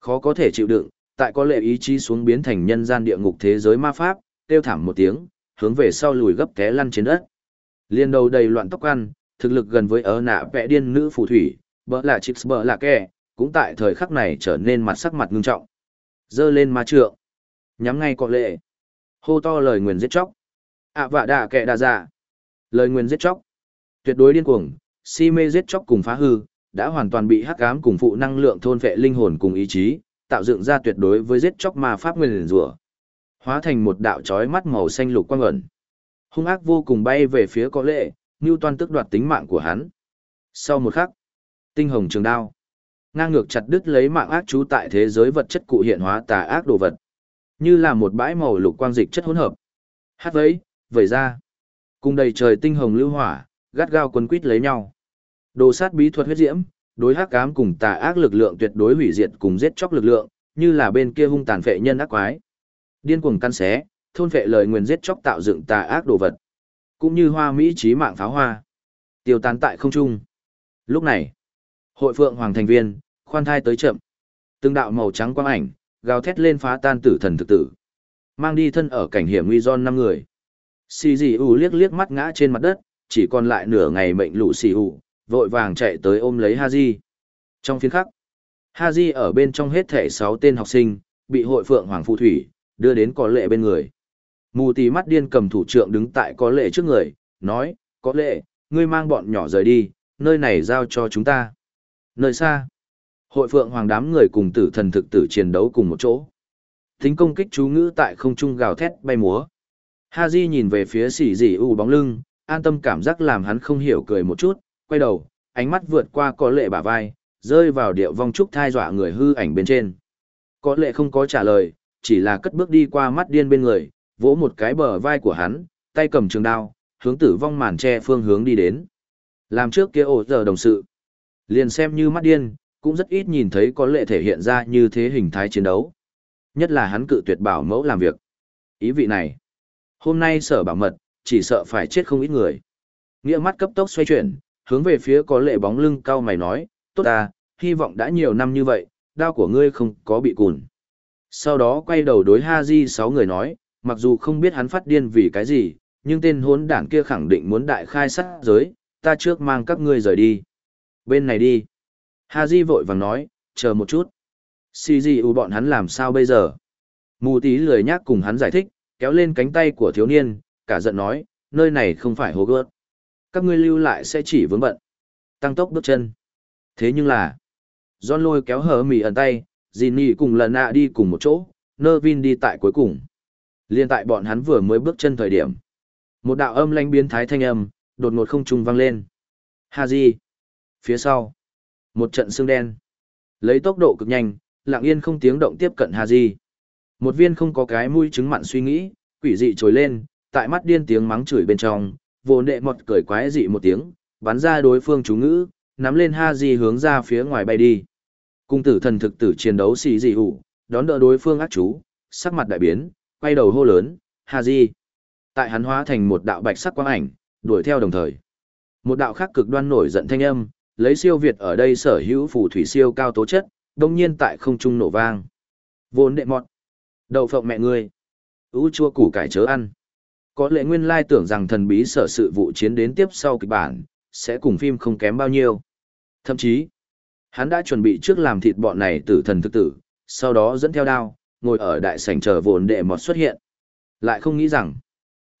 Khó có thể chịu đựng, tại có lệ ý chí xuống biến thành nhân gian địa ngục thế giới ma pháp, tiêu thảm một tiếng, hướng về sau lùi gấp té lăn trên đất. Liên đầu đầy loạn tóc ăn, thực lực gần với ớ nạ vẽ điên nữ phù thủy, bỡ là chips bỡ là kẻ, cũng tại thời khắc này trở nên mặt sắc mặt ngưng trọng. Dơ lên ma trượng. Nhắm ngay cọ lệ. Hô to lời nguyền giết chóc. ạ vạ đạ kẻ đà giả, Lời nguyền giết chóc. Tuyệt đối điên cuồng, si mê giết chóc cùng phá hư, đã hoàn toàn bị hắc ám cùng phụ năng lượng thôn vệ linh hồn cùng ý chí, tạo dựng ra tuyệt đối với giết chóc ma pháp nguyên rủa hóa thành một đạo chói mắt màu xanh lục quang ẩn hung ác vô cùng bay về phía có lệ như toàn tức đoạt tính mạng của hắn sau một khắc tinh hồng trường đao ngang ngược chặt đứt lấy mạng ác trú tại thế giới vật chất cụ hiện hóa tà ác đồ vật. Như là một bãi màu lục quang dịch chất hỗn hợp. Hát vẫy, vẩy ra. Cùng đầy trời tinh hồng lưu hỏa, gắt gao quấn quít lấy nhau. Đồ sát bí thuật huyết diễm, đối hắc cám cùng tà ác lực lượng tuyệt đối hủy diệt cùng giết chóc lực lượng, như là bên kia hung tàn phệ nhân ác quái. Điên cuồng căn xé, thôn phệ lời nguyền giết chóc tạo dựng tà ác đồ vật. Cũng như hoa mỹ trí mạng pháo hoa. Tiêu tán tại không trung. Lúc này, hội phượng hoàng thành viên khoan thai tới chậm. Từng đạo màu trắng quang ảnh, gào thét lên phá tan tử thần thực tử. Mang đi thân ở cảnh hiểm nguy giòn năm người. Xì gì ủ liếc liếc mắt ngã trên mặt đất, chỉ còn lại nửa ngày mệnh lũ xì ủ vội vàng chạy tới ôm lấy Haji. trong phiên khắc, Haji ở bên trong hết thể sáu tên học sinh, bị hội phượng hoàng phù thủy, đưa đến có lệ bên người. Mù tì mắt điên cầm thủ trưởng đứng tại có lệ trước người, nói, có lệ, ngươi mang bọn nhỏ rời đi, nơi này giao cho chúng ta. Nơi xa hội phượng hoàng đám người cùng tử thần thực tử chiến đấu cùng một chỗ. Thính công kích chú ngữ tại không trung gào thét bay múa. Ha di nhìn về phía xỉ dì u bóng lưng, an tâm cảm giác làm hắn không hiểu cười một chút, quay đầu, ánh mắt vượt qua có lệ bả vai, rơi vào điệu vong trúc thai dọa người hư ảnh bên trên. Có lệ không có trả lời, chỉ là cất bước đi qua mắt điên bên người, vỗ một cái bờ vai của hắn, tay cầm trường đao, hướng tử vong màn tre phương hướng đi đến. Làm trước kia ổ giờ đồng sự. Liền xem như mắt điên cũng rất ít nhìn thấy có lệ thể hiện ra như thế hình thái chiến đấu. Nhất là hắn cự tuyệt bảo mẫu làm việc. Ý vị này, hôm nay sở bảo mật, chỉ sợ phải chết không ít người. Nghĩa mắt cấp tốc xoay chuyển, hướng về phía có lệ bóng lưng cao mày nói, tốt ta, hy vọng đã nhiều năm như vậy, đao của ngươi không có bị cùn. Sau đó quay đầu đối ha di sáu người nói, mặc dù không biết hắn phát điên vì cái gì, nhưng tên hốn đảng kia khẳng định muốn đại khai sát giới, ta trước mang các ngươi rời đi. Bên này đi ha di vội vàng nói, chờ một chút. Xì gì u bọn hắn làm sao bây giờ? Mù tí lười nhác cùng hắn giải thích, kéo lên cánh tay của thiếu niên, cả giận nói, nơi này không phải hố gớt. Các ngươi lưu lại sẽ chỉ vướng bận. Tăng tốc bước chân. Thế nhưng là, John lôi kéo hở mì ẩn tay Ginny cùng lần nạ đi cùng một chỗ Nervin đi tại cuối cùng. Liên tại bọn hắn vừa mới bước chân thời điểm, một đạo âm lanh biến thái thanh âm, đột ngột không trung vang lên. Ha di, phía sau một trận xương đen. Lấy tốc độ cực nhanh, lặng yên không tiếng động tiếp cận hà di một viên không có cái mũi chứng mặn suy nghĩ, quỷ dị trồi lên, tại mắt điên tiếng mắng chửi bên trong, vô nệ mọt cười quái dị một tiếng, bắn ra đối phương chú ngữ, nắm lên ha di hướng ra phía ngoài bay đi. Cung tử thần thực tử chiến đấu xì dị hủ, đón đỡ đối phương ác chú, sắc mặt đại biến, quay đầu hô lớn ha di tại hắn hóa thành một đạo bạch sắc quang ảnh, đuổi theo đồng thời. Một đạo khác cực đoan nổi giận thanh âm lấy siêu việt ở đây sở hữu phù thủy siêu cao tố chất đồng nhiên tại không trung nổ vang. Vốn đệ mọt. Đậu phộng mẹ ngươi. Ú chua củ cải chớ ăn. Có lẽ nguyên lai tưởng rằng thần bí sở sự vụ chiến đến tiếp sau kịch bản, sẽ cùng phim không kém bao nhiêu. Thậm chí, hắn đã chuẩn bị trước làm thịt bọn này tử thần thực tử, sau đó dẫn theo đao, ngồi ở đại sảnh chờ vốn đệ mọt xuất hiện. Lại không nghĩ rằng,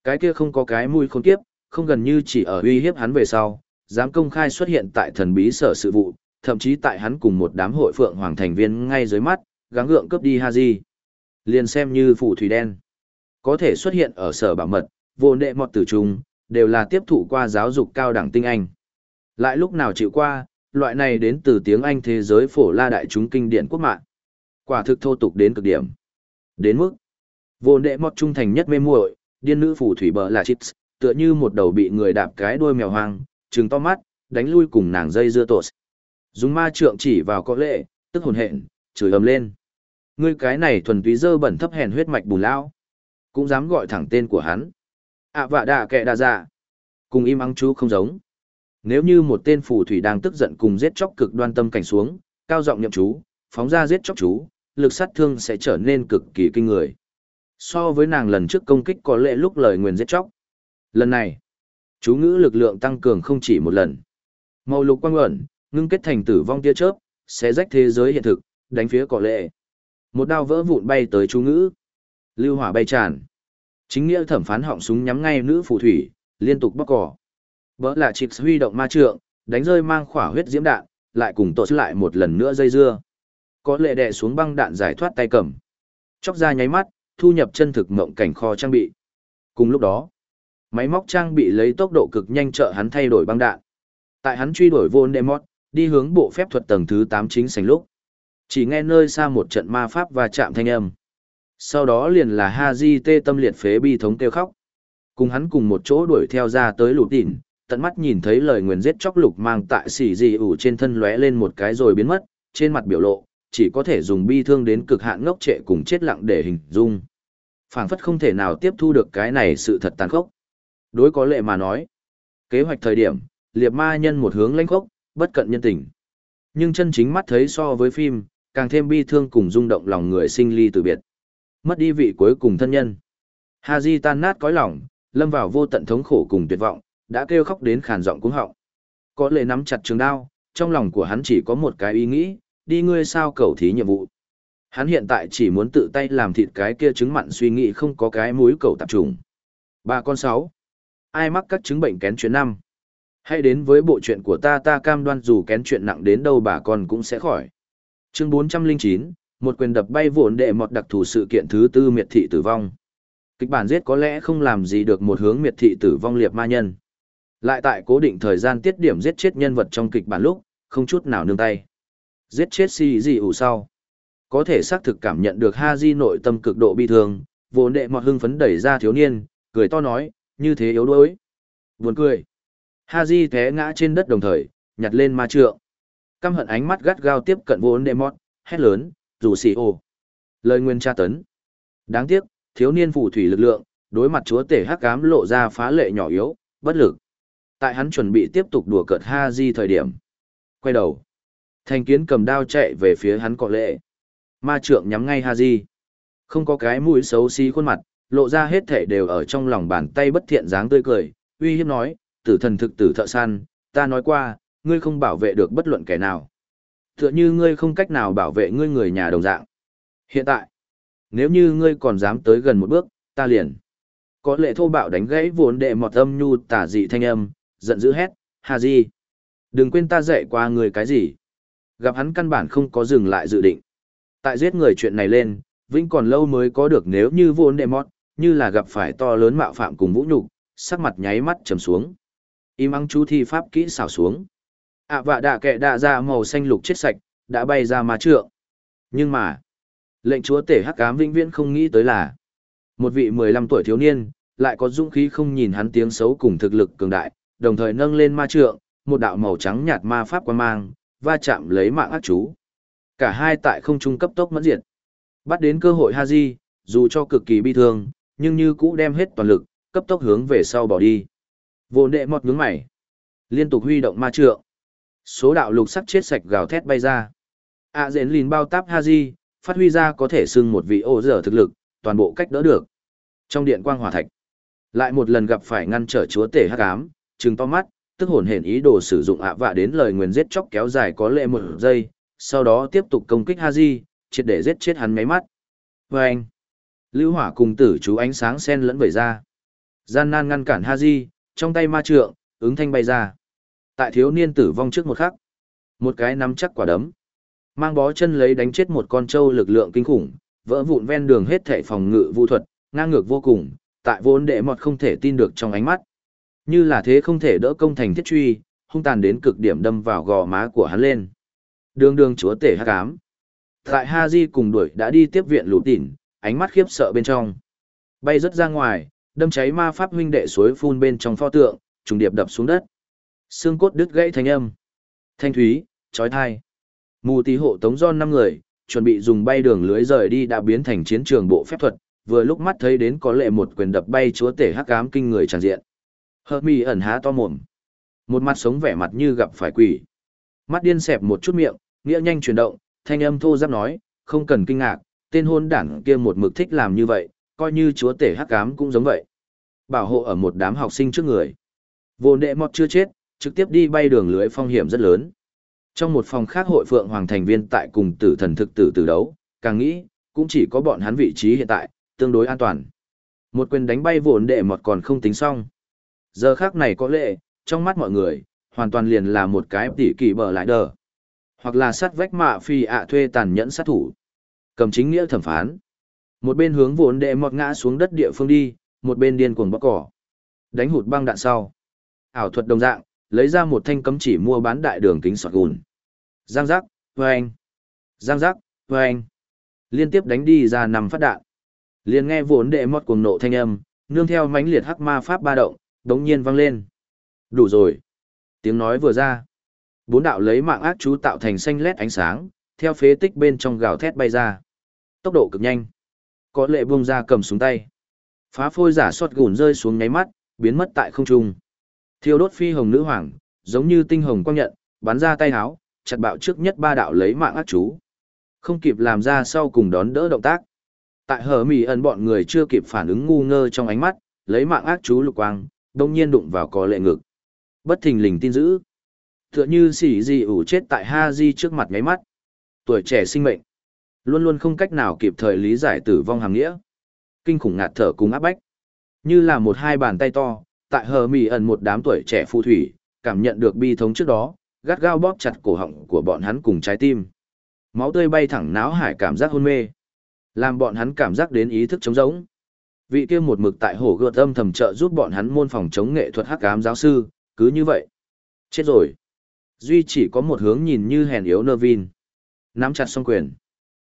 cái kia không có cái mùi khôn kiếp, không gần như chỉ ở uy hiếp hắn về sau dám công khai xuất hiện tại thần bí sở sự vụ, thậm chí tại hắn cùng một đám hội phượng hoàng thành viên ngay dưới mắt, gắng gượng cướp đi Haji. Liền xem như phù thủy đen. Có thể xuất hiện ở sở bảo mật, vô nệ mọt tử trung, đều là tiếp thụ qua giáo dục cao đẳng tinh Anh. Lại lúc nào chịu qua, loại này đến từ tiếng Anh thế giới phổ la đại chúng kinh điển quốc mạng. Quả thực thô tục đến cực điểm. Đến mức, vô nệ mọt trung thành nhất mê muội, điên nữ phù thủy bờ là chips, tựa như một đầu bị người đạp cái đuôi mèo hoang, trừng to mắt, đánh lui cùng nàng dây dưa tổ. Dùng ma trượng chỉ vào có lệ, tức hồn hện, chửi ầm lên. Ngươi cái này thuần túy dơ bẩn thấp hèn huyết mạch bùn lao. Cũng dám gọi thẳng tên của hắn. À vạ đạ kệ đa dạ. Cùng im ắng chú không giống. Nếu như một tên phù thủy đang tức giận cùng giết chóc cực đoan tâm cảnh xuống, cao giọng nhậm chú, phóng ra giết chóc chú, lực sát thương sẽ trở nên cực kỳ kinh người. So với nàng lần trước công kích có lệ lúc lời nguyền giết chóc. Lần này, Chú ngữ lực lượng tăng cường không chỉ một lần. Màu lục quang ẩn, ngưng kết thành tử vong tia chớp, sẽ rách thế giới hiện thực, đánh phía cỏ lệ. Một đao vỡ vụn bay tới chú ngữ. Lưu hỏa bay tràn. Chính nghĩa thẩm phán họng súng nhắm ngay nữ phù thủy, liên tục bóc cỏ. Vỡ là chịp huy động ma trượng, đánh rơi mang khỏa huyết diễm đạn, lại cùng tổ lại một lần nữa dây dưa. có lệ đè xuống băng đạn giải thoát tay cầm. Chóc ra nháy mắt, thu nhập chân thực mộng cảnh kho trang bị. Cùng lúc đó, máy móc trang bị lấy tốc độ cực nhanh trợ hắn thay đổi băng đạn. Tại hắn truy đuổi Voldemort, đi hướng bộ phép thuật tầng thứ 8 chính sảnh lúc. Chỉ nghe nơi xa một trận ma pháp và chạm thanh âm. Sau đó liền là Haji tê tâm liệt phế bi thống kêu khóc. Cùng hắn cùng một chỗ đuổi theo ra tới lụt tỉn, tận mắt nhìn thấy lời nguyền giết chóc lục mang tại xỉ gì ủ trên thân lóe lên một cái rồi biến mất, trên mặt biểu lộ, chỉ có thể dùng bi thương đến cực hạn ngốc trệ cùng chết lặng để hình dung. phảng phất không thể nào tiếp thu được cái này sự thật tàn khốc. Đối có lệ mà nói, kế hoạch thời điểm, liệt ma nhân một hướng lãnh khốc, bất cận nhân tình. Nhưng chân chính mắt thấy so với phim, càng thêm bi thương cùng rung động lòng người sinh ly từ biệt. Mất đi vị cuối cùng thân nhân. Haji tan nát cõi lòng, lâm vào vô tận thống khổ cùng tuyệt vọng, đã kêu khóc đến khàn giọng cuống họng. Có lệ nắm chặt trường đao, trong lòng của hắn chỉ có một cái ý nghĩ, đi ngươi sao cầu thí nhiệm vụ. Hắn hiện tại chỉ muốn tự tay làm thịt cái kia chứng mặn suy nghĩ không có cái mũi cầu tạp trùng. Ba con sáu. Ai mắc các chứng bệnh kén chuyện năm? Hãy đến với bộ chuyện của ta ta cam đoan dù kén chuyện nặng đến đâu bà con cũng sẽ khỏi. Chương 409, một quyền đập bay vụn đệ một đặc thù sự kiện thứ tư miệt thị tử vong. Kịch bản giết có lẽ không làm gì được một hướng miệt thị tử vong liệt ma nhân. Lại tại cố định thời gian tiết điểm giết chết nhân vật trong kịch bản lúc, không chút nào nương tay. Giết chết si gì ủ sau. Có thể xác thực cảm nhận được ha di nội tâm cực độ bi thương, vốn đệ mọt hưng phấn đẩy ra thiếu niên, cười to nói, như thế yếu đuối. Buồn cười. Ha té ngã trên đất đồng thời, nhặt lên ma trượng. Căm hận ánh mắt gắt gao tiếp cận vốn đệ hét lớn, dù xì ô. Lời nguyên tra tấn. Đáng tiếc, thiếu niên phù thủy lực lượng, đối mặt chúa tể hắc ám lộ ra phá lệ nhỏ yếu, bất lực. Tại hắn chuẩn bị tiếp tục đùa cợt Ha thời điểm. Quay đầu. Thành kiến cầm đao chạy về phía hắn cọ lệ. Ma trượng nhắm ngay Ha Không có cái mũi xấu xí khuôn mặt, lộ ra hết thể đều ở trong lòng bàn tay bất thiện dáng tươi cười, uy hiếp nói, tử thần thực tử thợ săn, ta nói qua, ngươi không bảo vệ được bất luận kẻ nào. Tựa như ngươi không cách nào bảo vệ ngươi người nhà đồng dạng. Hiện tại, nếu như ngươi còn dám tới gần một bước, ta liền. Có lệ thô bạo đánh gãy vốn đệ mọt âm nhu tả dị thanh âm, giận dữ hét, Hà gì Đừng quên ta dạy qua người cái gì. Gặp hắn căn bản không có dừng lại dự định. Tại giết người chuyện này lên, Vĩnh còn lâu mới có được nếu như vốn đệ mọt, như là gặp phải to lớn mạo phạm cùng vũ nhục, sắc mặt nháy mắt trầm xuống. Im ăng chú thi pháp kỹ xảo xuống. ạ vạ đạ kệ đạ ra màu xanh lục chết sạch, đã bay ra ma trượng. Nhưng mà, lệnh chúa tể hắc ám vĩnh viễn không nghĩ tới là một vị 15 tuổi thiếu niên, lại có dũng khí không nhìn hắn tiếng xấu cùng thực lực cường đại, đồng thời nâng lên ma trượng, một đạo màu trắng nhạt ma pháp quan mang, va chạm lấy mạng ác chú. Cả hai tại không trung cấp tốc mẫn diệt. Bắt đến cơ hội Haji, dù cho cực kỳ bi thương, nhưng như cũ đem hết toàn lực, cấp tốc hướng về sau bỏ đi. Vô đệ mọt nhướng mày, liên tục huy động ma trượng. Số đạo lục sắc chết sạch gào thét bay ra. A dễn lìn bao táp Haji, phát huy ra có thể xưng một vị ô dở thực lực, toàn bộ cách đỡ được. Trong điện quang hỏa thạch, lại một lần gặp phải ngăn trở chúa tể hắc ám, trừng to mắt, tức hồn hển ý đồ sử dụng ạ vạ đến lời nguyền giết chóc kéo dài có lệ một giây, sau đó tiếp tục công kích Haji, triệt để giết chết hắn mấy mắt. Và anh, lưu hỏa cùng tử chú ánh sáng sen lẫn vẩy ra. Gian nan ngăn cản Haji, trong tay ma trượng, ứng thanh bay ra. Tại thiếu niên tử vong trước một khắc, một cái nắm chắc quả đấm, mang bó chân lấy đánh chết một con trâu lực lượng kinh khủng, vỡ vụn ven đường hết thảy phòng ngự vũ thuật, ngang ngược vô cùng, tại vốn đệ mọt không thể tin được trong ánh mắt. Như là thế không thể đỡ công thành thiết truy, hung tàn đến cực điểm đâm vào gò má của hắn lên. Đường đường chúa tể hắc ám. Tại Ha Di cùng đuổi đã đi tiếp viện lũ tỉn, ánh mắt khiếp sợ bên trong. Bay rất ra ngoài, đâm cháy ma pháp huynh đệ suối phun bên trong pho tượng, trùng điệp đập xuống đất. Xương cốt đứt gãy thanh âm. Thanh thúy, chói tai. Mù tí hộ tống do năm người, chuẩn bị dùng bay đường lưới rời đi đã biến thành chiến trường bộ phép thuật, vừa lúc mắt thấy đến có lệ một quyền đập bay chúa tể hắc ám kinh người tràn diện. Hợp mì ẩn há to mồm. Một mặt sống vẻ mặt như gặp phải quỷ. Mắt điên xẹp một chút miệng, nghĩa nhanh chuyển động, thanh âm thô giáp nói, không cần kinh ngạc, tên hôn đảng kia một mực thích làm như vậy, coi như chúa tể hắc ám cũng giống vậy. Bảo hộ ở một đám học sinh trước người. Vô đệ mọt chưa chết, trực tiếp đi bay đường lưới phong hiểm rất lớn. Trong một phòng khác hội phượng hoàng thành viên tại cùng tử thần thực tử tử đấu, càng nghĩ, cũng chỉ có bọn hắn vị trí hiện tại, tương đối an toàn. Một quyền đánh bay vốn đệ mọt còn không tính xong. Giờ khác này có lệ, trong mắt mọi người, hoàn toàn liền là một cái tỉ kỳ bờ lại đờ. Hoặc là sát vách mạ phi ạ thuê tàn nhẫn sát thủ. Cầm chính nghĩa thẩm phán. Một bên hướng vốn đệ mọt ngã xuống đất địa phương đi, một bên điên cuồng bóc cỏ. Đánh hụt băng đạn sau. Ảo thuật đồng dạng, lấy ra một thanh cấm chỉ mua bán đại đường kính sọt gùn. Giang giác, vâng. Giang giác, vâng. Liên tiếp đánh đi ra nằm phát đạn. Liền nghe vốn đệ mọt cuồng nộ thanh âm, nương theo mãnh liệt hắc ma pháp ba động, đống nhiên vang lên. Đủ rồi. Tiếng nói vừa ra. Bốn đạo lấy mạng ác chú tạo thành xanh lét ánh sáng, theo phế tích bên trong gào thét bay ra. Tốc độ cực nhanh. Có lệ buông ra cầm xuống tay. Phá phôi giả sọt gùn rơi xuống nháy mắt, biến mất tại không trung. Thiêu đốt phi hồng nữ hoàng, giống như tinh hồng quang nhận, bắn ra tay háo, chặt bạo trước nhất ba đạo lấy mạng ác chú. Không kịp làm ra sau cùng đón đỡ động tác. Tại hở mì ẩn bọn người chưa kịp phản ứng ngu ngơ trong ánh mắt, lấy mạng ác chú lục quang, đông nhiên đụng vào có lệ ngực. Bất thình lình tin dữ. Tựa như xỉ gì ủ chết tại Ha Di trước mặt nháy mắt. Tuổi trẻ sinh mệnh. Luôn luôn không cách nào kịp thời lý giải tử vong hàng nghĩa. Kinh khủng ngạt thở cùng áp bách. Như là một hai bàn tay to, tại hờ mì ẩn một đám tuổi trẻ phù thủy, cảm nhận được bi thống trước đó, gắt gao bóp chặt cổ họng của bọn hắn cùng trái tim. Máu tươi bay thẳng náo hải cảm giác hôn mê. Làm bọn hắn cảm giác đến ý thức trống rỗng. Vị kia một mực tại hồ gợt âm thầm trợ giúp bọn hắn môn phòng chống nghệ thuật hắc ám giáo sư, cứ như vậy. Chết rồi. Duy chỉ có một hướng nhìn như hèn yếu nơ vin. Nắm chặt song quyền.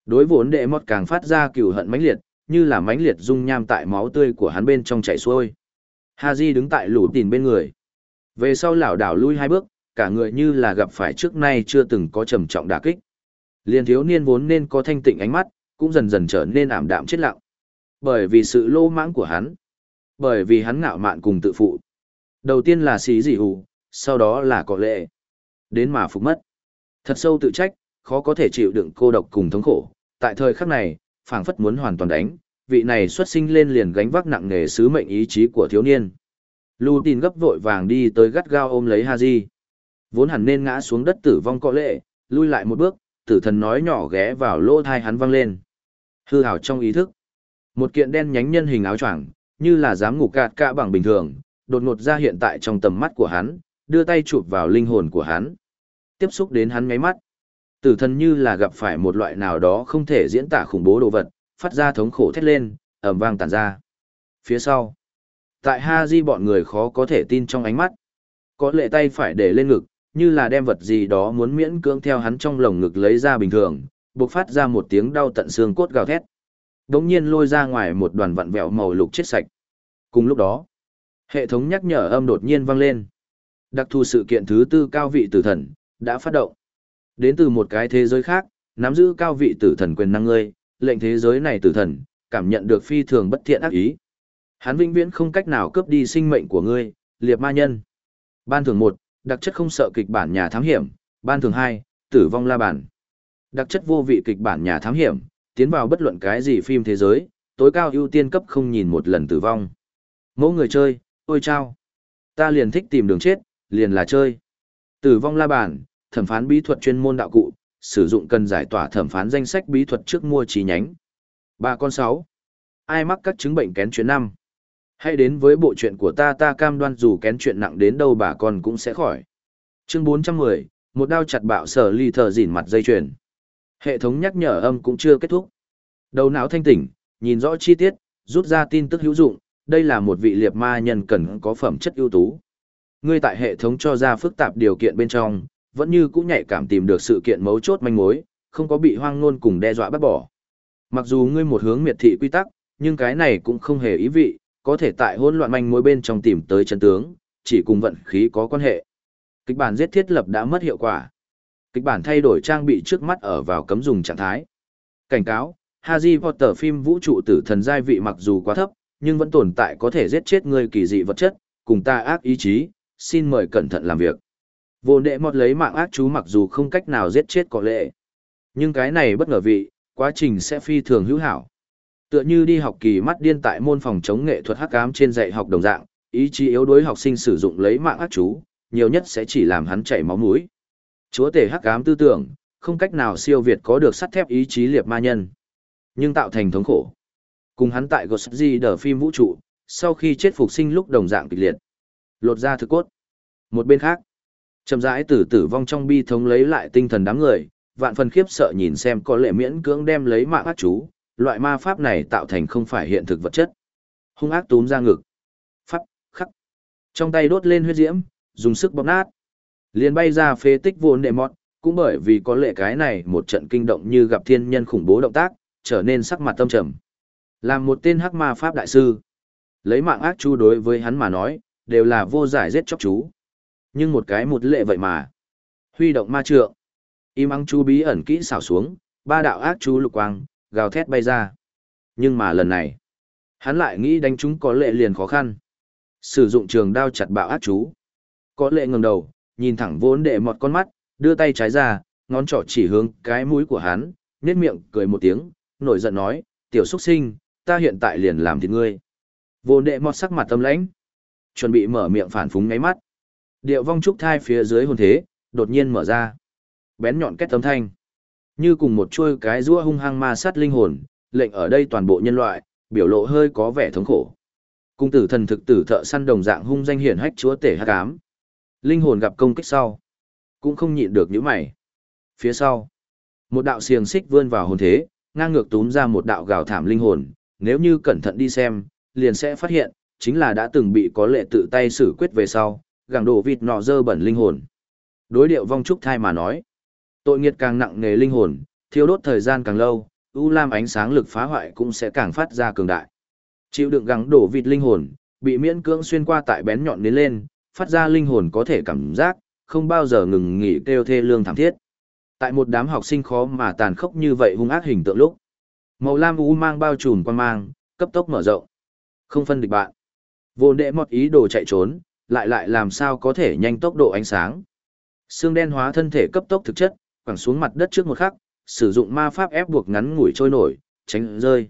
Đối vốn đệ mọt càng phát ra cừu hận mãnh liệt, như là mãnh liệt dung nham tại máu tươi của hắn bên trong chảy xuôi. Haji đứng tại lũ tìn bên người. Về sau lảo đảo lui hai bước, cả người như là gặp phải trước nay chưa từng có trầm trọng đả kích. Liên thiếu niên vốn nên có thanh tịnh ánh mắt, cũng dần dần trở nên ảm đạm chết lặng. Bởi vì sự lô mãng của hắn. Bởi vì hắn ngạo mạn cùng tự phụ. Đầu tiên là xí dị hù, sau đó là có lệ. Đến mà phục mất. Thật sâu tự trách, khó có thể chịu đựng cô độc cùng thống khổ. Tại thời khắc này, phảng phất muốn hoàn toàn đánh, vị này xuất sinh lên liền gánh vác nặng nề sứ mệnh ý chí của thiếu niên. Lưu tin gấp vội vàng đi tới gắt gao ôm lấy Haji. Vốn hẳn nên ngã xuống đất tử vong có lệ, lui lại một bước, tử thần nói nhỏ ghé vào lỗ thai hắn văng lên. Hư hào trong ý thức. Một kiện đen nhánh nhân hình áo choàng, như là dám ngủ cạt cả bằng bình thường, đột ngột ra hiện tại trong tầm mắt của hắn, đưa tay chụp vào linh hồn của hắn. Tiếp xúc đến hắn ngáy mắt. Tử thần như là gặp phải một loại nào đó không thể diễn tả khủng bố đồ vật, phát ra thống khổ thét lên, ầm vang tàn ra. Phía sau, tại Ha Di bọn người khó có thể tin trong ánh mắt. Có lệ tay phải để lên ngực, như là đem vật gì đó muốn miễn cưỡng theo hắn trong lồng ngực lấy ra bình thường, bộc phát ra một tiếng đau tận xương cốt gào thét. Đống nhiên lôi ra ngoài một đoàn vặn vẹo màu lục chết sạch. Cùng lúc đó, hệ thống nhắc nhở âm đột nhiên vang lên. Đặc thù sự kiện thứ tư cao vị tử thần, đã phát động. Đến từ một cái thế giới khác, nắm giữ cao vị tử thần quyền năng ngươi, lệnh thế giới này tử thần, cảm nhận được phi thường bất thiện ác ý. Hắn vĩnh viễn không cách nào cướp đi sinh mệnh của ngươi, liệt ma nhân. Ban thường một, đặc chất không sợ kịch bản nhà thám hiểm. Ban thường hai, tử vong la bản. Đặc chất vô vị kịch bản nhà thám hiểm, tiến vào bất luận cái gì phim thế giới, tối cao ưu tiên cấp không nhìn một lần tử vong. Mẫu người chơi, ôi chao. Ta liền thích tìm đường chết, liền là chơi. Tử vong la bản, thẩm phán bí thuật chuyên môn đạo cụ, sử dụng cần giải tỏa thẩm phán danh sách bí thuật trước mua chi nhánh. Ba con sáu. Ai mắc các chứng bệnh kén chuyện năm? Hãy đến với bộ chuyện của ta ta cam đoan dù kén chuyện nặng đến đâu bà con cũng sẽ khỏi. Chương 410, một đao chặt bạo sở ly thờ dỉn mặt dây chuyền. Hệ thống nhắc nhở âm cũng chưa kết thúc. Đầu não thanh tỉnh, nhìn rõ chi tiết, rút ra tin tức hữu dụng, đây là một vị liệt ma nhân cần có phẩm chất ưu tú. Ngươi tại hệ thống cho ra phức tạp điều kiện bên trong, vẫn như cũng nhạy cảm tìm được sự kiện mấu chốt manh mối, không có bị hoang ngôn cùng đe dọa bắt bỏ. Mặc dù ngươi một hướng miệt thị quy tắc, nhưng cái này cũng không hề ý vị, có thể tại hỗn loạn manh mối bên trong tìm tới chân tướng, chỉ cùng vận khí có quan hệ. Kịch bản giết thiết lập đã mất hiệu quả. Kịch bản thay đổi trang bị trước mắt ở vào cấm dùng trạng thái. Cảnh cáo, Harry Potter phim vũ trụ tử thần giai vị mặc dù quá thấp, nhưng vẫn tồn tại có thể giết chết người kỳ dị vật chất, cùng ta ác ý chí, xin mời cẩn thận làm việc. Vô đệ mọt lấy mạng ác chú mặc dù không cách nào giết chết có lệ. Nhưng cái này bất ngờ vị, quá trình sẽ phi thường hữu hảo. Tựa như đi học kỳ mắt điên tại môn phòng chống nghệ thuật hắc ám trên dạy học đồng dạng, ý chí yếu đuối học sinh sử dụng lấy mạng ác chú, nhiều nhất sẽ chỉ làm hắn chảy máu mũi. Chúa tể hắc ám tư tưởng, không cách nào siêu việt có được sắt thép ý chí liệt ma nhân, nhưng tạo thành thống khổ. Cùng hắn tại Gosdi đờ phim vũ trụ, sau khi chết phục sinh lúc đồng dạng kịch liệt. Lột ra thực cốt. Một bên khác, Chậm rãi từ tử vong trong bi thống lấy lại tinh thần đám người, vạn phần khiếp sợ nhìn xem có lệ miễn cưỡng đem lấy mạng ác chú, loại ma pháp này tạo thành không phải hiện thực vật chất. Hung ác túm ra ngực. Pháp, khắc. Trong tay đốt lên huyết diễm, dùng sức bóp nát. liền bay ra phế tích vốn đệ mọt, cũng bởi vì có lệ cái này một trận kinh động như gặp thiên nhân khủng bố động tác, trở nên sắc mặt tâm trầm. Làm một tên hắc ma pháp đại sư, lấy mạng ác chú đối với hắn mà nói, đều là vô giải giết chóc chú. Nhưng một cái một lệ vậy mà. Huy động ma trượng. Im ắng chú bí ẩn kỹ xảo xuống, ba đạo ác chú lục quang, gào thét bay ra. Nhưng mà lần này, hắn lại nghĩ đánh chúng có lệ liền khó khăn. Sử dụng trường đao chặt bạo ác chú. Có lệ ngẩng đầu, nhìn thẳng vốn đệ một con mắt, đưa tay trái ra, ngón trỏ chỉ hướng cái mũi của hắn, nhếch miệng cười một tiếng, nổi giận nói, tiểu xuất sinh, ta hiện tại liền làm thịt ngươi. Vốn đệ một sắc mặt tâm lãnh, chuẩn bị mở miệng phản phúng ngáy mắt. Điệu vong trúc thai phía dưới hồn thế, đột nhiên mở ra. Bén nhọn kết tấm thanh. Như cùng một chuôi cái rũa hung hăng ma sát linh hồn, lệnh ở đây toàn bộ nhân loại, biểu lộ hơi có vẻ thống khổ. Cung tử thần thực tử thợ săn đồng dạng hung danh hiển hách chúa tể hắc ám. Linh hồn gặp công kích sau, cũng không nhịn được những mày. Phía sau, một đạo xiềng xích vươn vào hồn thế, ngang ngược túm ra một đạo gào thảm linh hồn, nếu như cẩn thận đi xem, liền sẽ phát hiện, chính là đã từng bị có lệ tự tay xử quyết về sau, Gẳng đổ vịt nọ dơ bẩn linh hồn. Đối điệu vong trúc thai mà nói, tội nghiệt càng nặng nề linh hồn, thiêu đốt thời gian càng lâu, u lam ánh sáng lực phá hoại cũng sẽ càng phát ra cường đại. Chịu đựng gắng đổ vịt linh hồn, bị miễn cưỡng xuyên qua tại bén nhọn đến lên, phát ra linh hồn có thể cảm giác, không bao giờ ngừng nghỉ kêu thê lương thảm thiết. Tại một đám học sinh khó mà tàn khốc như vậy hung ác hình tượng lúc. Màu lam u mang bao trùm quan mang, cấp tốc mở rộng. Không phân địch bạn. Vô đệ mọt ý đồ chạy trốn, lại lại làm sao có thể nhanh tốc độ ánh sáng. Xương đen hóa thân thể cấp tốc thực chất, quẳng xuống mặt đất trước một khắc, sử dụng ma pháp ép buộc ngắn ngủi trôi nổi, tránh rơi.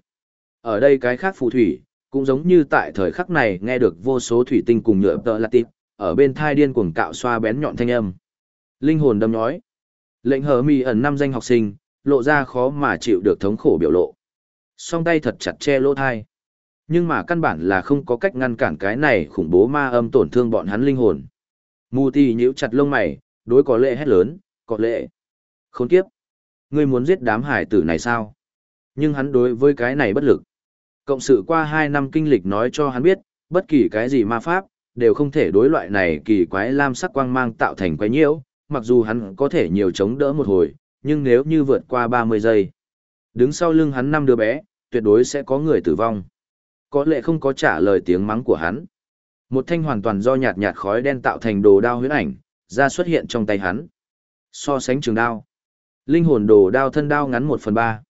Ở đây cái khác phù thủy, cũng giống như tại thời khắc này nghe được vô số thủy tinh cùng nhựa tợ lạt tịp, ở bên thai điên cuồng cạo xoa bén nhọn thanh âm. Linh hồn đâm nhói. Lệnh hờ mì ẩn năm danh học sinh, lộ ra khó mà chịu được thống khổ biểu lộ. Song tay thật chặt che lỗ thai. Nhưng mà căn bản là không có cách ngăn cản cái này khủng bố ma âm tổn thương bọn hắn linh hồn. Mù tì nhíu chặt lông mày, đối có lệ hét lớn, có lệ. Khốn kiếp. Ngươi muốn giết đám hải tử này sao? Nhưng hắn đối với cái này bất lực. Cộng sự qua hai năm kinh lịch nói cho hắn biết, bất kỳ cái gì ma pháp, đều không thể đối loại này kỳ quái lam sắc quang mang tạo thành quái nhiễu, mặc dù hắn có thể nhiều chống đỡ một hồi, nhưng nếu như vượt qua 30 giây, đứng sau lưng hắn năm đứa bé, tuyệt đối sẽ có người tử vong. Có lẽ không có trả lời tiếng mắng của hắn. Một thanh hoàn toàn do nhạt nhạt khói đen tạo thành đồ đao huyết ảnh, ra xuất hiện trong tay hắn. So sánh trường đao. Linh hồn đồ đao thân đao ngắn 1 phần 3.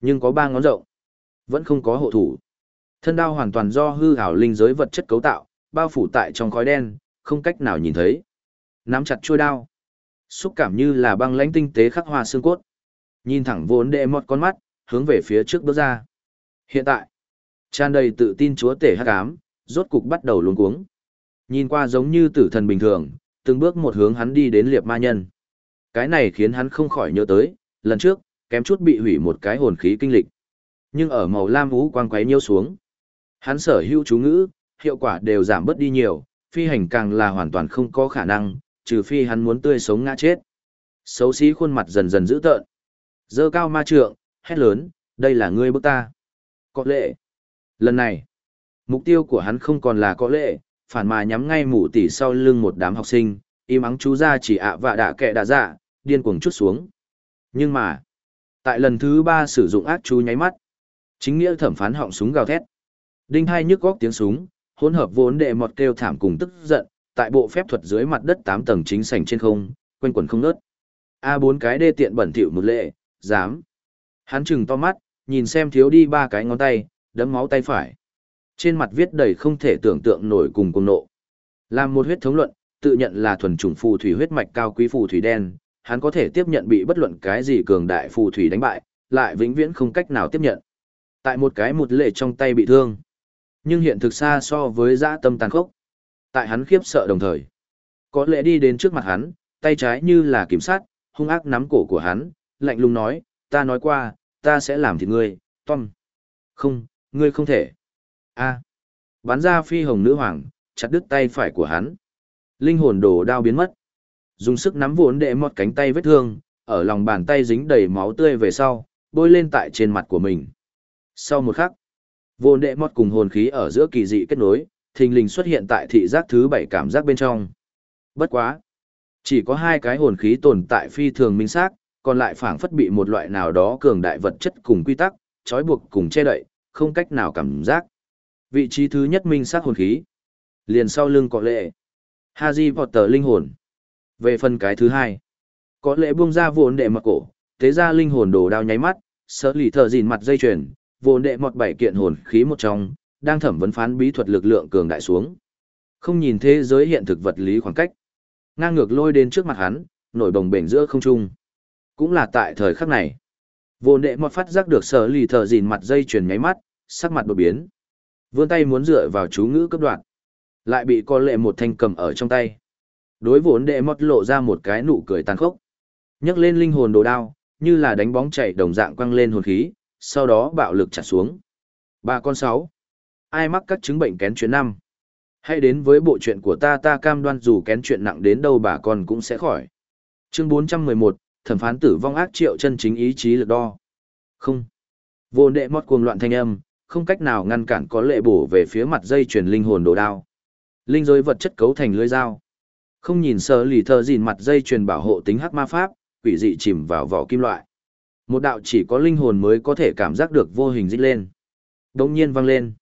Nhưng có 3 ngón rộng. Vẫn không có hộ thủ. Thân đao hoàn toàn do hư ảo linh giới vật chất cấu tạo, bao phủ tại trong khói đen, không cách nào nhìn thấy. Nắm chặt chuôi đao. Xúc cảm như là băng lãnh tinh tế khắc hoa xương cốt. Nhìn thẳng vốn đệ một con mắt, hướng về phía trước bước ra. Hiện tại, tràn đầy tự tin chúa tể hắc ám, rốt cục bắt đầu luống cuống. Nhìn qua giống như tử thần bình thường, từng bước một hướng hắn đi đến liệp ma nhân. Cái này khiến hắn không khỏi nhớ tới, lần trước, kém chút bị hủy một cái hồn khí kinh lịch. Nhưng ở màu lam vũ quang quấy nhiêu xuống. Hắn sở hữu chú ngữ, hiệu quả đều giảm bớt đi nhiều, phi hành càng là hoàn toàn không có khả năng, trừ phi hắn muốn tươi sống ngã chết. Xấu xí khuôn mặt dần dần dữ tợn. Dơ cao ma trượng, hét lớn, đây là ngươi bức ta. Có lệ. Lần này, mục tiêu của hắn không còn là có lệ, phản mà nhắm ngay mụ tỷ sau lưng một đám học sinh, im ắng chú ra chỉ ạ và đạ kệ đạ dạ, điên cuồng chút xuống. Nhưng mà, tại lần thứ ba sử dụng ác chú nháy mắt, chính nghĩa thẩm phán họng súng gào thét. Đinh hai nhức góc tiếng súng, hỗn hợp vốn đệ mọt kêu thảm cùng tức giận, tại bộ phép thuật dưới mặt đất 8 tầng chính sảnh trên không, quanh quẩn không ngớt. A bốn cái đê tiện bẩn thỉu một lệ, dám. Hắn chừng to mắt, nhìn xem thiếu đi ba cái ngón tay, đấm máu tay phải. Trên mặt viết đầy không thể tưởng tượng nổi cùng cùng nộ. Làm một huyết thống luận, tự nhận là thuần chủng phù thủy huyết mạch cao quý phù thủy đen, hắn có thể tiếp nhận bị bất luận cái gì cường đại phù thủy đánh bại, lại vĩnh viễn không cách nào tiếp nhận. Tại một cái một lệ trong tay bị thương. Nhưng hiện thực xa so với dã tâm tàn khốc. Tại hắn khiếp sợ đồng thời. Có lẽ đi đến trước mặt hắn, tay trái như là kiểm sát, hung ác nắm cổ của hắn, lạnh lùng nói, ta nói qua, ta sẽ làm thịt ngươi, Tom. Không, ngươi không thể. a Bắn ra phi hồng nữ hoàng, chặt đứt tay phải của hắn. Linh hồn đồ đao biến mất. dùng sức nắm vốn đệ mọt cánh tay vết thương, ở lòng bàn tay dính đầy máu tươi về sau, bôi lên tại trên mặt của mình. Sau một khắc, vốn đệ mọt cùng hồn khí ở giữa kỳ dị kết nối, thình lình xuất hiện tại thị giác thứ bảy cảm giác bên trong. Bất quá. Chỉ có hai cái hồn khí tồn tại phi thường minh xác, còn lại phảng phất bị một loại nào đó cường đại vật chất cùng quy tắc, trói buộc cùng che đậy, không cách nào cảm giác. Vị trí thứ nhất minh sát hồn khí. Liền sau lưng có lệ. Haji Potter linh hồn. Về phần cái thứ hai, có lệ buông ra vốn đệ mặc cổ, thế ra linh hồn đồ đao nháy mắt, sở lì thở dìn mặt dây chuyền, vốn đệ mọt bảy kiện hồn khí một trong, đang thẩm vấn phán bí thuật lực lượng cường đại xuống. Không nhìn thế giới hiện thực vật lý khoảng cách. Ngang ngược lôi đến trước mặt hắn, nổi bồng bềnh giữa không trung. Cũng là tại thời khắc này. Vô đệ mọt phát giác được sở lì thở dìn mặt dây chuyền nháy mắt, sắc mặt đột biến. Vươn tay muốn dựa vào chú ngữ cấp đoạn. Lại bị con lệ một thanh cầm ở trong tay. Đối vốn đệ mọt lộ ra một cái nụ cười tàn khốc. nhấc lên linh hồn đồ đao, như là đánh bóng chạy đồng dạng quăng lên hồn khí, sau đó bạo lực chặt xuống. Ba con sáu. Ai mắc các chứng bệnh kén chuyện năm? Hãy đến với bộ chuyện của ta ta cam đoan dù kén chuyện nặng đến đâu bà con cũng sẽ khỏi. Chương 411, thẩm phán tử vong ác triệu chân chính ý chí lực đo. Không. Vô đệ mót cuồng loạn thanh âm, không cách nào ngăn cản có lệ bổ về phía mặt dây chuyền linh hồn đồ đao. Linh giới vật chất cấu thành lưới dao. Không nhìn sơ lì thờ gìn mặt dây chuyền bảo hộ tính hắc ma pháp, quỷ dị chìm vào vỏ kim loại. Một đạo chỉ có linh hồn mới có thể cảm giác được vô hình dít lên. Đống nhiên vang lên.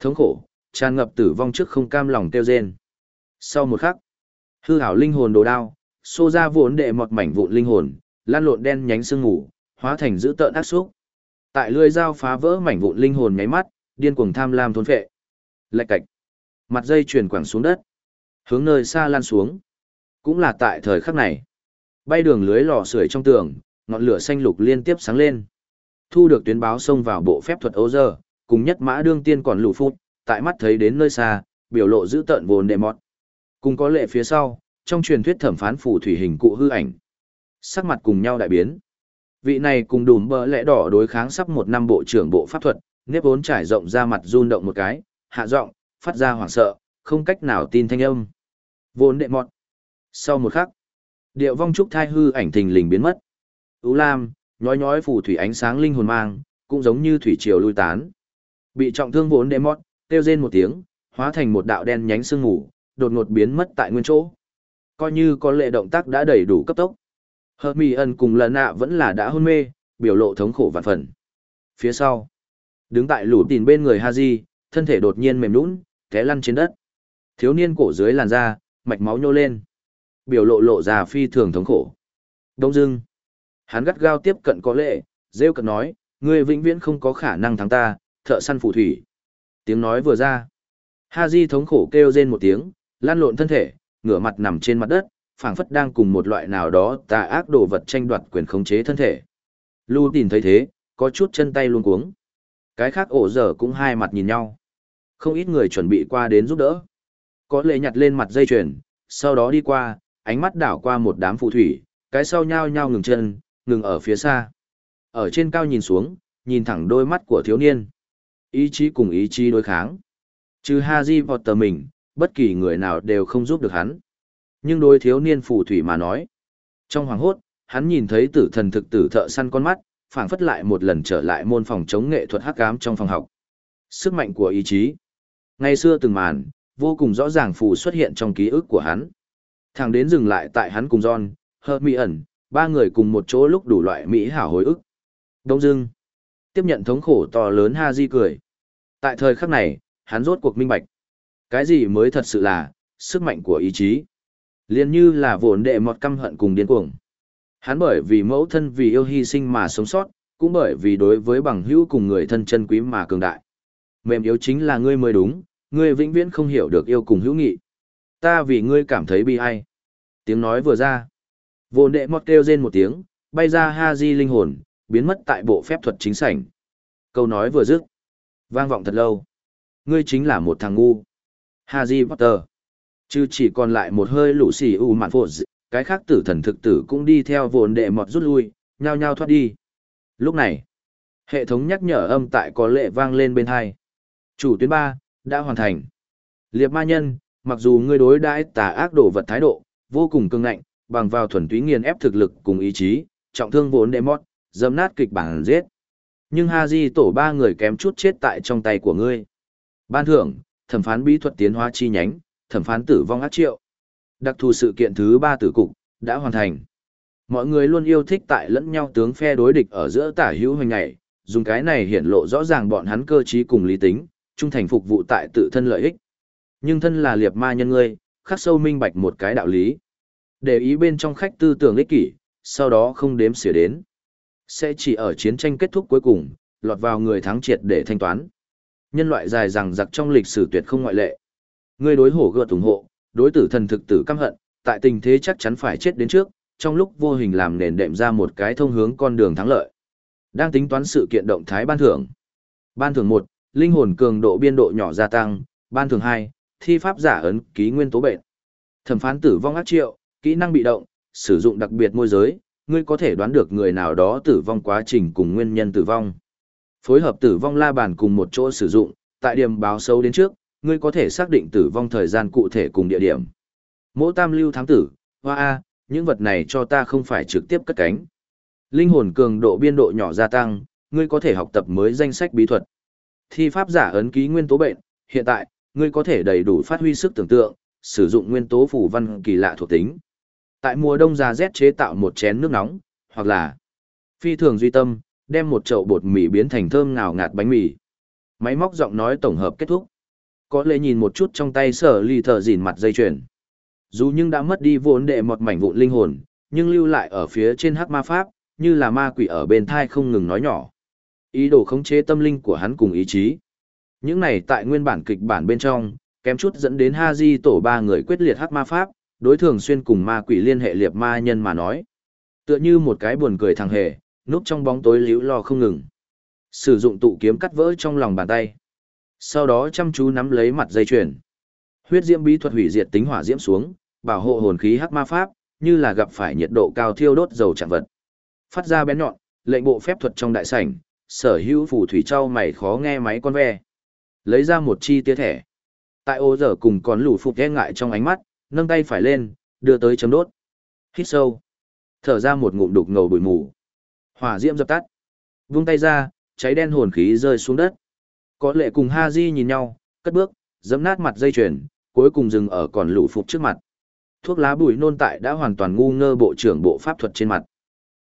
Thống khổ, tràn ngập tử vong trước không cam lòng kêu rên. Sau một khắc, hư hảo linh hồn đồ đao, xô ra vốn đệ một mảnh vụn linh hồn, lan lộn đen nhánh sương ngủ, hóa thành dữ tợn ác xúc. Tại lưỡi dao phá vỡ mảnh vụn linh hồn nháy mắt, điên cuồng tham lam thôn phệ. Lạch cạch. Mặt dây chuyển quẳng xuống đất, hướng nơi xa lan xuống. Cũng là tại thời khắc này, bay đường lưới lò sưởi trong tường, ngọn lửa xanh lục liên tiếp sáng lên. Thu được tuyến báo xông vào bộ phép thuật ấu giờ, cùng nhất mã đương tiên còn lù phút, tại mắt thấy đến nơi xa, biểu lộ dữ tợn vồn đệ mọt. Cùng có lệ phía sau, trong truyền thuyết thẩm phán phù thủy hình cụ hư ảnh. Sắc mặt cùng nhau đại biến. Vị này cùng đùm bờ lẽ đỏ đối kháng sắp một năm bộ trưởng bộ pháp thuật, nếp vốn trải rộng ra mặt run động một cái, hạ giọng, phát ra hoảng sợ, không cách nào tin thanh âm. Vốn đệ mọt. Sau một khắc, điệu vong trúc thai hư ảnh thình lình biến mất. ưu lam, nhói nhói phù thủy ánh sáng linh hồn mang, cũng giống như thủy triều lui tán. Bị trọng thương vốn đệ mọt, kêu rên một tiếng, hóa thành một đạo đen nhánh sương ngủ, đột ngột biến mất tại nguyên chỗ. Coi như có lệ động tác đã đầy đủ cấp tốc. Hợp mì ân cùng lần nạ vẫn là đã hôn mê, biểu lộ thống khổ vạn phần. Phía sau, đứng tại lũ tìn bên người Haji, thân thể đột nhiên mềm nũng, té lăn trên đất. Thiếu niên cổ dưới làn da, mạch máu nhô lên. Biểu lộ lộ ra phi thường thống khổ. Đông dưng, hắn gắt gao tiếp cận có lệ, rêu cận nói, ngươi vĩnh viễn không có khả năng thắng ta, thợ săn phù thủy. Tiếng nói vừa ra. Ha Di thống khổ kêu rên một tiếng, lan lộn thân thể, ngửa mặt nằm trên mặt đất, phảng phất đang cùng một loại nào đó tà ác đồ vật tranh đoạt quyền khống chế thân thể. Lưu tìm thấy thế, có chút chân tay luôn cuống. Cái khác ổ dở cũng hai mặt nhìn nhau. Không ít người chuẩn bị qua đến giúp đỡ. Có lệ nhặt lên mặt dây chuyền, sau đó đi qua, ánh mắt đảo qua một đám phù thủy, cái sau nhao nhao ngừng chân, ngừng ở phía xa. Ở trên cao nhìn xuống, nhìn thẳng đôi mắt của thiếu niên. Ý chí cùng ý chí đối kháng. Trừ Haji Potter mình, bất kỳ người nào đều không giúp được hắn. Nhưng đối thiếu niên phù thủy mà nói. Trong hoàng hốt, hắn nhìn thấy tử thần thực tử thợ săn con mắt, phảng phất lại một lần trở lại môn phòng chống nghệ thuật hắc ám trong phòng học. Sức mạnh của ý chí. Ngày xưa từng màn, vô cùng rõ ràng phù xuất hiện trong ký ức của hắn. Thằng đến dừng lại tại hắn cùng John, ẩn, ba người cùng một chỗ lúc đủ loại mỹ hảo hồi ức. Đông dưng. Tiếp nhận thống khổ to lớn Ha Di cười. Tại thời khắc này, hắn rốt cuộc minh bạch. Cái gì mới thật sự là, sức mạnh của ý chí liền như là vốn đệ một căm hận cùng điên cuồng. Hắn bởi vì mẫu thân vì yêu hy sinh mà sống sót, cũng bởi vì đối với bằng hữu cùng người thân chân quý mà cường đại. Mềm yếu chính là ngươi mới đúng, ngươi vĩnh viễn không hiểu được yêu cùng hữu nghị. Ta vì ngươi cảm thấy bi ai. Tiếng nói vừa ra. Vốn đệ mọt kêu rên một tiếng, bay ra ha di linh hồn, biến mất tại bộ phép thuật chính sảnh. Câu nói vừa dứt. Vang vọng thật lâu. Ngươi chính là một thằng ngu. Harry Potter. Chứ chỉ còn lại một hơi lũ xì u mạn phột, cái khác tử thần thực tử cũng đi theo vồn đệ mọt rút lui, nhao nhao thoát đi. Lúc này, hệ thống nhắc nhở âm tại có lệ vang lên bên hai. Chủ tuyến ba đã hoàn thành. Liệp ma nhân, mặc dù ngươi đối đãi tà ác đồ vật thái độ, vô cùng cương ngạnh, bằng vào thuần túy nghiền ép thực lực cùng ý chí, trọng thương vốn đệ mót, dâm nát kịch bản giết. Nhưng Haji tổ ba người kém chút chết tại trong tay của ngươi. Ban thưởng, thẩm phán bí thuật tiến hóa chi nhánh, thẩm phán tử vong ác triệu. Đặc thù sự kiện thứ ba tử cục, đã hoàn thành. Mọi người luôn yêu thích tại lẫn nhau tướng phe đối địch ở giữa tả hữu hoành ngày, dùng cái này hiển lộ rõ ràng bọn hắn cơ trí cùng lý tính, trung thành phục vụ tại tự thân lợi ích. Nhưng thân là liệt ma nhân ngươi, khắc sâu minh bạch một cái đạo lý. Để ý bên trong khách tư tưởng ích kỷ, sau đó không đếm xỉa đến. Sẽ chỉ ở chiến tranh kết thúc cuối cùng, lọt vào người thắng triệt để thanh toán. Nhân loại dài rằng giặc trong lịch sử tuyệt không ngoại lệ. Ngươi đối hổ gợt ủng hộ, đối tử thần thực tử căm hận, tại tình thế chắc chắn phải chết đến trước, trong lúc vô hình làm nền đệm ra một cái thông hướng con đường thắng lợi. Đang tính toán sự kiện động thái ban thưởng. Ban thưởng 1, linh hồn cường độ biên độ nhỏ gia tăng, ban thưởng 2, thi pháp giả ấn ký nguyên tố bệnh. Thẩm phán tử vong ác triệu, kỹ năng bị động, sử dụng đặc biệt môi giới, ngươi có thể đoán được người nào đó tử vong quá trình cùng nguyên nhân tử vong. Phối hợp tử vong la bàn cùng một chỗ sử dụng, tại điểm báo sâu đến trước, ngươi có thể xác định tử vong thời gian cụ thể cùng địa điểm. Mỗ tam lưu thắng tử, hoa A, những vật này cho ta không phải trực tiếp cất cánh. Linh hồn cường độ biên độ nhỏ gia tăng, ngươi có thể học tập mới danh sách bí thuật. Thi pháp giả ấn ký nguyên tố bệnh, hiện tại, ngươi có thể đầy đủ phát huy sức tưởng tượng, sử dụng nguyên tố phù văn kỳ lạ thuộc tính. Tại mùa đông già rét chế tạo một chén nước nóng, hoặc là phi thường duy tâm, đem một chậu bột mì biến thành thơm ngào ngạt bánh mì. Máy móc giọng nói tổng hợp kết thúc. Có lẽ nhìn một chút trong tay sở ly thở dìn mặt dây chuyền. Dù nhưng đã mất đi vốn đệ một mảnh vụn linh hồn, nhưng lưu lại ở phía trên hắc ma pháp, như là ma quỷ ở bên thai không ngừng nói nhỏ. Ý đồ khống chế tâm linh của hắn cùng ý chí. Những này tại nguyên bản kịch bản bên trong, kém chút dẫn đến Ha Di tổ ba người quyết liệt hắc ma pháp, đối thường xuyên cùng ma quỷ liên hệ liệp ma nhân mà nói. Tựa như một cái buồn cười thằng hề, núp trong bóng tối liễu lo không ngừng. Sử dụng tụ kiếm cắt vỡ trong lòng bàn tay. Sau đó chăm chú nắm lấy mặt dây chuyền. Huyết diễm bí thuật hủy diệt tính hỏa diễm xuống, bảo hộ hồn khí hắc ma pháp, như là gặp phải nhiệt độ cao thiêu đốt dầu chạm vật. Phát ra bén nhọn, lệnh bộ phép thuật trong đại sảnh, sở hữu phù thủy trao mày khó nghe máy con ve. Lấy ra một chi tia thẻ. Tại ô giờ cùng còn lũ phục e ngại trong ánh mắt, nâng tay phải lên, đưa tới chấm đốt. Hít sâu. Thở ra một ngụm đục ngầu bụi mù. Hỏa diễm dập tắt. Vung tay ra, cháy đen hồn khí rơi xuống đất. Có lệ cùng Ha Di nhìn nhau, cất bước, dẫm nát mặt dây chuyền, cuối cùng dừng ở còn lũ phục trước mặt. Thuốc lá bụi nôn tại đã hoàn toàn ngu ngơ bộ trưởng bộ pháp thuật trên mặt.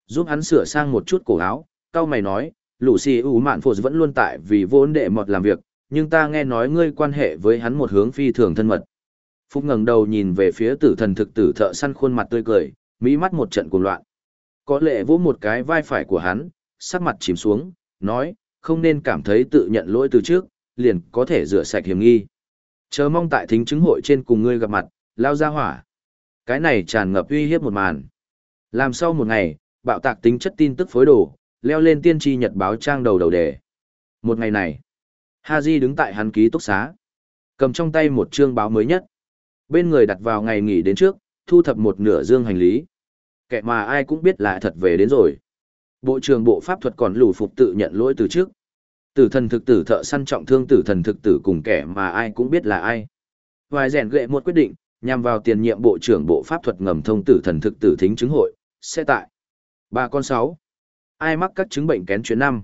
Giúp hắn sửa sang một chút cổ áo, cao mày nói, lũ xì ủ mạn phổ vẫn luôn tại vì vốn đệ mọt làm việc, nhưng ta nghe nói ngươi quan hệ với hắn một hướng phi thường thân mật. Phúc ngẩng đầu nhìn về phía tử thần thực tử thợ săn khuôn mặt tươi cười, mỹ mắt một trận cuồng loạn. Có lệ vỗ một cái vai phải của hắn, sắc mặt chìm xuống, nói, không nên cảm thấy tự nhận lỗi từ trước, liền có thể rửa sạch hiểm nghi. Chờ mong tại thính chứng hội trên cùng ngươi gặp mặt, lao ra hỏa. Cái này tràn ngập uy hiếp một màn. Làm sau một ngày, bạo tạc tính chất tin tức phối đồ, leo lên tiên tri nhật báo trang đầu đầu đề. Một ngày này, Haji đứng tại hắn ký túc xá, cầm trong tay một chương báo mới nhất. Bên người đặt vào ngày nghỉ đến trước, thu thập một nửa dương hành lý. Kẻ mà ai cũng biết là thật về đến rồi. Bộ trưởng bộ pháp thuật còn lù phục tự nhận lỗi từ trước. Tử thần thực tử thợ săn trọng thương tử thần thực tử cùng kẻ mà ai cũng biết là ai. Vài rèn gệ một quyết định, nhằm vào tiền nhiệm bộ trưởng bộ pháp thuật ngầm thông tử thần thực tử thính chứng hội, sẽ tại. Ba con sáu. Ai mắc các chứng bệnh kén chuyện năm?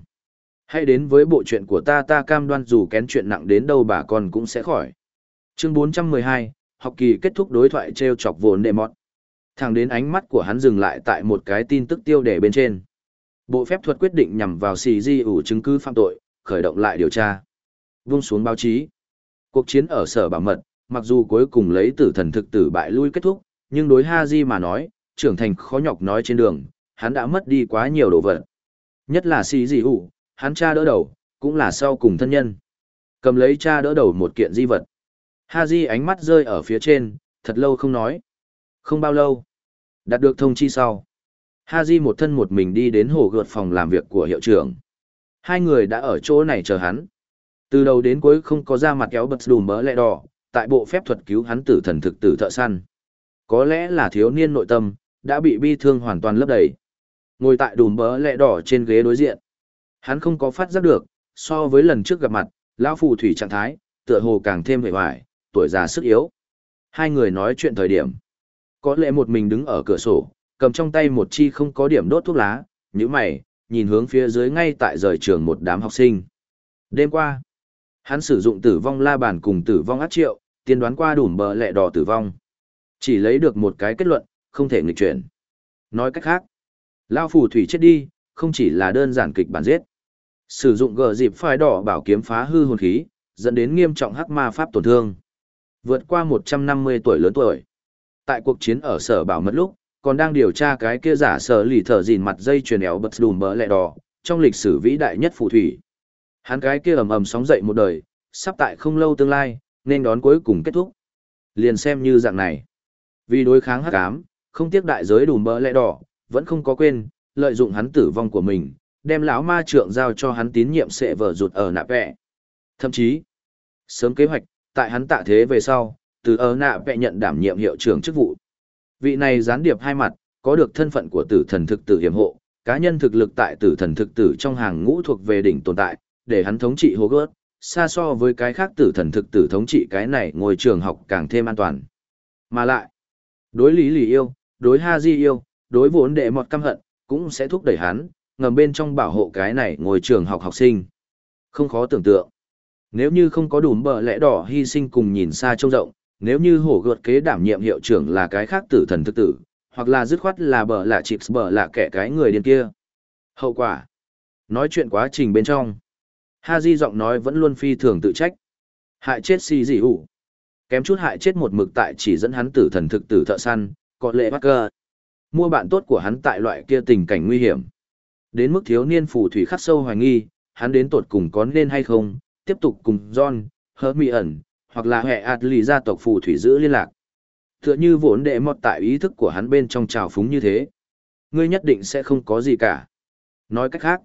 Hãy đến với bộ chuyện của ta ta cam đoan dù kén chuyện nặng đến đâu bà con cũng sẽ khỏi. Chương 412, học kỳ kết thúc đối thoại treo chọc vồn đệ mọt. Thẳng đến ánh mắt của hắn dừng lại tại một cái tin tức tiêu đề bên trên. Bộ phép thuật quyết định nhằm vào xì di ủ chứng cứ phạm tội, khởi động lại điều tra. Vung xuống báo chí. Cuộc chiến ở sở bảo mật, mặc dù cuối cùng lấy tử thần thực tử bại lui kết thúc, nhưng đối Ha Di mà nói, trưởng thành khó nhọc nói trên đường, hắn đã mất đi quá nhiều đồ vật. Nhất là xì di ủ, hắn cha đỡ đầu, cũng là sau cùng thân nhân. Cầm lấy cha đỡ đầu một kiện di vật. Ha Di ánh mắt rơi ở phía trên, thật lâu không nói. Không bao lâu. Đạt được thông chi sau. Ha Di một thân một mình đi đến hồ gợt phòng làm việc của hiệu trưởng. Hai người đã ở chỗ này chờ hắn. Từ đầu đến cuối không có ra mặt kéo bật đùm bỡ lẹ đỏ, tại bộ phép thuật cứu hắn tử thần thực tử thợ săn. Có lẽ là thiếu niên nội tâm, đã bị bi thương hoàn toàn lấp đầy. Ngồi tại đùm bỡ lẹ đỏ trên ghế đối diện. Hắn không có phát giác được, so với lần trước gặp mặt, lão phù thủy trạng thái, tựa hồ càng thêm vẻ vải, tuổi già sức yếu. Hai người nói chuyện thời điểm. Có lẽ một mình đứng ở cửa sổ, cầm trong tay một chi không có điểm đốt thuốc lá, như mày, nhìn hướng phía dưới ngay tại rời trường một đám học sinh. Đêm qua, hắn sử dụng tử vong la bàn cùng tử vong át triệu, tiên đoán qua đủ bờ lẹ đỏ tử vong. Chỉ lấy được một cái kết luận, không thể nghịch chuyển. Nói cách khác, Lao phù thủy chết đi, không chỉ là đơn giản kịch bản giết. Sử dụng gờ dịp phai đỏ bảo kiếm phá hư hồn khí, dẫn đến nghiêm trọng hắc ma pháp tổn thương. Vượt qua 150 tuổi lớn tuổi. Tại cuộc chiến ở sở bảo mất lúc, còn đang điều tra cái kia giả sở lì thở dìn mặt dây chuyền éo bật đùm bỡ lẹ đỏ, trong lịch sử vĩ đại nhất phù thủy. Hắn cái kia ầm ầm sóng dậy một đời, sắp tại không lâu tương lai, nên đón cuối cùng kết thúc. Liền xem như dạng này. Vì đối kháng hắc ám, không tiếc đại giới đùm bỡ lẹ đỏ, vẫn không có quên, lợi dụng hắn tử vong của mình, đem lão ma trượng giao cho hắn tín nhiệm sẽ vở rụt ở nạ vẹ. Thậm chí, sớm kế hoạch, tại hắn tạ thế về sau, từ ở nạ vẹ nhận đảm nhiệm hiệu trưởng chức vụ. Vị này gián điệp hai mặt, có được thân phận của tử thần thực tử hiểm hộ, cá nhân thực lực tại tử thần thực tử trong hàng ngũ thuộc về đỉnh tồn tại, để hắn thống trị hố gớt, xa so với cái khác tử thần thực tử thống trị cái này ngôi trường học càng thêm an toàn. Mà lại, đối lý lì yêu, đối ha di yêu, đối vốn đệ mọt căm hận, cũng sẽ thúc đẩy hắn, ngầm bên trong bảo hộ cái này ngôi trường học học sinh. Không khó tưởng tượng. Nếu như không có đủ bờ lẽ đỏ hy sinh cùng nhìn xa trông rộng, nếu như hổ gợt kế đảm nhiệm hiệu trưởng là cái khác tử thần thực tử, hoặc là dứt khoát là bờ lạ chịp bờ lạ kẻ cái người điên kia. Hậu quả. Nói chuyện quá trình bên trong. Ha Di giọng nói vẫn luôn phi thường tự trách. Hại chết si dị ủ. Kém chút hại chết một mực tại chỉ dẫn hắn tử thần thực tử thợ săn, có lệ bắt cơ. Mua bạn tốt của hắn tại loại kia tình cảnh nguy hiểm. Đến mức thiếu niên phù thủy khắc sâu hoài nghi, hắn đến tột cùng có nên hay không, tiếp tục cùng John, hớt mị ẩn, hoặc là hệ ạt lì gia tộc phù thủy giữ liên lạc. Tựa như vốn đệ mọt tại ý thức của hắn bên trong trào phúng như thế. Ngươi nhất định sẽ không có gì cả. Nói cách khác,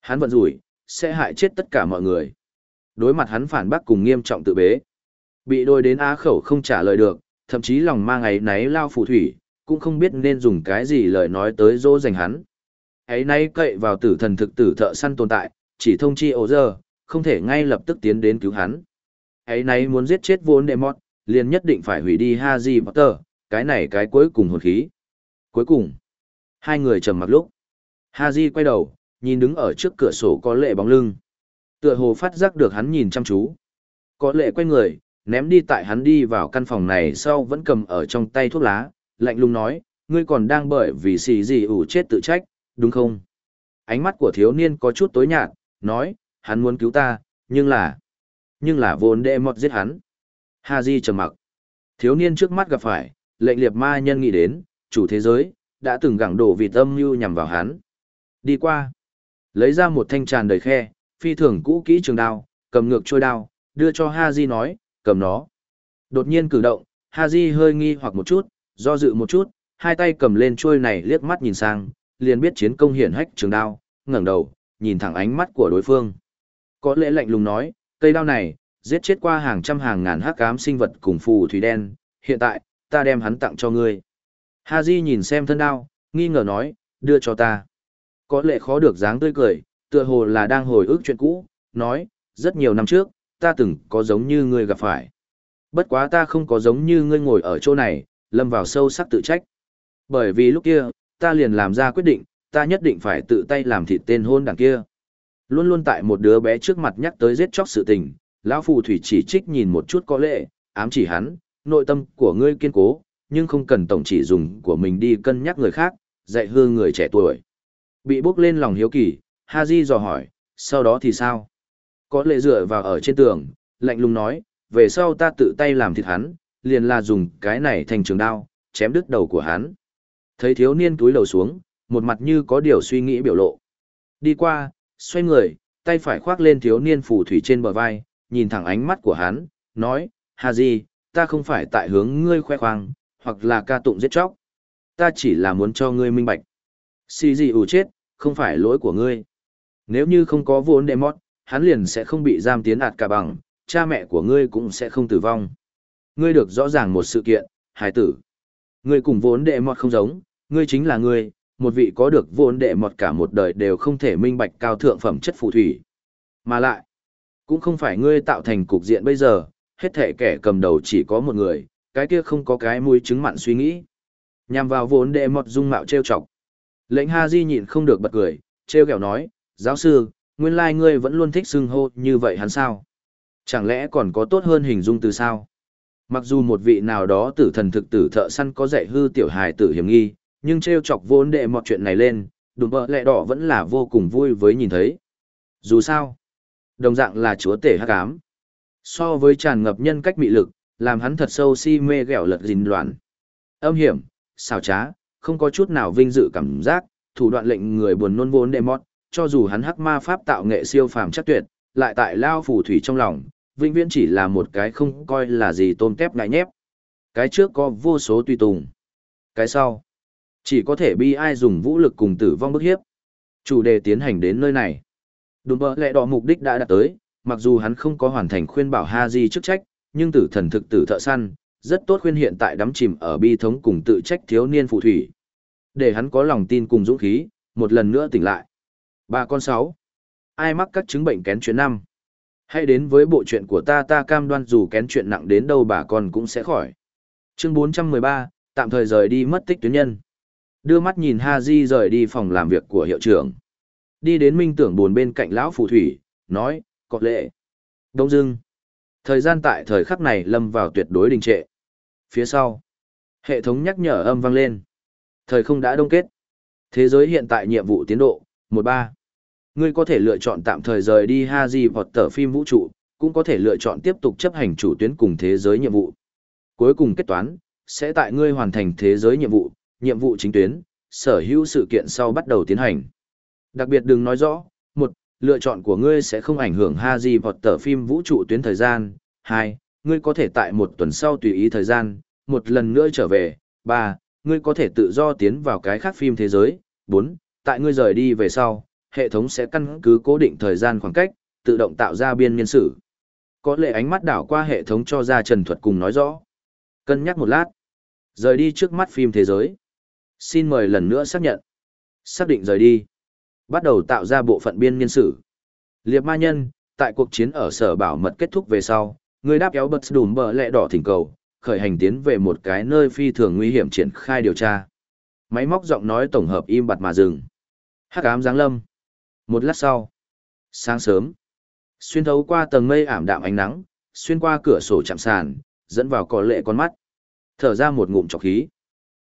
hắn vận rủi, sẽ hại chết tất cả mọi người. Đối mặt hắn phản bác cùng nghiêm trọng tự bế. Bị đôi đến á khẩu không trả lời được, thậm chí lòng mang ấy náy lao phù thủy, cũng không biết nên dùng cái gì lời nói tới dỗ dành hắn. Ấy nay cậy vào tử thần thực tử thợ săn tồn tại, chỉ thông chi ổ giờ, không thể ngay lập tức tiến đến cứu hắn. Ấy nay muốn giết chết vốn đệ mọt, liền nhất định phải hủy đi Haji Potter, cái này cái cuối cùng hồn khí. Cuối cùng, hai người trầm mặc lúc. Haji quay đầu, nhìn đứng ở trước cửa sổ có lệ bóng lưng. Tựa hồ phát giác được hắn nhìn chăm chú. Có lệ quay người, ném đi tại hắn đi vào căn phòng này sau vẫn cầm ở trong tay thuốc lá, lạnh lùng nói, ngươi còn đang bởi vì xì gì ủ chết tự trách, đúng không? Ánh mắt của thiếu niên có chút tối nhạt, nói, hắn muốn cứu ta, nhưng là, nhưng là vốn đệ mọt giết hắn. Ha Di trầm mặc. Thiếu niên trước mắt gặp phải, lệnh liệt ma nhân nghĩ đến, chủ thế giới, đã từng gẳng đổ vì tâm mưu nhằm vào hắn. Đi qua, lấy ra một thanh tràn đầy khe, phi thường cũ kỹ trường đao, cầm ngược trôi đao, đưa cho Ha Di nói, cầm nó. Đột nhiên cử động, Ha Di hơi nghi hoặc một chút, do dự một chút, hai tay cầm lên trôi này liếc mắt nhìn sang, liền biết chiến công hiển hách trường đao, ngẩng đầu, nhìn thẳng ánh mắt của đối phương. Có lẽ lạnh lùng nói, cây đao này, giết chết qua hàng trăm hàng ngàn hắc ám sinh vật cùng phù thủy đen, hiện tại, ta đem hắn tặng cho ngươi. Haji nhìn xem thân đao, nghi ngờ nói, đưa cho ta. Có lẽ khó được dáng tươi cười, tựa hồ là đang hồi ức chuyện cũ, nói, rất nhiều năm trước, ta từng có giống như ngươi gặp phải. Bất quá ta không có giống như ngươi ngồi ở chỗ này, lâm vào sâu sắc tự trách. Bởi vì lúc kia, ta liền làm ra quyết định, ta nhất định phải tự tay làm thịt tên hôn đằng kia. Luôn luôn tại một đứa bé trước mặt nhắc tới giết chóc sự tình, lão phù thủy chỉ trích nhìn một chút có lệ, ám chỉ hắn, nội tâm của ngươi kiên cố, nhưng không cần tổng chỉ dùng của mình đi cân nhắc người khác, dạy hư người trẻ tuổi. Bị bốc lên lòng hiếu kỳ, Haji dò hỏi, sau đó thì sao? Có lệ dựa vào ở trên tường, lạnh lùng nói, về sau ta tự tay làm thịt hắn, liền là dùng cái này thành trường đao, chém đứt đầu của hắn. Thấy thiếu niên túi lầu xuống, một mặt như có điều suy nghĩ biểu lộ. Đi qua, xoay người, tay phải khoác lên thiếu niên phù thủy trên bờ vai, nhìn thẳng ánh mắt của hắn, nói, Hà gì, ta không phải tại hướng ngươi khoe khoang, hoặc là ca tụng giết chóc. Ta chỉ là muốn cho ngươi minh bạch. Xì gì ủ chết, không phải lỗi của ngươi. Nếu như không có vốn đệ mót, hắn liền sẽ không bị giam tiến ạt cả bằng, cha mẹ của ngươi cũng sẽ không tử vong. Ngươi được rõ ràng một sự kiện, hài tử. Ngươi cùng vốn đệ mọt không giống, ngươi chính là ngươi, một vị có được vốn đệ mọt cả một đời đều không thể minh bạch cao thượng phẩm chất phù thủy. Mà lại, cũng không phải ngươi tạo thành cục diện bây giờ, hết thể kẻ cầm đầu chỉ có một người, cái kia không có cái mũi chứng mặn suy nghĩ. Nhằm vào vốn đệ mọt dung mạo trêu chọc. Lệnh Ha Di nhịn không được bật cười, trêu ghẹo nói, giáo sư, nguyên lai ngươi vẫn luôn thích xưng hô như vậy hắn sao? Chẳng lẽ còn có tốt hơn hình dung từ sao? Mặc dù một vị nào đó tử thần thực tử thợ săn có dạy hư tiểu hài tử hiểm nghi, nhưng trêu chọc vốn đệ mọt chuyện này lên, đùm bợ lẹ đỏ vẫn là vô cùng vui với nhìn thấy. Dù sao, đồng dạng là chúa tể hắc ám. So với tràn ngập nhân cách mị lực, làm hắn thật sâu si mê ghẹo lật dình loạn. Âm hiểm, xào trá, không có chút nào vinh dự cảm giác, thủ đoạn lệnh người buồn nôn vốn đệ mọt, cho dù hắn hắc ma pháp tạo nghệ siêu phàm chắc tuyệt, lại tại lao phù thủy trong lòng, vĩnh viễn chỉ là một cái không coi là gì tôm tép ngại nhép. Cái trước có vô số tùy tùng. Cái sau, chỉ có thể bi ai dùng vũ lực cùng tử vong bức hiếp. Chủ đề tiến hành đến nơi này. Đùm bờ lẹ đỏ mục đích đã đạt tới, mặc dù hắn không có hoàn thành khuyên bảo Ha Di chức trách, nhưng tử thần thực tử thợ săn, rất tốt khuyên hiện tại đắm chìm ở bi thống cùng tự trách thiếu niên phù thủy. Để hắn có lòng tin cùng dũng khí, một lần nữa tỉnh lại. Ba con sáu. Ai mắc các chứng bệnh kén chuyện năm? Hãy đến với bộ chuyện của ta ta cam đoan dù kén chuyện nặng đến đâu bà con cũng sẽ khỏi. Chương 413, tạm thời rời đi mất tích tuyến nhân. Đưa mắt nhìn Ha Di rời đi phòng làm việc của hiệu trưởng. Đi đến minh tưởng buồn bên cạnh lão phù thủy, nói, có lệ. Đông dưng. Thời gian tại thời khắc này lâm vào tuyệt đối đình trệ. Phía sau, hệ thống nhắc nhở âm vang lên. Thời không đã đông kết. Thế giới hiện tại nhiệm vụ tiến độ, 13. Ngươi có thể lựa chọn tạm thời rời đi Ha Ji hoặc tờ phim vũ trụ, cũng có thể lựa chọn tiếp tục chấp hành chủ tuyến cùng thế giới nhiệm vụ. Cuối cùng kết toán, sẽ tại ngươi hoàn thành thế giới nhiệm vụ, nhiệm vụ chính tuyến, sở hữu sự kiện sau bắt đầu tiến hành. Đặc biệt đừng nói rõ, một, lựa chọn của ngươi sẽ không ảnh hưởng Haji Potter phim vũ trụ tuyến thời gian, hai, ngươi có thể tại một tuần sau tùy ý thời gian, một lần nữa trở về, ba, ngươi có thể tự do tiến vào cái khác phim thế giới, bốn, tại ngươi rời đi về sau, hệ thống sẽ căn cứ cố định thời gian khoảng cách, tự động tạo ra biên niên sử. Có lẽ ánh mắt đảo qua hệ thống cho ra trần thuật cùng nói rõ. Cân nhắc một lát. Rời đi trước mắt phim thế giới. Xin mời lần nữa xác nhận. Xác định rời đi. Bắt đầu tạo ra bộ phận biên niên sử. Liệp ma nhân, tại cuộc chiến ở sở bảo mật kết thúc về sau, người đáp kéo bật đùm bờ lẹ đỏ thỉnh cầu, khởi hành tiến về một cái nơi phi thường nguy hiểm triển khai điều tra. Máy móc giọng nói tổng hợp im bặt mà dừng. Hắc ám giáng lâm. Một lát sau, sáng sớm, xuyên thấu qua tầng mây ảm đạm ánh nắng, xuyên qua cửa sổ chạm sàn, dẫn vào cỏ lệ con mắt. Thở ra một ngụm trọc khí.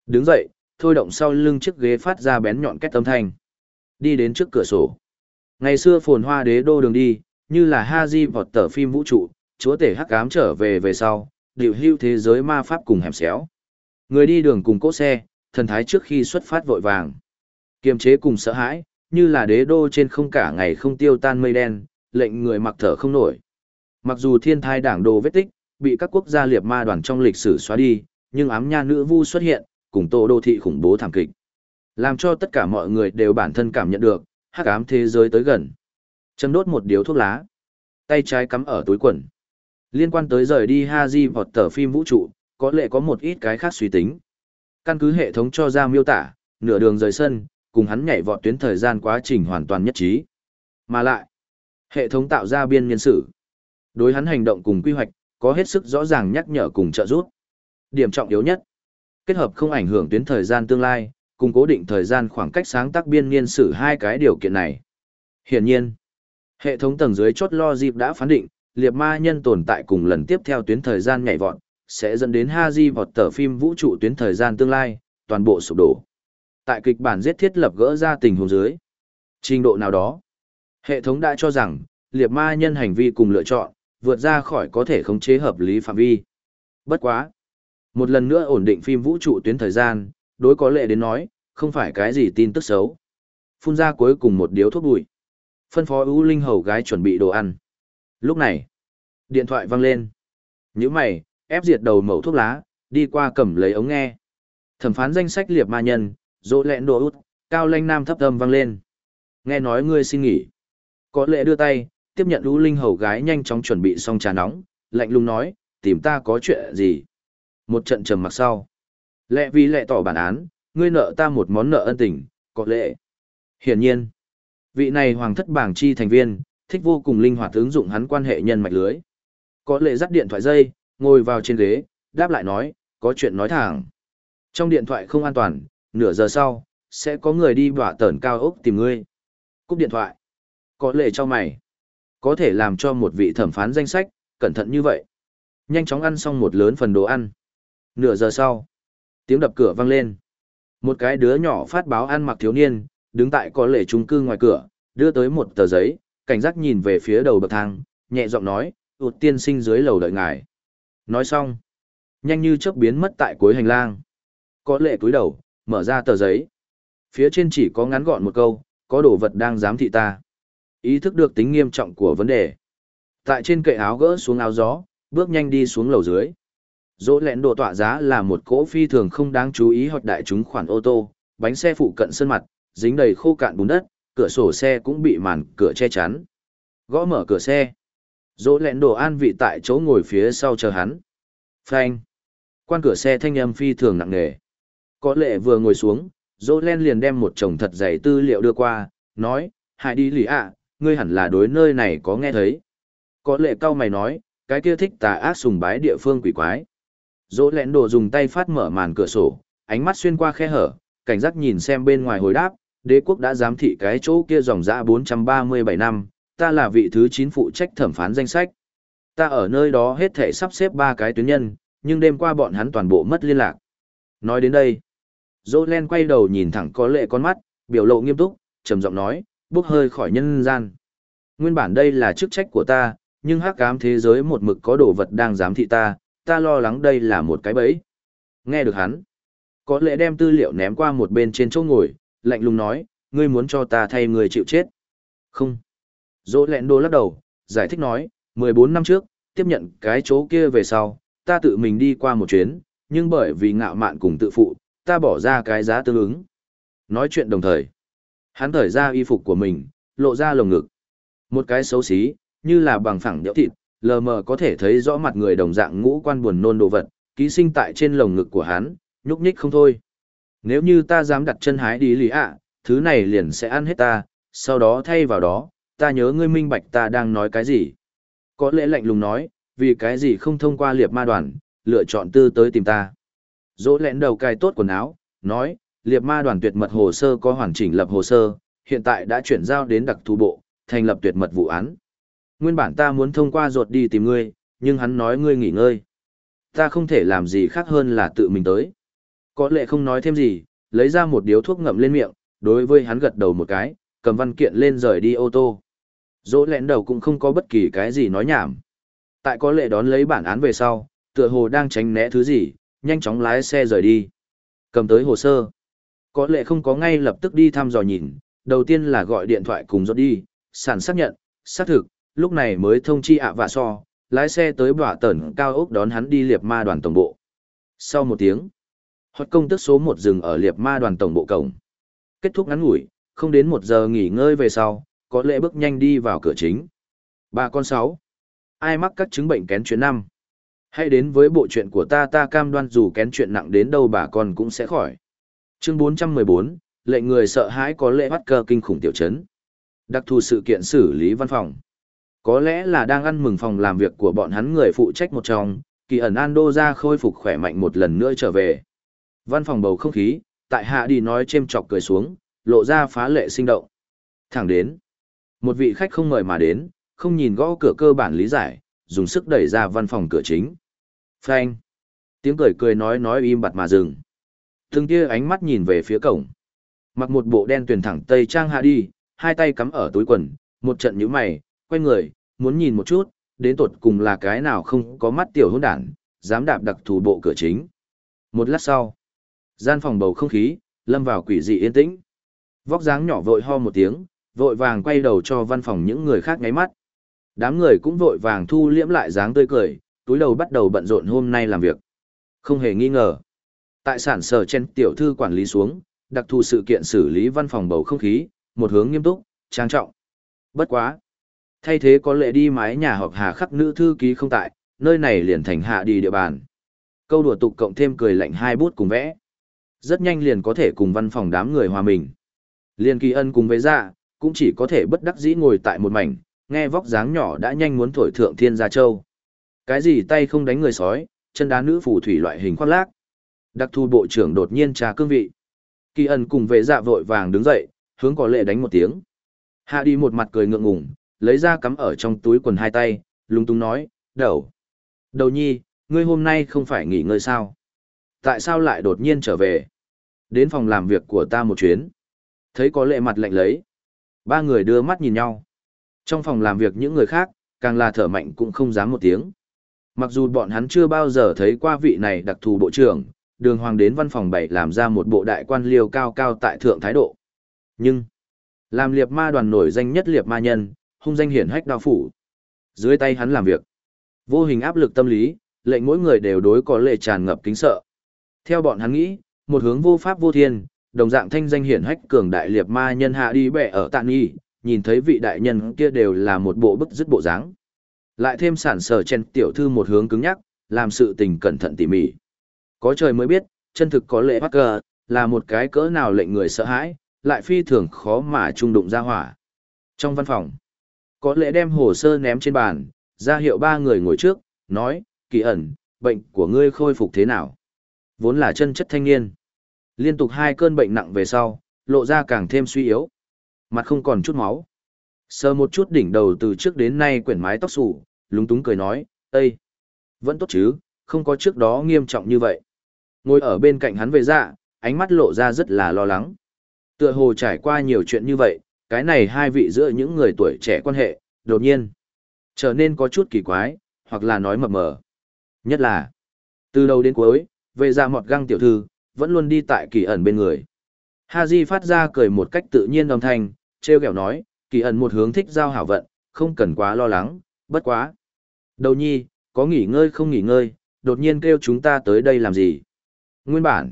Đứng dậy, thôi động sau lưng chiếc ghế phát ra bén nhọn két âm thanh. Đi đến trước cửa sổ. Ngày xưa phồn hoa đế đô đường đi, như là Haji vọt tờ phim vũ trụ, chúa tể hắc ám trở về về sau, điều hưu thế giới ma pháp cùng hẻm xéo. Người đi đường cùng cỗ xe, thần thái trước khi xuất phát vội vàng. Kiềm chế cùng sợ hãi, như là đế đô trên không cả ngày không tiêu tan mây đen, lệnh người mặc thở không nổi. Mặc dù thiên thai đảng đồ vết tích, bị các quốc gia liệt ma đoàn trong lịch sử xóa đi, nhưng ám nha nữ vu xuất hiện, cùng tổ đô thị khủng bố thảm kịch. Làm cho tất cả mọi người đều bản thân cảm nhận được, hắc ám thế giới tới gần. Châm đốt một điếu thuốc lá. Tay trái cắm ở túi quần. Liên quan tới rời đi Haji vọt tờ phim vũ trụ, có lẽ có một ít cái khác suy tính. Căn cứ hệ thống cho ra miêu tả, nửa đường rời sân, cùng hắn nhảy vọt tuyến thời gian quá trình hoàn toàn nhất trí. Mà lại, hệ thống tạo ra biên nhân sự. Đối hắn hành động cùng quy hoạch, có hết sức rõ ràng nhắc nhở cùng trợ giúp. Điểm trọng yếu nhất, kết hợp không ảnh hưởng tuyến thời gian tương lai, cùng cố định thời gian khoảng cách sáng tác biên niên sử hai cái điều kiện này. Hiển nhiên, hệ thống tầng dưới chốt lo dịp đã phán định, liệt ma nhân tồn tại cùng lần tiếp theo tuyến thời gian nhảy vọt, sẽ dẫn đến Haji vọt tờ phim vũ trụ tuyến thời gian tương lai, toàn bộ sụp đổ. Tại kịch bản giết thiết lập gỡ ra tình huống dưới. Trình độ nào đó, hệ thống đã cho rằng, liệt ma nhân hành vi cùng lựa chọn, vượt ra khỏi có thể khống chế hợp lý phạm vi. Bất quá. Một lần nữa ổn định phim vũ trụ tuyến thời gian, đối có lệ đến nói, không phải cái gì tin tức xấu. Phun ra cuối cùng một điếu thuốc bụi. Phân phó ưu linh hầu gái chuẩn bị đồ ăn. Lúc này, điện thoại vang lên. Nhữ mày, ép diệt đầu mẩu thuốc lá, đi qua cầm lấy ống nghe. Thẩm phán danh sách liệp ma nhân, dỗ lẹn đồ út, cao lanh nam thấp âm vang lên. Nghe nói ngươi xin nghỉ. Có lệ đưa tay, tiếp nhận ưu linh hầu gái nhanh chóng chuẩn bị xong trà nóng, lạnh lùng nói, tìm ta có chuyện gì. Một trận trầm mặc sau. Lệ vì lệ tỏ bản án, ngươi nợ ta một món nợ ân tình, có lệ. Hiển nhiên, vị này hoàng thất bảng chi thành viên, thích vô cùng linh hoạt ứng dụng hắn quan hệ nhân mạch lưới. Có lệ dắt điện thoại dây, ngồi vào trên ghế, đáp lại nói, có chuyện nói thẳng. Trong điện thoại không an toàn, nửa giờ sau, sẽ có người đi bỏa tẩn cao ốc tìm ngươi. Cúp điện thoại. Có lệ cho mày. Có thể làm cho một vị thẩm phán danh sách, cẩn thận như vậy. Nhanh chóng ăn xong một lớn phần đồ ăn. Nửa giờ sau, tiếng đập cửa vang lên. Một cái đứa nhỏ phát báo ăn mặc thiếu niên, đứng tại có lệ trung cư ngoài cửa, đưa tới một tờ giấy, cảnh giác nhìn về phía đầu bậc thang, nhẹ giọng nói, ụt tiên sinh dưới lầu đợi ngài. Nói xong, nhanh như chớp biến mất tại cuối hành lang. Có lệ cúi đầu, mở ra tờ giấy. Phía trên chỉ có ngắn gọn một câu, có đồ vật đang giám thị ta. Ý thức được tính nghiêm trọng của vấn đề. Tại trên kệ áo gỡ xuống áo gió, bước nhanh đi xuống lầu dưới. Dỗ lẹn đồ tọa giá là một cỗ phi thường không đáng chú ý hoặc đại chúng khoản ô tô, bánh xe phụ cận sân mặt, dính đầy khô cạn bùn đất, cửa sổ xe cũng bị màn cửa che chắn. Gõ mở cửa xe. Dỗ lẹn đồ an vị tại chỗ ngồi phía sau chờ hắn. Phanh. Quan cửa xe thanh âm phi thường nặng nề. Có lệ vừa ngồi xuống, dỗ len liền đem một chồng thật dày tư liệu đưa qua, nói, hãy đi lì ạ, ngươi hẳn là đối nơi này có nghe thấy. Có lệ cao mày nói, cái kia thích tà ác sùng bái địa phương quỷ quái. Dỗ lẹn đồ dùng tay phát mở màn cửa sổ, ánh mắt xuyên qua khe hở, cảnh giác nhìn xem bên ngoài hồi đáp, đế quốc đã giám thị cái chỗ kia dòng dã 437 năm, ta là vị thứ 9 phụ trách thẩm phán danh sách. Ta ở nơi đó hết thể sắp xếp ba cái tuyến nhân, nhưng đêm qua bọn hắn toàn bộ mất liên lạc. Nói đến đây, Dỗ len quay đầu nhìn thẳng có lệ con mắt, biểu lộ nghiêm túc, trầm giọng nói, bước hơi khỏi nhân gian. Nguyên bản đây là chức trách của ta, nhưng hắc ám thế giới một mực có đồ vật đang giám thị ta, ta lo lắng đây là một cái bẫy. Nghe được hắn, có lẽ đem tư liệu ném qua một bên trên chỗ ngồi, lạnh lùng nói, ngươi muốn cho ta thay người chịu chết. Không. Dỗ lẹn đô lắc đầu, giải thích nói, 14 năm trước, tiếp nhận cái chỗ kia về sau, ta tự mình đi qua một chuyến, nhưng bởi vì ngạo mạn cùng tự phụ, ta bỏ ra cái giá tương ứng. Nói chuyện đồng thời, hắn thở ra y phục của mình, lộ ra lồng ngực. Một cái xấu xí, như là bằng phẳng nhỡ thịt, lờ mờ có thể thấy rõ mặt người đồng dạng ngũ quan buồn nôn đồ vật, ký sinh tại trên lồng ngực của hắn, nhúc nhích không thôi. Nếu như ta dám đặt chân hái đi lý ạ, thứ này liền sẽ ăn hết ta, sau đó thay vào đó, ta nhớ ngươi minh bạch ta đang nói cái gì. Có lẽ lạnh lùng nói, vì cái gì không thông qua liệp ma đoàn, lựa chọn tư tới tìm ta. Dỗ lẹn đầu cài tốt quần áo, nói, liệp ma đoàn tuyệt mật hồ sơ có hoàn chỉnh lập hồ sơ, hiện tại đã chuyển giao đến đặc thù bộ, thành lập tuyệt mật vụ án. Nguyên bản ta muốn thông qua ruột đi tìm ngươi, nhưng hắn nói ngươi nghỉ ngơi. Ta không thể làm gì khác hơn là tự mình tới. Có lẽ không nói thêm gì, lấy ra một điếu thuốc ngậm lên miệng, đối với hắn gật đầu một cái, cầm văn kiện lên rời đi ô tô. Dỗ lẹn đầu cũng không có bất kỳ cái gì nói nhảm. Tại có lệ đón lấy bản án về sau, tựa hồ đang tránh né thứ gì, nhanh chóng lái xe rời đi. Cầm tới hồ sơ. Có lẽ không có ngay lập tức đi thăm dò nhìn, đầu tiên là gọi điện thoại cùng rốt đi, sản xác nhận, xác thực, lúc này mới thông chi ạ và so, lái xe tới bỏa tẩn cao ốc đón hắn đi liệp ma đoàn tổng bộ. Sau một tiếng, hoạt công tức số một dừng ở liệp ma đoàn tổng bộ cổng. Kết thúc ngắn ngủi, không đến một giờ nghỉ ngơi về sau, có lẽ bước nhanh đi vào cửa chính. Ba con sáu. Ai mắc các chứng bệnh kén chuyện năm? Hãy đến với bộ chuyện của ta ta cam đoan dù kén chuyện nặng đến đâu bà con cũng sẽ khỏi. Chương 414, lệnh người sợ hãi có lệ bắt cơ kinh khủng tiểu chấn. Đặc thù sự kiện xử lý văn phòng. Có lẽ là đang ăn mừng phòng làm việc của bọn hắn người phụ trách một trong, kỳ ẩn Ando ra khôi phục khỏe mạnh một lần nữa trở về. Văn phòng bầu không khí, tại hạ đi nói chêm chọc cười xuống, lộ ra phá lệ sinh động. Thẳng đến. Một vị khách không mời mà đến, không nhìn gõ cửa cơ bản lý giải, dùng sức đẩy ra văn phòng cửa chính. Phanh. Tiếng cười cười nói nói im bặt mà dừng. Từng kia ánh mắt nhìn về phía cổng. Mặc một bộ đen tuyền thẳng tây trang hạ đi, hai tay cắm ở túi quần, một trận nhíu mày, quay người, muốn nhìn một chút, đến tột cùng là cái nào không có mắt tiểu hỗn đản, dám đạp đặc thủ bộ cửa chính. Một lát sau, gian phòng bầu không khí, lâm vào quỷ dị yên tĩnh. Vóc dáng nhỏ vội ho một tiếng, vội vàng quay đầu cho văn phòng những người khác ngáy mắt. Đám người cũng vội vàng thu liễm lại dáng tươi cười, túi đầu bắt đầu bận rộn hôm nay làm việc. Không hề nghi ngờ. Tại sản sở trên tiểu thư quản lý xuống, đặc thù sự kiện xử lý văn phòng bầu không khí, một hướng nghiêm túc, trang trọng. Bất quá. Thay thế có lệ đi mái nhà họp hà khắc nữ thư ký không tại, nơi này liền thành hạ đi địa bàn. Câu đùa tục cộng thêm cười lạnh hai bút cùng vẽ. Rất nhanh liền có thể cùng văn phòng đám người hòa mình. Liên kỳ ân cùng với dạ, cũng chỉ có thể bất đắc dĩ ngồi tại một mảnh, nghe vóc dáng nhỏ đã nhanh muốn thổi thượng thiên gia châu. Cái gì tay không đánh người sói, chân đá nữ phù thủy loại hình khoác lác. Đặc thù bộ trưởng đột nhiên trà cương vị. Kỳ ân cùng vệ dạ vội vàng đứng dậy, hướng có lệ đánh một tiếng. Hạ đi một mặt cười ngượng ngùng, lấy ra cắm ở trong túi quần hai tay, lúng túng nói, đầu. Đầu nhi, ngươi hôm nay không phải nghỉ ngơi sao? Tại sao lại đột nhiên trở về? Đến phòng làm việc của ta một chuyến. Thấy có lệ mặt lạnh lấy. Ba người đưa mắt nhìn nhau. Trong phòng làm việc những người khác, càng là thở mạnh cũng không dám một tiếng. Mặc dù bọn hắn chưa bao giờ thấy qua vị này đặc thù bộ trưởng, đường hoàng đến văn phòng bảy làm ra một bộ đại quan liêu cao cao tại thượng thái độ. Nhưng, làm liệt ma đoàn nổi danh nhất liệt ma nhân, hung danh hiển hách đao phủ. Dưới tay hắn làm việc, vô hình áp lực tâm lý, lệnh mỗi người đều đối có lệ tràn ngập kính sợ. Theo bọn hắn nghĩ, một hướng vô pháp vô thiên, đồng dạng thanh danh hiển hách cường đại liệt ma nhân hạ đi bẻ ở tạn nghi, nhìn thấy vị đại nhân kia đều là một bộ bức dứt bộ dáng. Lại thêm sản sở chen tiểu thư một hướng cứng nhắc, làm sự tình cẩn thận tỉ mỉ. Có trời mới biết, chân thực có lệ Parker, là một cái cỡ nào lệnh người sợ hãi, lại phi thường khó mà trung đụng ra hỏa. Trong văn phòng, có lẽ đem hồ sơ ném trên bàn, ra hiệu ba người ngồi trước, nói, kỳ ẩn, bệnh của ngươi khôi phục thế nào? Vốn là chân chất thanh niên. Liên tục hai cơn bệnh nặng về sau, lộ ra càng thêm suy yếu. Mặt không còn chút máu. Sờ một chút đỉnh đầu từ trước đến nay quyển mái tóc xù, lúng túng cười nói, Ê! Vẫn tốt chứ, không có trước đó nghiêm trọng như vậy. Ngồi ở bên cạnh hắn về dạ, ánh mắt lộ ra rất là lo lắng. Tựa hồ trải qua nhiều chuyện như vậy, cái này hai vị giữa những người tuổi trẻ quan hệ, đột nhiên, trở nên có chút kỳ quái, hoặc là nói mập mờ. Nhất là, từ đầu đến cuối, về ra mọt găng tiểu thư, vẫn luôn đi tại kỳ ẩn bên người. Haji phát ra cười một cách tự nhiên âm thanh, treo kẹo nói, kỳ ẩn một hướng thích giao hảo vận, không cần quá lo lắng, bất quá. Đầu nhi, có nghỉ ngơi không nghỉ ngơi, đột nhiên kêu chúng ta tới đây làm gì? Nguyên bản,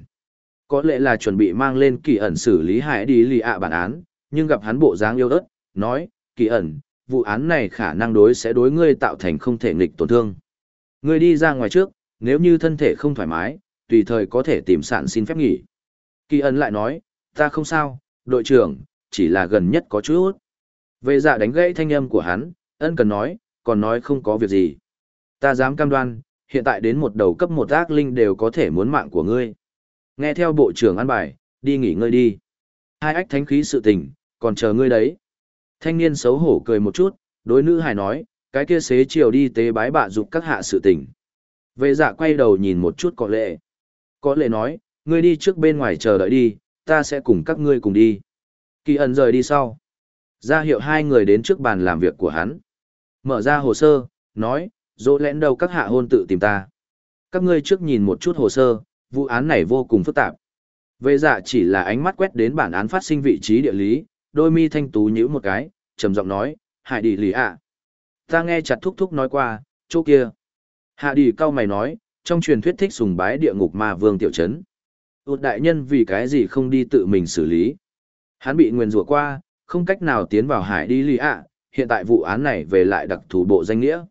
có lẽ là chuẩn bị mang lên kỳ ẩn xử lý hại đi lì ạ bản án, nhưng gặp hắn bộ dáng yêu ớt, nói, kỳ ẩn, vụ án này khả năng đối sẽ đối ngươi tạo thành không thể nghịch tổn thương. Ngươi đi ra ngoài trước, nếu như thân thể không thoải mái, tùy thời có thể tìm sạn xin phép nghỉ. Kỳ ẩn lại nói, ta không sao, đội trưởng, chỉ là gần nhất có chút. Về dạ đánh gãy thanh âm của hắn, ân cần nói, còn nói không có việc gì. Ta dám cam đoan, hiện tại đến một đầu cấp một ác linh đều có thể muốn mạng của ngươi. Nghe theo bộ trưởng an bài, đi nghỉ ngơi đi. Hai ách thánh khí sự tình, còn chờ ngươi đấy. Thanh niên xấu hổ cười một chút, đối nữ hài nói, cái kia xế chiều đi tế bái bạ dục các hạ sự tình. Vệ dạ quay đầu nhìn một chút có lệ. Có lệ nói, ngươi đi trước bên ngoài chờ đợi đi, ta sẽ cùng các ngươi cùng đi. Kỳ ẩn rời đi sau. Ra hiệu hai người đến trước bàn làm việc của hắn. Mở ra hồ sơ, nói, dỗ lẽn đâu các hạ hôn tự tìm ta. Các ngươi trước nhìn một chút hồ sơ, vụ án này vô cùng phức tạp. Vệ dạ chỉ là ánh mắt quét đến bản án phát sinh vị trí địa lý, đôi mi thanh tú nhíu một cái, trầm giọng nói, Hải đi lý ạ. Ta nghe chặt thúc thúc nói qua, chỗ kia. Hạ đi cao mày nói, trong truyền thuyết thích sùng bái địa ngục ma vương tiểu trấn. Ụt đại nhân vì cái gì không đi tự mình xử lý. Hắn bị nguyền rủa qua, không cách nào tiến vào hải đi lý ạ, hiện tại vụ án này về lại đặc thù bộ danh nghĩa.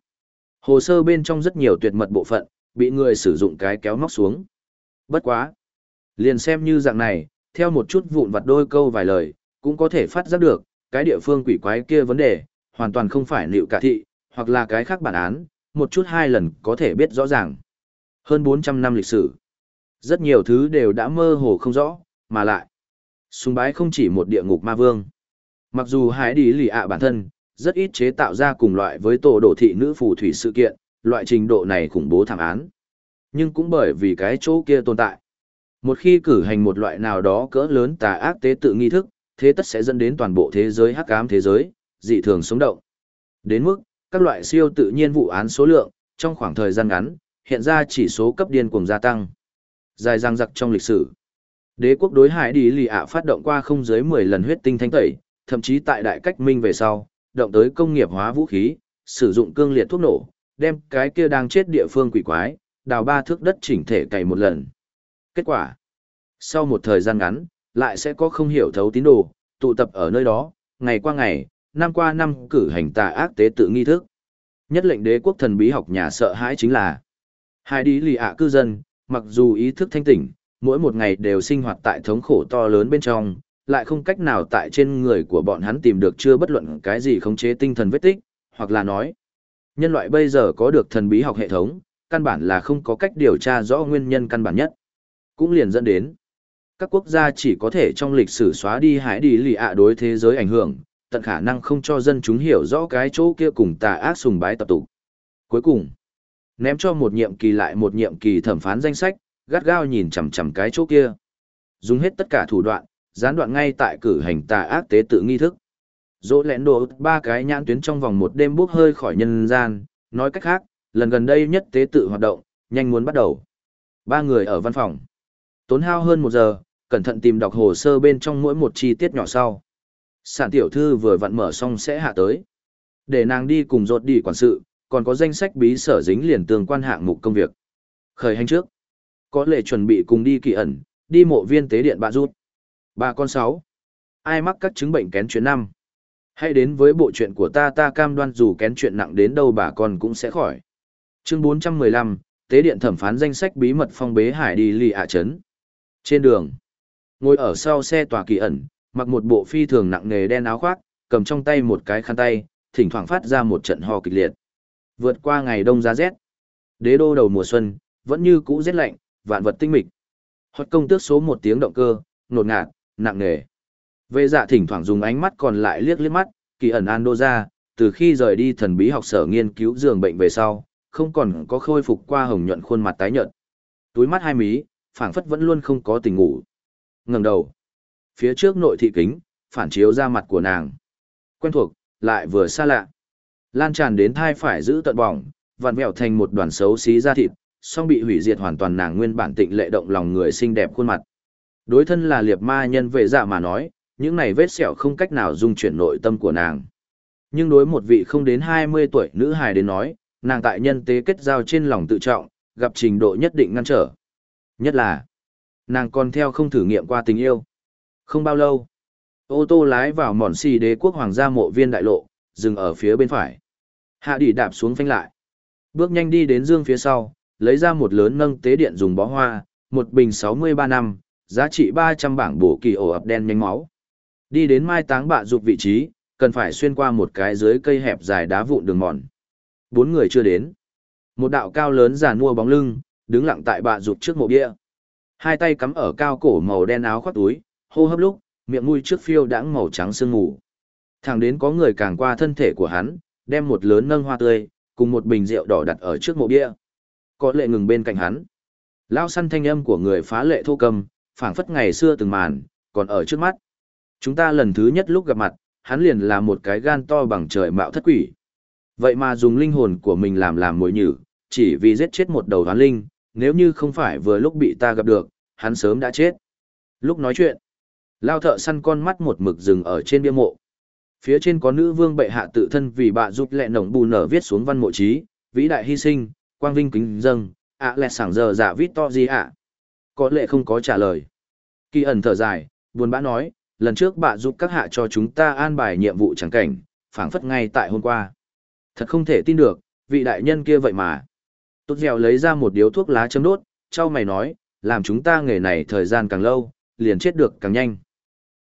Hồ sơ bên trong rất nhiều tuyệt mật bộ phận, bị người sử dụng cái kéo móc xuống. Bất quá. Liền xem như dạng này, theo một chút vụn vặt đôi câu vài lời, cũng có thể phát giác được, cái địa phương quỷ quái kia vấn đề, hoàn toàn không phải liệu cả thị, hoặc là cái khác bản án, một chút hai lần có thể biết rõ ràng. Hơn 400 năm lịch sử. Rất nhiều thứ đều đã mơ hồ không rõ, mà lại. Sùng bái không chỉ một địa ngục ma vương. Mặc dù hải đi lì ạ bản thân, rất ít chế tạo ra cùng loại với tổ đổ thị nữ phù thủy sự kiện, loại trình độ này khủng bố thảm án. Nhưng cũng bởi vì cái chỗ kia tồn tại. Một khi cử hành một loại nào đó cỡ lớn tà ác tế tự nghi thức, thế tất sẽ dẫn đến toàn bộ thế giới hắc ám thế giới, dị thường sống động. Đến mức, các loại siêu tự nhiên vụ án số lượng, trong khoảng thời gian ngắn, hiện ra chỉ số cấp điên cuồng gia tăng. Dài răng giặc trong lịch sử. Đế quốc đối hải đi lì ạ phát động qua không dưới 10 lần huyết tinh thanh tẩy, thậm chí tại đại cách minh về sau, động tới công nghiệp hóa vũ khí, sử dụng cương liệt thuốc nổ, đem cái kia đang chết địa phương quỷ quái, đào ba thước đất chỉnh thể cày một lần. Kết quả, sau một thời gian ngắn, lại sẽ có không hiểu thấu tín đồ, tụ tập ở nơi đó, ngày qua ngày, năm qua năm cử hành tà ác tế tự nghi thức. Nhất lệnh đế quốc thần bí học nhà sợ hãi chính là hai đi lì ạ cư dân, mặc dù ý thức thanh tỉnh, mỗi một ngày đều sinh hoạt tại thống khổ to lớn bên trong, lại không cách nào tại trên người của bọn hắn tìm được chưa bất luận cái gì khống chế tinh thần vết tích, hoặc là nói, nhân loại bây giờ có được thần bí học hệ thống, căn bản là không có cách điều tra rõ nguyên nhân căn bản nhất. cũng liền dẫn đến. Các quốc gia chỉ có thể trong lịch sử xóa đi hải đi lì ạ đối thế giới ảnh hưởng, tận khả năng không cho dân chúng hiểu rõ cái chỗ kia cùng tà ác sùng bái tập tục. Cuối cùng, ném cho một nhiệm kỳ lại một nhiệm kỳ thẩm phán danh sách, gắt gao nhìn chằm chằm cái chỗ kia. Dùng hết tất cả thủ đoạn, gián đoạn ngay tại cử hành tà ác tế tự nghi thức. Dỗ lẽn đồ ba cái nhãn tuyến trong vòng một đêm bốc hơi khỏi nhân gian, nói cách khác, lần gần đây nhất tế tự hoạt động, nhanh muốn bắt đầu. Ba người ở văn phòng. Tốn hao hơn một giờ, cẩn thận tìm đọc hồ sơ bên trong mỗi một chi tiết nhỏ sau. Sản tiểu thư vừa vặn mở xong sẽ hạ tới. Để nàng đi cùng rột đi quản sự, còn có danh sách bí sở dính liền tương quan hạng mục công việc. Khởi hành trước. Có lệ chuẩn bị cùng đi kỳ ẩn, đi mộ viên tế điện bà rút. bà con sáu. Ai mắc các chứng bệnh kén chuyện năm. Hãy đến với bộ chuyện của ta ta cam đoan dù kén chuyện nặng đến đâu bà con cũng sẽ khỏi. Chương 415, tế điện thẩm phán danh sách bí mật phong bế hải đi lì ạ trấn. Trên đường, ngồi ở sau xe tòa kỳ ẩn, mặc một bộ phi thường nặng nề đen áo khoác, cầm trong tay một cái khăn tay, thỉnh thoảng phát ra một trận ho kịch liệt. Vượt qua ngày đông giá rét, đế đô đầu mùa xuân, vẫn như cũ rét lạnh, vạn vật tinh mịch. Hót công tước số một tiếng động cơ, nột ngạt, nặng nề. Vệ dạ thỉnh thoảng dùng ánh mắt còn lại liếc liếc mắt, kỳ ẩn an đô ra, từ khi rời đi thần bí học sở nghiên cứu giường bệnh về sau, không còn có khôi phục qua hồng nhuận khuôn mặt tái nhợt. Túi mắt hai mí, phảng phất vẫn luôn không có tình ngủ. Ngẩng đầu, phía trước nội thị kính, phản chiếu ra mặt của nàng. Quen thuộc, lại vừa xa lạ. Lan tràn đến thai phải giữ tận bỏng, vặn vẹo thành một đoàn xấu xí da thịt, song bị hủy diệt hoàn toàn nàng nguyên bản tịnh lệ động lòng người xinh đẹp khuôn mặt. Đối thân là liệt ma nhân vệ dạ mà nói, những này vết sẹo không cách nào dung chuyển nội tâm của nàng. Nhưng đối một vị không đến 20 tuổi nữ hài đến nói, nàng tại nhân tế kết giao trên lòng tự trọng, gặp trình độ nhất định ngăn trở. Nhất là, nàng còn theo không thử nghiệm qua tình yêu. Không bao lâu, ô tô lái vào mòn xì đế quốc hoàng gia mộ viên đại lộ, dừng ở phía bên phải. Hạ đỉ đạp xuống phanh lại. Bước nhanh đi đến dương phía sau, lấy ra một lớn nâng tế điện dùng bó hoa, một bình 63 năm, giá trị 300 bảng bổ kỳ ổ ập đen nhanh máu. Đi đến mai táng bạ dục vị trí, cần phải xuyên qua một cái dưới cây hẹp dài đá vụn đường mòn. Bốn người chưa đến. Một đạo cao lớn giàn mua bóng lưng, đứng lặng tại bạ dục trước mộ bia. Hai tay cắm ở cao cổ màu đen áo khoác túi, hô hấp lúc, miệng mũi trước phiêu đãng màu trắng sương mù. Thẳng đến có người càng qua thân thể của hắn, đem một lớn nâng hoa tươi, cùng một bình rượu đỏ đặt ở trước mộ bia. Có lệ ngừng bên cạnh hắn. Lao săn thanh âm của người phá lệ thô cầm, phảng phất ngày xưa từng màn, còn ở trước mắt. Chúng ta lần thứ nhất lúc gặp mặt, hắn liền là một cái gan to bằng trời mạo thất quỷ. Vậy mà dùng linh hồn của mình làm làm mối nhử, chỉ vì giết chết một đầu hoán linh, nếu như không phải vừa lúc bị ta gặp được, hắn sớm đã chết. Lúc nói chuyện, lao thợ săn con mắt một mực dừng ở trên bia mộ. Phía trên có nữ vương bệ hạ tự thân vì bạ giúp lẹ nồng bù nở viết xuống văn mộ trí, vĩ đại hy sinh, quang vinh kính dâng, ạ lẹ sảng giờ giả vít to gì ạ. Có lệ không có trả lời. Kỳ ẩn thở dài, buồn bã nói, lần trước bạ giúp các hạ cho chúng ta an bài nhiệm vụ chẳng cảnh, phảng phất ngay tại hôm qua. Thật không thể tin được, vị đại nhân kia vậy mà. Tốt dẻo lấy ra một điếu thuốc lá châm đốt, trao mày nói, làm chúng ta nghề này thời gian càng lâu, liền chết được càng nhanh.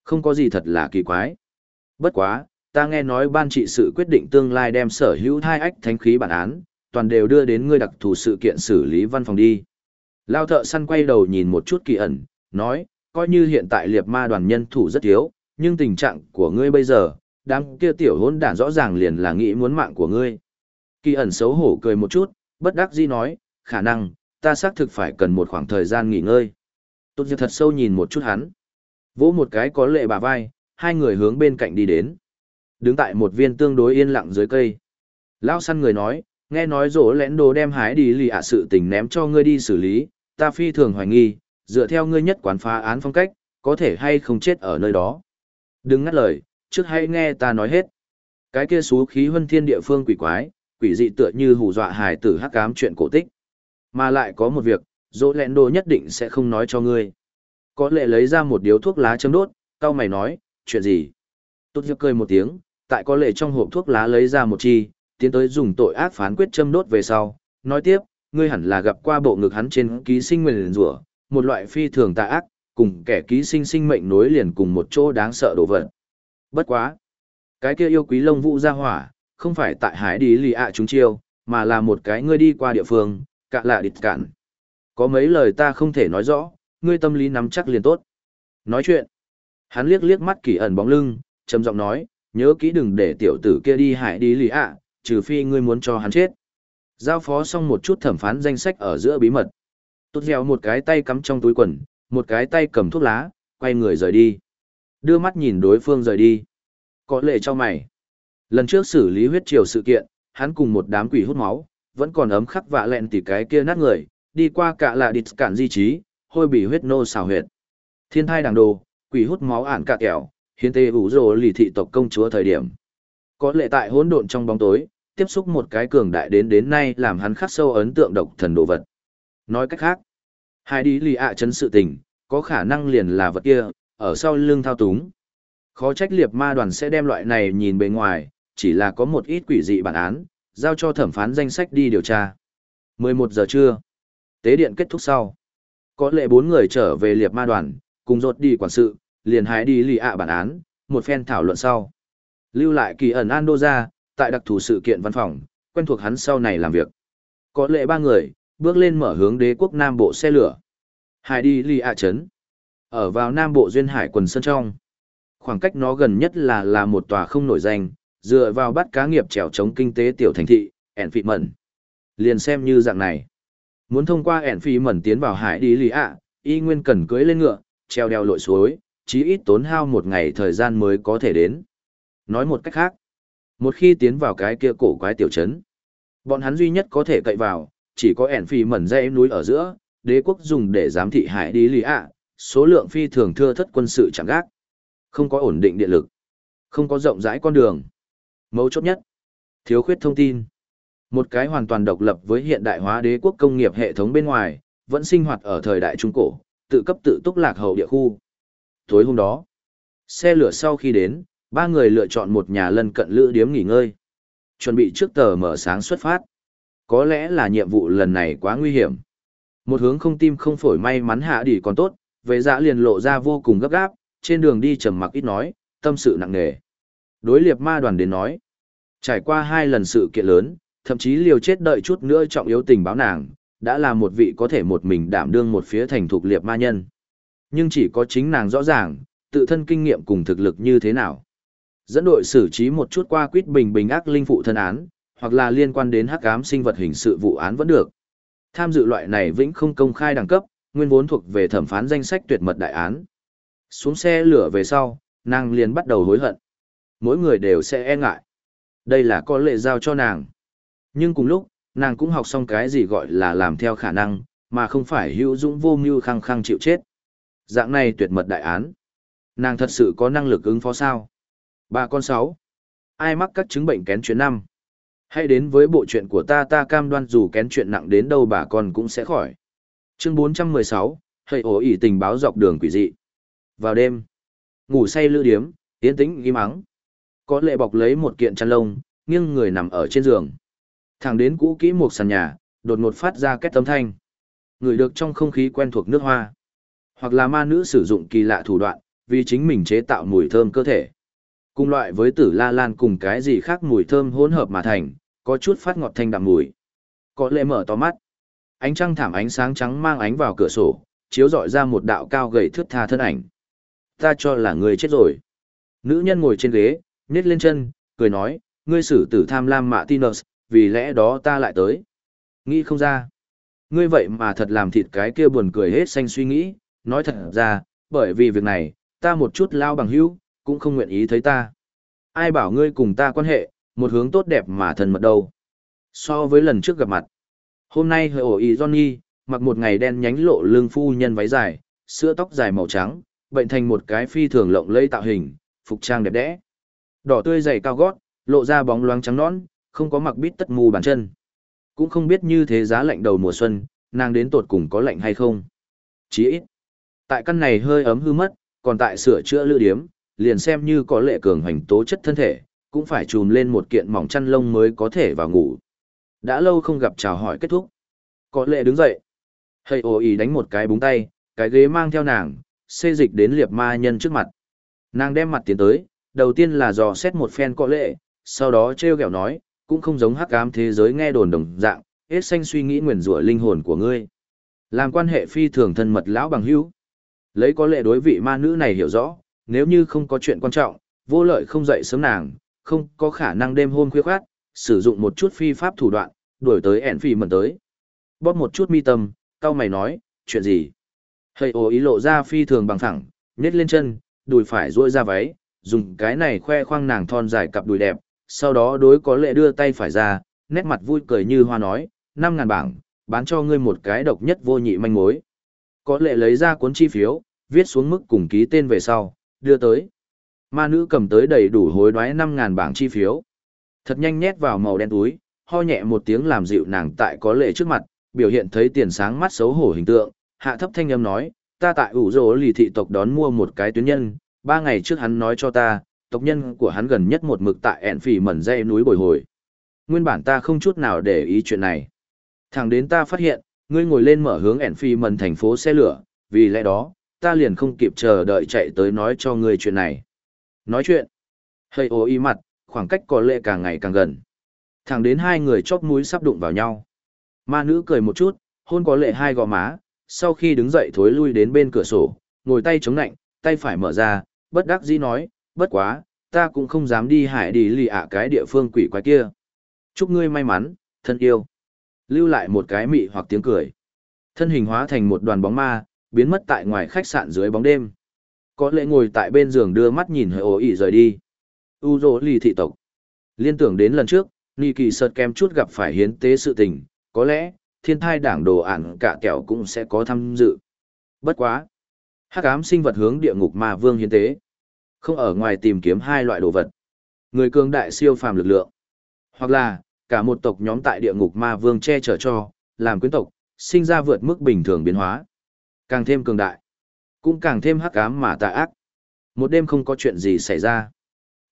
Không có gì thật là kỳ quái. Bất quá, ta nghe nói ban trị sự quyết định tương lai đem sở hữu hai ách thánh khí bản án, toàn đều đưa đến ngươi đặc thù sự kiện xử lý văn phòng đi. Lao thợ săn quay đầu nhìn một chút kỳ ẩn, nói, coi như hiện tại liệt ma đoàn nhân thủ rất thiếu, nhưng tình trạng của ngươi bây giờ, đám kia tiểu hôn đản rõ ràng liền là nghĩ muốn mạng của ngươi. Kỳ ẩn xấu hổ cười một chút, bất đắc dĩ nói, khả năng, ta xác thực phải cần một khoảng thời gian nghỉ ngơi. Tốt như thật sâu nhìn một chút hắn. Vỗ một cái có lệ bà vai, hai người hướng bên cạnh đi đến. Đứng tại một viên tương đối yên lặng dưới cây. Lao săn người nói, nghe nói rổ lén đồ đem hái đi lì ạ sự tình ném cho ngươi đi xử lý, ta phi thường hoài nghi, dựa theo ngươi nhất quán phá án phong cách, có thể hay không chết ở nơi đó. Đừng ngắt lời, trước hãy nghe ta nói hết. Cái kia xú khí huân thiên địa phương quỷ quái, quỷ dị tựa như hù dọa hài tử hắc ám chuyện cổ tích. Mà lại có một việc, dỗ lẹn đồ nhất định sẽ không nói cho ngươi. Có lệ lấy ra một điếu thuốc lá châm đốt, cao mày nói, chuyện gì? Tốt hiệp cười một tiếng, tại có lệ trong hộp thuốc lá lấy ra một chi, tiến tới dùng tội ác phán quyết châm đốt về sau, nói tiếp, ngươi hẳn là gặp qua bộ ngực hắn trên ký sinh nguyền rủa, một loại phi thường tà ác, cùng kẻ ký sinh sinh mệnh nối liền cùng một chỗ đáng sợ đồ vật. Bất quá. Cái kia yêu quý lông vũ ra hỏa, không phải tại hải đi lì ạ chúng chiêu, mà là một cái ngươi đi qua địa phương, cạ lạ địt cạn. Có mấy lời ta không thể nói rõ, ngươi tâm lý nắm chắc liền tốt. Nói chuyện, hắn liếc liếc mắt kỳ ẩn bóng lưng, trầm giọng nói, nhớ kỹ đừng để tiểu tử kia đi hại đi lì ạ, trừ phi ngươi muốn cho hắn chết. Giao phó xong một chút thẩm phán danh sách ở giữa bí mật. Tốt dẻo một cái tay cắm trong túi quần, một cái tay cầm thuốc lá, quay người rời đi. Đưa mắt nhìn đối phương rời đi. Có lệ cho mày. Lần trước xử lý huyết triều sự kiện, hắn cùng một đám quỷ hút máu, vẫn còn ấm khắc vạ lẹn tỉ cái kia nát người, đi qua cả lạ địt cản di trí, hôi bị huyết nô xào huyệt. Thiên thai đàng đồ, quỷ hút máu ản cả kẹo, hiến tê ủ rồ lì thị tộc công chúa thời điểm. Có lệ tại hỗn độn trong bóng tối, tiếp xúc một cái cường đại đến đến nay làm hắn khắc sâu ấn tượng độc thần đồ vật. Nói cách khác, hai đi lì ạ chấn sự tình, có khả năng liền là vật kia, ở sau lưng thao túng. Khó trách liệt ma đoàn sẽ đem loại này nhìn bề ngoài, chỉ là có một ít quỷ dị bản án, giao cho thẩm phán danh sách đi điều tra. 11 giờ trưa, tế điện kết thúc sau. Có lệ bốn người trở về liệt ma đoàn, cùng rột đi quản sự, liền hái đi lì ạ bản án, một phen thảo luận sau. Lưu lại kỳ ẩn Ando ra, tại đặc thù sự kiện văn phòng, quen thuộc hắn sau này làm việc. Có lệ ba người, bước lên mở hướng đế quốc Nam Bộ xe lửa. Hải đi lì ạ chấn. Ở vào Nam Bộ Duyên Hải quần sơn trong. Khoảng cách nó gần nhất là là một tòa không nổi danh, dựa vào bắt cá nghiệp trèo chống kinh tế tiểu thành thị, ẻn phị mẩn. Liền xem như dạng này. Muốn thông qua ẻn phị mẩn tiến vào hải đi lì ạ, y nguyên cần cưới lên ngựa, treo đeo lội suối, chí ít tốn hao một ngày thời gian mới có thể đến. Nói một cách khác, một khi tiến vào cái kia cổ quái tiểu trấn, bọn hắn duy nhất có thể cậy vào, chỉ có ẻn phì mẩn dây núi ở giữa, đế quốc dùng để giám thị hải đi lì ạ, số lượng phi thường thưa thất quân sự chẳng gác. Không có ổn định điện lực, không có rộng rãi con đường. Mấu chốt nhất, thiếu khuyết thông tin. Một cái hoàn toàn độc lập với hiện đại hóa đế quốc công nghiệp hệ thống bên ngoài, vẫn sinh hoạt ở thời đại trung cổ, tự cấp tự túc lạc hậu địa khu. Tối hôm đó, xe lửa sau khi đến, ba người lựa chọn một nhà lân cận lữ điếm nghỉ ngơi. Chuẩn bị trước tờ mở sáng xuất phát. Có lẽ là nhiệm vụ lần này quá nguy hiểm. Một hướng không tim không phổi may mắn hạ đi còn tốt, về dạ liền lộ ra vô cùng gấp gáp, trên đường đi trầm mặc ít nói, tâm sự nặng nề. Đối liệt ma đoàn đến nói, trải qua hai lần sự kiện lớn, thậm chí liều chết đợi chút nữa trọng yếu tình báo nàng, đã là một vị có thể một mình đảm đương một phía thành thục liệt ma nhân. Nhưng chỉ có chính nàng rõ ràng, tự thân kinh nghiệm cùng thực lực như thế nào. Dẫn đội xử trí một chút qua quýt bình bình ác linh phụ thân án, hoặc là liên quan đến hắc ám sinh vật hình sự vụ án vẫn được. Tham dự loại này vĩnh không công khai đẳng cấp, nguyên vốn thuộc về thẩm phán danh sách tuyệt mật đại án. Xuống xe lửa về sau, nàng liền bắt đầu hối hận. Mỗi người đều sẽ e ngại. Đây là có lệ giao cho nàng. Nhưng cùng lúc, nàng cũng học xong cái gì gọi là làm theo khả năng, mà không phải hữu dũng vô mưu khăng khăng chịu chết. Dạng này tuyệt mật đại án. Nàng thật sự có năng lực ứng phó sao? Bà con sáu. Ai mắc các chứng bệnh kén chuyện năm? Hãy đến với bộ chuyện của ta ta cam đoan dù kén chuyện nặng đến đâu bà con cũng sẽ khỏi. Chương 416, hãy ổ ỉ tình báo dọc đường quỷ dị. Vào đêm, ngủ say lưu điếm, tiến tĩnh im mắng. Có lệ bọc lấy một kiện chăn lông, nghiêng người nằm ở trên giường. Thẳng đến cũ kỹ một sàn nhà, đột ngột phát ra két tấm thanh. Người được trong không khí quen thuộc nước hoa. Hoặc là ma nữ sử dụng kỳ lạ thủ đoạn, vì chính mình chế tạo mùi thơm cơ thể. Cùng loại với tử la lan cùng cái gì khác mùi thơm hỗn hợp mà thành, có chút phát ngọt thanh đậm mùi. Có lệ mở to mắt. Ánh trăng thảm ánh sáng trắng mang ánh vào cửa sổ, chiếu rọi ra một đạo cao gầy thướt tha thân ảnh. Ta cho là người chết rồi. Nữ nhân ngồi trên ghế, nhét lên chân, cười nói, ngươi xử tử tham lam mạ tinus, vì lẽ đó ta lại tới. Nghĩ không ra. Ngươi vậy mà thật làm thịt cái kia buồn cười hết xanh suy nghĩ, nói thật ra, bởi vì việc này, ta một chút lao bằng hữu, cũng không nguyện ý thấy ta. Ai bảo ngươi cùng ta quan hệ, một hướng tốt đẹp mà thần mật đâu. So với lần trước gặp mặt, hôm nay hơi ổ ý Johnny, mặc một ngày đen nhánh lộ lưng phu nhân váy dài, sữa tóc dài màu trắng, bệnh thành một cái phi thường lộng lây tạo hình, phục trang đẹp đẽ. Đỏ tươi dày cao gót, lộ ra bóng loáng trắng nõn, không có mặc bít tất mù bàn chân. Cũng không biết như thế giá lạnh đầu mùa xuân, nàng đến tột cùng có lạnh hay không. Chỉ ít, tại căn này hơi ấm hư mất, còn tại sửa chữa lữ điếm, liền xem như có lệ cường hành tố chất thân thể, cũng phải trùm lên một kiện mỏng chăn lông mới có thể vào ngủ. Đã lâu không gặp chào hỏi kết thúc. Có lệ đứng dậy. Hây ồ ý đánh một cái búng tay, cái ghế mang theo nàng, xê dịch đến liệp ma nhân trước mặt. Nàng đem mặt tiến tới, đầu tiên là dò xét một phen có lệ, sau đó treo gẹo nói, cũng không giống hắc ám thế giới nghe đồn đồng dạng, hết xanh suy nghĩ nguyền rủa linh hồn của ngươi. Làm quan hệ phi thường thân mật lão bằng hữu. Lấy có lệ đối vị ma nữ này hiểu rõ, nếu như không có chuyện quan trọng, vô lợi không dậy sớm nàng, không có khả năng đêm hôm khuya khoát, sử dụng một chút phi pháp thủ đoạn, đuổi tới ẻn phi mẩn tới. Bóp một chút mi tâm, cao mày nói, chuyện gì? Hây ồ ý lộ ra phi thường bằng thẳng, nết lên chân, đùi phải duỗi ra váy, dùng cái này khoe khoang nàng thon dài cặp đùi đẹp, sau đó đối có lệ đưa tay phải ra, nét mặt vui cười như hoa nói, năm ngàn bảng, bán cho ngươi một cái độc nhất vô nhị manh mối. Có lệ lấy ra cuốn chi phiếu, viết xuống mức cùng ký tên về sau, đưa tới. Ma nữ cầm tới đầy đủ hối đoái năm ngàn bảng chi phiếu. Thật nhanh nhét vào màu đen túi, ho nhẹ một tiếng làm dịu nàng tại có lệ trước mặt, biểu hiện thấy tiền sáng mắt xấu hổ hình tượng, hạ thấp thanh âm nói, ta tại ủ rỗ lì thị tộc đón mua một cái tuyến nhân, ba ngày trước hắn nói cho ta, tộc nhân của hắn gần nhất một mực tại ẹn phỉ mẩn dây núi bồi hồi. Nguyên bản ta không chút nào để ý chuyện này. Thẳng đến ta phát hiện, ngươi ngồi lên mở hướng ẹn phỉ mẩn thành phố xe lửa, vì lẽ đó, ta liền không kịp chờ đợi chạy tới nói cho ngươi chuyện này. Nói chuyện. Hơi ố y mặt, khoảng cách có lệ càng ngày càng gần. Thẳng đến hai người chóp mũi sắp đụng vào nhau. Ma nữ cười một chút, hôn có lệ hai gò má, sau khi đứng dậy thối lui đến bên cửa sổ, ngồi tay chống nạnh, tay phải mở ra, bất đắc dĩ nói, bất quá, ta cũng không dám đi hải đi lì ạ cái địa phương quỷ quái kia. Chúc ngươi may mắn, thân yêu. Lưu lại một cái mị hoặc tiếng cười. Thân hình hóa thành một đoàn bóng ma, biến mất tại ngoài khách sạn dưới bóng đêm. Có lẽ ngồi tại bên giường đưa mắt nhìn hơi ố ỉ rời đi. U dỗ lì thị tộc. Liên tưởng đến lần trước, Nhi Kỳ Sợt kem chút gặp phải hiến tế sự tình, có lẽ, thiên thai đảng đồ ản cả kẹo cũng sẽ có tham dự. Bất quá hắc ám sinh vật hướng địa ngục ma vương hiến tế. Không ở ngoài tìm kiếm hai loại đồ vật. Người cường đại siêu phàm lực lượng. Hoặc là, cả một tộc nhóm tại địa ngục ma vương che chở cho, làm quyến tộc, sinh ra vượt mức bình thường biến hóa. Càng thêm cường đại, cũng càng thêm hắc ám mà tà ác. Một đêm không có chuyện gì xảy ra.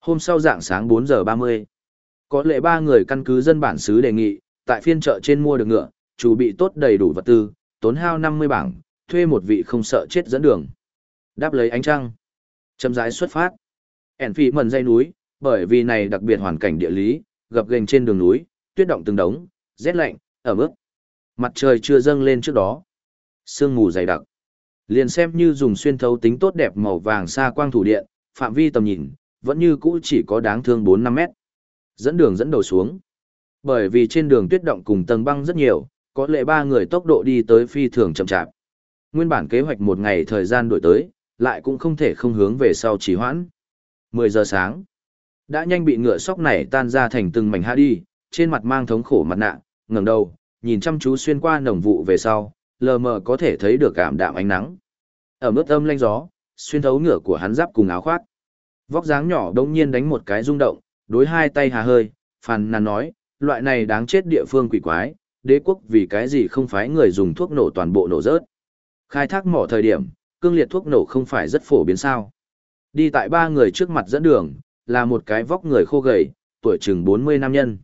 Hôm sau dạng sáng bốn giờ 30, có lệ ba người căn cứ dân bản xứ đề nghị, tại phiên chợ trên mua được ngựa, chủ bị tốt đầy đủ vật tư, tốn hao 50 bảng, thuê một vị không sợ chết dẫn đường. Đáp lấy ánh trăng. Chậm rãi xuất phát. Ẩn phi mần dây núi, bởi vì này đặc biệt hoàn cảnh địa lý, gập ghềnh trên đường núi, tuyết động từng đống, rét lạnh, ở mức. Mặt trời chưa dâng lên trước đó. Sương mù dày đặc. Liền xem như dùng xuyên thấu tính tốt đẹp màu vàng xa quang thủ điện, phạm vi tầm nhìn, vẫn như cũ chỉ có đáng thương 4-5 mét. Dẫn đường dẫn đầu xuống. Bởi vì trên đường tuyết động cùng tầng băng rất nhiều, có lệ ba người tốc độ đi tới phi thường chậm chạp. Nguyên bản kế hoạch một ngày thời gian đổi tới, lại cũng không thể không hướng về sau trì hoãn. 10 giờ sáng, đã nhanh bị ngựa sóc này tan ra thành từng mảnh ha đi, trên mặt mang thống khổ mặt nạ, ngẩng đầu, nhìn chăm chú xuyên qua nồng vụ về sau, lờ mờ có thể thấy được cảm đạm ánh nắng. Ở mức âm lanh gió, xuyên thấu ngựa của hắn giáp cùng áo khoác. Vóc dáng nhỏ đống nhiên đánh một cái rung động, đối hai tay hà hơi, phàn nàn nói, loại này đáng chết địa phương quỷ quái, đế quốc vì cái gì không phải người dùng thuốc nổ toàn bộ nổ rớt. Khai thác mỏ thời điểm, cương liệt thuốc nổ không phải rất phổ biến sao. Đi tại ba người trước mặt dẫn đường, là một cái vóc người khô gầy, tuổi chừng 40 nam nhân.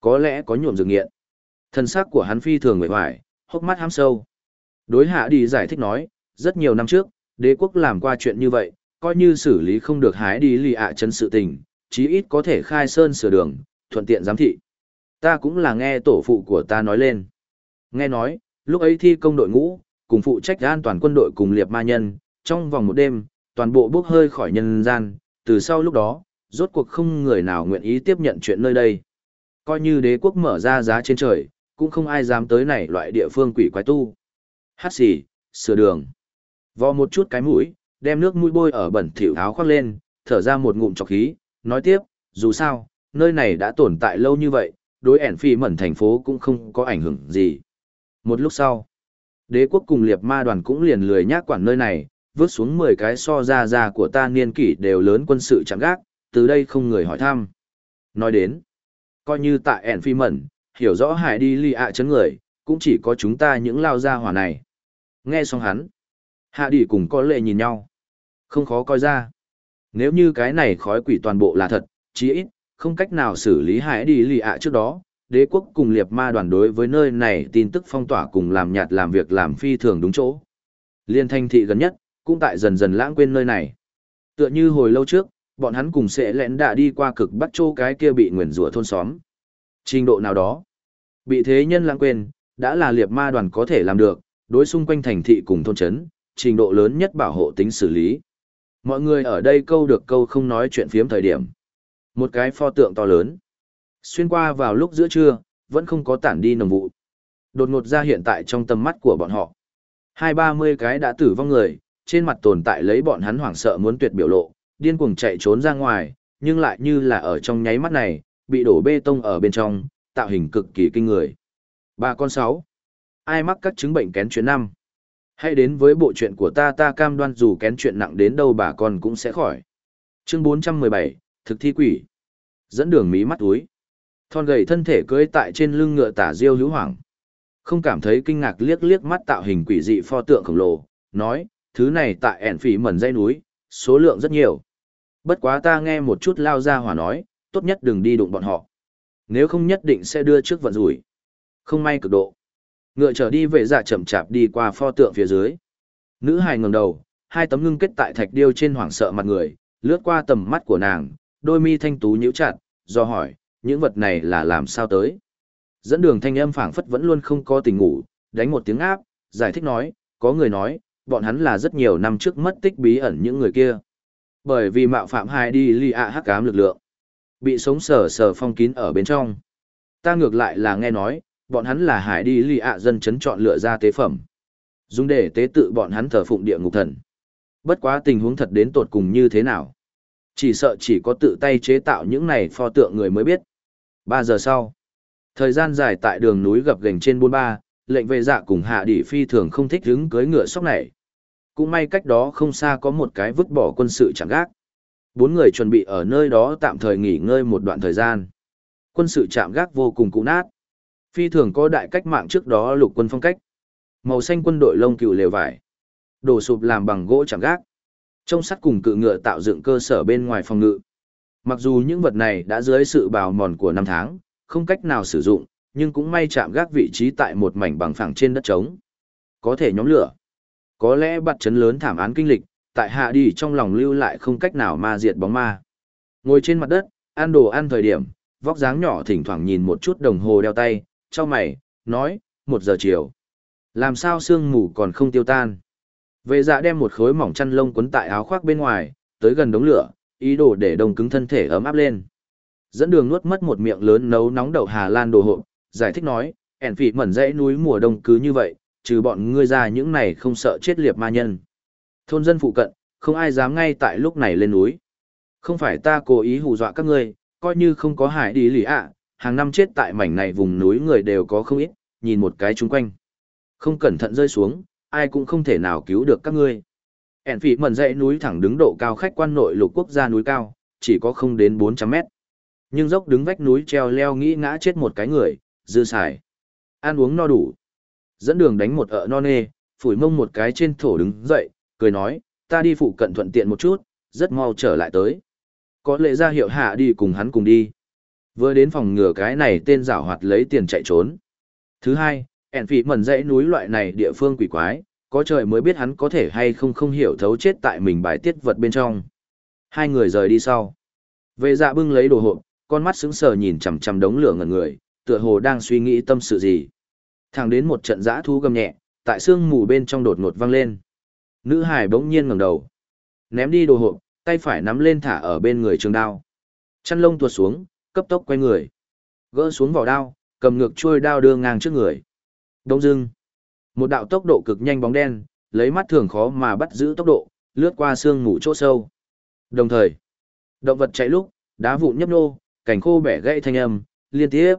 Có lẽ có nhuộm dược nghiện. Thân xác của hắn phi thường người hoài, hốc mắt hám sâu. Đối hạ đi giải thích nói, rất nhiều năm trước, đế quốc làm qua chuyện như vậy, coi như xử lý không được hái đi lì ạ chân sự tình, chí ít có thể khai sơn sửa đường, thuận tiện giám thị. Ta cũng là nghe tổ phụ của ta nói lên. Nghe nói, lúc ấy thi công đội ngũ, cùng phụ trách an toàn quân đội cùng liệp ma nhân, trong vòng một đêm, toàn bộ bốc hơi khỏi nhân gian, từ sau lúc đó, rốt cuộc không người nào nguyện ý tiếp nhận chuyện nơi đây. Coi như đế quốc mở ra giá trên trời, cũng không ai dám tới này loại địa phương quỷ quái tu. Hát xì, sửa đường. Vò một chút cái mũi, đem nước mũi bôi ở bẩn thỉu áo khoác lên, thở ra một ngụm trọc khí, nói tiếp, dù sao, nơi này đã tồn tại lâu như vậy, đối ẻn phi mẩn thành phố cũng không có ảnh hưởng gì. Một lúc sau, đế quốc cùng liệt ma đoàn cũng liền lười nhác quản nơi này, vứt xuống 10 cái so ra ra của ta niên kỷ đều lớn quân sự chẳng gác, từ đây không người hỏi thăm. Nói đến, coi như tại ẻn phi mẩn, hiểu rõ hải đi lì ạ chấn người, cũng chỉ có chúng ta những lao gia hỏa này. Nghe xong hắn, hạ đi cùng có lệ nhìn nhau. Không khó coi ra. Nếu như cái này khói quỷ toàn bộ là thật, chí ít, không cách nào xử lý hải đi lì ạ trước đó, đế quốc cùng liệt ma đoàn đối với nơi này tin tức phong tỏa cùng làm nhạt làm việc làm phi thường đúng chỗ. Liên thanh thị gần nhất, cũng tại dần dần lãng quên nơi này. Tựa như hồi lâu trước, bọn hắn cùng sẽ lẽn đã đi qua cực bắt châu cái kia bị nguyền rủa thôn xóm. Trình độ nào đó, bị thế nhân lãng quên, đã là liệt ma đoàn có thể làm được, đối xung quanh thành thị cùng thôn trấn, trình độ lớn nhất bảo hộ tính xử lý. Mọi người ở đây câu được câu không nói chuyện phiếm thời điểm. Một cái pho tượng to lớn. Xuyên qua vào lúc giữa trưa, vẫn không có tản đi nồng vụ. Đột ngột ra hiện tại trong tầm mắt của bọn họ. Hai ba mươi cái đã tử vong người, trên mặt tồn tại lấy bọn hắn hoảng sợ muốn tuyệt biểu lộ, điên cuồng chạy trốn ra ngoài, nhưng lại như là ở trong nháy mắt này, bị đổ bê tông ở bên trong, tạo hình cực kỳ kinh người. Ba con sáu. Ai mắc các chứng bệnh kén chuyện năm? Hãy đến với bộ chuyện của ta ta cam đoan dù kén chuyện nặng đến đâu bà con cũng sẽ khỏi. Chương 417, thực thi quỷ. Dẫn đường mí mắt túi. Thon gầy thân thể cưỡi tại trên lưng ngựa tả diêu hữu hoảng. Không cảm thấy kinh ngạc liếc liếc mắt tạo hình quỷ dị pho tượng khổng lồ, nói, thứ này tại ẻn phỉ mẩn dây núi, số lượng rất nhiều. Bất quá ta nghe một chút lao ra hỏa nói, tốt nhất đừng đi đụng bọn họ. Nếu không nhất định sẽ đưa trước vận rủi. Không may cực độ. Ngựa trở đi về dạ chậm chạp đi qua pho tượng phía dưới. Nữ hài ngẩng đầu, hai tấm ngưng kết tại thạch điêu trên hoảng sợ mặt người, lướt qua tầm mắt của nàng, đôi mi thanh tú nhíu chặt, do hỏi, những vật này là làm sao tới? Dẫn đường thanh âm phảng phất vẫn luôn không có tình ngủ, đánh một tiếng áp, giải thích nói, có người nói, bọn hắn là rất nhiều năm trước mất tích bí ẩn những người kia. Bởi vì mạo phạm hai đi li ạ hắc ám lực lượng. Bị sống sờ sờ phong kín ở bên trong. Ta ngược lại là nghe nói, bọn hắn là hải đi li ạ dân chấn chọn lựa ra tế phẩm. Dùng để tế tự bọn hắn thờ phụng địa ngục thần. Bất quá tình huống thật đến tột cùng như thế nào. Chỉ sợ chỉ có tự tay chế tạo những này pho tượng người mới biết. Ba giờ sau, thời gian dài tại đường núi gập gành trên buôn ba, lệnh vệ dạ cùng hạ đỉ phi thường không thích đứng cưới ngựa sóc này. Cũng may cách đó không xa có một cái vứt bỏ quân sự chẳng gác. Bốn người chuẩn bị ở nơi đó tạm thời nghỉ ngơi một đoạn thời gian. Quân sự chạm gác vô cùng cũ nát. Phi thường có đại cách mạng trước đó lục quân phong cách. Màu xanh quân đội lông cừu lều vải. Đổ sụp làm bằng gỗ chạm gác. Trong sắt cùng cự ngựa tạo dựng cơ sở bên ngoài phòng ngự. Mặc dù những vật này đã dưới sự bào mòn của năm tháng, không cách nào sử dụng, nhưng cũng may chạm gác vị trí tại một mảnh bằng phẳng trên đất trống. Có thể nhóm lửa. Có lẽ bắt chấn lớn thảm án kinh lịch, tại hạ đi trong lòng lưu lại không cách nào ma diệt bóng ma. Ngồi trên mặt đất, ăn đồ ăn thời điểm, vóc dáng nhỏ thỉnh thoảng nhìn một chút đồng hồ đeo tay, cho mày, nói, một giờ chiều. Làm sao sương mù còn không tiêu tan? Vệ dạ đem một khối mỏng chăn lông quấn tại áo khoác bên ngoài, tới gần đống lửa, ý đồ để đông cứng thân thể ấm áp lên. Dẫn đường nuốt mất một miệng lớn nấu nóng đậu Hà Lan đồ hộp, giải thích nói, ẻn phỉ mẩn dãy núi mùa đông cứ như vậy, trừ bọn ngươi ra những này không sợ chết liệp ma nhân. Thôn dân phụ cận, không ai dám ngay tại lúc này lên núi. Không phải ta cố ý hù dọa các ngươi, coi như không có hải đi lì ạ, hàng năm chết tại mảnh này vùng núi người đều có không ít, nhìn một cái chung quanh. Không cẩn thận rơi xuống, ai cũng không thể nào cứu được các ngươi ẻn phỉ mẩn dãy núi thẳng đứng độ cao khách quan nội lục quốc gia núi cao, chỉ có không đến 400 mét. Nhưng dốc đứng vách núi treo leo nghĩ ngã chết một cái người, dư xài. Ăn uống no đủ. Dẫn đường đánh một ợ no nê, phủi mông một cái trên thổ đứng dậy, cười nói, ta đi phụ cận thuận tiện một chút, rất mau trở lại tới. Có lệ ra hiệu hạ đi cùng hắn cùng đi. Vừa đến phòng ngừa cái này tên giảo hoạt lấy tiền chạy trốn. Thứ hai, ẻn phỉ mẩn dãy núi loại này địa phương quỷ quái, có trời mới biết hắn có thể hay không không hiểu thấu chết tại mình bài tiết vật bên trong. Hai người rời đi sau. Vệ dạ bưng lấy đồ hộp, con mắt sững sờ nhìn chằm chằm đống lửa ngẩn người, tựa hồ đang suy nghĩ tâm sự gì. Thẳng đến một trận giã thu gầm nhẹ, tại sương mù bên trong đột ngột vang lên. Nữ hải bỗng nhiên ngẩng đầu, ném đi đồ hộp, tay phải nắm lên thả ở bên người trường đao. Chăn lông tuột xuống, cấp tốc quay người. Gỡ xuống vỏ đao, cầm ngược chuôi đao đưa ngang trước người. Đông dưng. Một đạo tốc độ cực nhanh bóng đen, lấy mắt thường khó mà bắt giữ tốc độ, lướt qua xương ngủ chỗ sâu. Đồng thời, động vật chạy lúc, đá vụn nhấp nô, cảnh khô bẻ gãy thanh âm, liên tiếp.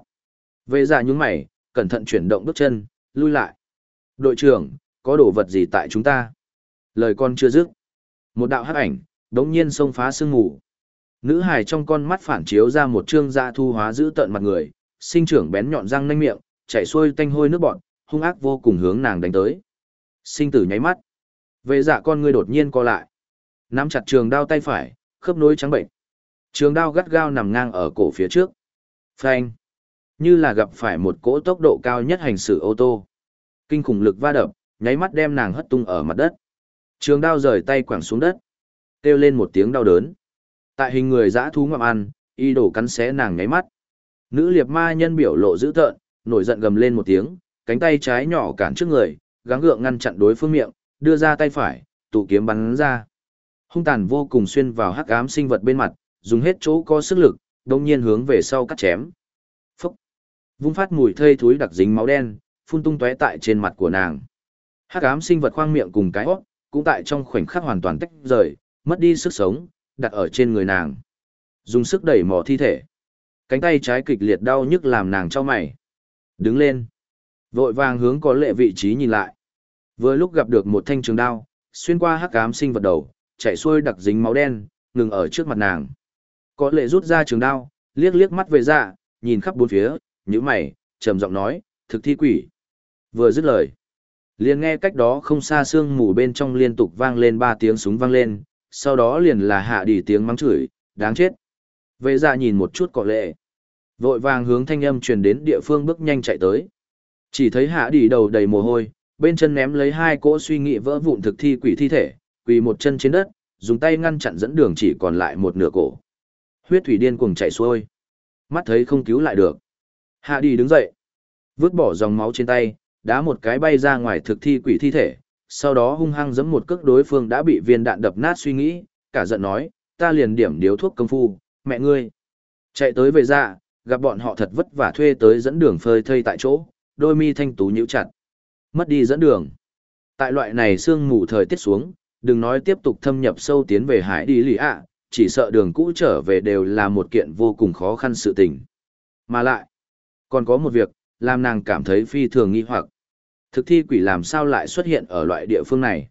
vệ giả nhúng mày, cẩn thận chuyển động bước chân, lui lại. Đội trưởng, có đồ vật gì tại chúng ta? Lời con chưa dứt. Một đạo hắc ảnh, đống nhiên xông phá sương ngủ. Nữ hài trong con mắt phản chiếu ra một trương da thu hóa giữ tận mặt người, sinh trưởng bén nhọn răng nanh miệng, chảy xuôi tanh hôi nước bọt hung ác vô cùng hướng nàng đánh tới. Sinh tử nháy mắt. Vệ dạ con ngươi đột nhiên co lại. Nắm chặt trường đao tay phải, khớp nối trắng bệnh. Trường đao gắt gao nằm ngang ở cổ phía trước. Phanh. Như là gặp phải một cỗ tốc độ cao nhất hành xử ô tô. Kinh khủng lực va đập, nháy mắt đem nàng hất tung ở mặt đất. Trường đao rời tay quẳng xuống đất. Kêu lên một tiếng đau đớn. Tại hình người dã thú ngậm ăn, y đổ cắn xé nàng nháy mắt. Nữ liệp ma nhân biểu lộ dữ tợn, nổi giận gầm lên một tiếng, cánh tay trái nhỏ cản trước người, gắng gượng ngăn chặn đối phương miệng, đưa ra tay phải, tụ kiếm bắn ra. Hung tàn vô cùng xuyên vào hắc ám sinh vật bên mặt, dùng hết chỗ có sức lực, đồng nhiên hướng về sau cắt chém. Phúc! Vung phát mùi thây thúi đặc dính máu đen, phun tung tóe tại trên mặt của nàng. Hắc ám sinh vật khoang miệng cùng cái hót, cũng tại trong khoảnh khắc hoàn toàn tách rời, mất đi sức sống, đặt ở trên người nàng. Dùng sức đẩy mỏ thi thể. Cánh tay trái kịch liệt đau nhức làm nàng cho mày. Đứng lên. Vội vàng hướng có lệ vị trí nhìn lại. Vừa lúc gặp được một thanh trường đao, xuyên qua hắc ám sinh vật đầu, chạy xuôi đặc dính máu đen, ngừng ở trước mặt nàng. Có lệ rút ra trường đao, liếc liếc mắt về dạ, nhìn khắp bốn phía, nhíu mày, trầm giọng nói, thực thi quỷ. Vừa dứt lời, liền nghe cách đó không xa xương mù bên trong liên tục vang lên ba tiếng súng vang lên, sau đó liền là hạ đi tiếng mắng chửi, đáng chết. về dạ nhìn một chút có lệ. Vội vàng hướng thanh âm truyền đến địa phương bước nhanh chạy tới. Chỉ thấy hạ đi đầu đầy mồ hôi, bên chân ném lấy hai cỗ suy nghĩ vỡ vụn thực thi quỷ thi thể, quỳ một chân trên đất, dùng tay ngăn chặn dẫn đường chỉ còn lại một nửa cổ. Huyết thủy điên cuồng chảy xuôi. Mắt thấy không cứu lại được. Hạ đi đứng dậy. Vứt bỏ dòng máu trên tay, đá một cái bay ra ngoài thực thi quỷ thi thể, sau đó hung hăng giẫm một cước đối phương đã bị viên đạn đập nát suy nghĩ, cả giận nói, ta liền điểm điếu thuốc công phu, mẹ ngươi. Chạy tới về ra, gặp bọn họ thật vất vả thuê tới dẫn đường phơi thây tại chỗ, đôi mi thanh tú nhíu chặt. Mất đi dẫn đường. Tại loại này sương mù thời tiết xuống, đừng nói tiếp tục thâm nhập sâu tiến về hải đi lì ạ, chỉ sợ đường cũ trở về đều là một kiện vô cùng khó khăn sự tình. Mà lại, còn có một việc, làm nàng cảm thấy phi thường nghi hoặc. Thực thi quỷ làm sao lại xuất hiện ở loại địa phương này?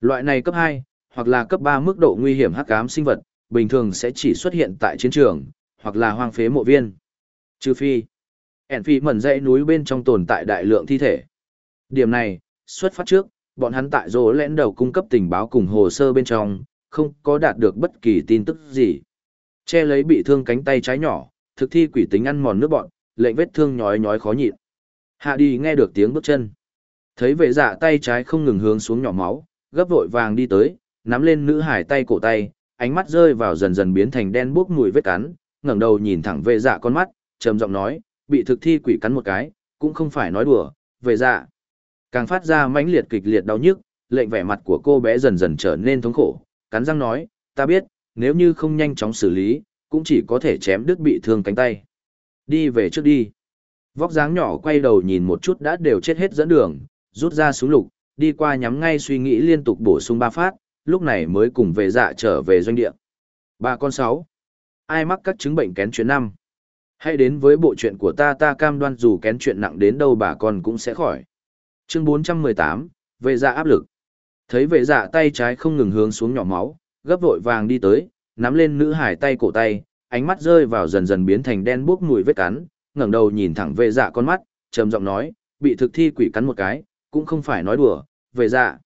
Loại này cấp 2, hoặc là cấp 3 mức độ nguy hiểm hắc ám sinh vật, bình thường sẽ chỉ xuất hiện tại chiến trường, hoặc là hoang phế mộ viên. Trừ phi, ẻn phi mẩn dãy núi bên trong tồn tại đại lượng thi thể. Điểm này, xuất phát trước, bọn hắn tại rỗ lẽn đầu cung cấp tình báo cùng hồ sơ bên trong, không có đạt được bất kỳ tin tức gì. Che lấy bị thương cánh tay trái nhỏ, thực thi quỷ tính ăn mòn nước bọn, lệnh vết thương nhói nhói khó nhịn. Hạ đi nghe được tiếng bước chân. Thấy vệ dạ tay trái không ngừng hướng xuống nhỏ máu, gấp vội vàng đi tới, nắm lên nữ hải tay cổ tay, ánh mắt rơi vào dần dần biến thành đen buốc mùi vết cắn, ngẩng đầu nhìn thẳng vệ dạ con mắt, trầm giọng nói, bị thực thi quỷ cắn một cái, cũng không phải nói đùa, về dạ. Càng phát ra mãnh liệt kịch liệt đau nhức, lệnh vẻ mặt của cô bé dần dần trở nên thống khổ, cắn răng nói, ta biết, nếu như không nhanh chóng xử lý, cũng chỉ có thể chém đứt bị thương cánh tay. Đi về trước đi. Vóc dáng nhỏ quay đầu nhìn một chút đã đều chết hết dẫn đường, rút ra súng lục, đi qua nhắm ngay suy nghĩ liên tục bổ sung ba phát, lúc này mới cùng về dạ trở về doanh địa. Ba con sáu. Ai mắc các chứng bệnh kén chuyến năm? Hãy đến với bộ chuyện của ta ta cam đoan dù kén chuyện nặng đến đâu bà con cũng sẽ khỏi. Chương 418, về dạ áp lực. Thấy vệ dạ tay trái không ngừng hướng xuống nhỏ máu, gấp vội vàng đi tới, nắm lên nữ hải tay cổ tay, ánh mắt rơi vào dần dần biến thành đen buốc mùi vết cắn, ngẩng đầu nhìn thẳng vệ dạ con mắt, trầm giọng nói, bị thực thi quỷ cắn một cái, cũng không phải nói đùa, vệ dạ.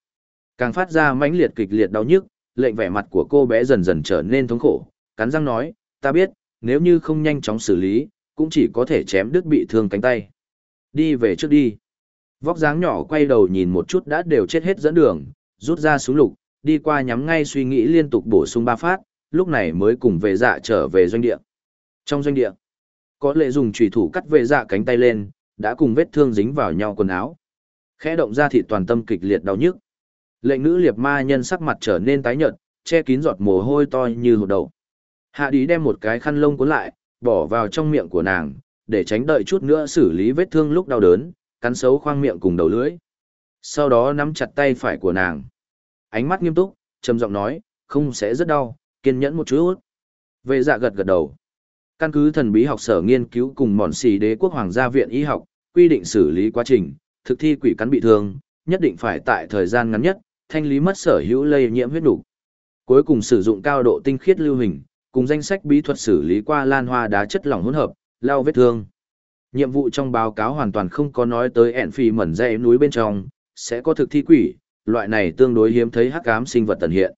Càng phát ra mãnh liệt kịch liệt đau nhức, lệnh vẻ mặt của cô bé dần dần trở nên thống khổ, cắn răng nói, ta biết, nếu như không nhanh chóng xử lý, cũng chỉ có thể chém đứt bị thương cánh tay. Đi về trước đi. Vóc dáng nhỏ quay đầu nhìn một chút đã đều chết hết dẫn đường, rút ra súng lục, đi qua nhắm ngay suy nghĩ liên tục bổ sung ba phát, lúc này mới cùng về dạ trở về doanh địa. Trong doanh địa, có lệ dùng chủy thủ cắt về dạ cánh tay lên, đã cùng vết thương dính vào nhau quần áo. Khẽ động ra thì toàn tâm kịch liệt đau nhức. Lệnh nữ liệp ma nhân sắc mặt trở nên tái nhợt, che kín giọt mồ hôi to như hột đậu. Hạ Đi đem một cái khăn lông cuốn lại, bỏ vào trong miệng của nàng, để tránh đợi chút nữa xử lý vết thương lúc đau đớn, cắn xấu khoang miệng cùng đầu lưỡi. Sau đó nắm chặt tay phải của nàng. Ánh mắt nghiêm túc, trầm giọng nói, không sẽ rất đau, kiên nhẫn một chút. Vệ dạ gật gật đầu. Căn cứ thần bí học sở nghiên cứu cùng mòn xì đế quốc hoàng gia viện y học, quy định xử lý quá trình, thực thi quỷ cắn bị thương, nhất định phải tại thời gian ngắn nhất, thanh lý mất sở hữu lây nhiễm huyết đủ. Cuối cùng sử dụng cao độ tinh khiết lưu hình, cùng danh sách bí thuật xử lý qua lan hoa đá chất lỏng hỗn hợp, lao vết thương. Nhiệm vụ trong báo cáo hoàn toàn không có nói tới ẻn phì mẩn dãy núi bên trong, sẽ có thực thi quỷ, loại này tương đối hiếm thấy hắc ám sinh vật tần hiện.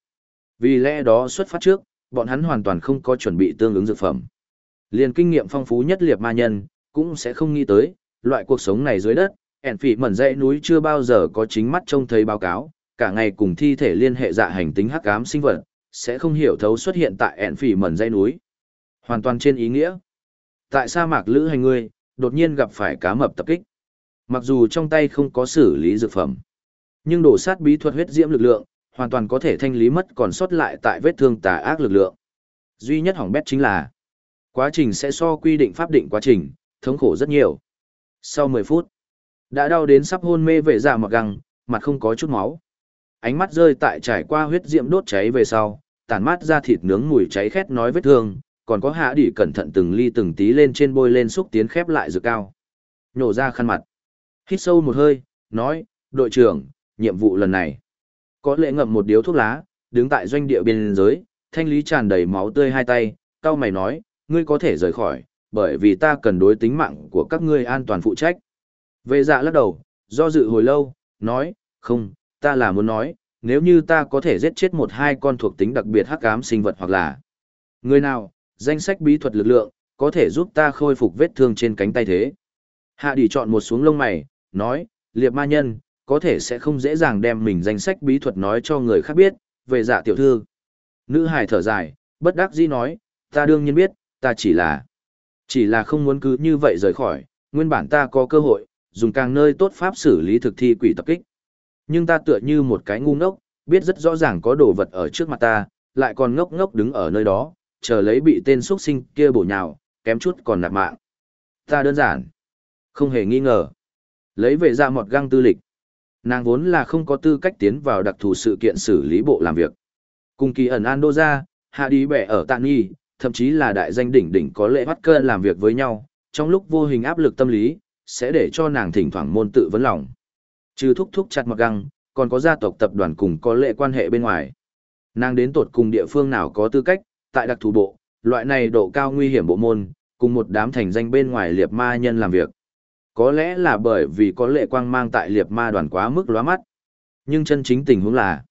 Vì lẽ đó xuất phát trước, bọn hắn hoàn toàn không có chuẩn bị tương ứng dược phẩm. Liền kinh nghiệm phong phú nhất liệt ma nhân, cũng sẽ không nghĩ tới, loại cuộc sống này dưới đất, ẻn phỉ mẩn dãy núi chưa bao giờ có chính mắt trông thấy báo cáo, cả ngày cùng thi thể liên hệ dạ hành tính hắc ám sinh vật, sẽ không hiểu thấu xuất hiện tại ẻn phỉ mẩn dây núi. Hoàn toàn trên ý nghĩa. Tại sa mạc lữ hành ngươi, đột nhiên gặp phải cá mập tập kích. Mặc dù trong tay không có xử lý dược phẩm, Nhưng đổ sát bí thuật huyết diễm lực lượng, hoàn toàn có thể thanh lý mất còn sót lại tại vết thương tà ác lực lượng. Duy nhất hỏng bét chính là, quá trình sẽ so quy định pháp định quá trình, thống khổ rất nhiều. Sau 10 phút, đã đau đến sắp hôn mê về dạ mặc găng, mặt không có chút máu. Ánh mắt rơi tại trải qua huyết diễm đốt cháy về sau, tàn mát ra thịt nướng mùi cháy khét nói vết thương, còn có hạ đỉ cẩn thận từng ly từng tí lên trên bôi lên xúc tiến khép lại dược cao. Nhổ ra khăn mặt. Hít sâu một hơi, nói, đội trưởng, nhiệm vụ lần này. Có lệ ngậm một điếu thuốc lá, đứng tại doanh địa biên giới, thanh lý tràn đầy máu tươi hai tay, cao mày nói, ngươi có thể rời khỏi, bởi vì ta cần đối tính mạng của các ngươi an toàn phụ trách. Vệ dạ lắc đầu, do dự hồi lâu, nói, không, ta là muốn nói, nếu như ta có thể giết chết một hai con thuộc tính đặc biệt hắc ám sinh vật hoặc là người nào, danh sách bí thuật lực lượng, có thể giúp ta khôi phục vết thương trên cánh tay thế. Hạ đi chọn một xuống lông mày, nói, liệp ma nhân, có thể sẽ không dễ dàng đem mình danh sách bí thuật nói cho người khác biết, về dạ tiểu thư. Nữ hài thở dài, bất đắc dĩ nói, ta đương nhiên biết, ta chỉ là, chỉ là không muốn cứ như vậy rời khỏi, nguyên bản ta có cơ hội, dùng càng nơi tốt pháp xử lý thực thi quỷ tập kích. Nhưng ta tựa như một cái ngu ngốc, biết rất rõ ràng có đồ vật ở trước mặt ta, lại còn ngốc ngốc đứng ở nơi đó, chờ lấy bị tên xuất sinh kia bổ nhào, kém chút còn nạp mạng. Ta đơn giản, không hề nghi ngờ. Lấy về dạ ra một găng tư lịch. Nàng vốn là không có tư cách tiến vào đặc thù sự kiện xử lý bộ làm việc. Cùng kỳ ẩn An Đô ra, hạ đi bẻ ở Tạng Nhi, thậm chí là đại danh đỉnh đỉnh có lệ bắt cơn làm việc với nhau, trong lúc vô hình áp lực tâm lý, sẽ để cho nàng thỉnh thoảng môn tự vấn lòng. Trừ thúc thúc chặt mặc găng, còn có gia tộc tập đoàn cùng có lệ quan hệ bên ngoài. Nàng đến tột cùng địa phương nào có tư cách, tại đặc thù bộ, loại này độ cao nguy hiểm bộ môn, cùng một đám thành danh bên ngoài liệt ma nhân làm việc. Có lẽ là bởi vì có lệ quang mang tại liệt ma đoàn quá mức lóa mắt. Nhưng chân chính tình huống là,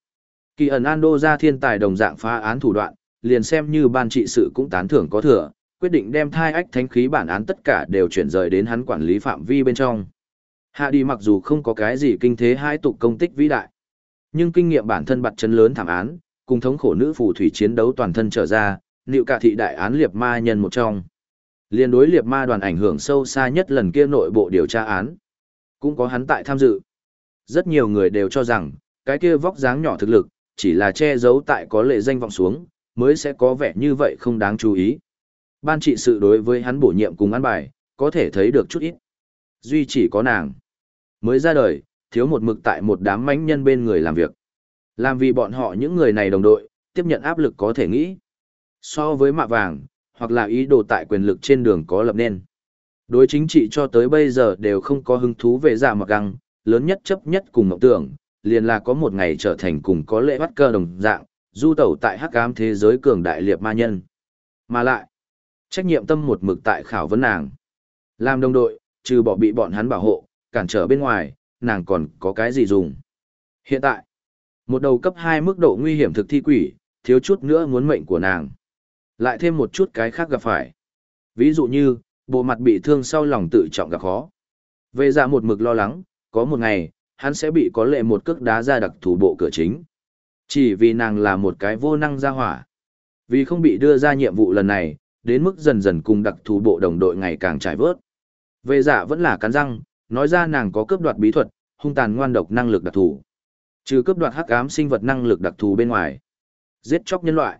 kỳ ẩn an đô ra thiên tài đồng dạng phá án thủ đoạn, liền xem như ban trị sự cũng tán thưởng có thừa, quyết định đem thai ách thánh khí bản án tất cả đều chuyển rời đến hắn quản lý phạm vi bên trong. Hạ đi mặc dù không có cái gì kinh thế hai tục công tích vĩ đại, nhưng kinh nghiệm bản thân bật chân lớn thảm án, cùng thống khổ nữ phù thủy chiến đấu toàn thân trở ra, liệu cả thị đại án liệt ma nhân một trong. Liên đối liệt ma đoàn ảnh hưởng sâu xa nhất lần kia nội bộ điều tra án. Cũng có hắn tại tham dự. Rất nhiều người đều cho rằng, cái kia vóc dáng nhỏ thực lực, chỉ là che giấu tại có lệ danh vọng xuống, mới sẽ có vẻ như vậy không đáng chú ý. Ban trị sự đối với hắn bổ nhiệm cùng ăn bài, có thể thấy được chút ít. Duy chỉ có nàng. Mới ra đời, thiếu một mực tại một đám mánh nhân bên người làm việc. Làm vì bọn họ những người này đồng đội, tiếp nhận áp lực có thể nghĩ. So với mạ vàng, hoặc là ý đồ tại quyền lực trên đường có lập nên. Đối chính trị cho tới bây giờ đều không có hứng thú về giả mặc găng, lớn nhất chấp nhất cùng mộng tưởng, liền là có một ngày trở thành cùng có lệ bắt cơ đồng dạng, du tẩu tại hắc ám thế giới cường đại liệt ma nhân. Mà lại, trách nhiệm tâm một mực tại khảo vấn nàng. Làm đồng đội, trừ bỏ bị bọn hắn bảo hộ, cản trở bên ngoài, nàng còn có cái gì dùng. Hiện tại, một đầu cấp 2 mức độ nguy hiểm thực thi quỷ, thiếu chút nữa muốn mệnh của nàng. Lại thêm một chút cái khác gặp phải. Ví dụ như, bộ mặt bị thương sau lòng tự trọng gặp khó. Về ra một mực lo lắng, có một ngày, hắn sẽ bị có lệ một cước đá ra đặc thủ bộ cửa chính. Chỉ vì nàng là một cái vô năng gia hỏa. Vì không bị đưa ra nhiệm vụ lần này, đến mức dần dần cùng đặc thù bộ đồng đội ngày càng trải vớt. Về giả vẫn là cắn răng, nói ra nàng có cướp đoạt bí thuật, hung tàn ngoan độc năng lực đặc thù. Trừ cướp đoạt hắc ám sinh vật năng lực đặc thù bên ngoài. Giết chóc nhân loại.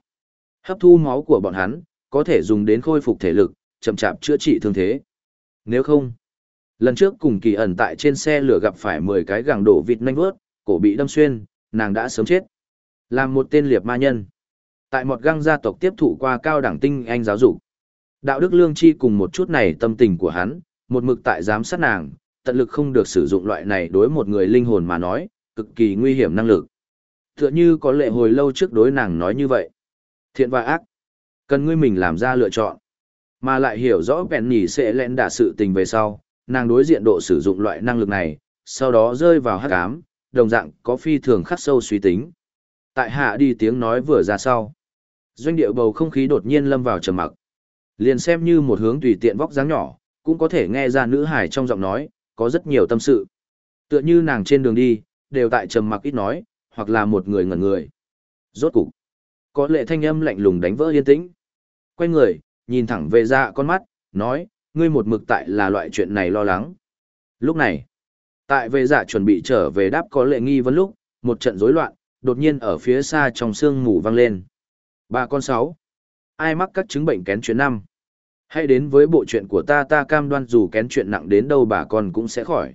Hấp thu máu của bọn hắn, có thể dùng đến khôi phục thể lực, chậm chạp chữa trị thương thế. Nếu không, lần trước cùng kỳ ẩn tại trên xe lửa gặp phải 10 cái gàng đổ vịt nanh vớt, cổ bị đâm xuyên, nàng đã sớm chết. Làm một tên liệt ma nhân. Tại một găng gia tộc tiếp thụ qua cao đẳng tinh anh giáo dục. Đạo đức lương chi cùng một chút này tâm tình của hắn, một mực tại giám sát nàng, tận lực không được sử dụng loại này đối một người linh hồn mà nói, cực kỳ nguy hiểm năng lực. Tựa như có lệ hồi lâu trước đối nàng nói như vậy. Thiện và ác. Cần ngươi mình làm ra lựa chọn. Mà lại hiểu rõ bèn nhỉ sẽ lén đả sự tình về sau, nàng đối diện độ sử dụng loại năng lực này, sau đó rơi vào hắc ám, đồng dạng có phi thường khắc sâu suy tính. Tại hạ đi tiếng nói vừa ra sau. Doanh địa bầu không khí đột nhiên lâm vào trầm mặc. Liền xem như một hướng tùy tiện vóc dáng nhỏ, cũng có thể nghe ra nữ hải trong giọng nói, có rất nhiều tâm sự. Tựa như nàng trên đường đi, đều tại trầm mặc ít nói, hoặc là một người ngẩn người. Rốt cục, có lệ thanh âm lạnh lùng đánh vỡ yên tĩnh. Quay người, nhìn thẳng về ra con mắt, nói, ngươi một mực tại là loại chuyện này lo lắng. Lúc này, Tại về dạ chuẩn bị trở về đáp có lệ nghi vấn lúc, một trận rối loạn, đột nhiên ở phía xa trong sương mù vang lên. Bà con sáu. Ai mắc các chứng bệnh kén chuyến năm? Hãy đến với bộ chuyện của ta ta cam đoan dù kén chuyện nặng đến đâu bà con cũng sẽ khỏi.